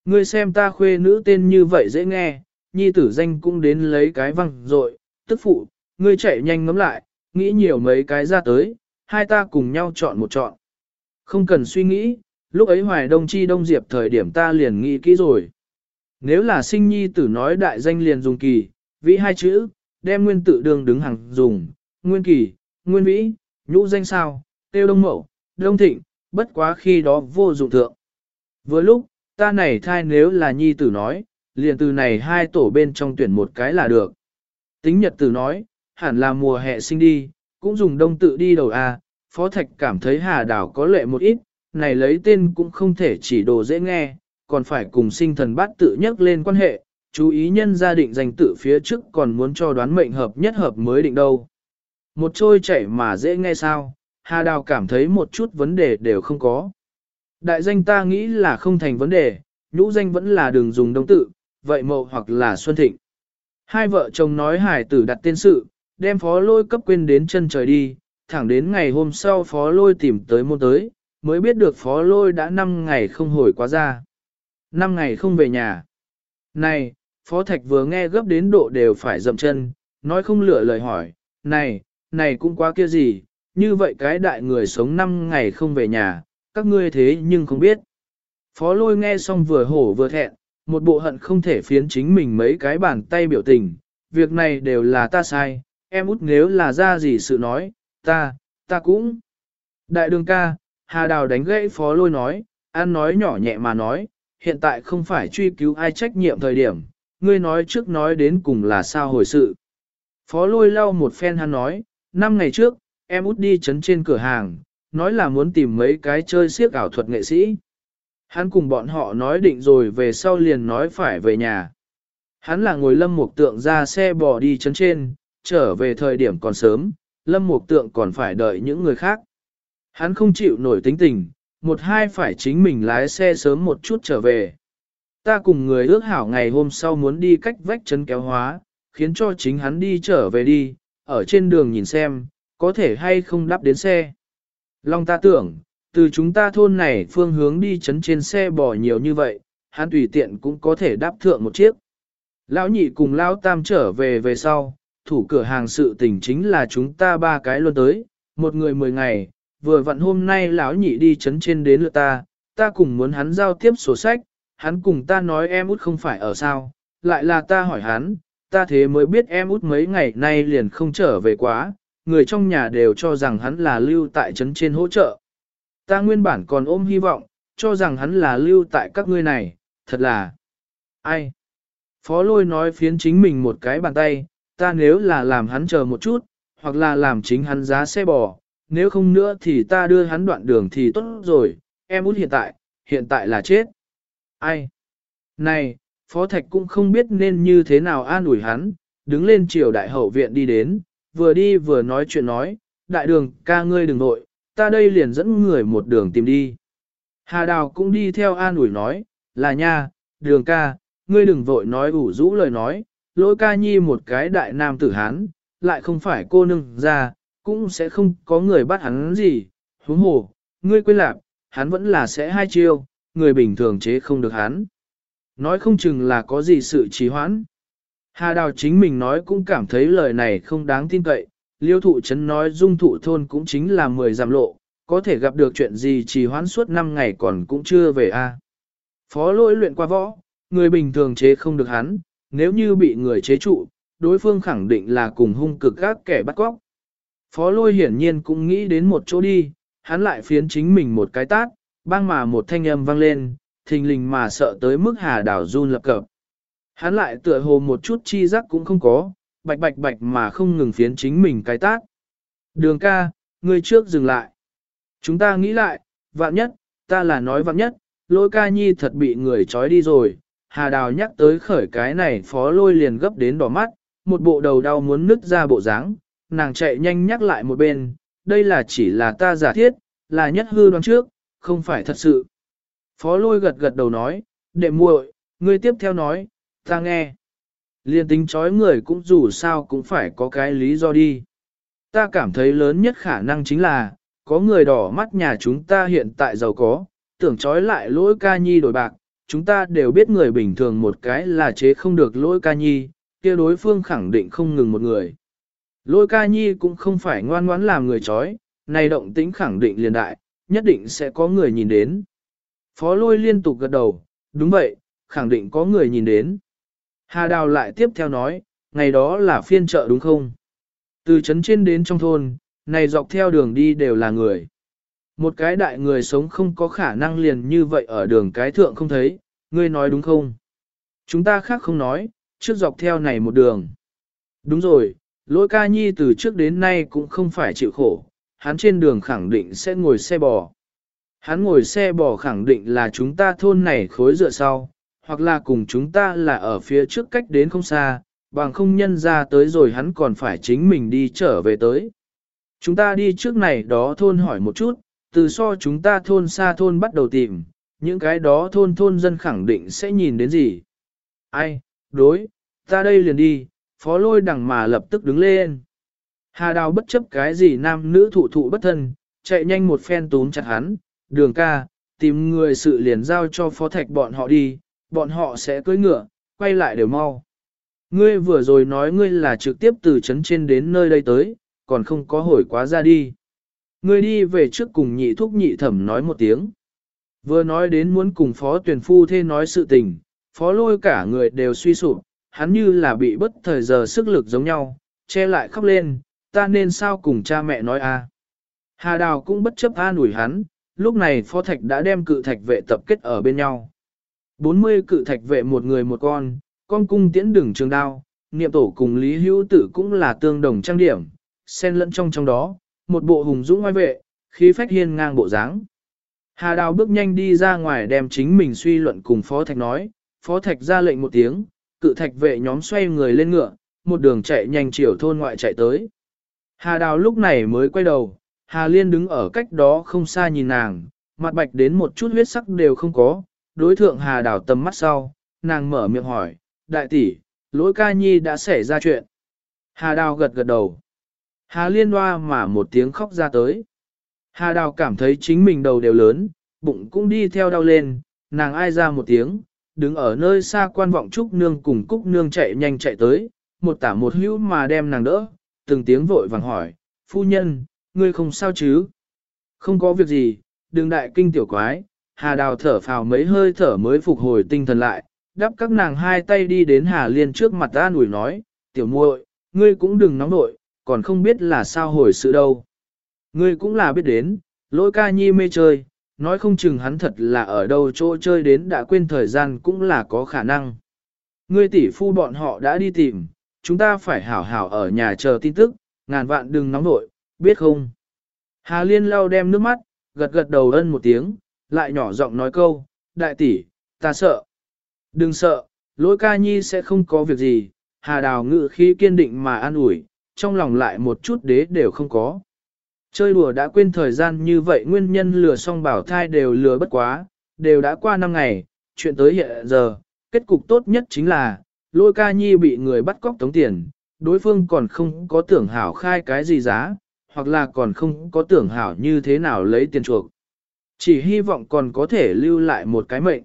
Ngươi xem ta khuê nữ tên như vậy dễ nghe, nhi tử danh cũng đến lấy cái văng rồi, tức phụ, ngươi chạy nhanh ngắm lại, nghĩ nhiều mấy cái ra tới, hai ta cùng nhau chọn một chọn. Không cần suy nghĩ, lúc ấy hoài đông chi đông diệp thời điểm ta liền nghĩ kỹ rồi. Nếu là sinh nhi tử nói đại danh liền dùng kỳ, vĩ hai chữ, đem nguyên tự đường đứng hàng dùng, nguyên kỳ, nguyên vĩ, nhũ danh sao, tiêu đông mậu, đông thịnh, bất quá khi đó vô dụng thượng. Vừa lúc, ta này thai nếu là nhi tử nói, liền từ này hai tổ bên trong tuyển một cái là được. Tính nhật tử nói, hẳn là mùa hè sinh đi, cũng dùng đông tự đi đầu a. À, Phó Thạch cảm thấy Hà Đảo có lệ một ít, này lấy tên cũng không thể chỉ đồ dễ nghe, còn phải cùng sinh thần bát tự nhắc lên quan hệ, chú ý nhân gia định danh tự phía trước còn muốn cho đoán mệnh hợp nhất hợp mới định đâu. Một trôi chảy mà dễ nghe sao, Hà Đào cảm thấy một chút vấn đề đều không có. Đại danh ta nghĩ là không thành vấn đề, nhũ danh vẫn là đường dùng đông tự, vậy mậu hoặc là xuân thịnh. Hai vợ chồng nói hải tử đặt tên sự, đem phó lôi cấp quên đến chân trời đi, thẳng đến ngày hôm sau phó lôi tìm tới môn tới, mới biết được phó lôi đã 5 ngày không hồi quá ra. 5 ngày không về nhà. Này, phó thạch vừa nghe gấp đến độ đều phải dậm chân, nói không lựa lời hỏi, này, này cũng quá kia gì, như vậy cái đại người sống 5 ngày không về nhà, các ngươi thế nhưng không biết. Phó lôi nghe xong vừa hổ vừa thẹn, một bộ hận không thể phiến chính mình mấy cái bàn tay biểu tình, việc này đều là ta sai, em út nếu là ra gì sự nói, ta, ta cũng. Đại đường ca, Hà Đào đánh gãy phó lôi nói, an nói nhỏ nhẹ mà nói, hiện tại không phải truy cứu ai trách nhiệm thời điểm, ngươi nói trước nói đến cùng là sao hồi sự. Phó lôi lau một phen hắn nói, năm ngày trước, em út đi chấn trên cửa hàng, nói là muốn tìm mấy cái chơi siếc ảo thuật nghệ sĩ. Hắn cùng bọn họ nói định rồi về sau liền nói phải về nhà. Hắn là ngồi lâm mục tượng ra xe bò đi chấn trên, trở về thời điểm còn sớm, lâm mục tượng còn phải đợi những người khác. Hắn không chịu nổi tính tình, một hai phải chính mình lái xe sớm một chút trở về. Ta cùng người ước hảo ngày hôm sau muốn đi cách vách chấn kéo hóa, khiến cho chính hắn đi trở về đi, ở trên đường nhìn xem, có thể hay không đáp đến xe. Long ta tưởng, từ chúng ta thôn này phương hướng đi chấn trên xe bò nhiều như vậy, hắn tùy tiện cũng có thể đáp thượng một chiếc. Lão nhị cùng lão tam trở về về sau, thủ cửa hàng sự tình chính là chúng ta ba cái luôn tới, một người mười ngày, vừa vặn hôm nay lão nhị đi chấn trên đến lượt ta, ta cùng muốn hắn giao tiếp sổ sách, hắn cùng ta nói em út không phải ở sao, lại là ta hỏi hắn, ta thế mới biết em út mấy ngày nay liền không trở về quá, người trong nhà đều cho rằng hắn là lưu tại trấn trên hỗ trợ. Ta nguyên bản còn ôm hy vọng, cho rằng hắn là lưu tại các ngươi này, thật là... Ai? Phó lôi nói phiến chính mình một cái bàn tay, ta nếu là làm hắn chờ một chút, hoặc là làm chính hắn giá xe bò, nếu không nữa thì ta đưa hắn đoạn đường thì tốt rồi, em út hiện tại, hiện tại là chết. Ai? Này, Phó Thạch cũng không biết nên như thế nào an ủi hắn, đứng lên chiều đại hậu viện đi đến, vừa đi vừa nói chuyện nói, đại đường ca ngươi đừng nội, ta đây liền dẫn người một đường tìm đi. Hà Đào cũng đi theo an ủi nói, là nha, đường ca, ngươi đừng vội nói ủ rũ lời nói, lỗi ca nhi một cái đại nam tử hán, lại không phải cô nương ra, cũng sẽ không có người bắt hắn gì, huống hồ, ngươi quên lạc, hắn vẫn là sẽ hai chiêu, người bình thường chế không được hắn. Nói không chừng là có gì sự trì hoãn. Hà Đào chính mình nói cũng cảm thấy lời này không đáng tin cậy, liêu thụ chấn nói dung thụ thôn cũng chính là 10 giảm lộ, có thể gặp được chuyện gì trì hoãn suốt 5 ngày còn cũng chưa về a. Phó lỗi luyện qua võ, người bình thường chế không được hắn, nếu như bị người chế trụ, đối phương khẳng định là cùng hung cực các kẻ bắt cóc. Phó lôi hiển nhiên cũng nghĩ đến một chỗ đi, hắn lại phiến chính mình một cái tát, bang mà một thanh âm vang lên, thình lình mà sợ tới mức hà đảo run lập cập. Hắn lại tựa hồ một chút chi giác cũng không có, bạch bạch bạch mà không ngừng phiến chính mình cái tác. Đường ca, người trước dừng lại. Chúng ta nghĩ lại, vạn nhất, ta là nói vạn nhất, lôi ca nhi thật bị người trói đi rồi. Hà đào nhắc tới khởi cái này phó lôi liền gấp đến đỏ mắt, một bộ đầu đau muốn nứt ra bộ dáng, nàng chạy nhanh nhắc lại một bên, đây là chỉ là ta giả thiết, là nhất hư đoán trước, không phải thật sự. Phó lôi gật gật đầu nói, đệ muội, ngươi tiếp theo nói, ta nghe. Liên tính chói người cũng dù sao cũng phải có cái lý do đi. Ta cảm thấy lớn nhất khả năng chính là, có người đỏ mắt nhà chúng ta hiện tại giàu có, tưởng chói lại lỗi ca nhi đổi bạc, chúng ta đều biết người bình thường một cái là chế không được lỗi ca nhi, kia đối phương khẳng định không ngừng một người. Lỗi ca nhi cũng không phải ngoan ngoãn làm người chói, này động tính khẳng định liền đại, nhất định sẽ có người nhìn đến. Phó lôi liên tục gật đầu, đúng vậy, khẳng định có người nhìn đến. Hà Đào lại tiếp theo nói, ngày đó là phiên chợ đúng không? Từ trấn trên đến trong thôn, này dọc theo đường đi đều là người. Một cái đại người sống không có khả năng liền như vậy ở đường cái thượng không thấy, ngươi nói đúng không? Chúng ta khác không nói, trước dọc theo này một đường. Đúng rồi, lỗi ca nhi từ trước đến nay cũng không phải chịu khổ, hắn trên đường khẳng định sẽ ngồi xe bò. Hắn ngồi xe bò khẳng định là chúng ta thôn này khối dựa sau, hoặc là cùng chúng ta là ở phía trước cách đến không xa, bằng không nhân ra tới rồi hắn còn phải chính mình đi trở về tới. Chúng ta đi trước này đó thôn hỏi một chút, từ so chúng ta thôn xa thôn bắt đầu tìm, những cái đó thôn thôn dân khẳng định sẽ nhìn đến gì. Ai, đối, ta đây liền đi, phó lôi đằng mà lập tức đứng lên. Hà đào bất chấp cái gì nam nữ thụ thụ bất thân, chạy nhanh một phen túm chặt hắn, đường ca, tìm người sự liền giao cho phó thạch bọn họ đi, bọn họ sẽ cưỡi ngựa, quay lại đều mau. Ngươi vừa rồi nói ngươi là trực tiếp từ trấn trên đến nơi đây tới, còn không có hồi quá ra đi. Ngươi đi về trước cùng nhị thúc nhị thẩm nói một tiếng. Vừa nói đến muốn cùng phó tuyển phu thê nói sự tình, phó lôi cả người đều suy sụp, hắn như là bị bất thời giờ sức lực giống nhau, che lại khóc lên, ta nên sao cùng cha mẹ nói a? Hà Đào cũng bất chấp an ủi hắn, lúc này phó thạch đã đem cự thạch vệ tập kết ở bên nhau. 40 cự thạch vệ một người một con, con cung tiễn đường trường đao, niệm tổ cùng Lý Hữu Tử cũng là tương đồng trang điểm, xen lẫn trong trong đó, một bộ hùng dũng oai vệ, khí phách hiên ngang bộ dáng. Hà Đào bước nhanh đi ra ngoài đem chính mình suy luận cùng Phó Thạch nói, Phó Thạch ra lệnh một tiếng, cự thạch vệ nhóm xoay người lên ngựa, một đường chạy nhanh chiều thôn ngoại chạy tới. Hà Đào lúc này mới quay đầu, Hà Liên đứng ở cách đó không xa nhìn nàng, mặt bạch đến một chút huyết sắc đều không có, đối thượng Hà Đào tầm mắt sau, nàng mở miệng hỏi, đại tỷ, lỗi ca nhi đã xảy ra chuyện. Hà Đào gật gật đầu. Hà Liên hoa mà một tiếng khóc ra tới. Hà Đào cảm thấy chính mình đầu đều lớn, bụng cũng đi theo đau lên, nàng ai ra một tiếng, đứng ở nơi xa quan vọng Trúc Nương cùng Cúc Nương chạy nhanh chạy tới, một tả một hữu mà đem nàng đỡ, từng tiếng vội vàng hỏi, phu nhân, ngươi không sao chứ? Không có việc gì, đừng đại kinh tiểu quái, Hà Đào thở phào mấy hơi thở mới phục hồi tinh thần lại, đắp các nàng hai tay đi đến Hà Liên trước mặt ta ủi nói, tiểu muội, ngươi cũng đừng nóng nội, còn không biết là sao hồi sự đâu. Ngươi cũng là biết đến, lỗi ca nhi mê chơi, nói không chừng hắn thật là ở đâu chỗ chơi đến đã quên thời gian cũng là có khả năng. Ngươi tỷ phu bọn họ đã đi tìm, chúng ta phải hảo hảo ở nhà chờ tin tức, ngàn vạn đừng nóng nội, biết không? Hà Liên lau đem nước mắt, gật gật đầu ân một tiếng, lại nhỏ giọng nói câu, đại tỷ, ta sợ. Đừng sợ, lỗi ca nhi sẽ không có việc gì, hà đào ngự khí kiên định mà an ủi, trong lòng lại một chút đế đều không có. Chơi đùa đã quên thời gian như vậy nguyên nhân lừa xong bảo thai đều lừa bất quá, đều đã qua năm ngày, chuyện tới hiện giờ, kết cục tốt nhất chính là, lôi ca nhi bị người bắt cóc tống tiền, đối phương còn không có tưởng hảo khai cái gì giá, hoặc là còn không có tưởng hảo như thế nào lấy tiền chuộc. Chỉ hy vọng còn có thể lưu lại một cái mệnh.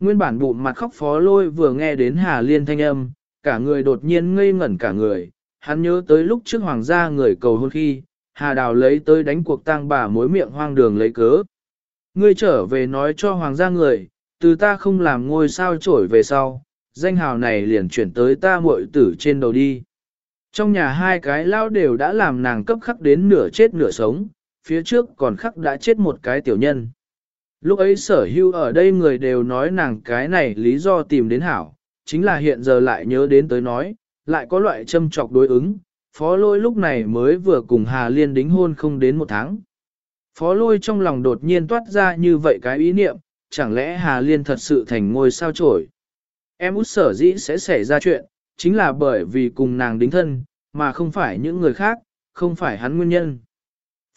Nguyên bản bụng mặt khóc phó lôi vừa nghe đến Hà Liên thanh âm, cả người đột nhiên ngây ngẩn cả người, hắn nhớ tới lúc trước hoàng gia người cầu hôn khi, Hà Đào lấy tới đánh cuộc tang bà mối miệng hoang đường lấy cớ. Ngươi trở về nói cho hoàng gia người, từ ta không làm ngôi sao trổi về sau, danh hào này liền chuyển tới ta muội tử trên đầu đi. Trong nhà hai cái lao đều đã làm nàng cấp khắc đến nửa chết nửa sống, phía trước còn khắc đã chết một cái tiểu nhân. Lúc ấy sở hưu ở đây người đều nói nàng cái này lý do tìm đến hảo, chính là hiện giờ lại nhớ đến tới nói, lại có loại châm trọc đối ứng, phó lôi lúc này mới vừa cùng Hà Liên đính hôn không đến một tháng. Phó lôi trong lòng đột nhiên toát ra như vậy cái ý niệm, chẳng lẽ Hà Liên thật sự thành ngôi sao trổi. Em út sở dĩ sẽ xảy ra chuyện, chính là bởi vì cùng nàng đính thân, mà không phải những người khác, không phải hắn nguyên nhân.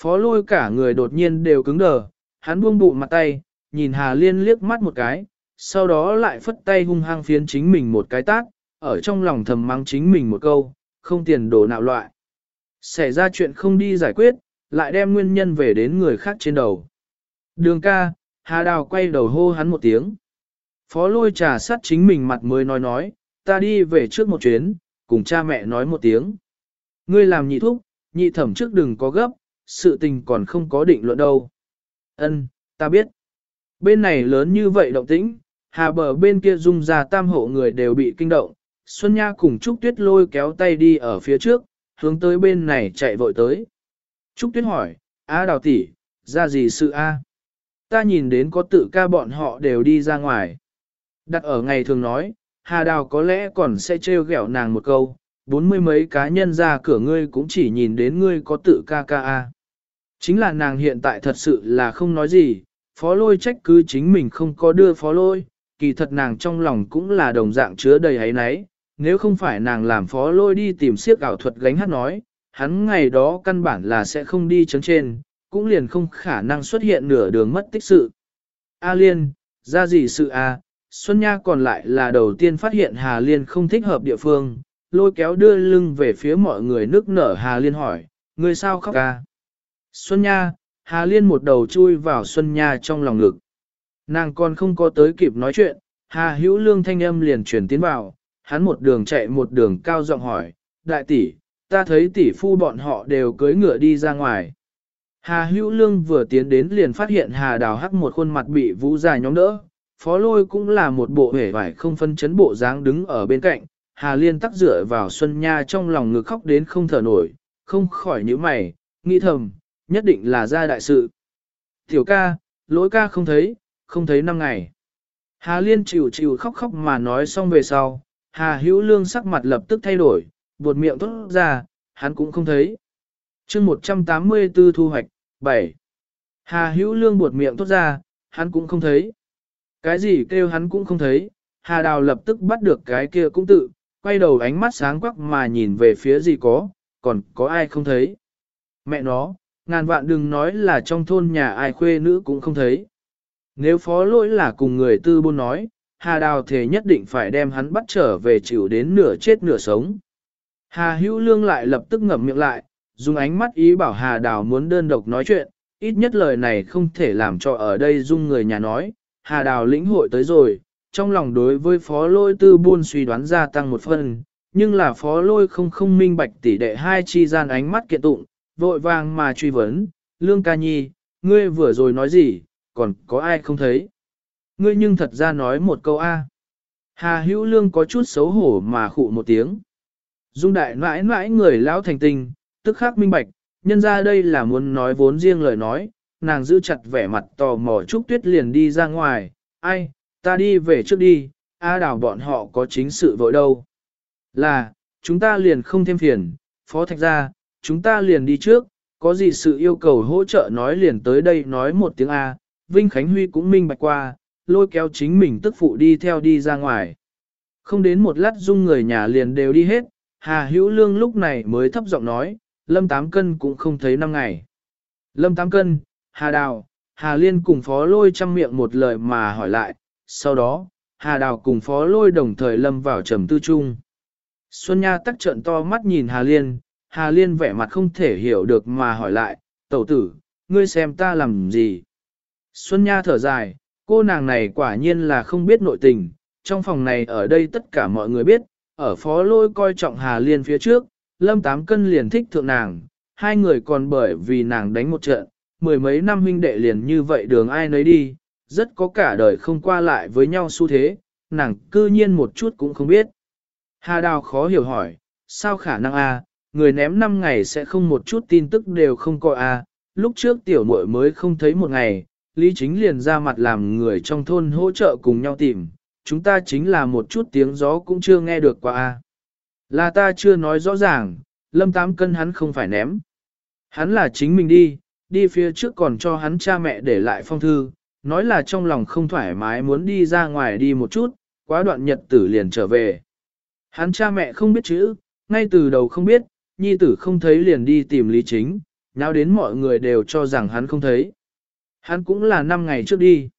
Phó lôi cả người đột nhiên đều cứng đờ, hắn buông bụng mặt tay, nhìn Hà Liên liếc mắt một cái, sau đó lại phất tay hung hăng phiến chính mình một cái tát, ở trong lòng thầm mắng chính mình một câu, không tiền đồ nạo loại. Xảy ra chuyện không đi giải quyết, lại đem nguyên nhân về đến người khác trên đầu. Đường ca, Hà Đào quay đầu hô hắn một tiếng. Phó lôi trà sát chính mình mặt mới nói nói, ta đi về trước một chuyến, cùng cha mẹ nói một tiếng. Ngươi làm nhị thúc, nhị thẩm trước đừng có gấp, sự tình còn không có định luận đâu. Ân, ta biết. Bên này lớn như vậy động tĩnh, hà bờ bên kia dung ra tam hộ người đều bị kinh động. Xuân Nha cùng Trúc Tuyết lôi kéo tay đi ở phía trước, hướng tới bên này chạy vội tới. Trúc Tuyết hỏi, A đào tỷ, ra gì sự A? Ta nhìn đến có tự ca bọn họ đều đi ra ngoài. Đặt ở ngày thường nói, Hà Đào có lẽ còn sẽ trêu ghẹo nàng một câu, bốn mươi mấy cá nhân ra cửa ngươi cũng chỉ nhìn đến ngươi có tự ca ca a. Chính là nàng hiện tại thật sự là không nói gì, phó lôi trách cứ chính mình không có đưa phó lôi, kỳ thật nàng trong lòng cũng là đồng dạng chứa đầy ấy nấy, nếu không phải nàng làm phó lôi đi tìm siếc ảo thuật gánh hát nói, hắn ngày đó căn bản là sẽ không đi chấn trên, cũng liền không khả năng xuất hiện nửa đường mất tích sự. A Liên, ra gì sự a? Xuân Nha còn lại là đầu tiên phát hiện Hà Liên không thích hợp địa phương, lôi kéo đưa lưng về phía mọi người nước nở Hà Liên hỏi, người sao khóc ca? Xuân Nha, Hà Liên một đầu chui vào Xuân Nha trong lòng ngực. Nàng còn không có tới kịp nói chuyện, Hà Hữu Lương thanh âm liền chuyển tiến vào, hắn một đường chạy một đường cao giọng hỏi, đại tỷ, ta thấy tỷ phu bọn họ đều cưới ngựa đi ra ngoài. Hà Hữu Lương vừa tiến đến liền phát hiện Hà Đào hắc một khuôn mặt bị vũ dài nhóm đỡ, phó lôi cũng là một bộ hể vải không phân chấn bộ dáng đứng ở bên cạnh, Hà Liên tắc dựa vào Xuân Nha trong lòng ngực khóc đến không thở nổi, không khỏi nhíu mày, nghĩ thầm, nhất định là ra đại sự. Tiểu ca, lỗi ca không thấy, không thấy năm ngày. Hà Liên chịu chịu khóc khóc mà nói xong về sau, Hà Hữu Lương sắc mặt lập tức thay đổi, buột miệng tốt ra, hắn cũng không thấy. chương 184 thu hoạch, 7. Hà Hữu Lương buột miệng tốt ra, hắn cũng không thấy. Cái gì kêu hắn cũng không thấy, Hà Đào lập tức bắt được cái kia cũng tự, quay đầu ánh mắt sáng quắc mà nhìn về phía gì có, còn có ai không thấy. Mẹ nó, ngàn vạn đừng nói là trong thôn nhà ai khuê nữ cũng không thấy. Nếu phó lỗi là cùng người tư buôn nói, Hà Đào thể nhất định phải đem hắn bắt trở về chịu đến nửa chết nửa sống. Hà Hữu Lương lại lập tức ngậm miệng lại, dùng ánh mắt ý bảo Hà Đào muốn đơn độc nói chuyện, ít nhất lời này không thể làm cho ở đây dung người nhà nói, Hà Đào lĩnh hội tới rồi, trong lòng đối với phó lôi tư buôn suy đoán gia tăng một phần, nhưng là phó lôi không không minh bạch tỷ đệ hai chi gian ánh mắt kiện tụng, vội vàng mà truy vấn, Lương Ca Nhi, ngươi vừa rồi nói gì, còn có ai không thấy? Ngươi nhưng thật ra nói một câu A. Hà hữu lương có chút xấu hổ mà khụ một tiếng. Dung đại mãi mãi người lão thành tình, tức khắc minh bạch, nhân ra đây là muốn nói vốn riêng lời nói, nàng giữ chặt vẻ mặt tò mò Trúc Tuyết liền đi ra ngoài, ai, ta đi về trước đi, A đào bọn họ có chính sự vội đâu. Là, chúng ta liền không thêm phiền, phó thạch ra, chúng ta liền đi trước, có gì sự yêu cầu hỗ trợ nói liền tới đây nói một tiếng A, Vinh Khánh Huy cũng minh bạch qua, lôi kéo chính mình tức phụ đi theo đi ra ngoài. Không đến một lát dung người nhà liền đều đi hết, Hà Hữu Lương lúc này mới thấp giọng nói, Lâm Tám Cân cũng không thấy năm ngày. Lâm Tám Cân, Hà Đào, Hà Liên cùng Phó Lôi chăm miệng một lời mà hỏi lại, sau đó, Hà Đào cùng Phó Lôi đồng thời lâm vào trầm tư chung. Xuân Nha tắc trợn to mắt nhìn Hà Liên, Hà Liên vẻ mặt không thể hiểu được mà hỏi lại, tẩu tử, ngươi xem ta làm gì? Xuân Nha thở dài, cô nàng này quả nhiên là không biết nội tình, trong phòng này ở đây tất cả mọi người biết, ở phó lôi coi trọng Hà Liên phía trước, Lâm Tám Cân liền thích thượng nàng, hai người còn bởi vì nàng đánh một trận, mười mấy năm huynh đệ liền như vậy đường ai nấy đi, rất có cả đời không qua lại với nhau xu thế, nàng cư nhiên một chút cũng không biết. Hà Đào khó hiểu hỏi, sao khả năng a? Người ném 5 ngày sẽ không một chút tin tức đều không có a? lúc trước tiểu muội mới không thấy một ngày, Lý Chính liền ra mặt làm người trong thôn hỗ trợ cùng nhau tìm, chúng ta chính là một chút tiếng gió cũng chưa nghe được qua a. Là ta chưa nói rõ ràng, lâm tám cân hắn không phải ném. Hắn là chính mình đi, đi phía trước còn cho hắn cha mẹ để lại phong thư, nói là trong lòng không thoải mái muốn đi ra ngoài đi một chút, quá đoạn nhật tử liền trở về. Hắn cha mẹ không biết chữ, ngay từ đầu không biết, nhi tử không thấy liền đi tìm lý chính, nháo đến mọi người đều cho rằng hắn không thấy. Hắn cũng là 5 ngày trước đi.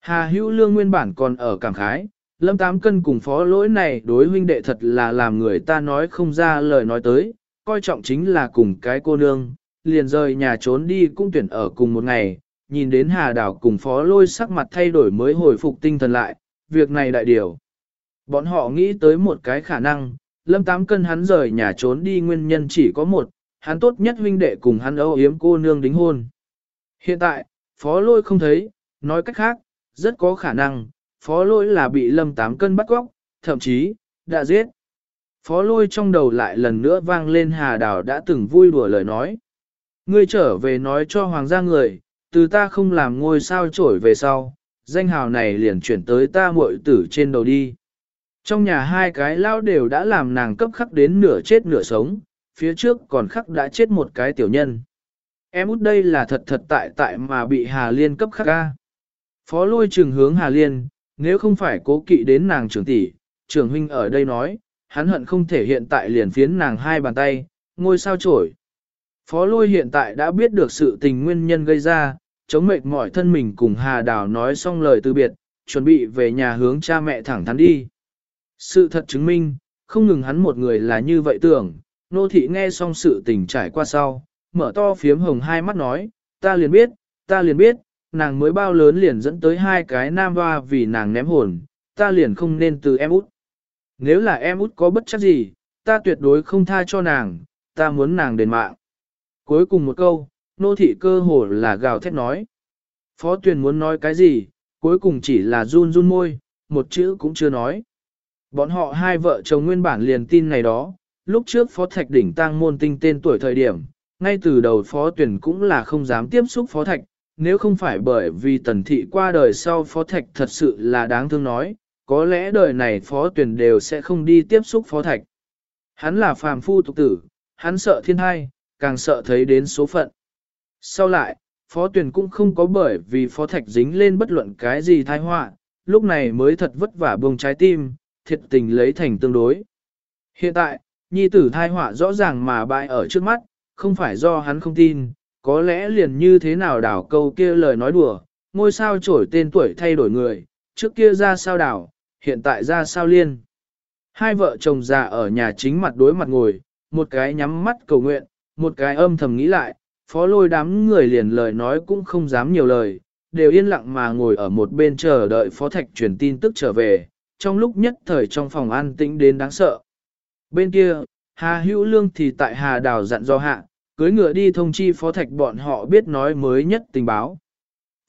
Hà hữu lương nguyên bản còn ở cảm khái, lâm tám cân cùng phó lỗi này đối huynh đệ thật là làm người ta nói không ra lời nói tới, coi trọng chính là cùng cái cô nương, liền rời nhà trốn đi cũng tuyển ở cùng một ngày, nhìn đến hà đảo cùng phó lôi sắc mặt thay đổi mới hồi phục tinh thần lại, việc này đại điều. Bọn họ nghĩ tới một cái khả năng, lâm tám cân hắn rời nhà trốn đi nguyên nhân chỉ có một, hắn tốt nhất huynh đệ cùng hắn âu yếm cô nương đính hôn. Hiện tại, phó lôi không thấy, nói cách khác, rất có khả năng, phó lôi là bị lâm tám cân bắt góc, thậm chí, đã giết. Phó lôi trong đầu lại lần nữa vang lên hà đào đã từng vui đùa lời nói. Ngươi trở về nói cho hoàng gia người, từ ta không làm ngôi sao trổi về sau, danh hào này liền chuyển tới ta muội tử trên đầu đi. Trong nhà hai cái lao đều đã làm nàng cấp khắc đến nửa chết nửa sống, phía trước còn khắc đã chết một cái tiểu nhân. Em út đây là thật thật tại tại mà bị Hà Liên cấp khắc ca. Phó lôi trường hướng Hà Liên, nếu không phải cố kỵ đến nàng trưởng tỷ, trưởng huynh ở đây nói, hắn hận không thể hiện tại liền phiến nàng hai bàn tay, ngôi sao trổi. Phó lôi hiện tại đã biết được sự tình nguyên nhân gây ra, chống mệt mỏi thân mình cùng Hà Đào nói xong lời từ biệt, chuẩn bị về nhà hướng cha mẹ thẳng thắn đi. Sự thật chứng minh, không ngừng hắn một người là như vậy tưởng, nô thị nghe xong sự tình trải qua sau, mở to phiếm hồng hai mắt nói, ta liền biết, ta liền biết, nàng mới bao lớn liền dẫn tới hai cái nam hoa vì nàng ném hồn, ta liền không nên từ em út. Nếu là em út có bất chắc gì, ta tuyệt đối không tha cho nàng, ta muốn nàng đền mạng. Cuối cùng một câu, nô thị cơ hồ là gào thét nói. Phó tuyển muốn nói cái gì, cuối cùng chỉ là run run môi, một chữ cũng chưa nói. Bọn họ hai vợ chồng nguyên bản liền tin này đó, lúc trước phó thạch đỉnh tăng môn tinh tên tuổi thời điểm, ngay từ đầu phó tuyển cũng là không dám tiếp xúc phó thạch, nếu không phải bởi vì tần thị qua đời sau phó thạch thật sự là đáng thương nói, có lẽ đời này phó tuyển đều sẽ không đi tiếp xúc phó thạch. Hắn là phàm phu tục tử, hắn sợ thiên thai, càng sợ thấy đến số phận. Sau lại, phó tuyển cũng không có bởi vì phó thạch dính lên bất luận cái gì thai họa, lúc này mới thật vất vả buông trái tim, thiệt tình lấy thành tương đối. Hiện tại, nhi tử thai họa rõ ràng mà bại ở trước mắt, không phải do hắn không tin, có lẽ liền như thế nào đảo câu kia lời nói đùa, ngôi sao trổi tên tuổi thay đổi người, trước kia ra sao đảo, hiện tại ra sao liên. Hai vợ chồng già ở nhà chính mặt đối mặt ngồi, một cái nhắm mắt cầu nguyện, một cái âm thầm nghĩ lại, phó lôi đám người liền lời nói cũng không dám nhiều lời, đều yên lặng mà ngồi ở một bên chờ đợi phó thạch truyền tin tức trở về, trong lúc nhất thời trong phòng an tĩnh đến đáng sợ. Bên kia, Hà Hữu Lương thì tại Hà Đào dặn do hạ, cưới ngựa đi thông chi phó thạch bọn họ biết nói mới nhất tình báo.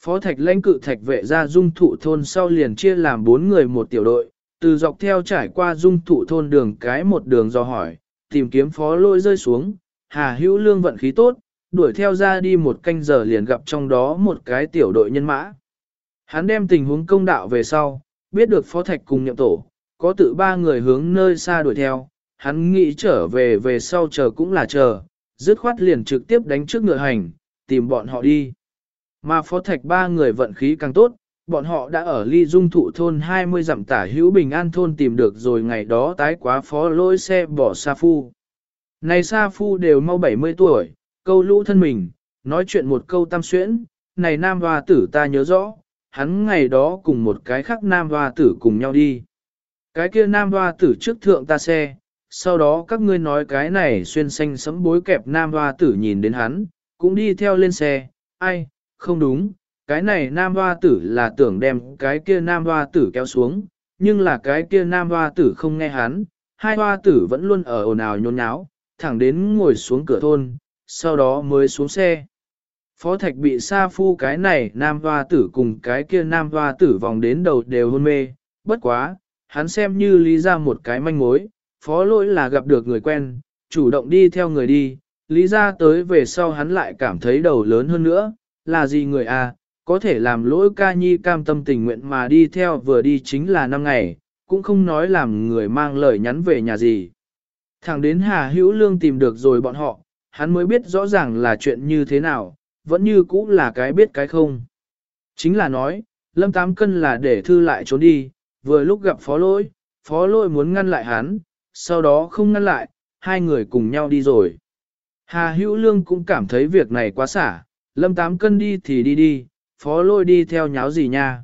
Phó thạch lãnh cự thạch vệ ra dung thụ thôn sau liền chia làm bốn người một tiểu đội, từ dọc theo trải qua dung thụ thôn đường cái một đường do hỏi, tìm kiếm phó lôi rơi xuống, Hà Hữu Lương vận khí tốt, đuổi theo ra đi một canh giờ liền gặp trong đó một cái tiểu đội nhân mã. Hắn đem tình huống công đạo về sau, biết được phó thạch cùng nhậm tổ, có tự ba người hướng nơi xa đuổi theo, hắn nghĩ trở về về sau chờ cũng là chờ, dứt khoát liền trực tiếp đánh trước ngựa hành, tìm bọn họ đi. Mà phó thạch ba người vận khí càng tốt, bọn họ đã ở ly dung thụ thôn 20 dặm tả hữu bình an thôn tìm được rồi ngày đó tái quá phó lôi xe bỏ Sa Phu. Này Sa Phu đều mau 70 tuổi, câu lũ thân mình, nói chuyện một câu tam xuyễn, này nam hoa tử ta nhớ rõ, hắn ngày đó cùng một cái khác nam hoa tử cùng nhau đi. Cái kia nam hoa tử trước thượng ta xe, sau đó các ngươi nói cái này xuyên xanh sấm bối kẹp nam hoa tử nhìn đến hắn, cũng đi theo lên xe, ai, không đúng, cái này nam hoa tử là tưởng đem cái kia nam hoa tử kéo xuống, nhưng là cái kia nam hoa tử không nghe hắn, hai hoa tử vẫn luôn ở ồn ào nhốn nháo, thẳng đến ngồi xuống cửa thôn, sau đó mới xuống xe. Phó Thạch bị sa phu cái này nam hoa tử cùng cái kia nam hoa tử vòng đến đầu đều hôn mê, bất quá, hắn xem như lý ra một cái manh mối, phó lỗi là gặp được người quen, chủ động đi theo người đi, lý ra tới về sau hắn lại cảm thấy đầu lớn hơn nữa, là gì người à, có thể làm lỗi ca nhi cam tâm tình nguyện mà đi theo vừa đi chính là năm ngày, cũng không nói làm người mang lời nhắn về nhà gì. Thẳng đến Hà Hữu Lương tìm được rồi bọn họ, hắn mới biết rõ ràng là chuyện như thế nào, vẫn như cũ là cái biết cái không. Chính là nói, Lâm Tám Cân là để thư lại trốn đi, vừa lúc gặp phó lỗi, phó lỗi muốn ngăn lại hắn, sau đó không ngăn lại, hai người cùng nhau đi rồi. Hà Hữu Lương cũng cảm thấy việc này quá xả, Lâm Tám Cân đi thì đi đi, phó lôi đi theo nháo gì nha.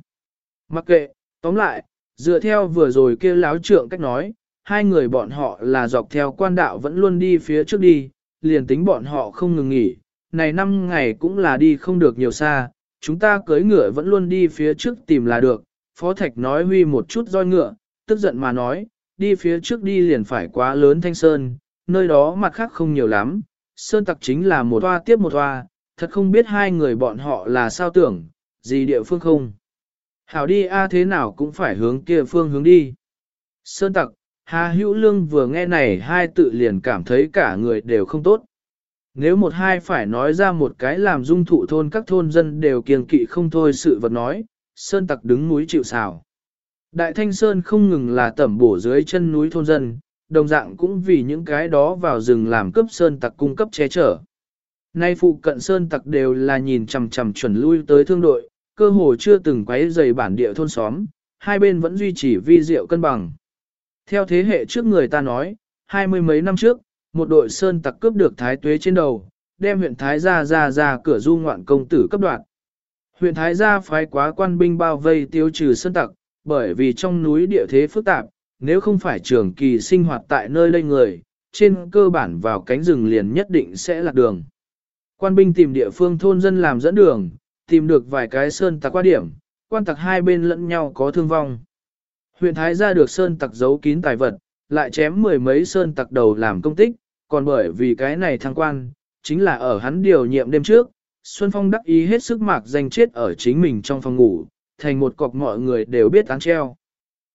Mặc kệ, tóm lại, dựa theo vừa rồi kia láo trượng cách nói, hai người bọn họ là dọc theo quan đạo vẫn luôn đi phía trước đi, liền tính bọn họ không ngừng nghỉ, này năm ngày cũng là đi không được nhiều xa, chúng ta cưới ngựa vẫn luôn đi phía trước tìm là được, Phó Thạch nói huy một chút roi ngựa, tức giận mà nói, đi phía trước đi liền phải quá lớn thanh sơn, nơi đó mặt khác không nhiều lắm, sơn tặc chính là một toa tiếp một toa, thật không biết hai người bọn họ là sao tưởng, gì địa phương không. Hảo đi a thế nào cũng phải hướng kia phương hướng đi. Sơn tặc, Hà Hữu Lương vừa nghe này hai tự liền cảm thấy cả người đều không tốt. Nếu một hai phải nói ra một cái làm dung thụ thôn các thôn dân đều kiêng kỵ không thôi sự vật nói, Sơn tặc đứng núi chịu xào. Đại Thanh Sơn không ngừng là tẩm bổ dưới chân núi thôn dân, đồng dạng cũng vì những cái đó vào rừng làm cấp Sơn tặc cung cấp che chở. Nay phụ cận Sơn tặc đều là nhìn chằm chằm chuẩn lui tới thương đội, cơ hồ chưa từng quấy dày bản địa thôn xóm, hai bên vẫn duy trì vi diệu cân bằng. Theo thế hệ trước người ta nói, hai mươi mấy năm trước, một đội Sơn tặc cướp được thái tuế trên đầu, đem huyện Thái Gia ra ra cửa du ngoạn công tử cấp đoạn. Huyện Thái Gia phái quá quan binh bao vây tiêu trừ Sơn tặc, bởi vì trong núi địa thế phức tạp, nếu không phải trường kỳ sinh hoạt tại nơi đây người, trên cơ bản vào cánh rừng liền nhất định sẽ lạc đường. Quan binh tìm địa phương thôn dân làm dẫn đường, tìm được vài cái sơn tặc qua điểm, quan tặc hai bên lẫn nhau có thương vong. Huyện Thái gia được sơn tặc giấu kín tài vật, lại chém mười mấy sơn tặc đầu làm công tích, còn bởi vì cái này thăng quan, chính là ở hắn điều nhiệm đêm trước, Xuân Phong đắc ý hết sức mạc danh chết ở chính mình trong phòng ngủ, thành một cọc mọi người đều biết án treo.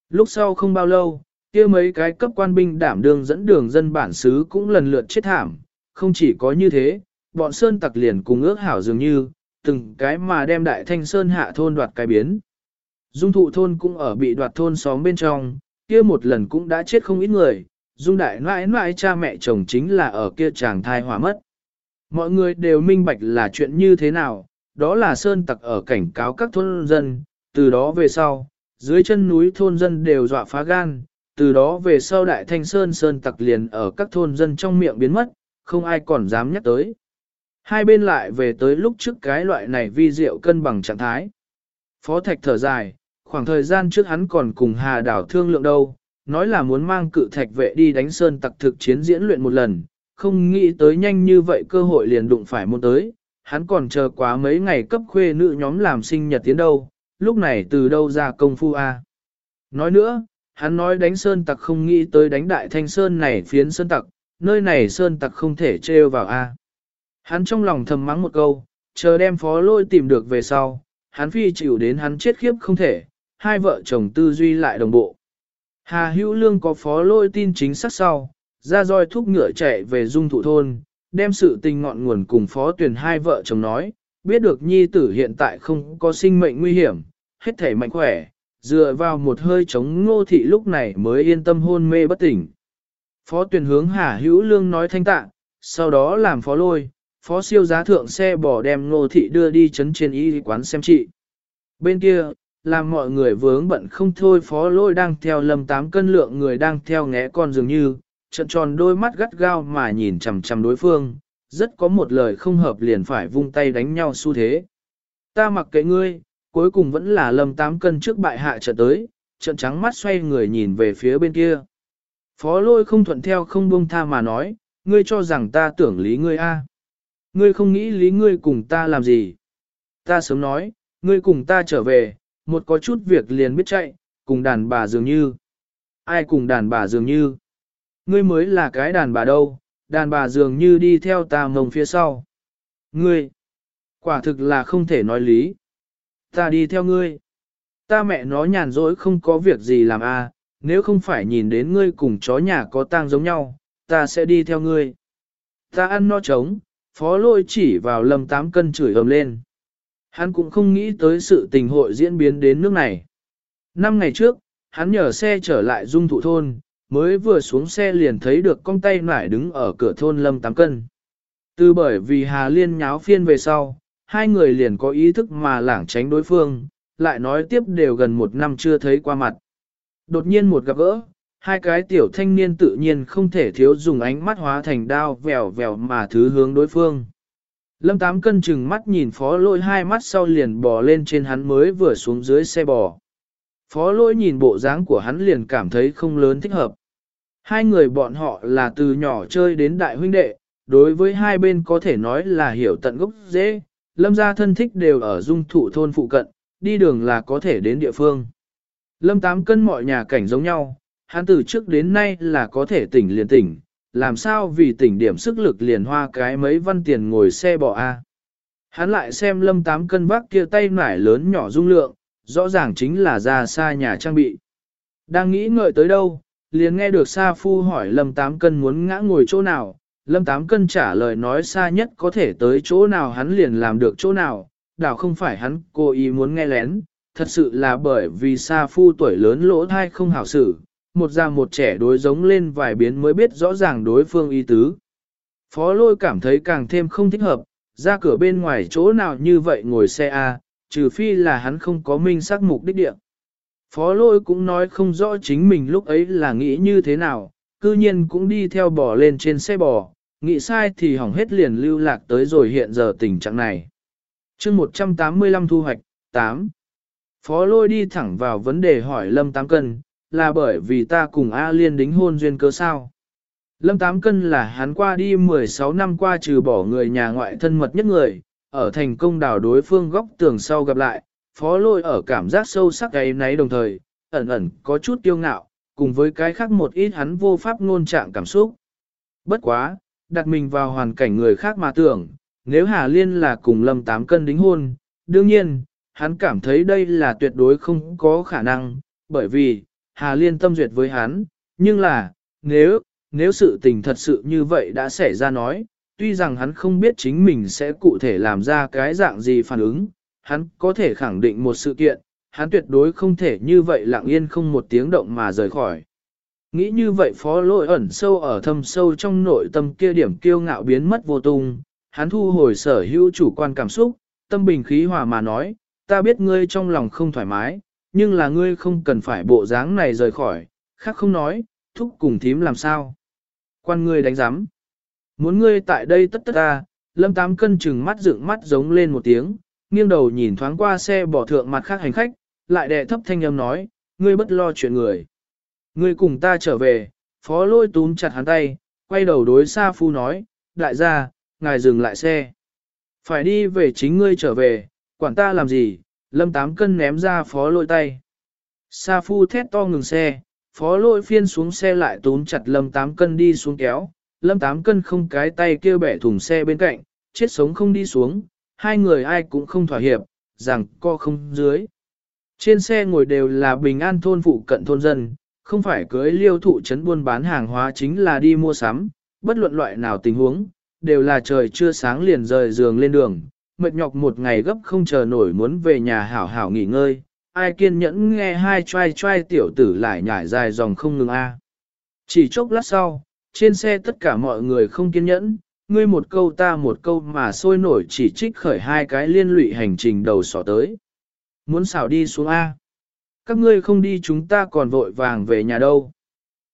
Lúc sau không bao lâu, kia mấy cái cấp quan binh đảm đương dẫn đường dân bản xứ cũng lần lượt chết thảm, không chỉ có như thế, bọn sơn tặc liền cùng ước hảo dường như, từng cái mà đem đại thanh sơn hạ thôn đoạt cái biến. Dung thụ thôn cũng ở bị đoạt thôn xóm bên trong, kia một lần cũng đã chết không ít người, dung đại mãi mãi cha mẹ chồng chính là ở kia chàng thai hỏa mất. Mọi người đều minh bạch là chuyện như thế nào, đó là sơn tặc ở cảnh cáo các thôn dân, từ đó về sau, dưới chân núi thôn dân đều dọa phá gan, từ đó về sau đại thanh sơn sơn tặc liền ở các thôn dân trong miệng biến mất, không ai còn dám nhắc tới. Hai bên lại về tới lúc trước cái loại này vi diệu cân bằng trạng thái. Phó Thạch thở dài, khoảng thời gian trước hắn còn cùng Hà Đảo thương lượng đâu, nói là muốn mang cự thạch vệ đi đánh sơn tặc thực chiến diễn luyện một lần, không nghĩ tới nhanh như vậy cơ hội liền đụng phải một tới, hắn còn chờ quá mấy ngày cấp khuê nữ nhóm làm sinh nhật tiến đâu, lúc này từ đâu ra công phu a? Nói nữa, hắn nói đánh sơn tặc không nghĩ tới đánh đại thanh sơn này phiến sơn tặc, nơi này sơn tặc không thể trêu vào a. Hắn trong lòng thầm mắng một câu, chờ đem phó lôi tìm được về sau, hắn phi chịu đến hắn chết khiếp không thể, hai vợ chồng tư duy lại đồng bộ. Hà hữu lương có phó lôi tin chính xác sau, ra roi thúc ngựa chạy về dung thụ thôn, đem sự tình ngọn nguồn cùng phó tuyển hai vợ chồng nói, biết được nhi tử hiện tại không có sinh mệnh nguy hiểm, hết thể mạnh khỏe, dựa vào một hơi chống ngô thị lúc này mới yên tâm hôn mê bất tỉnh. Phó tuyển hướng Hà Hữu Lương nói thanh tạng, sau đó làm phó lôi, phó siêu giá thượng xe bỏ đem ngô thị đưa đi chấn trên y quán xem trị. Bên kia, làm mọi người vướng bận không thôi phó lôi đang theo lâm tám cân lượng người đang theo ngẽ con dường như, trận tròn đôi mắt gắt gao mà nhìn chằm chằm đối phương, rất có một lời không hợp liền phải vung tay đánh nhau xu thế. Ta mặc kệ ngươi, cuối cùng vẫn là lâm tám cân trước bại hạ trận tới, trận trắng mắt xoay người nhìn về phía bên kia. Phó lôi không thuận theo không buông tha mà nói, ngươi cho rằng ta tưởng lý ngươi a Ngươi không nghĩ lý ngươi cùng ta làm gì. Ta sớm nói, ngươi cùng ta trở về, một có chút việc liền biết chạy, cùng đàn bà dường như. Ai cùng đàn bà dường như? Ngươi mới là cái đàn bà đâu, đàn bà dường như đi theo ta mông phía sau. Ngươi, quả thực là không thể nói lý. Ta đi theo ngươi. Ta mẹ nó nhàn rỗi không có việc gì làm a, à, nếu không phải nhìn đến ngươi cùng chó nhà có tang giống nhau, ta sẽ đi theo ngươi. Ta ăn no trống, phó lôi chỉ vào lầm tám cân chửi ầm lên. Hắn cũng không nghĩ tới sự tình hội diễn biến đến nước này. Năm ngày trước, hắn nhờ xe trở lại dung thụ thôn, mới vừa xuống xe liền thấy được con tay nải đứng ở cửa thôn lâm tám cân. Từ bởi vì Hà Liên nháo phiên về sau, hai người liền có ý thức mà lảng tránh đối phương, lại nói tiếp đều gần một năm chưa thấy qua mặt. Đột nhiên một gặp gỡ, hai cái tiểu thanh niên tự nhiên không thể thiếu dùng ánh mắt hóa thành đao vèo vèo mà thứ hướng đối phương. Lâm Tám cân chừng mắt nhìn phó lôi hai mắt sau liền bò lên trên hắn mới vừa xuống dưới xe bò. Phó lôi nhìn bộ dáng của hắn liền cảm thấy không lớn thích hợp. Hai người bọn họ là từ nhỏ chơi đến đại huynh đệ, đối với hai bên có thể nói là hiểu tận gốc dễ, lâm gia thân thích đều ở dung thụ thôn phụ cận, đi đường là có thể đến địa phương. Lâm tám cân mọi nhà cảnh giống nhau, hắn từ trước đến nay là có thể tỉnh liền tỉnh, làm sao vì tỉnh điểm sức lực liền hoa cái mấy văn tiền ngồi xe bỏ a. Hắn lại xem lâm tám cân vác kia tay nải lớn nhỏ dung lượng, rõ ràng chính là ra xa nhà trang bị. Đang nghĩ ngợi tới đâu, liền nghe được Sa Phu hỏi Lâm Tám Cân muốn ngã ngồi chỗ nào, Lâm Tám Cân trả lời nói xa nhất có thể tới chỗ nào hắn liền làm được chỗ nào, đảo không phải hắn cố ý muốn nghe lén, thật sự là bởi vì Sa Phu tuổi lớn lỗ thai không hảo xử, một già một trẻ đối giống lên vài biến mới biết rõ ràng đối phương ý tứ. Phó lôi cảm thấy càng thêm không thích hợp, ra cửa bên ngoài chỗ nào như vậy ngồi xe A, trừ phi là hắn không có minh xác mục đích địa. Phó lôi cũng nói không rõ chính mình lúc ấy là nghĩ như thế nào, cư nhiên cũng đi theo bò lên trên xe bò, nghĩ sai thì hỏng hết liền lưu lạc tới rồi hiện giờ tình trạng này. chương 185 thu hoạch, 8. Phó lôi đi thẳng vào vấn đề hỏi Lâm Tám Cân, là bởi vì ta cùng A Liên đính hôn duyên cơ sao. Lâm Tám Cân là hắn qua đi 16 năm qua trừ bỏ người nhà ngoại thân mật nhất người, ở thành công đảo đối phương góc tường sau gặp lại, phó lôi ở cảm giác sâu sắc ấy nấy đồng thời, ẩn ẩn có chút tiêu ngạo, cùng với cái khác một ít hắn vô pháp ngôn trạng cảm xúc. Bất quá, đặt mình vào hoàn cảnh người khác mà tưởng, nếu Hà Liên là cùng lâm tám cân đính hôn, đương nhiên, hắn cảm thấy đây là tuyệt đối không có khả năng, bởi vì, Hà Liên tâm duyệt với hắn, nhưng là, nếu, nếu sự tình thật sự như vậy đã xảy ra nói, tuy rằng hắn không biết chính mình sẽ cụ thể làm ra cái dạng gì phản ứng, hắn có thể khẳng định một sự kiện, hắn tuyệt đối không thể như vậy lặng yên không một tiếng động mà rời khỏi. Nghĩ như vậy phó lỗi ẩn sâu ở thâm sâu trong nội tâm kia điểm kiêu ngạo biến mất vô tung, hắn thu hồi sở hữu chủ quan cảm xúc, tâm bình khí hòa mà nói, ta biết ngươi trong lòng không thoải mái, nhưng là ngươi không cần phải bộ dáng này rời khỏi, khác không nói, thúc cùng thím làm sao. Quan ngươi đánh giám. Muốn ngươi tại đây tất tất ta, lâm tám cân chừng mắt dựng mắt giống lên một tiếng, nghiêng đầu nhìn thoáng qua xe bỏ thượng mặt khác hành khách, lại đè thấp thanh âm nói, ngươi bất lo chuyện người. Ngươi cùng ta trở về, phó lôi túm chặt hắn tay, quay đầu đối xa Phu nói, đại gia, ngài dừng lại xe. Phải đi về chính ngươi trở về, quản ta làm gì, lâm tám cân ném ra phó lôi tay. Sa Phu thét to ngừng xe, phó lôi phiên xuống xe lại tốn chặt lâm tám cân đi xuống kéo, lâm tám cân không cái tay kêu bẻ thùng xe bên cạnh, chết sống không đi xuống, hai người ai cũng không thỏa hiệp, rằng co không dưới. Trên xe ngồi đều là bình an thôn phụ cận thôn dân, không phải cưới liêu thụ trấn buôn bán hàng hóa chính là đi mua sắm, bất luận loại nào tình huống, đều là trời chưa sáng liền rời giường lên đường, mệt nhọc một ngày gấp không chờ nổi muốn về nhà hảo hảo nghỉ ngơi, ai kiên nhẫn nghe hai trai trai tiểu tử lại nhảy dài dòng không ngừng a. Chỉ chốc lát sau, trên xe tất cả mọi người không kiên nhẫn, ngươi một câu ta một câu mà sôi nổi chỉ trích khởi hai cái liên lụy hành trình đầu sỏ tới. Muốn xảo đi xuống A. Các ngươi không đi chúng ta còn vội vàng về nhà đâu.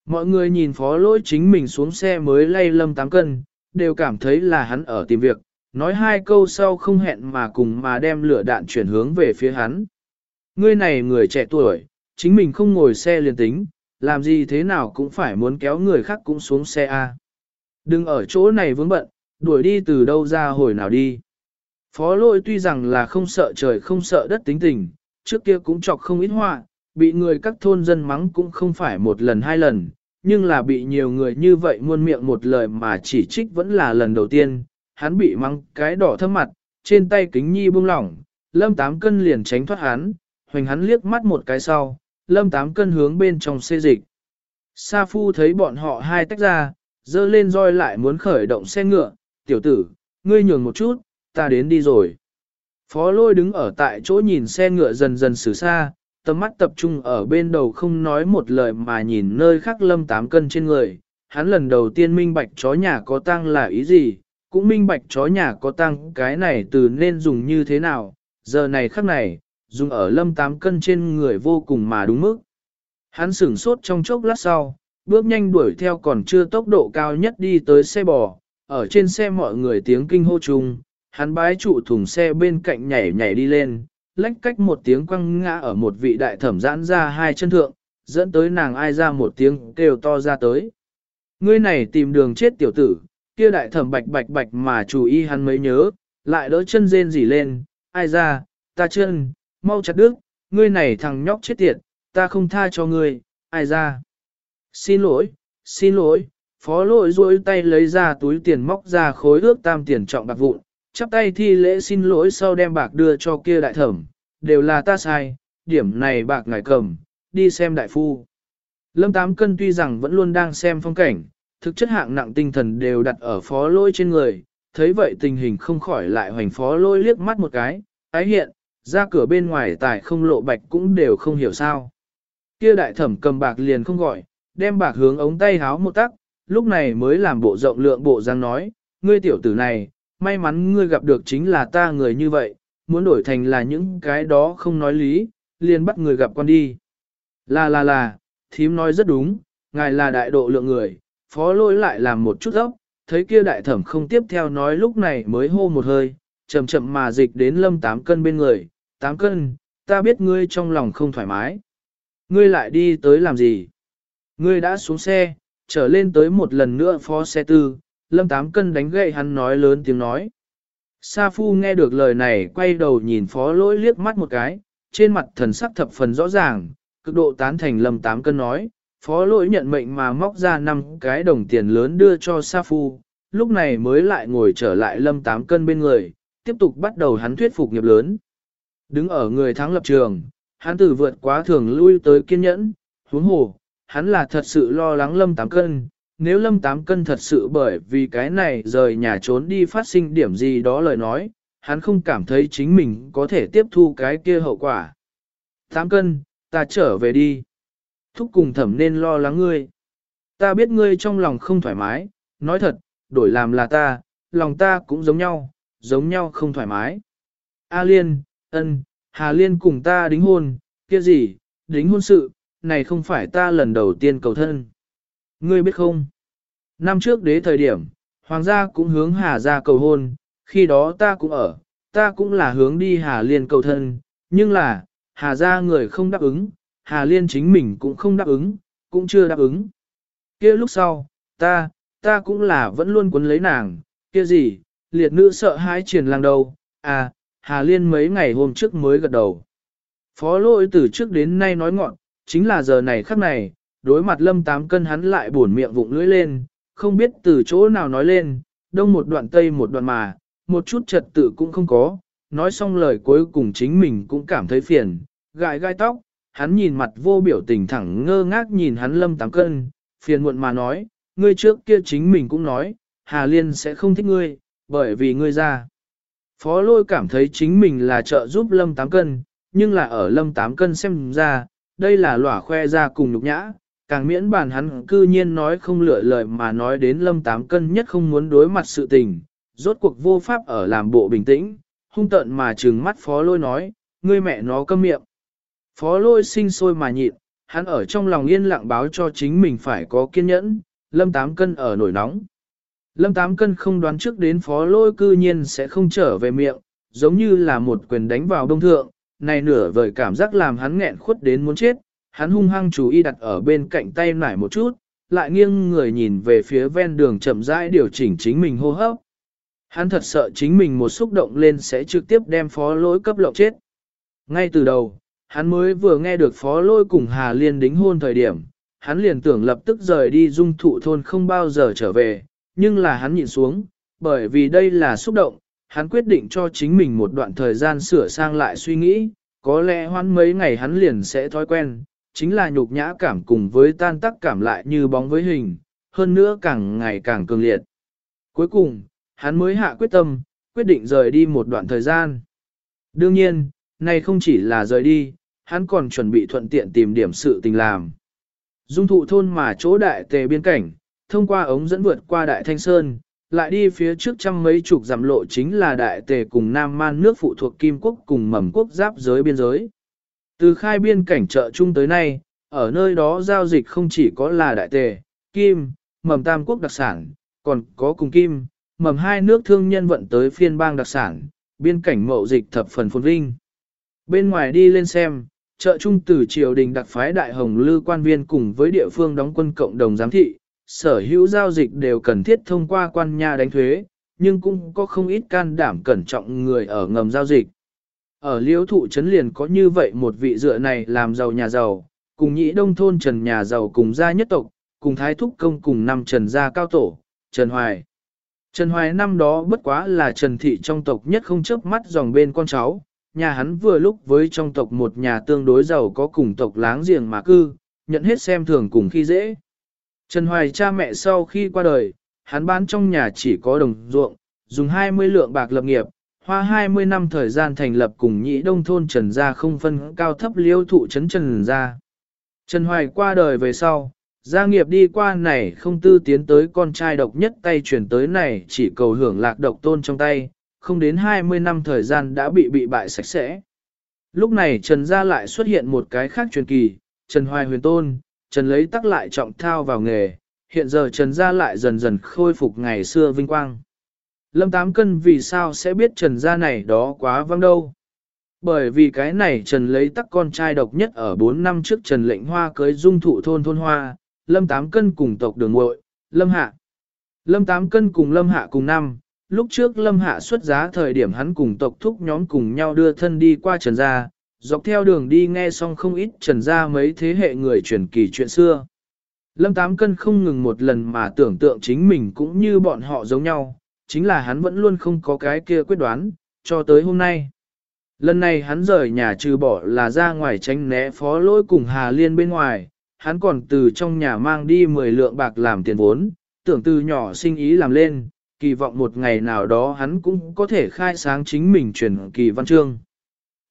Mọi người nhìn phó lỗi chính mình xuống xe mới lay lâm tám cân, đều cảm thấy là hắn ở tìm việc, nói hai câu sau không hẹn mà cùng mà đem lửa đạn chuyển hướng về phía hắn. Ngươi này người trẻ tuổi, chính mình không ngồi xe liền tính, làm gì thế nào cũng phải muốn kéo người khác cũng xuống xe A. Đừng ở chỗ này vướng bận, đuổi đi từ đâu ra hồi nào đi. Phó lôi tuy rằng là không sợ trời không sợ đất tính tình, trước kia cũng chọc không ít họa, bị người các thôn dân mắng cũng không phải một lần hai lần, nhưng là bị nhiều người như vậy muôn miệng một lời mà chỉ trích vẫn là lần đầu tiên, hắn bị mắng cái đỏ thâm mặt, trên tay kính nhi buông lỏng, lâm tám cân liền tránh thoát hắn, hoành hắn liếc mắt một cái sau, lâm tám cân hướng bên trong xê dịch. Sa phu thấy bọn họ hai tách ra, dơ lên roi lại muốn khởi động xe ngựa, tiểu tử, ngươi nhường một chút, ta đến đi rồi. Phó lôi đứng ở tại chỗ nhìn xe ngựa dần dần xử xa, tầm mắt tập trung ở bên đầu không nói một lời mà nhìn nơi khác lâm tám cân trên người. Hắn lần đầu tiên minh bạch chó nhà có tăng là ý gì, cũng minh bạch chó nhà có tăng cái này từ nên dùng như thế nào, giờ này khắc này, dùng ở lâm tám cân trên người vô cùng mà đúng mức. Hắn sửng sốt trong chốc lát sau, bước nhanh đuổi theo còn chưa tốc độ cao nhất đi tới xe bò, ở trên xe mọi người tiếng kinh hô chung, hắn bái trụ thùng xe bên cạnh nhảy nhảy đi lên, lách cách một tiếng quăng ngã ở một vị đại thẩm giãn ra hai chân thượng, dẫn tới nàng ai ra một tiếng kêu to ra tới. Ngươi này tìm đường chết tiểu tử, kia đại thẩm bạch bạch bạch mà chủ y hắn mới nhớ, lại đỡ chân rên rỉ lên, ai ra, ta chân, mau chặt đứt, ngươi này thằng nhóc chết tiệt, ta không tha cho ngươi, ai ra. Xin lỗi, xin lỗi, phó lỗi duỗi tay lấy ra túi tiền móc ra khối ước tam tiền trọng bạc vụn, chắp tay thi lễ xin lỗi sau đem bạc đưa cho kia đại thẩm, đều là ta sai, điểm này bạc ngài cầm, đi xem đại phu. Lâm Tám Cân tuy rằng vẫn luôn đang xem phong cảnh, thực chất hạng nặng tinh thần đều đặt ở phó lôi trên người, thấy vậy tình hình không khỏi lại hoành phó lôi liếc mắt một cái, ái hiện, ra cửa bên ngoài tài không lộ bạch cũng đều không hiểu sao. Kia đại thẩm cầm bạc liền không gọi, đem bạc hướng ống tay háo một tắc, lúc này mới làm bộ rộng lượng bộ răng nói, ngươi tiểu tử này, may mắn ngươi gặp được chính là ta người như vậy, muốn đổi thành là những cái đó không nói lý, liền bắt người gặp con đi. Là là là, thím nói rất đúng, ngài là đại độ lượng người, phó lỗi lại làm một chút ốc, thấy kia đại thẩm không tiếp theo nói lúc này mới hô một hơi, chậm chậm mà dịch đến lâm Tám cân bên người, Tám cân, ta biết ngươi trong lòng không thoải mái. Ngươi lại đi tới làm gì? Ngươi đã xuống xe, trở lên tới một lần nữa phó xe tư, lâm tám cân đánh gậy hắn nói lớn tiếng nói. Sa Phu nghe được lời này quay đầu nhìn phó lỗi liếc mắt một cái, trên mặt thần sắc thập phần rõ ràng, cực độ tán thành lâm tám cân nói, phó lỗi nhận mệnh mà móc ra năm cái đồng tiền lớn đưa cho Sa Phu, lúc này mới lại ngồi trở lại lâm tám cân bên người, tiếp tục bắt đầu hắn thuyết phục nghiệp lớn. Đứng ở người thắng lập trường, hắn từ vượt quá thường lui tới kiên nhẫn, huống hồ, hắn là thật sự lo lắng lâm tám cân, nếu lâm tám cân thật sự bởi vì cái này rời nhà trốn đi phát sinh điểm gì đó lời nói, hắn không cảm thấy chính mình có thể tiếp thu cái kia hậu quả. Tám cân, ta trở về đi. Thúc cùng thẩm nên lo lắng ngươi. Ta biết ngươi trong lòng không thoải mái, nói thật, đổi làm là ta, lòng ta cũng giống nhau, giống nhau không thoải mái. A Liên, ân, Hà Liên cùng ta đính hôn, kia gì, đính hôn sự, này không phải ta lần đầu tiên cầu thân. Ngươi biết không? Năm trước đế thời điểm, hoàng gia cũng hướng Hà gia cầu hôn, khi đó ta cũng ở, ta cũng là hướng đi Hà Liên cầu thân, nhưng là, Hà gia người không đáp ứng, Hà Liên chính mình cũng không đáp ứng, cũng chưa đáp ứng. kia lúc sau, ta, ta cũng là vẫn luôn quấn lấy nàng, kia gì, liệt nữ sợ hãi triển lang đầu. à, Hà Liên mấy ngày hôm trước mới gật đầu. Phó Lỗi từ trước đến nay nói ngọn, chính là giờ này khắc này, đối mặt lâm tám cân hắn lại buồn miệng vụng lưỡi lên, không biết từ chỗ nào nói lên, đông một đoạn tây một đoạn mà, một chút trật tự cũng không có, nói xong lời cuối cùng chính mình cũng cảm thấy phiền, gãi gai tóc, hắn nhìn mặt vô biểu tình thẳng ngơ ngác nhìn hắn lâm tám cân, phiền muộn mà nói, ngươi trước kia chính mình cũng nói, Hà Liên sẽ không thích ngươi, bởi vì ngươi ra. Phó lôi cảm thấy chính mình là trợ giúp lâm tám cân, nhưng là ở lâm tám cân xem ra, đây là lỏa khoe ra cùng nhục nhã, càng miễn bàn hắn cư nhiên nói không lựa lời mà nói đến lâm tám cân nhất không muốn đối mặt sự tình, rốt cuộc vô pháp ở làm bộ bình tĩnh, hung tận mà trừng mắt phó lôi nói, ngươi mẹ nó câm miệng. Phó lôi sinh sôi mà nhịn, hắn ở trong lòng yên lặng báo cho chính mình phải có kiên nhẫn, lâm tám cân ở nổi nóng. Lâm tám cân không đoán trước đến phó lôi cư nhiên sẽ không trở về miệng, giống như là một quyền đánh vào đông thượng, này nửa vời cảm giác làm hắn nghẹn khuất đến muốn chết, hắn hung hăng chú ý đặt ở bên cạnh tay nải một chút, lại nghiêng người nhìn về phía ven đường chậm rãi điều chỉnh chính mình hô hấp. Hắn thật sợ chính mình một xúc động lên sẽ trực tiếp đem phó lỗi cấp lộng chết. Ngay từ đầu, hắn mới vừa nghe được phó lôi cùng Hà Liên đính hôn thời điểm, hắn liền tưởng lập tức rời đi dung thụ thôn không bao giờ trở về, nhưng là hắn nhìn xuống, bởi vì đây là xúc động, hắn quyết định cho chính mình một đoạn thời gian sửa sang lại suy nghĩ, có lẽ hoãn mấy ngày hắn liền sẽ thói quen, chính là nhục nhã cảm cùng với tan tác cảm lại như bóng với hình, hơn nữa càng ngày càng cường liệt. Cuối cùng, hắn mới hạ quyết tâm, quyết định rời đi một đoạn thời gian. Đương nhiên, này không chỉ là rời đi, hắn còn chuẩn bị thuận tiện tìm điểm sự tình làm. Dung thụ thôn mà chỗ đại tề biên cảnh, thông qua ống dẫn vượt qua đại thanh sơn, lại đi phía trước trăm mấy chục dặm lộ chính là đại tề cùng Nam Man nước phụ thuộc Kim Quốc cùng mầm quốc giáp giới biên giới. Từ khai biên cảnh chợ chung tới nay, ở nơi đó giao dịch không chỉ có là đại tề, kim, mầm tam quốc đặc sản, còn có cùng kim, mầm hai nước thương nhân vận tới phiên bang đặc sản, biên cảnh mậu dịch thập phần phồn vinh. Bên ngoài đi lên xem, Trợ trung từ triều đình đặc phái đại hồng lư quan viên cùng với địa phương đóng quân cộng đồng giám thị, sở hữu giao dịch đều cần thiết thông qua quan nhà đánh thuế, nhưng cũng có không ít can đảm cẩn trọng người ở ngầm giao dịch. Ở liễu thụ trấn liền có như vậy một vị dựa này làm giàu nhà giàu, cùng nhị đông thôn trần nhà giàu cùng gia nhất tộc, cùng thái thúc công cùng năm trần gia cao tổ, Trần Hoài. Trần Hoài năm đó bất quá là Trần Thị trong tộc nhất không chớp mắt dòng bên con cháu, nhà hắn vừa lúc với trong tộc một nhà tương đối giàu có cùng tộc láng giềng mà cư, nhận hết xem thường cùng khi dễ. Trần Hoài cha mẹ sau khi qua đời, hắn bán trong nhà chỉ có đồng ruộng, dùng 20 lượng bạc lập nghiệp, hoa 20 năm thời gian thành lập cùng nhị đông thôn Trần Gia không phân cao thấp liêu thụ trấn Trần Gia. Trần Hoài qua đời về sau, gia nghiệp đi qua này không tư tiến tới con trai độc nhất tay chuyển tới này chỉ cầu hưởng lạc độc tôn trong tay, không đến 20 năm thời gian đã bị bị bại sạch sẽ. Lúc này Trần Gia lại xuất hiện một cái khác truyền kỳ, Trần Hoài huyền tôn, Trần lấy tắc lại trọng thao vào nghề, hiện giờ Trần Gia lại dần dần khôi phục ngày xưa vinh quang. Lâm Tám Cân vì sao sẽ biết Trần Gia này đó quá văng đâu? Bởi vì cái này Trần lấy tắc con trai độc nhất ở 4 năm trước Trần lệnh hoa cưới dung thụ thôn thôn hoa, Lâm Tám Cân cùng tộc đường muội Lâm Hạ. Lâm Tám Cân cùng Lâm Hạ cùng năm, lúc trước Lâm Hạ xuất giá thời điểm hắn cùng tộc thúc nhóm cùng nhau đưa thân đi qua Trần Gia, dọc theo đường đi nghe xong không ít Trần Gia mấy thế hệ người truyền kỳ chuyện xưa. Lâm Tám Cân không ngừng một lần mà tưởng tượng chính mình cũng như bọn họ giống nhau, chính là hắn vẫn luôn không có cái kia quyết đoán, cho tới hôm nay. Lần này hắn rời nhà trừ bỏ là ra ngoài tránh né phó lỗi cùng Hà Liên bên ngoài, hắn còn từ trong nhà mang đi 10 lượng bạc làm tiền vốn, tưởng từ nhỏ sinh ý làm lên, kỳ vọng một ngày nào đó hắn cũng có thể khai sáng chính mình truyền kỳ văn chương.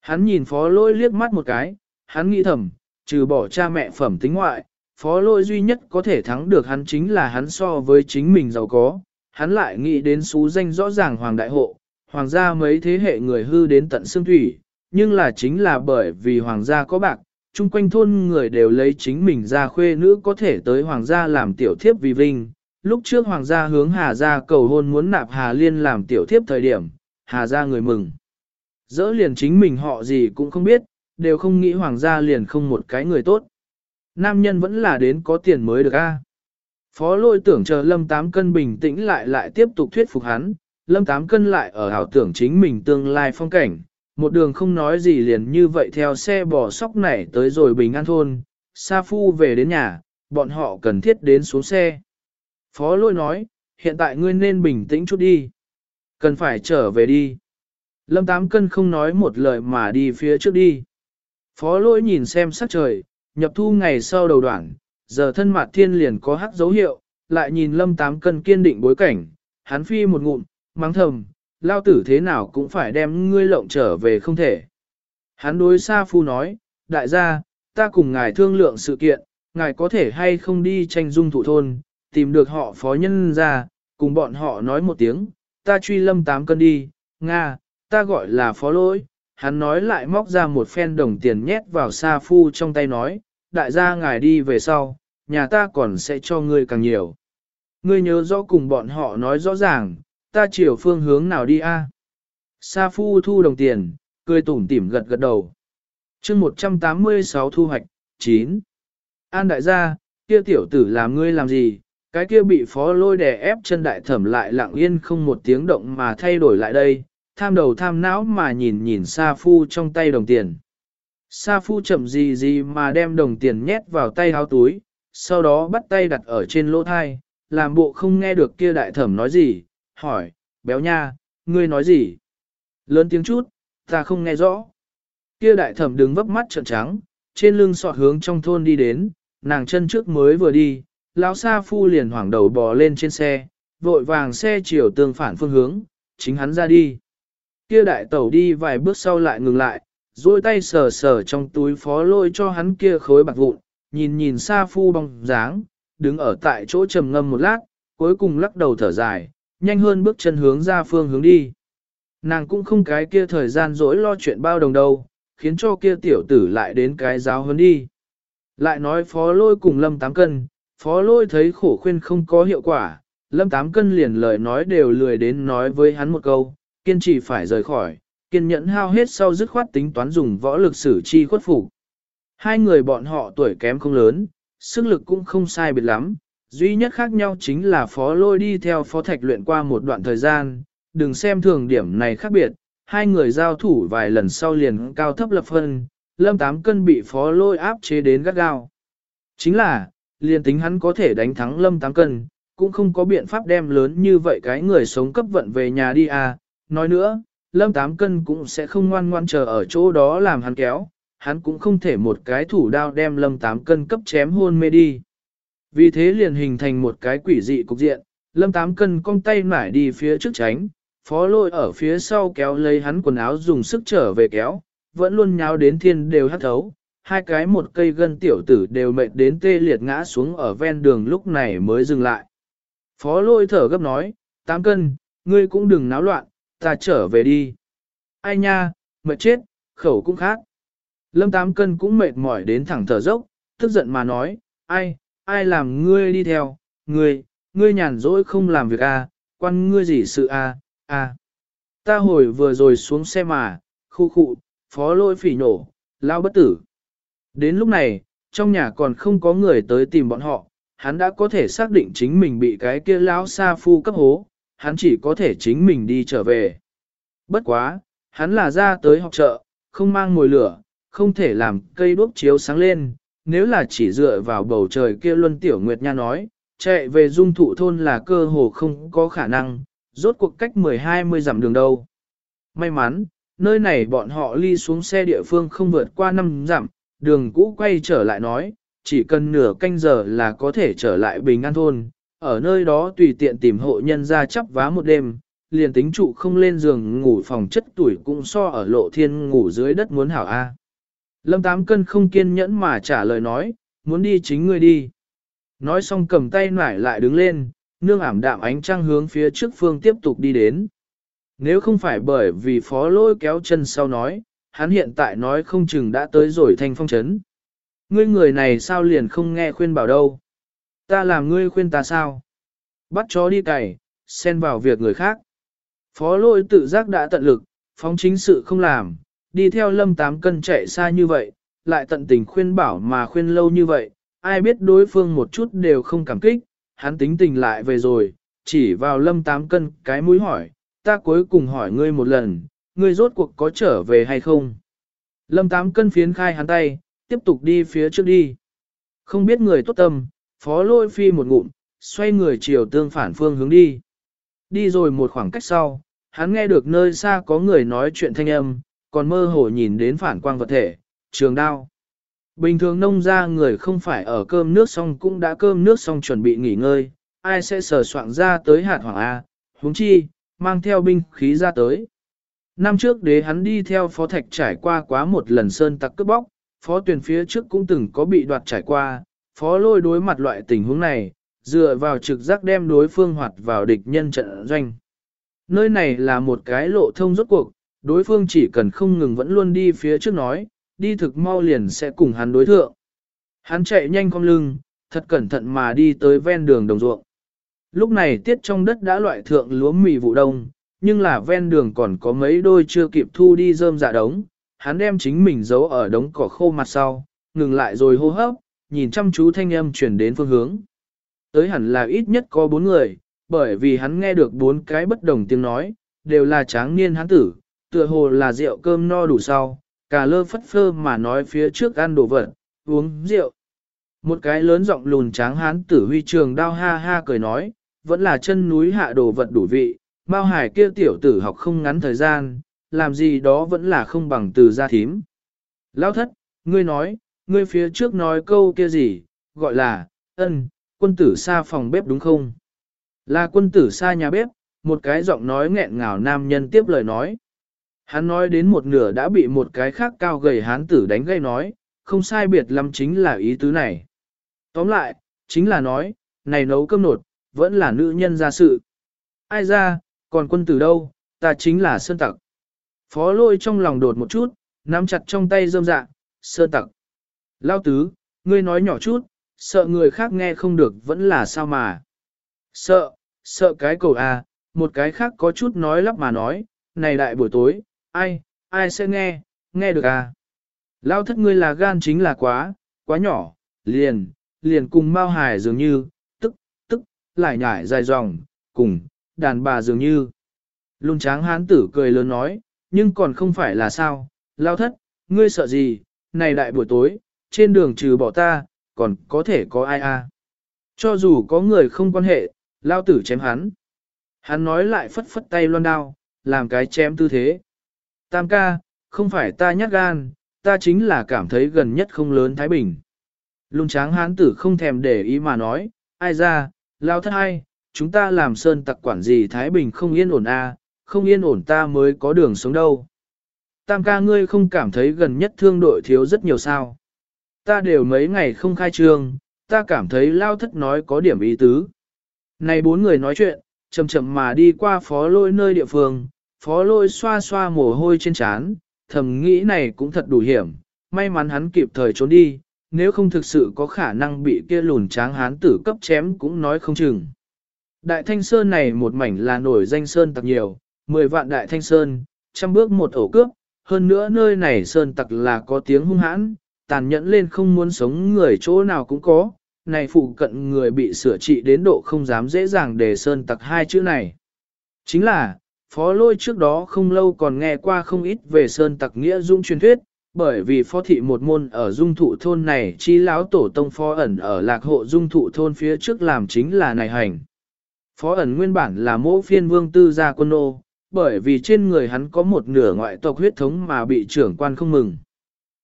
Hắn nhìn phó lôi liếc mắt một cái, hắn nghĩ thầm, trừ bỏ cha mẹ phẩm tính ngoại, phó lôi duy nhất có thể thắng được hắn chính là hắn so với chính mình giàu có, hắn lại nghĩ đến xú danh rõ ràng hoàng đại hộ, hoàng gia mấy thế hệ người hư đến tận xương thủy, nhưng là chính là bởi vì hoàng gia có bạc, chung quanh thôn người đều lấy chính mình ra khuê nữ có thể tới hoàng gia làm tiểu thiếp vì vinh. Lúc trước hoàng gia hướng Hà gia cầu hôn muốn nạp Hà Liên làm tiểu thiếp thời điểm, Hà gia người mừng. Dỡ liền chính mình họ gì cũng không biết, đều không nghĩ hoàng gia liền không một cái người tốt. Nam nhân vẫn là đến có tiền mới được a. Phó lôi tưởng chờ lâm tám cân bình tĩnh lại lại tiếp tục thuyết phục hắn, lâm tám cân lại ở ảo tưởng chính mình tương lai phong cảnh, một đường không nói gì liền như vậy theo xe bò sóc nảy tới rồi bình an thôn, Sa Phu về đến nhà, bọn họ cần thiết đến xuống xe. Phó lôi nói, hiện tại ngươi nên bình tĩnh chút đi. Cần phải trở về đi. Lâm Tám Cân không nói một lời mà đi phía trước đi. Phó lỗi nhìn xem sắc trời, nhập thu ngày sau đầu đoạn, giờ thân mặt thiên liền có hắc dấu hiệu, lại nhìn Lâm Tám Cân kiên định bối cảnh, hắn phi một ngụm, mắng thầm, lao tử thế nào cũng phải đem ngươi lộng trở về không thể. Hắn đối Sa Phu nói, đại gia, ta cùng ngài thương lượng sự kiện, ngài có thể hay không đi tranh dung thủ thôn, tìm được họ phó nhân ra, cùng bọn họ nói một tiếng, ta truy lâm tám cân đi, Nga, ta gọi là phó lỗi. Hắn nói lại móc ra một phen đồng tiền nhét vào Sa Phu trong tay nói, đại gia ngài đi về sau, nhà ta còn sẽ cho ngươi càng nhiều. Ngươi nhớ rõ cùng bọn họ nói rõ ràng, ta chiều phương hướng nào đi a? Sa Phu thu đồng tiền, cười tủm tỉm gật gật đầu. chương 186 thu hoạch, 9. An đại gia, kia tiểu tử làm ngươi làm gì, cái kia bị phó lôi đè ép chân đại thẩm lại lặng yên không một tiếng động mà thay đổi lại đây, tham đầu tham não mà nhìn nhìn Sa Phu trong tay đồng tiền. Sa Phu chậm gì gì mà đem đồng tiền nhét vào tay áo túi, sau đó bắt tay đặt ở trên lỗ thai, làm bộ không nghe được kia đại thẩm nói gì, hỏi, béo nha, ngươi nói gì? Lớn tiếng chút, ta không nghe rõ. Kia đại thẩm đứng vấp mắt trợn trắng, trên lưng sọ hướng trong thôn đi đến, nàng chân trước mới vừa đi, lão sa phu liền hoảng đầu bò lên trên xe, vội vàng xe chiều tương phản phương hướng, chính hắn ra đi. Kia đại tẩu đi vài bước sau lại ngừng lại, duỗi tay sờ sờ trong túi phó lôi cho hắn kia khối bạc vụn, nhìn nhìn sa phu bóng dáng, đứng ở tại chỗ trầm ngâm một lát, cuối cùng lắc đầu thở dài, nhanh hơn bước chân hướng ra phương hướng đi. Nàng cũng không cái kia thời gian dỗi lo chuyện bao đồng đâu, khiến cho kia tiểu tử lại đến cái giáo hơn đi. Lại nói phó lôi cùng lâm tám cân, phó lôi thấy khổ khuyên không có hiệu quả, lâm tám cân liền lời nói đều lười đến nói với hắn một câu, kiên trì phải rời khỏi, kiên nhẫn hao hết sau dứt khoát tính toán dùng võ lực sử chi khuất phục. Hai người bọn họ tuổi kém không lớn, sức lực cũng không sai biệt lắm, duy nhất khác nhau chính là phó lôi đi theo phó thạch luyện qua một đoạn thời gian, đừng xem thường điểm này khác biệt, hai người giao thủ vài lần sau liền cao thấp lập phân, lâm tám cân bị phó lôi áp chế đến gắt gao. Chính là, liền tính hắn có thể đánh thắng lâm tám cân, cũng không có biện pháp đem lớn như vậy cái người sống cấp vận về nhà đi à, nói nữa, lâm tám cân cũng sẽ không ngoan ngoan chờ ở chỗ đó làm hắn kéo, hắn cũng không thể một cái thủ đao đem lâm tám cân cấp chém hôn mê đi. Vì thế liền hình thành một cái quỷ dị cục diện, lâm tám cân cong tay mải đi phía trước tránh, phó lôi ở phía sau kéo lấy hắn quần áo dùng sức trở về kéo, vẫn luôn nháo đến thiên đều hát thấu, hai cái một cây gân tiểu tử đều mệt đến tê liệt ngã xuống ở ven đường lúc này mới dừng lại. Phó lôi thở gấp nói, tám cân, ngươi cũng đừng náo loạn, ta trở về đi. Ai nha, mệt chết, khẩu cũng khác. Lâm tám cân cũng mệt mỏi đến thẳng thở dốc, tức giận mà nói, ai, ai làm ngươi đi theo, ngươi, ngươi nhàn rỗi không làm việc à, quan ngươi gì sự à, à. Ta hồi vừa rồi xuống xe mà, khu khụ phó lôi phỉ nổ, lao bất tử. Đến lúc này, trong nhà còn không có người tới tìm bọn họ, hắn đã có thể xác định chính mình bị cái kia lão sa phu cấp hố, hắn chỉ có thể chính mình đi trở về. Bất quá, hắn là ra tới học chợ, không mang mồi lửa, không thể làm cây đuốc chiếu sáng lên, nếu là chỉ dựa vào bầu trời kia luân tiểu nguyệt nha nói, chạy về dung thụ thôn là cơ hồ không có khả năng, rốt cuộc cách 10-20 dặm đường đâu. May mắn, nơi này bọn họ ly xuống xe địa phương không vượt qua 5 dặm, đường cũ quay trở lại nói, chỉ cần nửa canh giờ là có thể trở lại bình an thôn, ở nơi đó tùy tiện tìm hộ nhân ra chắp vá một đêm, liền tính trụ không lên giường ngủ phòng chất tuổi cũng so ở lộ thiên ngủ dưới đất muốn hảo A. Lâm Tám Cân không kiên nhẫn mà trả lời nói, muốn đi chính ngươi đi. Nói xong cầm tay nải lại đứng lên, nương ảm đạm ánh trăng hướng phía trước phương tiếp tục đi đến. Nếu không phải bởi vì phó lôi kéo chân sau nói, hắn hiện tại nói không chừng đã tới rồi thanh phong chấn. Ngươi người này sao liền không nghe khuyên bảo đâu. Ta làm ngươi khuyên ta sao? Bắt chó đi cày, xen vào việc người khác. Phó lôi tự giác đã tận lực, phóng chính sự không làm, đi theo lâm tám cân chạy xa như vậy, lại tận tình khuyên bảo mà khuyên lâu như vậy, ai biết đối phương một chút đều không cảm kích, hắn tính tình lại về rồi, chỉ vào lâm tám cân cái mũi hỏi, ta cuối cùng hỏi ngươi một lần, ngươi rốt cuộc có trở về hay không? Lâm tám cân phiến khai hắn tay, tiếp tục đi phía trước đi. Không biết người tốt tâm, phó lôi phi một ngụm, xoay người chiều tương phản phương hướng đi. Đi rồi một khoảng cách sau, hắn nghe được nơi xa có người nói chuyện thanh âm, còn mơ hồ nhìn đến phản quang vật thể, trường đao. Bình thường nông ra người không phải ở cơm nước xong cũng đã cơm nước xong chuẩn bị nghỉ ngơi, ai sẽ sờ soạn ra tới hạt hoàng A, huống chi, mang theo binh khí ra tới. Năm trước đế hắn đi theo phó thạch trải qua quá một lần sơn tặc cướp bóc, phó tuyển phía trước cũng từng có bị đoạt trải qua, phó lôi đối mặt loại tình huống này, dựa vào trực giác đem đối phương hoạt vào địch nhân trận doanh. Nơi này là một cái lộ thông rốt cuộc, đối phương chỉ cần không ngừng vẫn luôn đi phía trước nói, đi thực mau liền sẽ cùng hắn đối thượng. Hắn chạy nhanh con lưng, thật cẩn thận mà đi tới ven đường đồng ruộng. Lúc này tiết trong đất đã loại thượng lúa mì vụ đông, nhưng là ven đường còn có mấy đôi chưa kịp thu đi rơm dạ đống. Hắn đem chính mình giấu ở đống cỏ khô mặt sau, ngừng lại rồi hô hấp, nhìn chăm chú thanh âm chuyển đến phương hướng. Tới hẳn là ít nhất có bốn người, bởi vì hắn nghe được bốn cái bất đồng tiếng nói, đều là tráng niên hắn tử, tựa hồ là rượu cơm no đủ sau, cả lơ phất phơ mà nói phía trước ăn đồ vật, uống rượu. Một cái lớn giọng lùn tráng hán tử huy trường đao ha ha cười nói, vẫn là chân núi hạ đồ vật đủ vị, Mao Hải kia tiểu tử học không ngắn thời gian, làm gì đó vẫn là không bằng từ gia thím. Lão thất, ngươi nói, ngươi phía trước nói câu kia gì, gọi là, ân, quân tử xa phòng bếp đúng không? Là quân tử xa nhà bếp, một cái giọng nói nghẹn ngào nam nhân tiếp lời nói. Hắn nói đến một nửa đã bị một cái khác cao gầy hán tử đánh gây nói, không sai biệt lắm chính là ý tứ này. Tóm lại, chính là nói, này nấu cơm nột, vẫn là nữ nhân ra sự. Ai ra, còn quân tử đâu, ta chính là sơn tặc. Phó lôi trong lòng đột một chút, nắm chặt trong tay rơm dạ, sơn tặc. Lao tứ, ngươi nói nhỏ chút, sợ người khác nghe không được vẫn là sao mà. Sợ, sợ cái cầu à, một cái khác có chút nói lắp mà nói, này đại buổi tối, ai, ai sẽ nghe, nghe được à. Lao thất ngươi là gan chính là quá, quá nhỏ, liền, liền cùng mau hài dường như, tức, tức, lại nhải dài dòng, cùng, đàn bà dường như. Lung tráng hán tử cười lớn nói, nhưng còn không phải là sao, lao thất, ngươi sợ gì, này đại buổi tối, trên đường trừ bỏ ta, còn có thể có ai à. Cho dù có người không quan hệ, lao tử chém hắn. Hắn nói lại phất phất tay loan đao, làm cái chém tư thế. Tam ca, không phải ta nhát gan, ta chính là cảm thấy gần nhất không lớn Thái Bình. Lung tráng hán tử không thèm để ý mà nói, ai ra, lao thất ai, chúng ta làm sơn tặc quản gì Thái Bình không yên ổn a, à, không yên ổn ta mới có đường sống đâu. Tam ca ngươi không cảm thấy gần nhất thương đội thiếu rất nhiều sao. Ta đều mấy ngày không khai trương, ta cảm thấy lao thất nói có điểm ý tứ. Này bốn người nói chuyện, chậm chậm mà đi qua phó lôi nơi địa phương, phó lôi xoa xoa mồ hôi trên trán, thầm nghĩ này cũng thật đủ hiểm, may mắn hắn kịp thời trốn đi, nếu không thực sự có khả năng bị kia lùn tráng hán tử cấp chém cũng nói không chừng. Đại Thanh Sơn này một mảnh là nổi danh Sơn tặc nhiều, 10 vạn Đại Thanh Sơn, trăm bước một ổ cướp, hơn nữa nơi này Sơn tặc là có tiếng hung hãn, tàn nhẫn lên không muốn sống người chỗ nào cũng có, này phụ cận người bị sửa trị đến độ không dám dễ dàng để Sơn tặc hai chữ này. Chính là, Phó Lôi trước đó không lâu còn nghe qua không ít về Sơn tặc nghĩa dung truyền thuyết, bởi vì phó thị một môn ở dung thụ thôn này chi lão tổ tông phó ẩn ở lạc hộ dung thụ thôn phía trước làm chính là này hành. Phó ẩn nguyên bản là mẫu phiên vương tư gia quân nô, bởi vì trên người hắn có một nửa ngoại tộc huyết thống mà bị trưởng quan không mừng.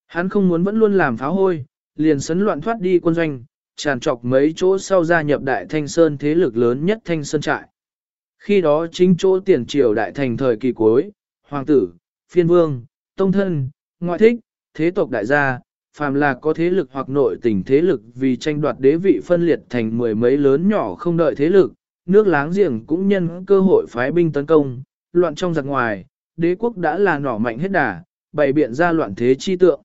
Hắn không muốn vẫn luôn làm phá hôi, liền sấn loạn thoát đi quân doanh, tràn trọc mấy chỗ sau gia nhập đại thanh sơn thế lực lớn nhất thanh sơn trại. Khi đó chính chỗ tiền triều đại thành thời kỳ cuối, hoàng tử, phiên vương, tông thân, ngoại thích, thế tộc đại gia, phàm là có thế lực hoặc nội tình thế lực vì tranh đoạt đế vị phân liệt thành mười mấy lớn nhỏ không đợi thế lực, nước láng giềng cũng nhân cơ hội phái binh tấn công, loạn trong giặc ngoài, đế quốc đã là nỏ mạnh hết đà, bày biện ra loạn thế chi tượng.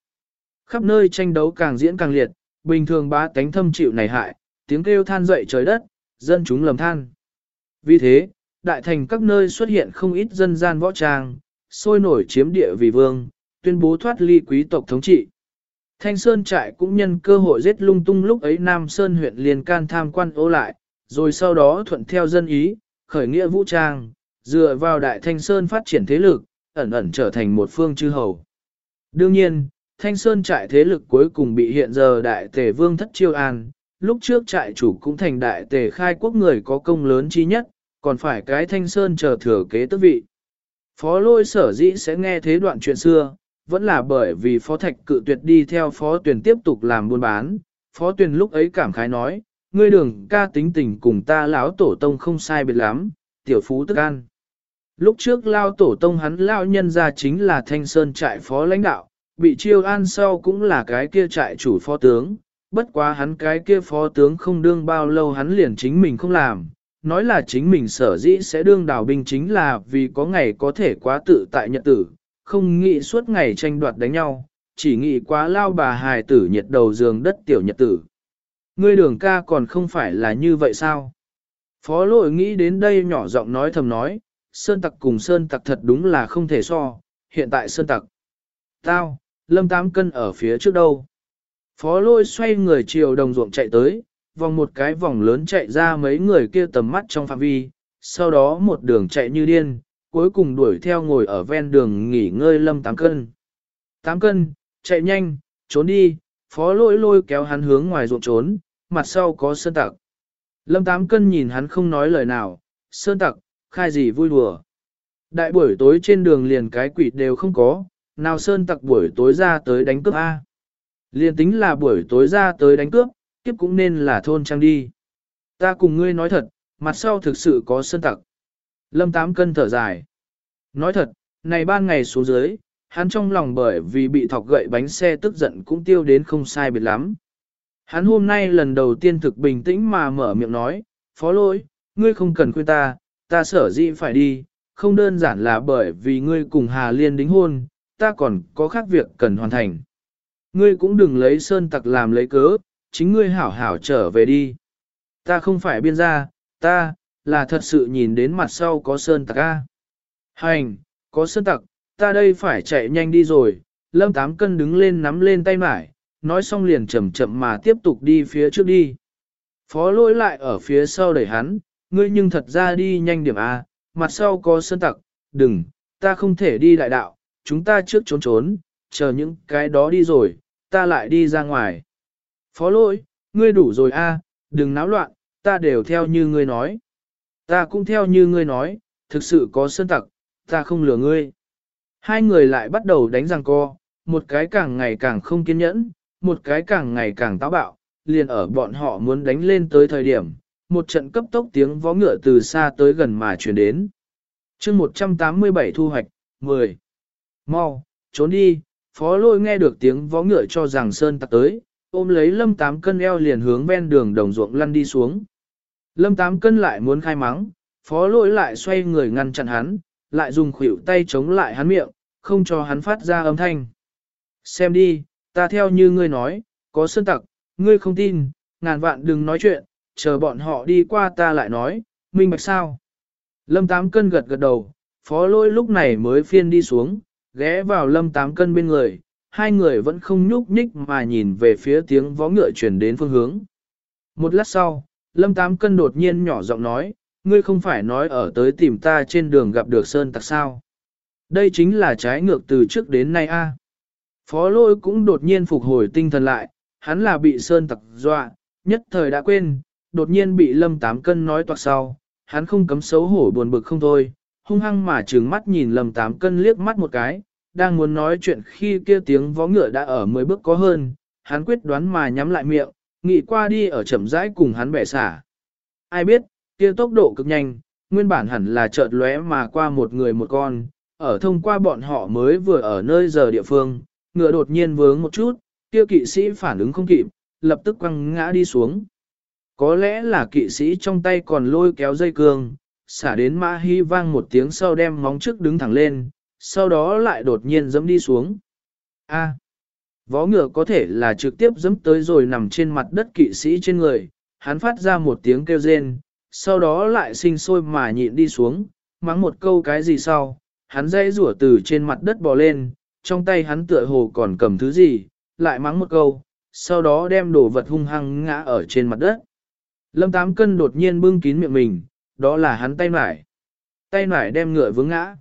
Khắp nơi tranh đấu càng diễn càng liệt, bình thường bá tánh thâm chịu này hại, tiếng kêu than dậy trời đất, dân chúng lầm than. Vì thế, đại thành các nơi xuất hiện không ít dân gian võ trang, sôi nổi chiếm địa vì vương, tuyên bố thoát ly quý tộc thống trị. Thanh Sơn trại cũng nhân cơ hội giết lung tung lúc ấy Nam Sơn huyện liền can tham quan ô lại, rồi sau đó thuận theo dân ý, khởi nghĩa vũ trang, dựa vào Đại Thanh Sơn phát triển thế lực, ẩn ẩn trở thành một phương chư hầu. Đương nhiên, Thanh Sơn trại thế lực cuối cùng bị hiện giờ Đại Tề Vương thất chiêu an, lúc trước trại chủ cũng thành Đại Tề khai quốc người có công lớn chi nhất, còn phải cái Thanh Sơn chờ thừa kế tước vị. Phó lôi sở dĩ sẽ nghe thế đoạn chuyện xưa, vẫn là bởi vì phó thạch cự tuyệt đi theo phó tuyển tiếp tục làm buôn bán. Phó tuyển lúc ấy cảm khái nói, ngươi đường ca tính tình cùng ta lão tổ tông không sai biệt lắm, tiểu phú tức an. Lúc trước lao tổ tông hắn lao nhân ra chính là thanh sơn trại phó lãnh đạo, bị chiêu an sau cũng là cái kia trại chủ phó tướng, bất quá hắn cái kia phó tướng không đương bao lâu hắn liền chính mình không làm, nói là chính mình sở dĩ sẽ đương đào binh chính là vì có ngày có thể quá tự tại nhật tử, không nghĩ suốt ngày tranh đoạt đánh nhau, chỉ nghĩ quá lao bà hài tử nhiệt đầu giường đất tiểu nhật tử. Ngươi đường ca còn không phải là như vậy sao? Phó lội nghĩ đến đây nhỏ giọng nói thầm nói, sơn tặc cùng sơn tặc thật đúng là không thể so, hiện tại sơn tặc. Tao, lâm tám cân ở phía trước đâu. Phó lôi xoay người chiều đồng ruộng chạy tới, vòng một cái vòng lớn chạy ra mấy người kia tầm mắt trong phạm vi, sau đó một đường chạy như điên, cuối cùng đuổi theo ngồi ở ven đường nghỉ ngơi lâm tám cân. Tám cân, chạy nhanh, trốn đi, phó lôi lôi kéo hắn hướng ngoài ruộng trốn, mặt sau có sơn tặc. Lâm tám cân nhìn hắn không nói lời nào, sơn tặc, khai gì vui đùa. Đại buổi tối trên đường liền cái quỷ đều không có, nào sơn tặc buổi tối ra tới đánh cướp A. Liền tính là buổi tối ra tới đánh cướp, kiếp cũng nên là thôn trang đi. Ta cùng ngươi nói thật, mặt sau thực sự có sơn tặc. Lâm Tám cân thở dài. Nói thật, này ban ngày xuống dưới, hắn trong lòng bởi vì bị thọc gậy bánh xe tức giận cũng tiêu đến không sai biệt lắm. Hắn hôm nay lần đầu tiên thực bình tĩnh mà mở miệng nói, phó lỗi, ngươi không cần khuyên ta, ta sở dĩ phải đi, không đơn giản là bởi vì ngươi cùng Hà Liên đính hôn, ta còn có khác việc cần hoàn thành. Ngươi cũng đừng lấy sơn tặc làm lấy cớ, chính ngươi hảo hảo trở về đi. Ta không phải biên gia, ta, là thật sự nhìn đến mặt sau có sơn tặc a. Hành, có sơn tặc, ta đây phải chạy nhanh đi rồi, lâm tám cân đứng lên nắm lên tay mải, nói xong liền chậm chậm mà tiếp tục đi phía trước đi. Phó lỗi lại ở phía sau đẩy hắn, ngươi nhưng thật ra đi nhanh điểm A, mặt sau có sơn tặc, đừng, ta không thể đi đại đạo, chúng ta trước trốn trốn, chờ những cái đó đi rồi, ta lại đi ra ngoài. Phó lỗi, ngươi đủ rồi A, đừng náo loạn, ta đều theo như ngươi nói. Ta cũng theo như ngươi nói, thực sự có sơn tặc, ta không lừa ngươi. Hai người lại bắt đầu đánh răng co, một cái càng ngày càng không kiên nhẫn, một cái càng ngày càng táo bạo, liền ở bọn họ muốn đánh lên tới thời điểm, một trận cấp tốc tiếng vó ngựa từ xa tới gần mà chuyển đến. chương 187 thu hoạch, 10. Mau, trốn đi, phó lôi nghe được tiếng vó ngựa cho rằng sơn tặc tới, ôm lấy lâm tám cân eo liền hướng ven đường đồng ruộng lăn đi xuống. Lâm tám cân lại muốn khai mắng, phó lôi lại xoay người ngăn chặn hắn, lại dùng khuỷu tay chống lại hắn miệng, không cho hắn phát ra âm thanh. Xem đi, ta theo như ngươi nói, có sơn tặc, ngươi không tin, ngàn vạn đừng nói chuyện, chờ bọn họ đi qua ta lại nói, minh bạch sao. Lâm Tám Cân gật gật đầu, phó lôi lúc này mới phiên đi xuống, ghé vào Lâm Tám Cân bên người, hai người vẫn không nhúc nhích mà nhìn về phía tiếng vó ngựa chuyển đến phương hướng. Một lát sau, Lâm Tám Cân đột nhiên nhỏ giọng nói, ngươi không phải nói ở tới tìm ta trên đường gặp được Sơn Tặc sao. Đây chính là trái ngược từ trước đến nay a. Phó lôi cũng đột nhiên phục hồi tinh thần lại, hắn là bị Sơn Tặc dọa, nhất thời đã quên, đột nhiên bị lâm tám cân nói toạc sau, hắn không cấm xấu hổ buồn bực không thôi, hung hăng mà trừng mắt nhìn lâm tám cân liếc mắt một cái, đang muốn nói chuyện khi kia tiếng vó ngựa đã ở mười bước có hơn, hắn quyết đoán mà nhắm lại miệng, nghĩ qua đi ở chậm rãi cùng hắn bẻ xả. Ai biết, kia tốc độ cực nhanh, nguyên bản hẳn là chợt lóe mà qua một người một con, ở thông qua bọn họ mới vừa ở nơi giờ địa phương, ngựa đột nhiên vướng một chút, kia kỵ sĩ phản ứng không kịp, lập tức quăng ngã đi xuống. Có lẽ là kỵ sĩ trong tay còn lôi kéo dây cương, xả đến mã hy vang một tiếng sau đem móng trước đứng thẳng lên, sau đó lại đột nhiên dẫm đi xuống. A. vó ngựa có thể là trực tiếp dẫm tới rồi nằm trên mặt đất kỵ sĩ trên người, hắn phát ra một tiếng kêu rên, sau đó lại sinh sôi mà nhịn đi xuống, mắng một câu cái gì sau, hắn dây rủa từ trên mặt đất bò lên, trong tay hắn tựa hồ còn cầm thứ gì, lại mắng một câu, sau đó đem đồ vật hung hăng ngã ở trên mặt đất. Lâm Tám Cân đột nhiên bưng kín miệng mình, đó là hắn tay nải. Tay nải đem ngựa vướng ngã.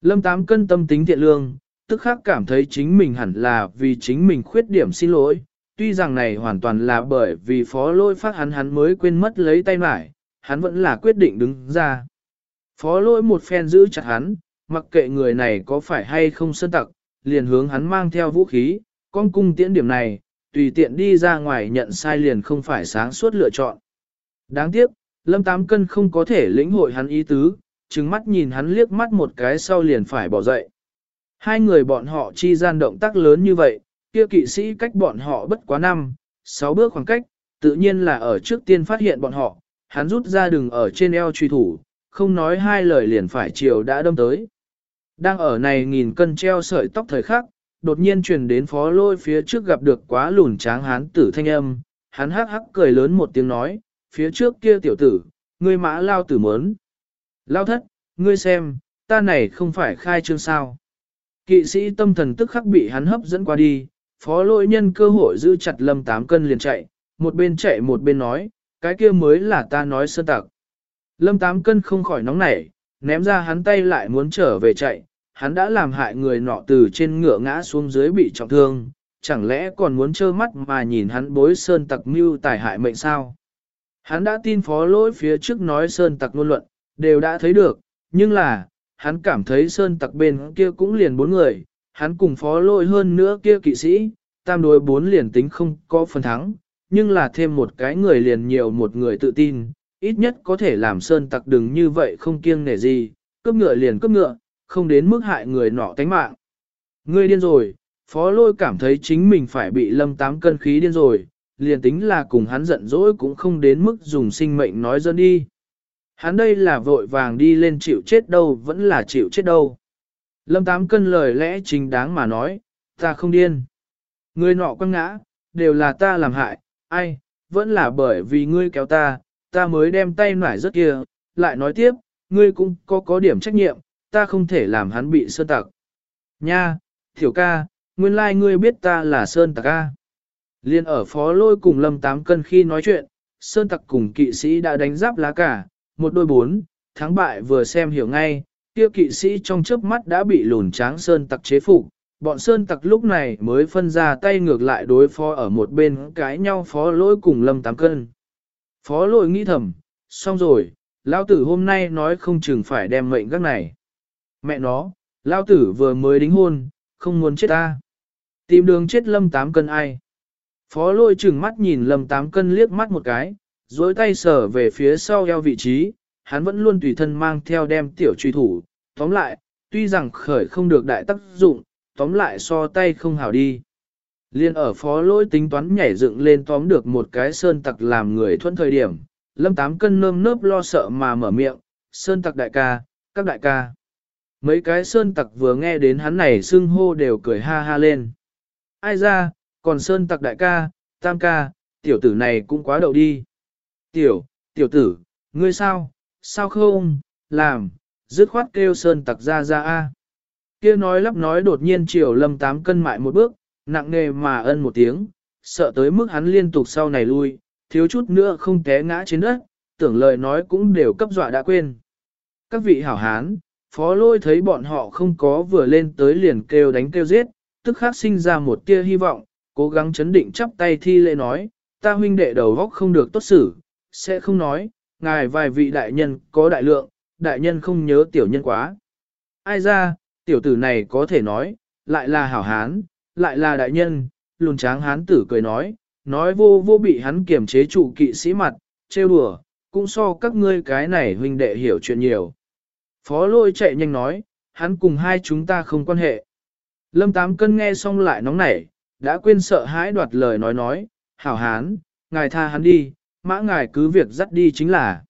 Lâm Tám Cân tâm tính thiện lương, tức khắc cảm thấy chính mình hẳn là vì chính mình khuyết điểm xin lỗi. Tuy rằng này hoàn toàn là bởi vì phó lôi phát hắn hắn mới quên mất lấy tay nải, hắn vẫn là quyết định đứng ra. Phó lỗi một phen giữ chặt hắn, mặc kệ người này có phải hay không sơn tặc, liền hướng hắn mang theo vũ khí, con cung tiễn điểm này, tùy tiện đi ra ngoài nhận sai liền không phải sáng suốt lựa chọn. Đáng tiếc, Lâm Tám Cân không có thể lĩnh hội hắn ý tứ, trừng mắt nhìn hắn liếc mắt một cái sau liền phải bỏ dậy. Hai người bọn họ chi gian động tác lớn như vậy, kia kỵ sĩ cách bọn họ bất quá năm, sáu bước khoảng cách, tự nhiên là ở trước tiên phát hiện bọn họ, hắn rút ra đường ở trên eo truy thủ, không nói hai lời liền phải chiều đã đâm tới. Đang ở này nghìn cân treo sợi tóc thời khắc, đột nhiên truyền đến phó lôi phía trước gặp được quá lùn tráng hán tử thanh âm, hắn hắc hắc cười lớn một tiếng nói, phía trước kia tiểu tử, ngươi mã lao tử mớn. Lao thất, ngươi xem, ta này không phải khai trương sao. Kỵ sĩ tâm thần tức khắc bị hắn hấp dẫn qua đi, phó lôi nhân cơ hội giữ chặt lâm tám cân liền chạy, một bên chạy một bên nói, cái kia mới là ta nói sơn tặc. Lâm tám cân không khỏi nóng nảy, ném ra hắn tay lại muốn trở về chạy, hắn đã làm hại người nọ từ trên ngựa ngã xuống dưới bị trọng thương, chẳng lẽ còn muốn trơ mắt mà nhìn hắn bối sơn tặc mưu tài hại mệnh sao? Hắn đã tin phó lỗi phía trước nói sơn tặc ngôn luận, đều đã thấy được, nhưng là, hắn cảm thấy sơn tặc bên kia cũng liền bốn người, hắn cùng phó lỗi hơn nữa kia kỵ sĩ, tam đối bốn liền tính không có phần thắng, nhưng là thêm một cái người liền nhiều một người tự tin, ít nhất có thể làm sơn tặc đừng như vậy không kiêng nể gì, cướp ngựa liền cướp ngựa, không đến mức hại người nọ tánh mạng. Ngươi điên rồi, phó lôi cảm thấy chính mình phải bị lâm tám cân khí điên rồi, liền tính là cùng hắn giận dỗi cũng không đến mức dùng sinh mệnh nói dân đi. Hắn đây là vội vàng đi lên chịu chết đâu vẫn là chịu chết đâu. Lâm tám cân lời lẽ chính đáng mà nói, ta không điên. Người nọ quăng ngã, đều là ta làm hại, ai, vẫn là bởi vì ngươi kéo ta, ta mới đem tay nải rất kia, lại nói tiếp, ngươi cũng có có điểm trách nhiệm, ta không thể làm hắn bị sơn tặc. Nha, thiểu ca, nguyên lai like ngươi biết ta là sơn tặc ca. Liên ở phó lôi cùng lâm tám cân khi nói chuyện, sơn tặc cùng kỵ sĩ đã đánh giáp lá cả, một đôi bốn, thắng bại vừa xem hiểu ngay, kia kỵ sĩ trong chớp mắt đã bị lùn tráng sơn tặc chế phục. Bọn sơn tặc lúc này mới phân ra tay ngược lại đối phó ở một bên cái nhau phó lỗi cùng lâm tám cân. Phó lỗi nghĩ thầm, xong rồi, lão tử hôm nay nói không chừng phải đem mệnh các này. Mẹ nó, lão tử vừa mới đính hôn, không muốn chết ta. Tìm đường chết lâm tám cân ai. Phó lôi chừng mắt nhìn lâm tám cân liếc mắt một cái, dối tay sờ về phía sau eo vị trí, hắn vẫn luôn tùy thân mang theo đem tiểu truy thủ, tóm lại, tuy rằng khởi không được đại tác dụng, tóm lại so tay không hảo đi. Liên ở phó lôi tính toán nhảy dựng lên tóm được một cái sơn tặc làm người thuận thời điểm, lâm tám cân nơm nớp lo sợ mà mở miệng, sơn tặc đại ca, các đại ca. Mấy cái sơn tặc vừa nghe đến hắn này xưng hô đều cười ha ha lên. Ai ra, còn sơn tặc đại ca, tam ca, tiểu tử này cũng quá đậu đi. Tiểu, tiểu tử, ngươi sao, sao không, làm, dứt khoát kêu sơn tặc ra ra a. Kia nói lắp nói đột nhiên chiều lâm tám cân mại một bước, nặng nề mà ân một tiếng, sợ tới mức hắn liên tục sau này lui, thiếu chút nữa không té ngã trên đất, tưởng lời nói cũng đều cấp dọa đã quên. Các vị hảo hán, phó lôi thấy bọn họ không có vừa lên tới liền kêu đánh kêu giết, tức khắc sinh ra một tia hy vọng, cố gắng chấn định chắp tay thi lễ nói, ta huynh đệ đầu góc không được tốt xử, sẽ không nói, ngài vài vị đại nhân có đại lượng, đại nhân không nhớ tiểu nhân quá. Ai ra, tiểu tử này có thể nói, lại là hảo hán, lại là đại nhân, lùn tráng hán tử cười nói, nói vô vô bị hắn kiềm chế trụ kỵ sĩ mặt, trêu đùa, cũng so các ngươi cái này huynh đệ hiểu chuyện nhiều. Phó lôi chạy nhanh nói, hắn cùng hai chúng ta không quan hệ. Lâm Tám Cân nghe xong lại nóng nảy, đã quên sợ hãi đoạt lời nói nói, hảo hán, ngài tha hắn đi, mã ngài cứ việc dắt đi chính là.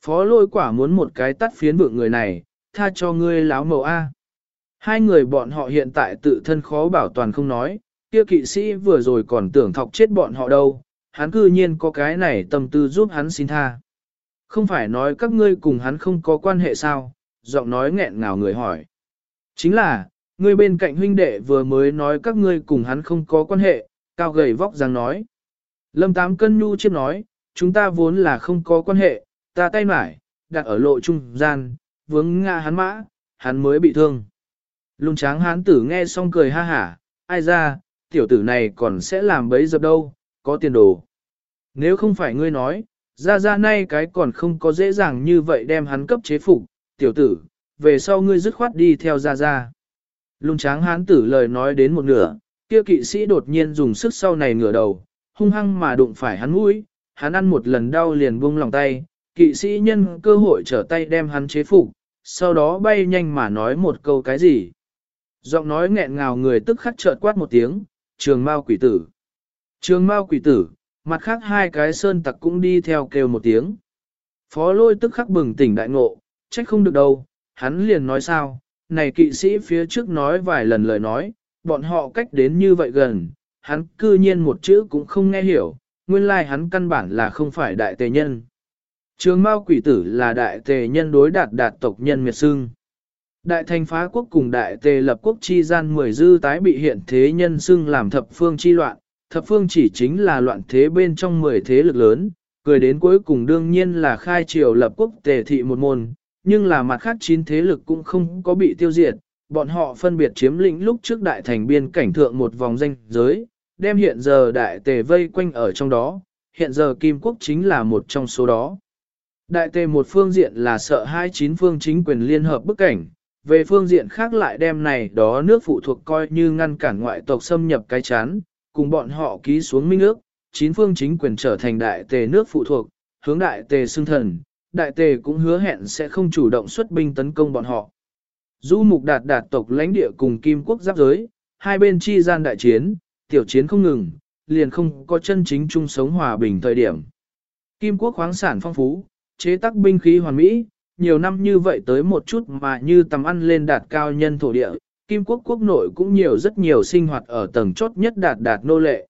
Phó lôi quả muốn một cái tắt phiến vượng người này, tha cho ngươi láo màu A. Hai người bọn họ hiện tại tự thân khó bảo toàn không nói, kia kỵ sĩ vừa rồi còn tưởng thọc chết bọn họ đâu, hắn cư nhiên có cái này tâm tư giúp hắn xin tha. Không phải nói các ngươi cùng hắn không có quan hệ sao, giọng nói nghẹn ngào người hỏi. Chính là, ngươi bên cạnh huynh đệ vừa mới nói các ngươi cùng hắn không có quan hệ, cao gầy vóc dáng nói. Lâm Tám Cân Nhu chiếc nói, chúng ta vốn là không có quan hệ, ta tay mải, đặt ở lộ trung gian, vướng ngã hắn mã, hắn mới bị thương. Lung tráng hán tử nghe xong cười ha hả, ai ra, tiểu tử này còn sẽ làm bấy dập đâu, có tiền đồ. Nếu không phải ngươi nói, ra ra nay cái còn không có dễ dàng như vậy đem hắn cấp chế phục, tiểu tử, về sau ngươi dứt khoát đi theo ra ra. Lung tráng hán tử lời nói đến một nửa, kia kỵ sĩ đột nhiên dùng sức sau này ngửa đầu, hung hăng mà đụng phải hắn mũi, hắn ăn một lần đau liền buông lòng tay, kỵ sĩ nhân cơ hội trở tay đem hắn chế phục, sau đó bay nhanh mà nói một câu cái gì. Giọng nói nghẹn ngào người tức khắc chợt quát một tiếng, trường mao quỷ tử. Trường mao quỷ tử, mặt khác hai cái sơn tặc cũng đi theo kêu một tiếng. Phó lôi tức khắc bừng tỉnh đại ngộ, trách không được đâu, hắn liền nói sao, này kỵ sĩ phía trước nói vài lần lời nói, bọn họ cách đến như vậy gần, hắn cư nhiên một chữ cũng không nghe hiểu, nguyên lai like hắn căn bản là không phải đại tề nhân. Trường Mao quỷ tử là đại tề nhân đối đạt đạt tộc nhân miệt sương. Đại thành phá quốc cùng đại tề lập quốc chi gian mười dư tái bị hiện thế nhân xưng làm thập phương chi loạn, thập phương chỉ chính là loạn thế bên trong mười thế lực lớn, cười đến cuối cùng đương nhiên là khai triều lập quốc tề thị một môn, nhưng là mặt khác chín thế lực cũng không có bị tiêu diệt, bọn họ phân biệt chiếm lĩnh lúc trước đại thành biên cảnh thượng một vòng danh giới, đem hiện giờ đại tề vây quanh ở trong đó, hiện giờ Kim Quốc chính là một trong số đó. Đại tề một phương diện là sợ hai chín phương chính quyền liên hợp bức cảnh, về phương diện khác lại đem này đó nước phụ thuộc coi như ngăn cản ngoại tộc xâm nhập cái chán, cùng bọn họ ký xuống minh ước, chín phương chính quyền trở thành đại tề nước phụ thuộc, hướng đại tề xưng thần, đại tề cũng hứa hẹn sẽ không chủ động xuất binh tấn công bọn họ. Du mục đạt đạt tộc lãnh địa cùng kim quốc giáp giới, hai bên chi gian đại chiến, tiểu chiến không ngừng, liền không có chân chính chung sống hòa bình thời điểm. Kim quốc khoáng sản phong phú, chế tác binh khí hoàn mỹ, nhiều năm như vậy tới một chút mà như tầm ăn lên đạt cao nhân thổ địa, Kim quốc quốc nội cũng nhiều rất nhiều sinh hoạt ở tầng chốt nhất đạt đạt nô lệ.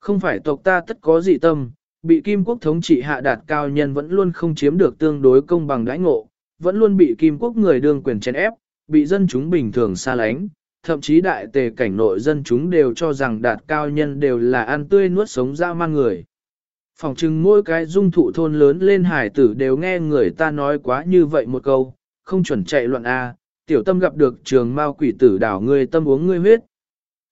Không phải tộc ta tất có dị tâm, bị Kim quốc thống trị hạ đạt cao nhân vẫn luôn không chiếm được tương đối công bằng đãi ngộ, vẫn luôn bị Kim quốc người đương quyền chèn ép, bị dân chúng bình thường xa lánh, thậm chí đại tề cảnh nội dân chúng đều cho rằng đạt cao nhân đều là ăn tươi nuốt sống ra mang người. Phòng chừng mỗi cái dung thụ thôn lớn lên hải tử đều nghe người ta nói quá như vậy một câu, không chuẩn chạy loạn A, tiểu tâm gặp được trường mao quỷ tử đảo người tâm uống ngươi huyết.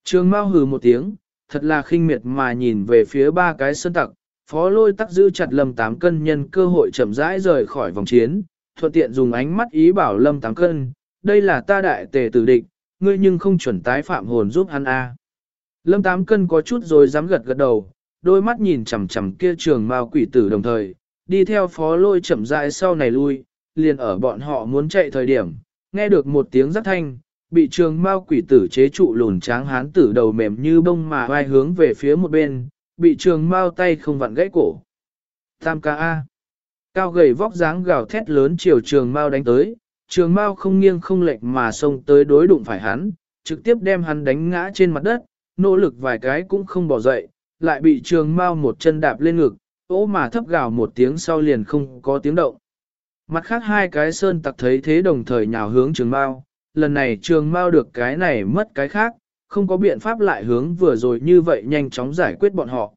Trường mao hừ một tiếng, thật là khinh miệt mà nhìn về phía ba cái sơn tặc, phó lôi tắc giữ chặt lâm tám cân nhân cơ hội chậm rãi rời khỏi vòng chiến, thuận tiện dùng ánh mắt ý bảo lâm tám cân, đây là ta đại tề tử địch, ngươi nhưng không chuẩn tái phạm hồn giúp hắn a. Lâm tám cân có chút rồi dám gật gật đầu, đôi mắt nhìn chằm chằm kia trường mao quỷ tử đồng thời, đi theo phó lôi chậm rãi sau này lui, liền ở bọn họ muốn chạy thời điểm, nghe được một tiếng rất thanh, bị trường mao quỷ tử chế trụ lùn tráng hán tử đầu mềm như bông mà vai hướng về phía một bên, bị trường mao tay không vặn gãy cổ. Tam ca A. Cao gầy vóc dáng gào thét lớn chiều trường mao đánh tới, trường mao không nghiêng không lệch mà xông tới đối đụng phải hắn, trực tiếp đem hắn đánh ngã trên mặt đất, nỗ lực vài cái cũng không bỏ dậy, lại bị trường mao một chân đạp lên ngực, ố mà thấp gào một tiếng sau liền không có tiếng động. Mặt khác hai cái sơn tặc thấy thế đồng thời nhào hướng trường mao, lần này trường mao được cái này mất cái khác, không có biện pháp lại hướng vừa rồi như vậy nhanh chóng giải quyết bọn họ.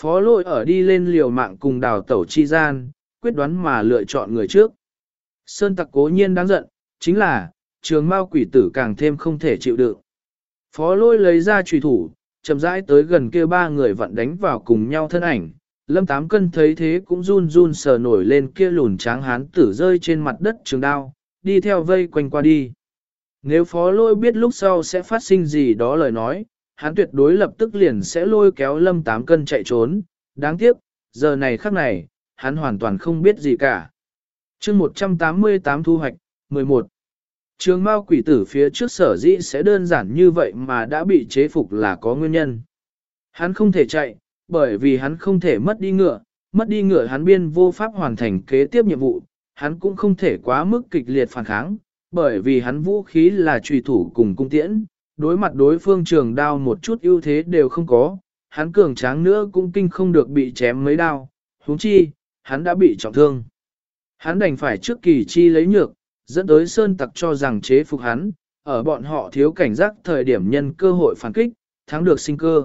Phó lôi ở đi lên liều mạng cùng đào tẩu chi gian, quyết đoán mà lựa chọn người trước. Sơn tặc cố nhiên đáng giận, chính là, trường mao quỷ tử càng thêm không thể chịu đựng. Phó lôi lấy ra trùy thủ, chậm rãi tới gần kia ba người vặn đánh vào cùng nhau thân ảnh. Lâm Tám Cân thấy thế cũng run run sờ nổi lên kia lùn tráng hán tử rơi trên mặt đất trường đao, đi theo vây quanh qua đi. Nếu phó lôi biết lúc sau sẽ phát sinh gì đó lời nói, hắn tuyệt đối lập tức liền sẽ lôi kéo Lâm Tám Cân chạy trốn. Đáng tiếc, giờ này khắc này, hắn hoàn toàn không biết gì cả chương 188 thu hoạch, 11. Trường Mao quỷ tử phía trước sở dĩ sẽ đơn giản như vậy mà đã bị chế phục là có nguyên nhân. Hắn không thể chạy, bởi vì hắn không thể mất đi ngựa, mất đi ngựa hắn biên vô pháp hoàn thành kế tiếp nhiệm vụ, hắn cũng không thể quá mức kịch liệt phản kháng, bởi vì hắn vũ khí là trùy thủ cùng cung tiễn, đối mặt đối phương trường đao một chút ưu thế đều không có, hắn cường tráng nữa cũng kinh không được bị chém mấy đao, huống chi, hắn đã bị trọng thương. Hắn đành phải trước kỳ chi lấy nhược, dẫn tới sơn tặc cho rằng chế phục hắn, ở bọn họ thiếu cảnh giác thời điểm nhân cơ hội phản kích, thắng được sinh cơ.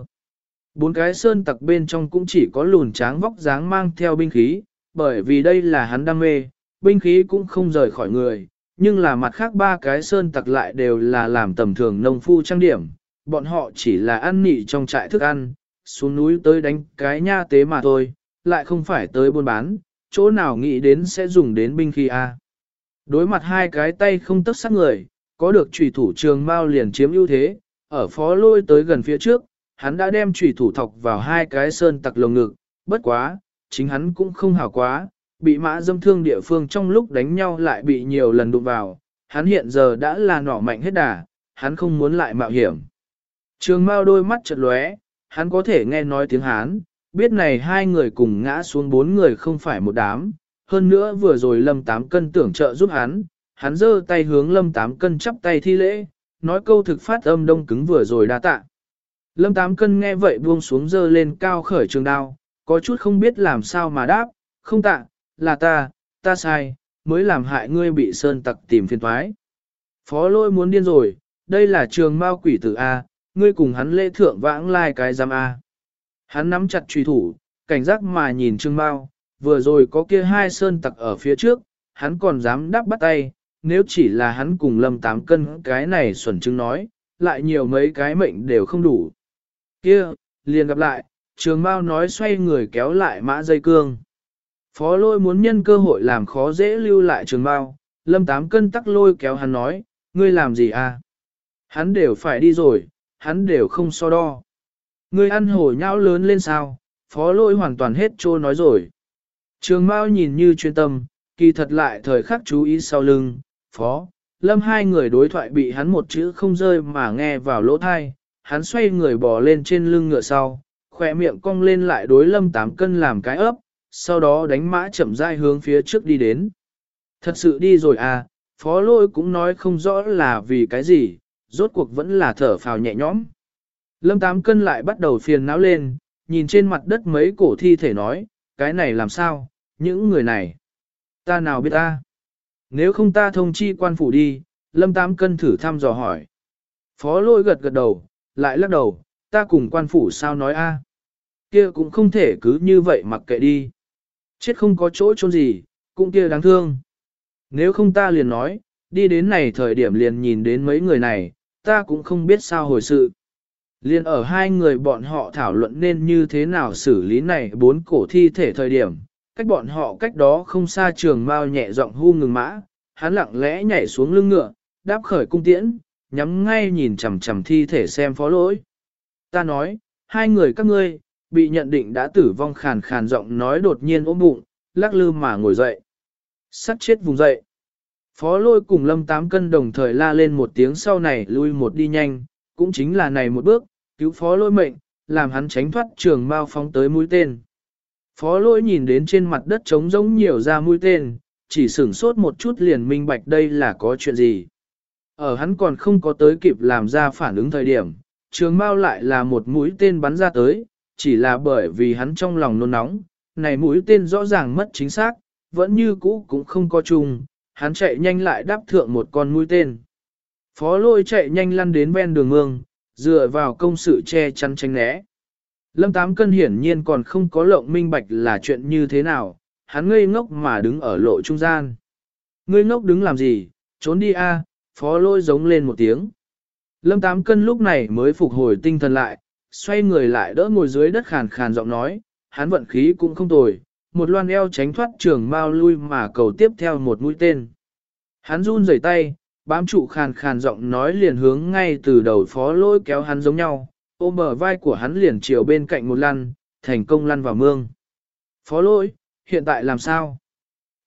Bốn cái sơn tặc bên trong cũng chỉ có lùn tráng vóc dáng mang theo binh khí, bởi vì đây là hắn đam mê, binh khí cũng không rời khỏi người, nhưng là mặt khác ba cái sơn tặc lại đều là làm tầm thường nông phu trang điểm, bọn họ chỉ là ăn nị trong trại thức ăn, xuống núi tới đánh cái nha tế mà thôi, lại không phải tới buôn bán, chỗ nào nghĩ đến sẽ dùng đến binh khí a. Đối mặt hai cái tay không tấc sát người, có được trùy thủ trường mao liền chiếm ưu thế, ở phó lôi tới gần phía trước, hắn đã đem trùy thủ thọc vào hai cái sơn tặc lồng ngực, bất quá, chính hắn cũng không hảo quá, bị mã dâm thương địa phương trong lúc đánh nhau lại bị nhiều lần đụng vào, hắn hiện giờ đã là nỏ mạnh hết đà, hắn không muốn lại mạo hiểm. Trường Mao đôi mắt chật lóe, hắn có thể nghe nói tiếng Hán, biết này hai người cùng ngã xuống bốn người không phải một đám, hơn nữa vừa rồi Lâm Tám Cân tưởng trợ giúp hắn, hắn giơ tay hướng Lâm Tám Cân chắp tay thi lễ, nói câu thực phát âm đông cứng vừa rồi đa tạ. Lâm Tám Cân nghe vậy buông xuống giơ lên cao khởi trường đao, có chút không biết làm sao mà đáp, không tạ, là ta, ta sai, mới làm hại ngươi bị sơn tặc tìm phiền thoái. Phó lôi muốn điên rồi, đây là trường mao quỷ tử A, ngươi cùng hắn lễ thượng vãng lai cái giam A. Hắn nắm chặt truy thủ, cảnh giác mà nhìn Trương Mao, vừa rồi có kia hai sơn tặc ở phía trước, hắn còn dám đáp bắt tay, nếu chỉ là hắn cùng lâm tám cân cái này xuẩn chứng nói, lại nhiều mấy cái mệnh đều không đủ. Kia, liền gặp lại, Trường bao nói xoay người kéo lại mã dây cương. Phó lôi muốn nhân cơ hội làm khó dễ lưu lại trường bao lâm tám cân tắc lôi kéo hắn nói, ngươi làm gì à? Hắn đều phải đi rồi, hắn đều không so đo. Ngươi ăn hổ nhão lớn lên sao, phó lôi hoàn toàn hết trô nói rồi. Trường Mao nhìn như chuyên tâm, kỳ thật lại thời khắc chú ý sau lưng, phó, lâm hai người đối thoại bị hắn một chữ không rơi mà nghe vào lỗ thai, hắn xoay người bò lên trên lưng ngựa sau, khỏe miệng cong lên lại đối lâm tám cân làm cái ấp, sau đó đánh mã chậm rãi hướng phía trước đi đến. Thật sự đi rồi à, phó lôi cũng nói không rõ là vì cái gì, rốt cuộc vẫn là thở phào nhẹ nhõm. Lâm tám cân lại bắt đầu phiền não lên, nhìn trên mặt đất mấy cổ thi thể nói, cái này làm sao, những người này. Ta nào biết ta. Nếu không ta thông chi quan phủ đi, lâm tám cân thử thăm dò hỏi. Phó lôi gật gật đầu, lại lắc đầu, ta cùng quan phủ sao nói a? Kia cũng không thể cứ như vậy mặc kệ đi. Chết không có chỗ chôn gì, cũng kia đáng thương. Nếu không ta liền nói, đi đến này thời điểm liền nhìn đến mấy người này, ta cũng không biết sao hồi sự. Liên ở hai người bọn họ thảo luận nên như thế nào xử lý này bốn cổ thi thể thời điểm, cách bọn họ cách đó không xa trường mao nhẹ giọng hu ngừng mã, hắn lặng lẽ nhảy xuống lưng ngựa, đáp khởi cung tiễn, nhắm ngay nhìn chằm chằm thi thể xem phó lỗi. Ta nói, hai người các ngươi, bị nhận định đã tử vong khàn khàn giọng nói đột nhiên ốm bụng, lắc lư mà ngồi dậy. Sắt chết vùng dậy. Phó lôi cùng lâm tám cân đồng thời la lên một tiếng sau này lui một đi nhanh, cũng chính là này một bước, cứu phó lôi mệnh, làm hắn tránh thoát trường mao phóng tới mũi tên. Phó Lỗi nhìn đến trên mặt đất trống rỗng nhiều ra mũi tên, chỉ sửng sốt một chút liền minh bạch đây là có chuyện gì. Ở hắn còn không có tới kịp làm ra phản ứng thời điểm, trường mao lại là một mũi tên bắn ra tới, chỉ là bởi vì hắn trong lòng nôn nóng, này mũi tên rõ ràng mất chính xác, vẫn như cũ cũng không có chung, hắn chạy nhanh lại đáp thượng một con mũi tên. Phó lôi chạy nhanh lăn đến ven đường mương, dựa vào công sự che chắn tránh né. Lâm Tám Cân hiển nhiên còn không có lộng minh bạch là chuyện như thế nào, hắn ngây ngốc mà đứng ở lộ trung gian. Ngươi ngốc đứng làm gì, trốn đi a, phó lôi giống lên một tiếng. Lâm Tám Cân lúc này mới phục hồi tinh thần lại, xoay người lại đỡ ngồi dưới đất khàn khàn giọng nói, hắn vận khí cũng không tồi, một loan eo tránh thoát trường mau lui mà cầu tiếp theo một mũi tên. Hắn run rẩy tay, bám trụ khàn khàn giọng nói liền hướng ngay từ đầu phó lôi kéo hắn giống nhau, ôm bờ vai của hắn liền chiều bên cạnh một lăn, thành công lăn vào mương. Phó Lỗi, hiện tại làm sao?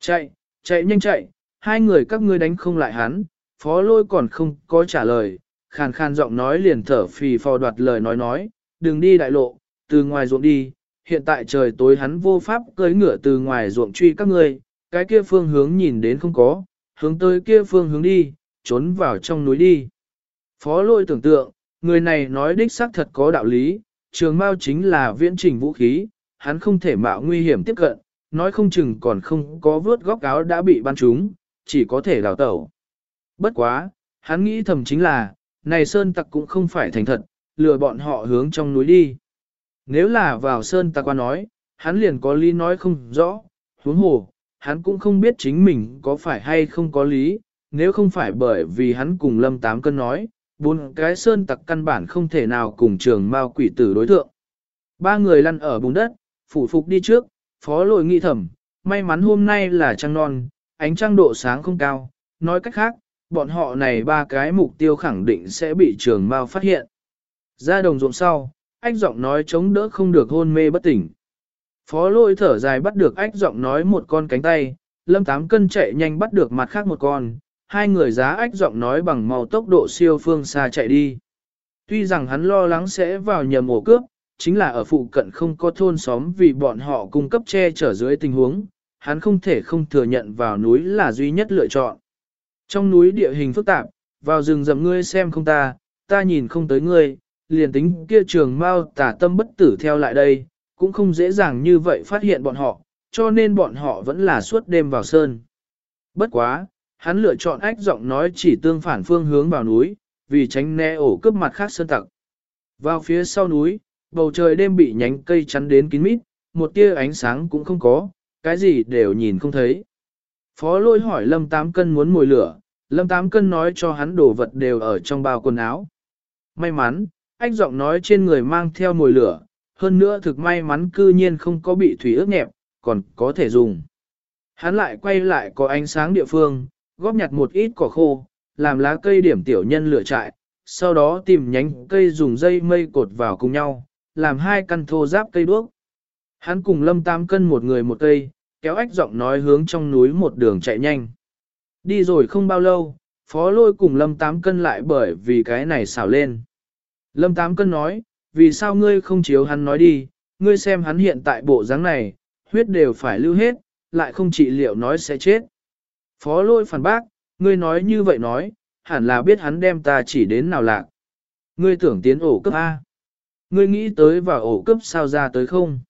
Chạy, chạy nhanh chạy, hai người các ngươi đánh không lại hắn, phó Lỗi còn không có trả lời, khàn khàn giọng nói liền thở phì phò đoạt lời nói nói, đừng đi đại lộ, từ ngoài ruộng đi, hiện tại trời tối hắn vô pháp cưỡi ngựa từ ngoài ruộng truy các ngươi, cái kia phương hướng nhìn đến không có, hướng tới kia phương hướng đi, trốn vào trong núi đi. Phó lôi tưởng tượng, người này nói đích xác thật có đạo lý, trường mao chính là viễn trình vũ khí, hắn không thể mạo nguy hiểm tiếp cận, nói không chừng còn không có vớt góc áo đã bị bắn trúng, chỉ có thể đào tẩu. Bất quá, hắn nghĩ thầm chính là, này sơn tặc cũng không phải thành thật, lừa bọn họ hướng trong núi đi. Nếu là vào sơn ta qua nói, hắn liền có lý nói không rõ, huống hồ, hắn cũng không biết chính mình có phải hay không có lý, nếu không phải bởi vì hắn cùng lâm tám cân nói, bốn cái sơn tặc căn bản không thể nào cùng trường mao quỷ tử đối thượng. Ba người lăn ở bùn đất, phủ phục đi trước, phó lội nghi thẩm, may mắn hôm nay là trăng non, ánh trăng độ sáng không cao, nói cách khác, bọn họ này ba cái mục tiêu khẳng định sẽ bị trường mao phát hiện. Ra đồng ruộng sau, ách giọng nói chống đỡ không được hôn mê bất tỉnh. Phó lôi thở dài bắt được ách giọng nói một con cánh tay, lâm tám cân chạy nhanh bắt được mặt khác một con, hai người giá ách giọng nói bằng màu tốc độ siêu phương xa chạy đi. Tuy rằng hắn lo lắng sẽ vào nhầm ổ cướp, chính là ở phụ cận không có thôn xóm vì bọn họ cung cấp che chở dưới tình huống, hắn không thể không thừa nhận vào núi là duy nhất lựa chọn. Trong núi địa hình phức tạp, vào rừng rậm ngươi xem không ta, ta nhìn không tới ngươi, liền tính kia trường mau tả tâm bất tử theo lại đây, cũng không dễ dàng như vậy phát hiện bọn họ, cho nên bọn họ vẫn là suốt đêm vào sơn. Bất quá, hắn lựa chọn ách giọng nói chỉ tương phản phương hướng vào núi, vì tránh né ổ cướp mặt khác sơn tặc. Vào phía sau núi, bầu trời đêm bị nhánh cây chắn đến kín mít, một tia ánh sáng cũng không có, cái gì đều nhìn không thấy. Phó lôi hỏi Lâm Tám Cân muốn mồi lửa, Lâm Tám Cân nói cho hắn đồ vật đều ở trong bao quần áo. May mắn, ách giọng nói trên người mang theo mồi lửa, hơn nữa thực may mắn cư nhiên không có bị thủy ướt nhẹp, còn có thể dùng. Hắn lại quay lại có ánh sáng địa phương, góp nhặt một ít cỏ khô, làm lá cây điểm tiểu nhân lửa trại, sau đó tìm nhánh cây dùng dây mây cột vào cùng nhau, làm hai căn thô giáp cây đuốc. Hắn cùng lâm tam cân một người một cây, kéo ách giọng nói hướng trong núi một đường chạy nhanh. Đi rồi không bao lâu, phó lôi cùng lâm tám cân lại bởi vì cái này xảo lên. Lâm tám cân nói, vì sao ngươi không chiếu hắn nói đi, ngươi xem hắn hiện tại bộ dáng này, huyết đều phải lưu hết, lại không trị liệu nói sẽ chết. Phó lôi phản bác, ngươi nói như vậy nói, hẳn là biết hắn đem ta chỉ đến nào lạc. Ngươi tưởng tiến ổ cấp A. Ngươi nghĩ tới vào ổ cấp sao ra tới không?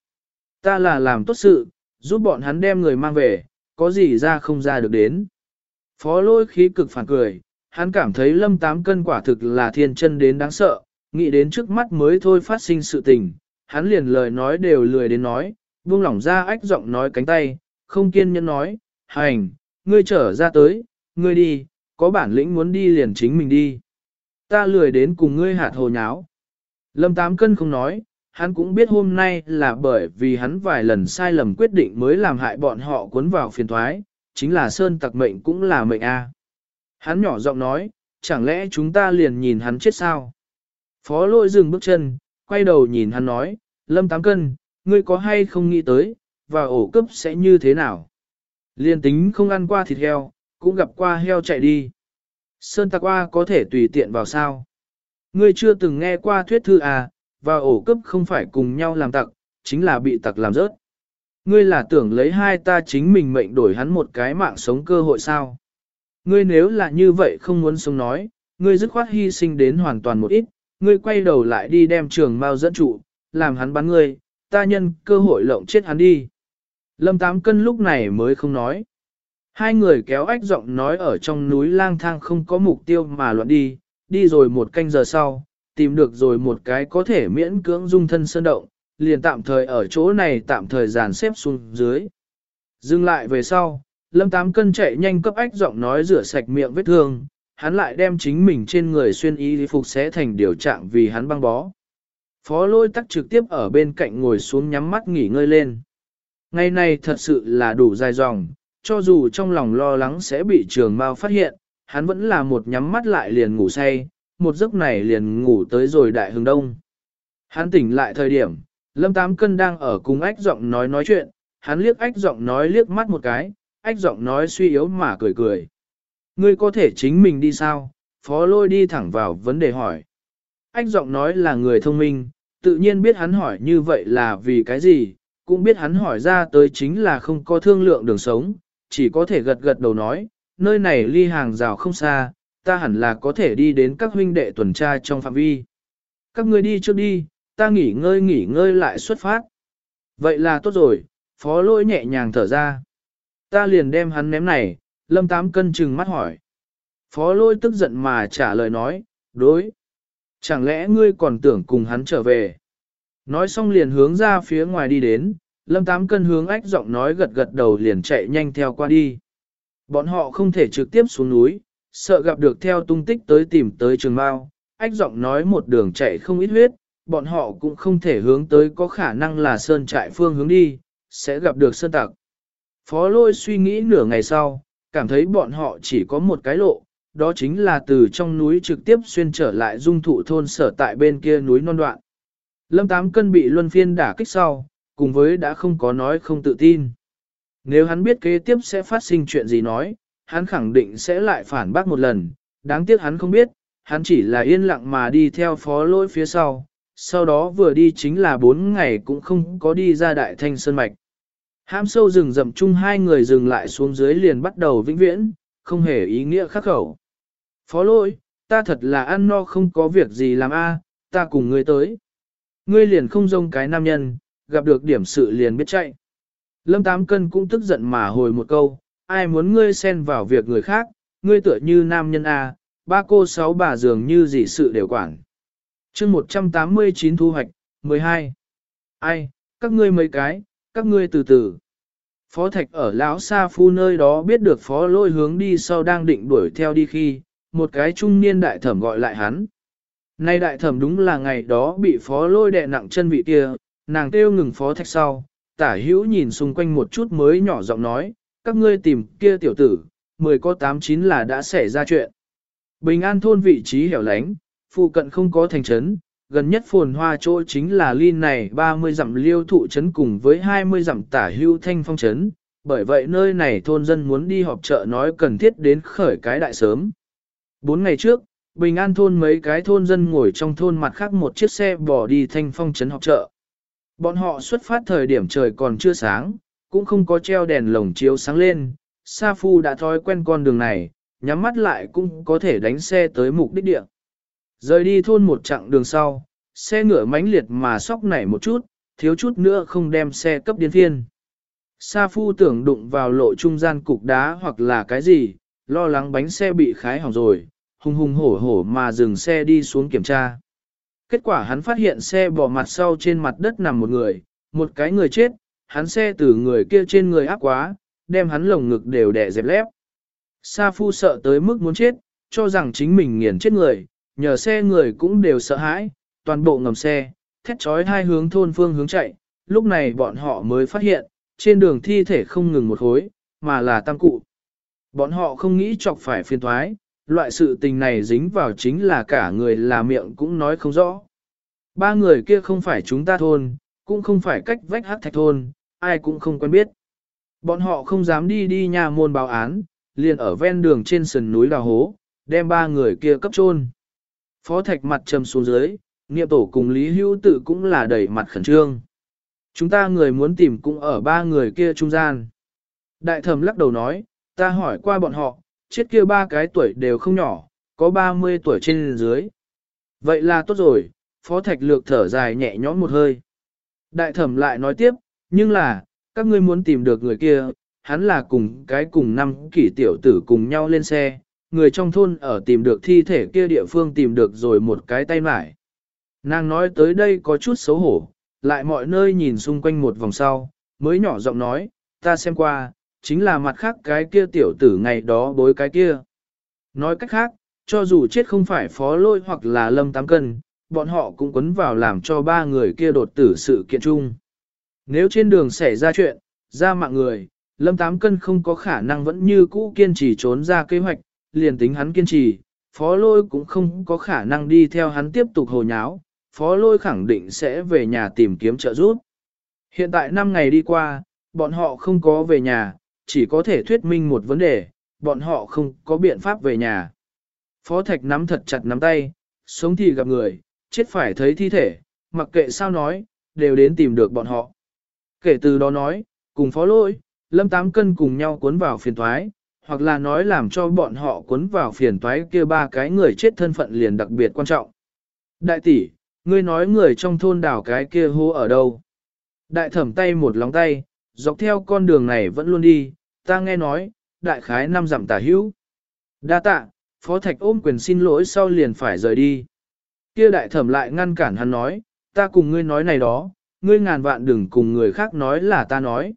Ta là làm tốt sự, giúp bọn hắn đem người mang về, có gì ra không ra được đến. Phó lôi khí cực phản cười, hắn cảm thấy lâm tám cân quả thực là thiên chân đến đáng sợ, nghĩ đến trước mắt mới thôi phát sinh sự tình, hắn liền lời nói đều lười đến nói, buông lỏng ra ách giọng nói cánh tay, không kiên nhẫn nói, hành, ngươi trở ra tới, ngươi đi, có bản lĩnh muốn đi liền chính mình đi. Ta lười đến cùng ngươi hạt hồ nháo. Lâm Tám Cân không nói, hắn cũng biết hôm nay là bởi vì hắn vài lần sai lầm quyết định mới làm hại bọn họ cuốn vào phiền thoái, chính là Sơn tặc mệnh cũng là mệnh A. Hắn nhỏ giọng nói, chẳng lẽ chúng ta liền nhìn hắn chết sao? Phó lôi dừng bước chân, quay đầu nhìn hắn nói, Lâm Tám Cân, ngươi có hay không nghĩ tới, và ổ cấp sẽ như thế nào? Liên tính không ăn qua thịt heo, cũng gặp qua heo chạy đi. Sơn tặc qua có thể tùy tiện vào sao? Ngươi chưa từng nghe qua thuyết thư à, và ổ cấp không phải cùng nhau làm tặc, chính là bị tặc làm rớt. Ngươi là tưởng lấy hai ta chính mình mệnh đổi hắn một cái mạng sống cơ hội sao? Ngươi nếu là như vậy không muốn sống nói, ngươi dứt khoát hy sinh đến hoàn toàn một ít, ngươi quay đầu lại đi đem trường mau dẫn trụ, làm hắn bắn ngươi, ta nhân cơ hội lộng chết hắn đi. Lâm Tám Cân lúc này mới không nói. Hai người kéo ách giọng nói ở trong núi lang thang không có mục tiêu mà loạn đi, đi rồi một canh giờ sau, tìm được rồi một cái có thể miễn cưỡng dung thân sơn động, liền tạm thời ở chỗ này tạm thời dàn xếp xuống dưới. Dừng lại về sau, Lâm Tám Cân chạy nhanh cấp ách giọng nói rửa sạch miệng vết thương, hắn lại đem chính mình trên người xuyên y phục sẽ thành điều trạng vì hắn băng bó. Phó lôi tắc trực tiếp ở bên cạnh ngồi xuống nhắm mắt nghỉ ngơi lên. Ngày này thật sự là đủ dài dòng, cho dù trong lòng lo lắng sẽ bị trường mau phát hiện, hắn vẫn là một nhắm mắt lại liền ngủ say, một giấc này liền ngủ tới rồi đại hướng đông. Hắn tỉnh lại thời điểm, Lâm Tám Cân đang ở cùng ách giọng nói nói chuyện, hắn liếc ách giọng nói liếc mắt một cái, ách giọng nói suy yếu mà cười cười. Ngươi có thể chính mình đi sao? Phó lôi đi thẳng vào vấn đề hỏi. Ách giọng nói là người thông minh, tự nhiên biết hắn hỏi như vậy là vì cái gì, cũng biết hắn hỏi ra tới chính là không có thương lượng đường sống, chỉ có thể gật gật đầu nói, nơi này ly hàng rào không xa, ta hẳn là có thể đi đến các huynh đệ tuần tra trong phạm vi. Các ngươi đi trước đi, ta nghỉ ngơi nghỉ ngơi lại xuất phát. Vậy là tốt rồi, phó lỗi nhẹ nhàng thở ra. Ta liền đem hắn ném này, lâm tám cân chừng mắt hỏi. Phó lỗi tức giận mà trả lời nói, đối. Chẳng lẽ ngươi còn tưởng cùng hắn trở về? Nói xong liền hướng ra phía ngoài đi đến, lâm tám cân hướng ách giọng nói gật gật đầu liền chạy nhanh theo qua đi. Bọn họ không thể trực tiếp xuống núi, sợ gặp được theo tung tích tới tìm tới trường mao ách giọng nói một đường chạy không ít huyết, bọn họ cũng không thể hướng tới có khả năng là sơn trại phương hướng đi, sẽ gặp được sơn tặc. Phó lôi suy nghĩ nửa ngày sau, cảm thấy bọn họ chỉ có một cái lộ, đó chính là từ trong núi trực tiếp xuyên trở lại dung thụ thôn sở tại bên kia núi non đoạn. Lâm Tám Cân bị luân phiên đả kích sau, cùng với đã không có nói không tự tin. Nếu hắn biết kế tiếp sẽ phát sinh chuyện gì nói, hắn khẳng định sẽ lại phản bác một lần, đáng tiếc hắn không biết, hắn chỉ là yên lặng mà đi theo phó lôi phía sau, sau đó vừa đi chính là bốn ngày cũng không có đi ra đại thanh sơn mạch. Ham sâu rừng rậm chung hai người dừng lại xuống dưới liền bắt đầu vĩnh viễn, không hề ý nghĩa khắc khẩu. Phó lôi, ta thật là ăn no không có việc gì làm a, ta cùng ngươi tới. Ngươi liền không dông cái nam nhân, gặp được điểm sự liền biết chạy. Lâm Tám Cân cũng tức giận mà hồi một câu, ai muốn ngươi xen vào việc người khác, ngươi tựa như nam nhân A, ba cô sáu bà dường như gì sự đều quản. chương 189 thu hoạch, 12. Ai, các ngươi mấy cái, các ngươi từ từ. Phó Thạch ở lão Sa Phu nơi đó biết được phó lôi hướng đi sau đang định đuổi theo đi khi, một cái trung niên đại thẩm gọi lại hắn. Nay đại thẩm đúng là ngày đó bị phó lôi đè nặng chân vị kia, nàng kêu ngừng phó thạch sau, tả hữu nhìn xung quanh một chút mới nhỏ giọng nói, các ngươi tìm kia tiểu tử, mười có tám chín là đã xảy ra chuyện. Bình an thôn vị trí hẻo lánh, phụ cận không có thành trấn, gần nhất phồn hoa chỗ chính là ly này 30 dặm liêu thụ trấn cùng với 20 dặm tả hưu thanh phong trấn, bởi vậy nơi này thôn dân muốn đi họp chợ nói cần thiết đến khởi cái đại sớm. Bốn ngày trước, Bình An thôn mấy cái thôn dân ngồi trong thôn mặt khác một chiếc xe bỏ đi thanh phong trấn họp chợ. Bọn họ xuất phát thời điểm trời còn chưa sáng, cũng không có treo đèn lồng chiếu sáng lên, Sa Phu đã thói quen con đường này, nhắm mắt lại cũng có thể đánh xe tới mục đích địa. Rời đi thôn một chặng đường sau, xe ngựa mãnh liệt mà sóc nảy một chút, thiếu chút nữa không đem xe cấp điên phiên. Sa Phu tưởng đụng vào lộ trung gian cục đá hoặc là cái gì, lo lắng bánh xe bị khái hỏng rồi, hùng hùng hổ hổ mà dừng xe đi xuống kiểm tra. Kết quả hắn phát hiện xe bỏ mặt sau trên mặt đất nằm một người, một cái người chết, hắn xe từ người kia trên người áp quá, đem hắn lồng ngực đều đè dẹp lép. Sa phu sợ tới mức muốn chết, cho rằng chính mình nghiền chết người, nhờ xe người cũng đều sợ hãi, toàn bộ ngầm xe, thét trói hai hướng thôn phương hướng chạy, lúc này bọn họ mới phát hiện, trên đường thi thể không ngừng một hối, mà là tăng cụ. Bọn họ không nghĩ chọc phải phiền thoái, loại sự tình này dính vào chính là cả người là miệng cũng nói không rõ. Ba người kia không phải chúng ta thôn, cũng không phải cách vách hát thạch thôn, ai cũng không quen biết. Bọn họ không dám đi đi nhà môn báo án, liền ở ven đường trên sườn núi đào hố, đem ba người kia cấp chôn. Phó thạch mặt trầm xuống dưới, niệm tổ cùng Lý Hữu tự cũng là đẩy mặt khẩn trương. Chúng ta người muốn tìm cũng ở ba người kia trung gian. Đại thẩm lắc đầu nói, ta hỏi qua bọn họ, chết kia ba cái tuổi đều không nhỏ, có 30 tuổi trên dưới. Vậy là tốt rồi, Phó Thạch Lược thở dài nhẹ nhõm một hơi. Đại thẩm lại nói tiếp, nhưng là, các ngươi muốn tìm được người kia, hắn là cùng cái cùng năm kỷ tiểu tử cùng nhau lên xe, người trong thôn ở tìm được thi thể kia địa phương tìm được rồi một cái tay mải. Nàng nói tới đây có chút xấu hổ, lại mọi nơi nhìn xung quanh một vòng sau, mới nhỏ giọng nói, ta xem qua, chính là mặt khác cái kia tiểu tử ngày đó bối cái kia. Nói cách khác, cho dù chết không phải phó lôi hoặc là lâm tám cân, bọn họ cũng quấn vào làm cho ba người kia đột tử sự kiện chung. Nếu trên đường xảy ra chuyện, ra mạng người, lâm tám cân không có khả năng vẫn như cũ kiên trì trốn ra kế hoạch, liền tính hắn kiên trì, phó lôi cũng không có khả năng đi theo hắn tiếp tục hồ nháo, phó lôi khẳng định sẽ về nhà tìm kiếm trợ giúp. Hiện tại 5 ngày đi qua, bọn họ không có về nhà, chỉ có thể thuyết minh một vấn đề, bọn họ không có biện pháp về nhà. Phó Thạch nắm thật chặt nắm tay, sống thì gặp người, chết phải thấy thi thể, mặc kệ sao nói, đều đến tìm được bọn họ. Kể từ đó nói, cùng phó lỗi, lâm tám cân cùng nhau cuốn vào phiền thoái, hoặc là nói làm cho bọn họ cuốn vào phiền toái kia ba cái người chết thân phận liền đặc biệt quan trọng. Đại tỷ, ngươi nói người trong thôn đảo cái kia hô ở đâu? Đại thẩm tay một lóng tay, dọc theo con đường này vẫn luôn đi, ta nghe nói, đại khái năm dặm tả hữu. Đa tạ, Phó Thạch ôm quyền xin lỗi sau liền phải rời đi. Kia đại thẩm lại ngăn cản hắn nói, ta cùng ngươi nói này đó, ngươi ngàn vạn đừng cùng người khác nói là ta nói.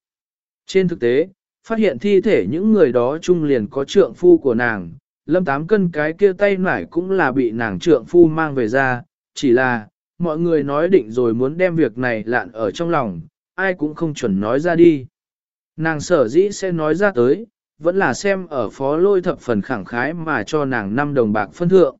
Trên thực tế, phát hiện thi thể những người đó chung liền có trượng phu của nàng, lâm tám cân cái kia tay nải cũng là bị nàng trượng phu mang về ra, chỉ là, mọi người nói định rồi muốn đem việc này lạn ở trong lòng, ai cũng không chuẩn nói ra đi. Nàng sở dĩ sẽ nói ra tới, vẫn là xem ở phó lôi thập phần khẳng khái mà cho nàng 5 đồng bạc phân thượng.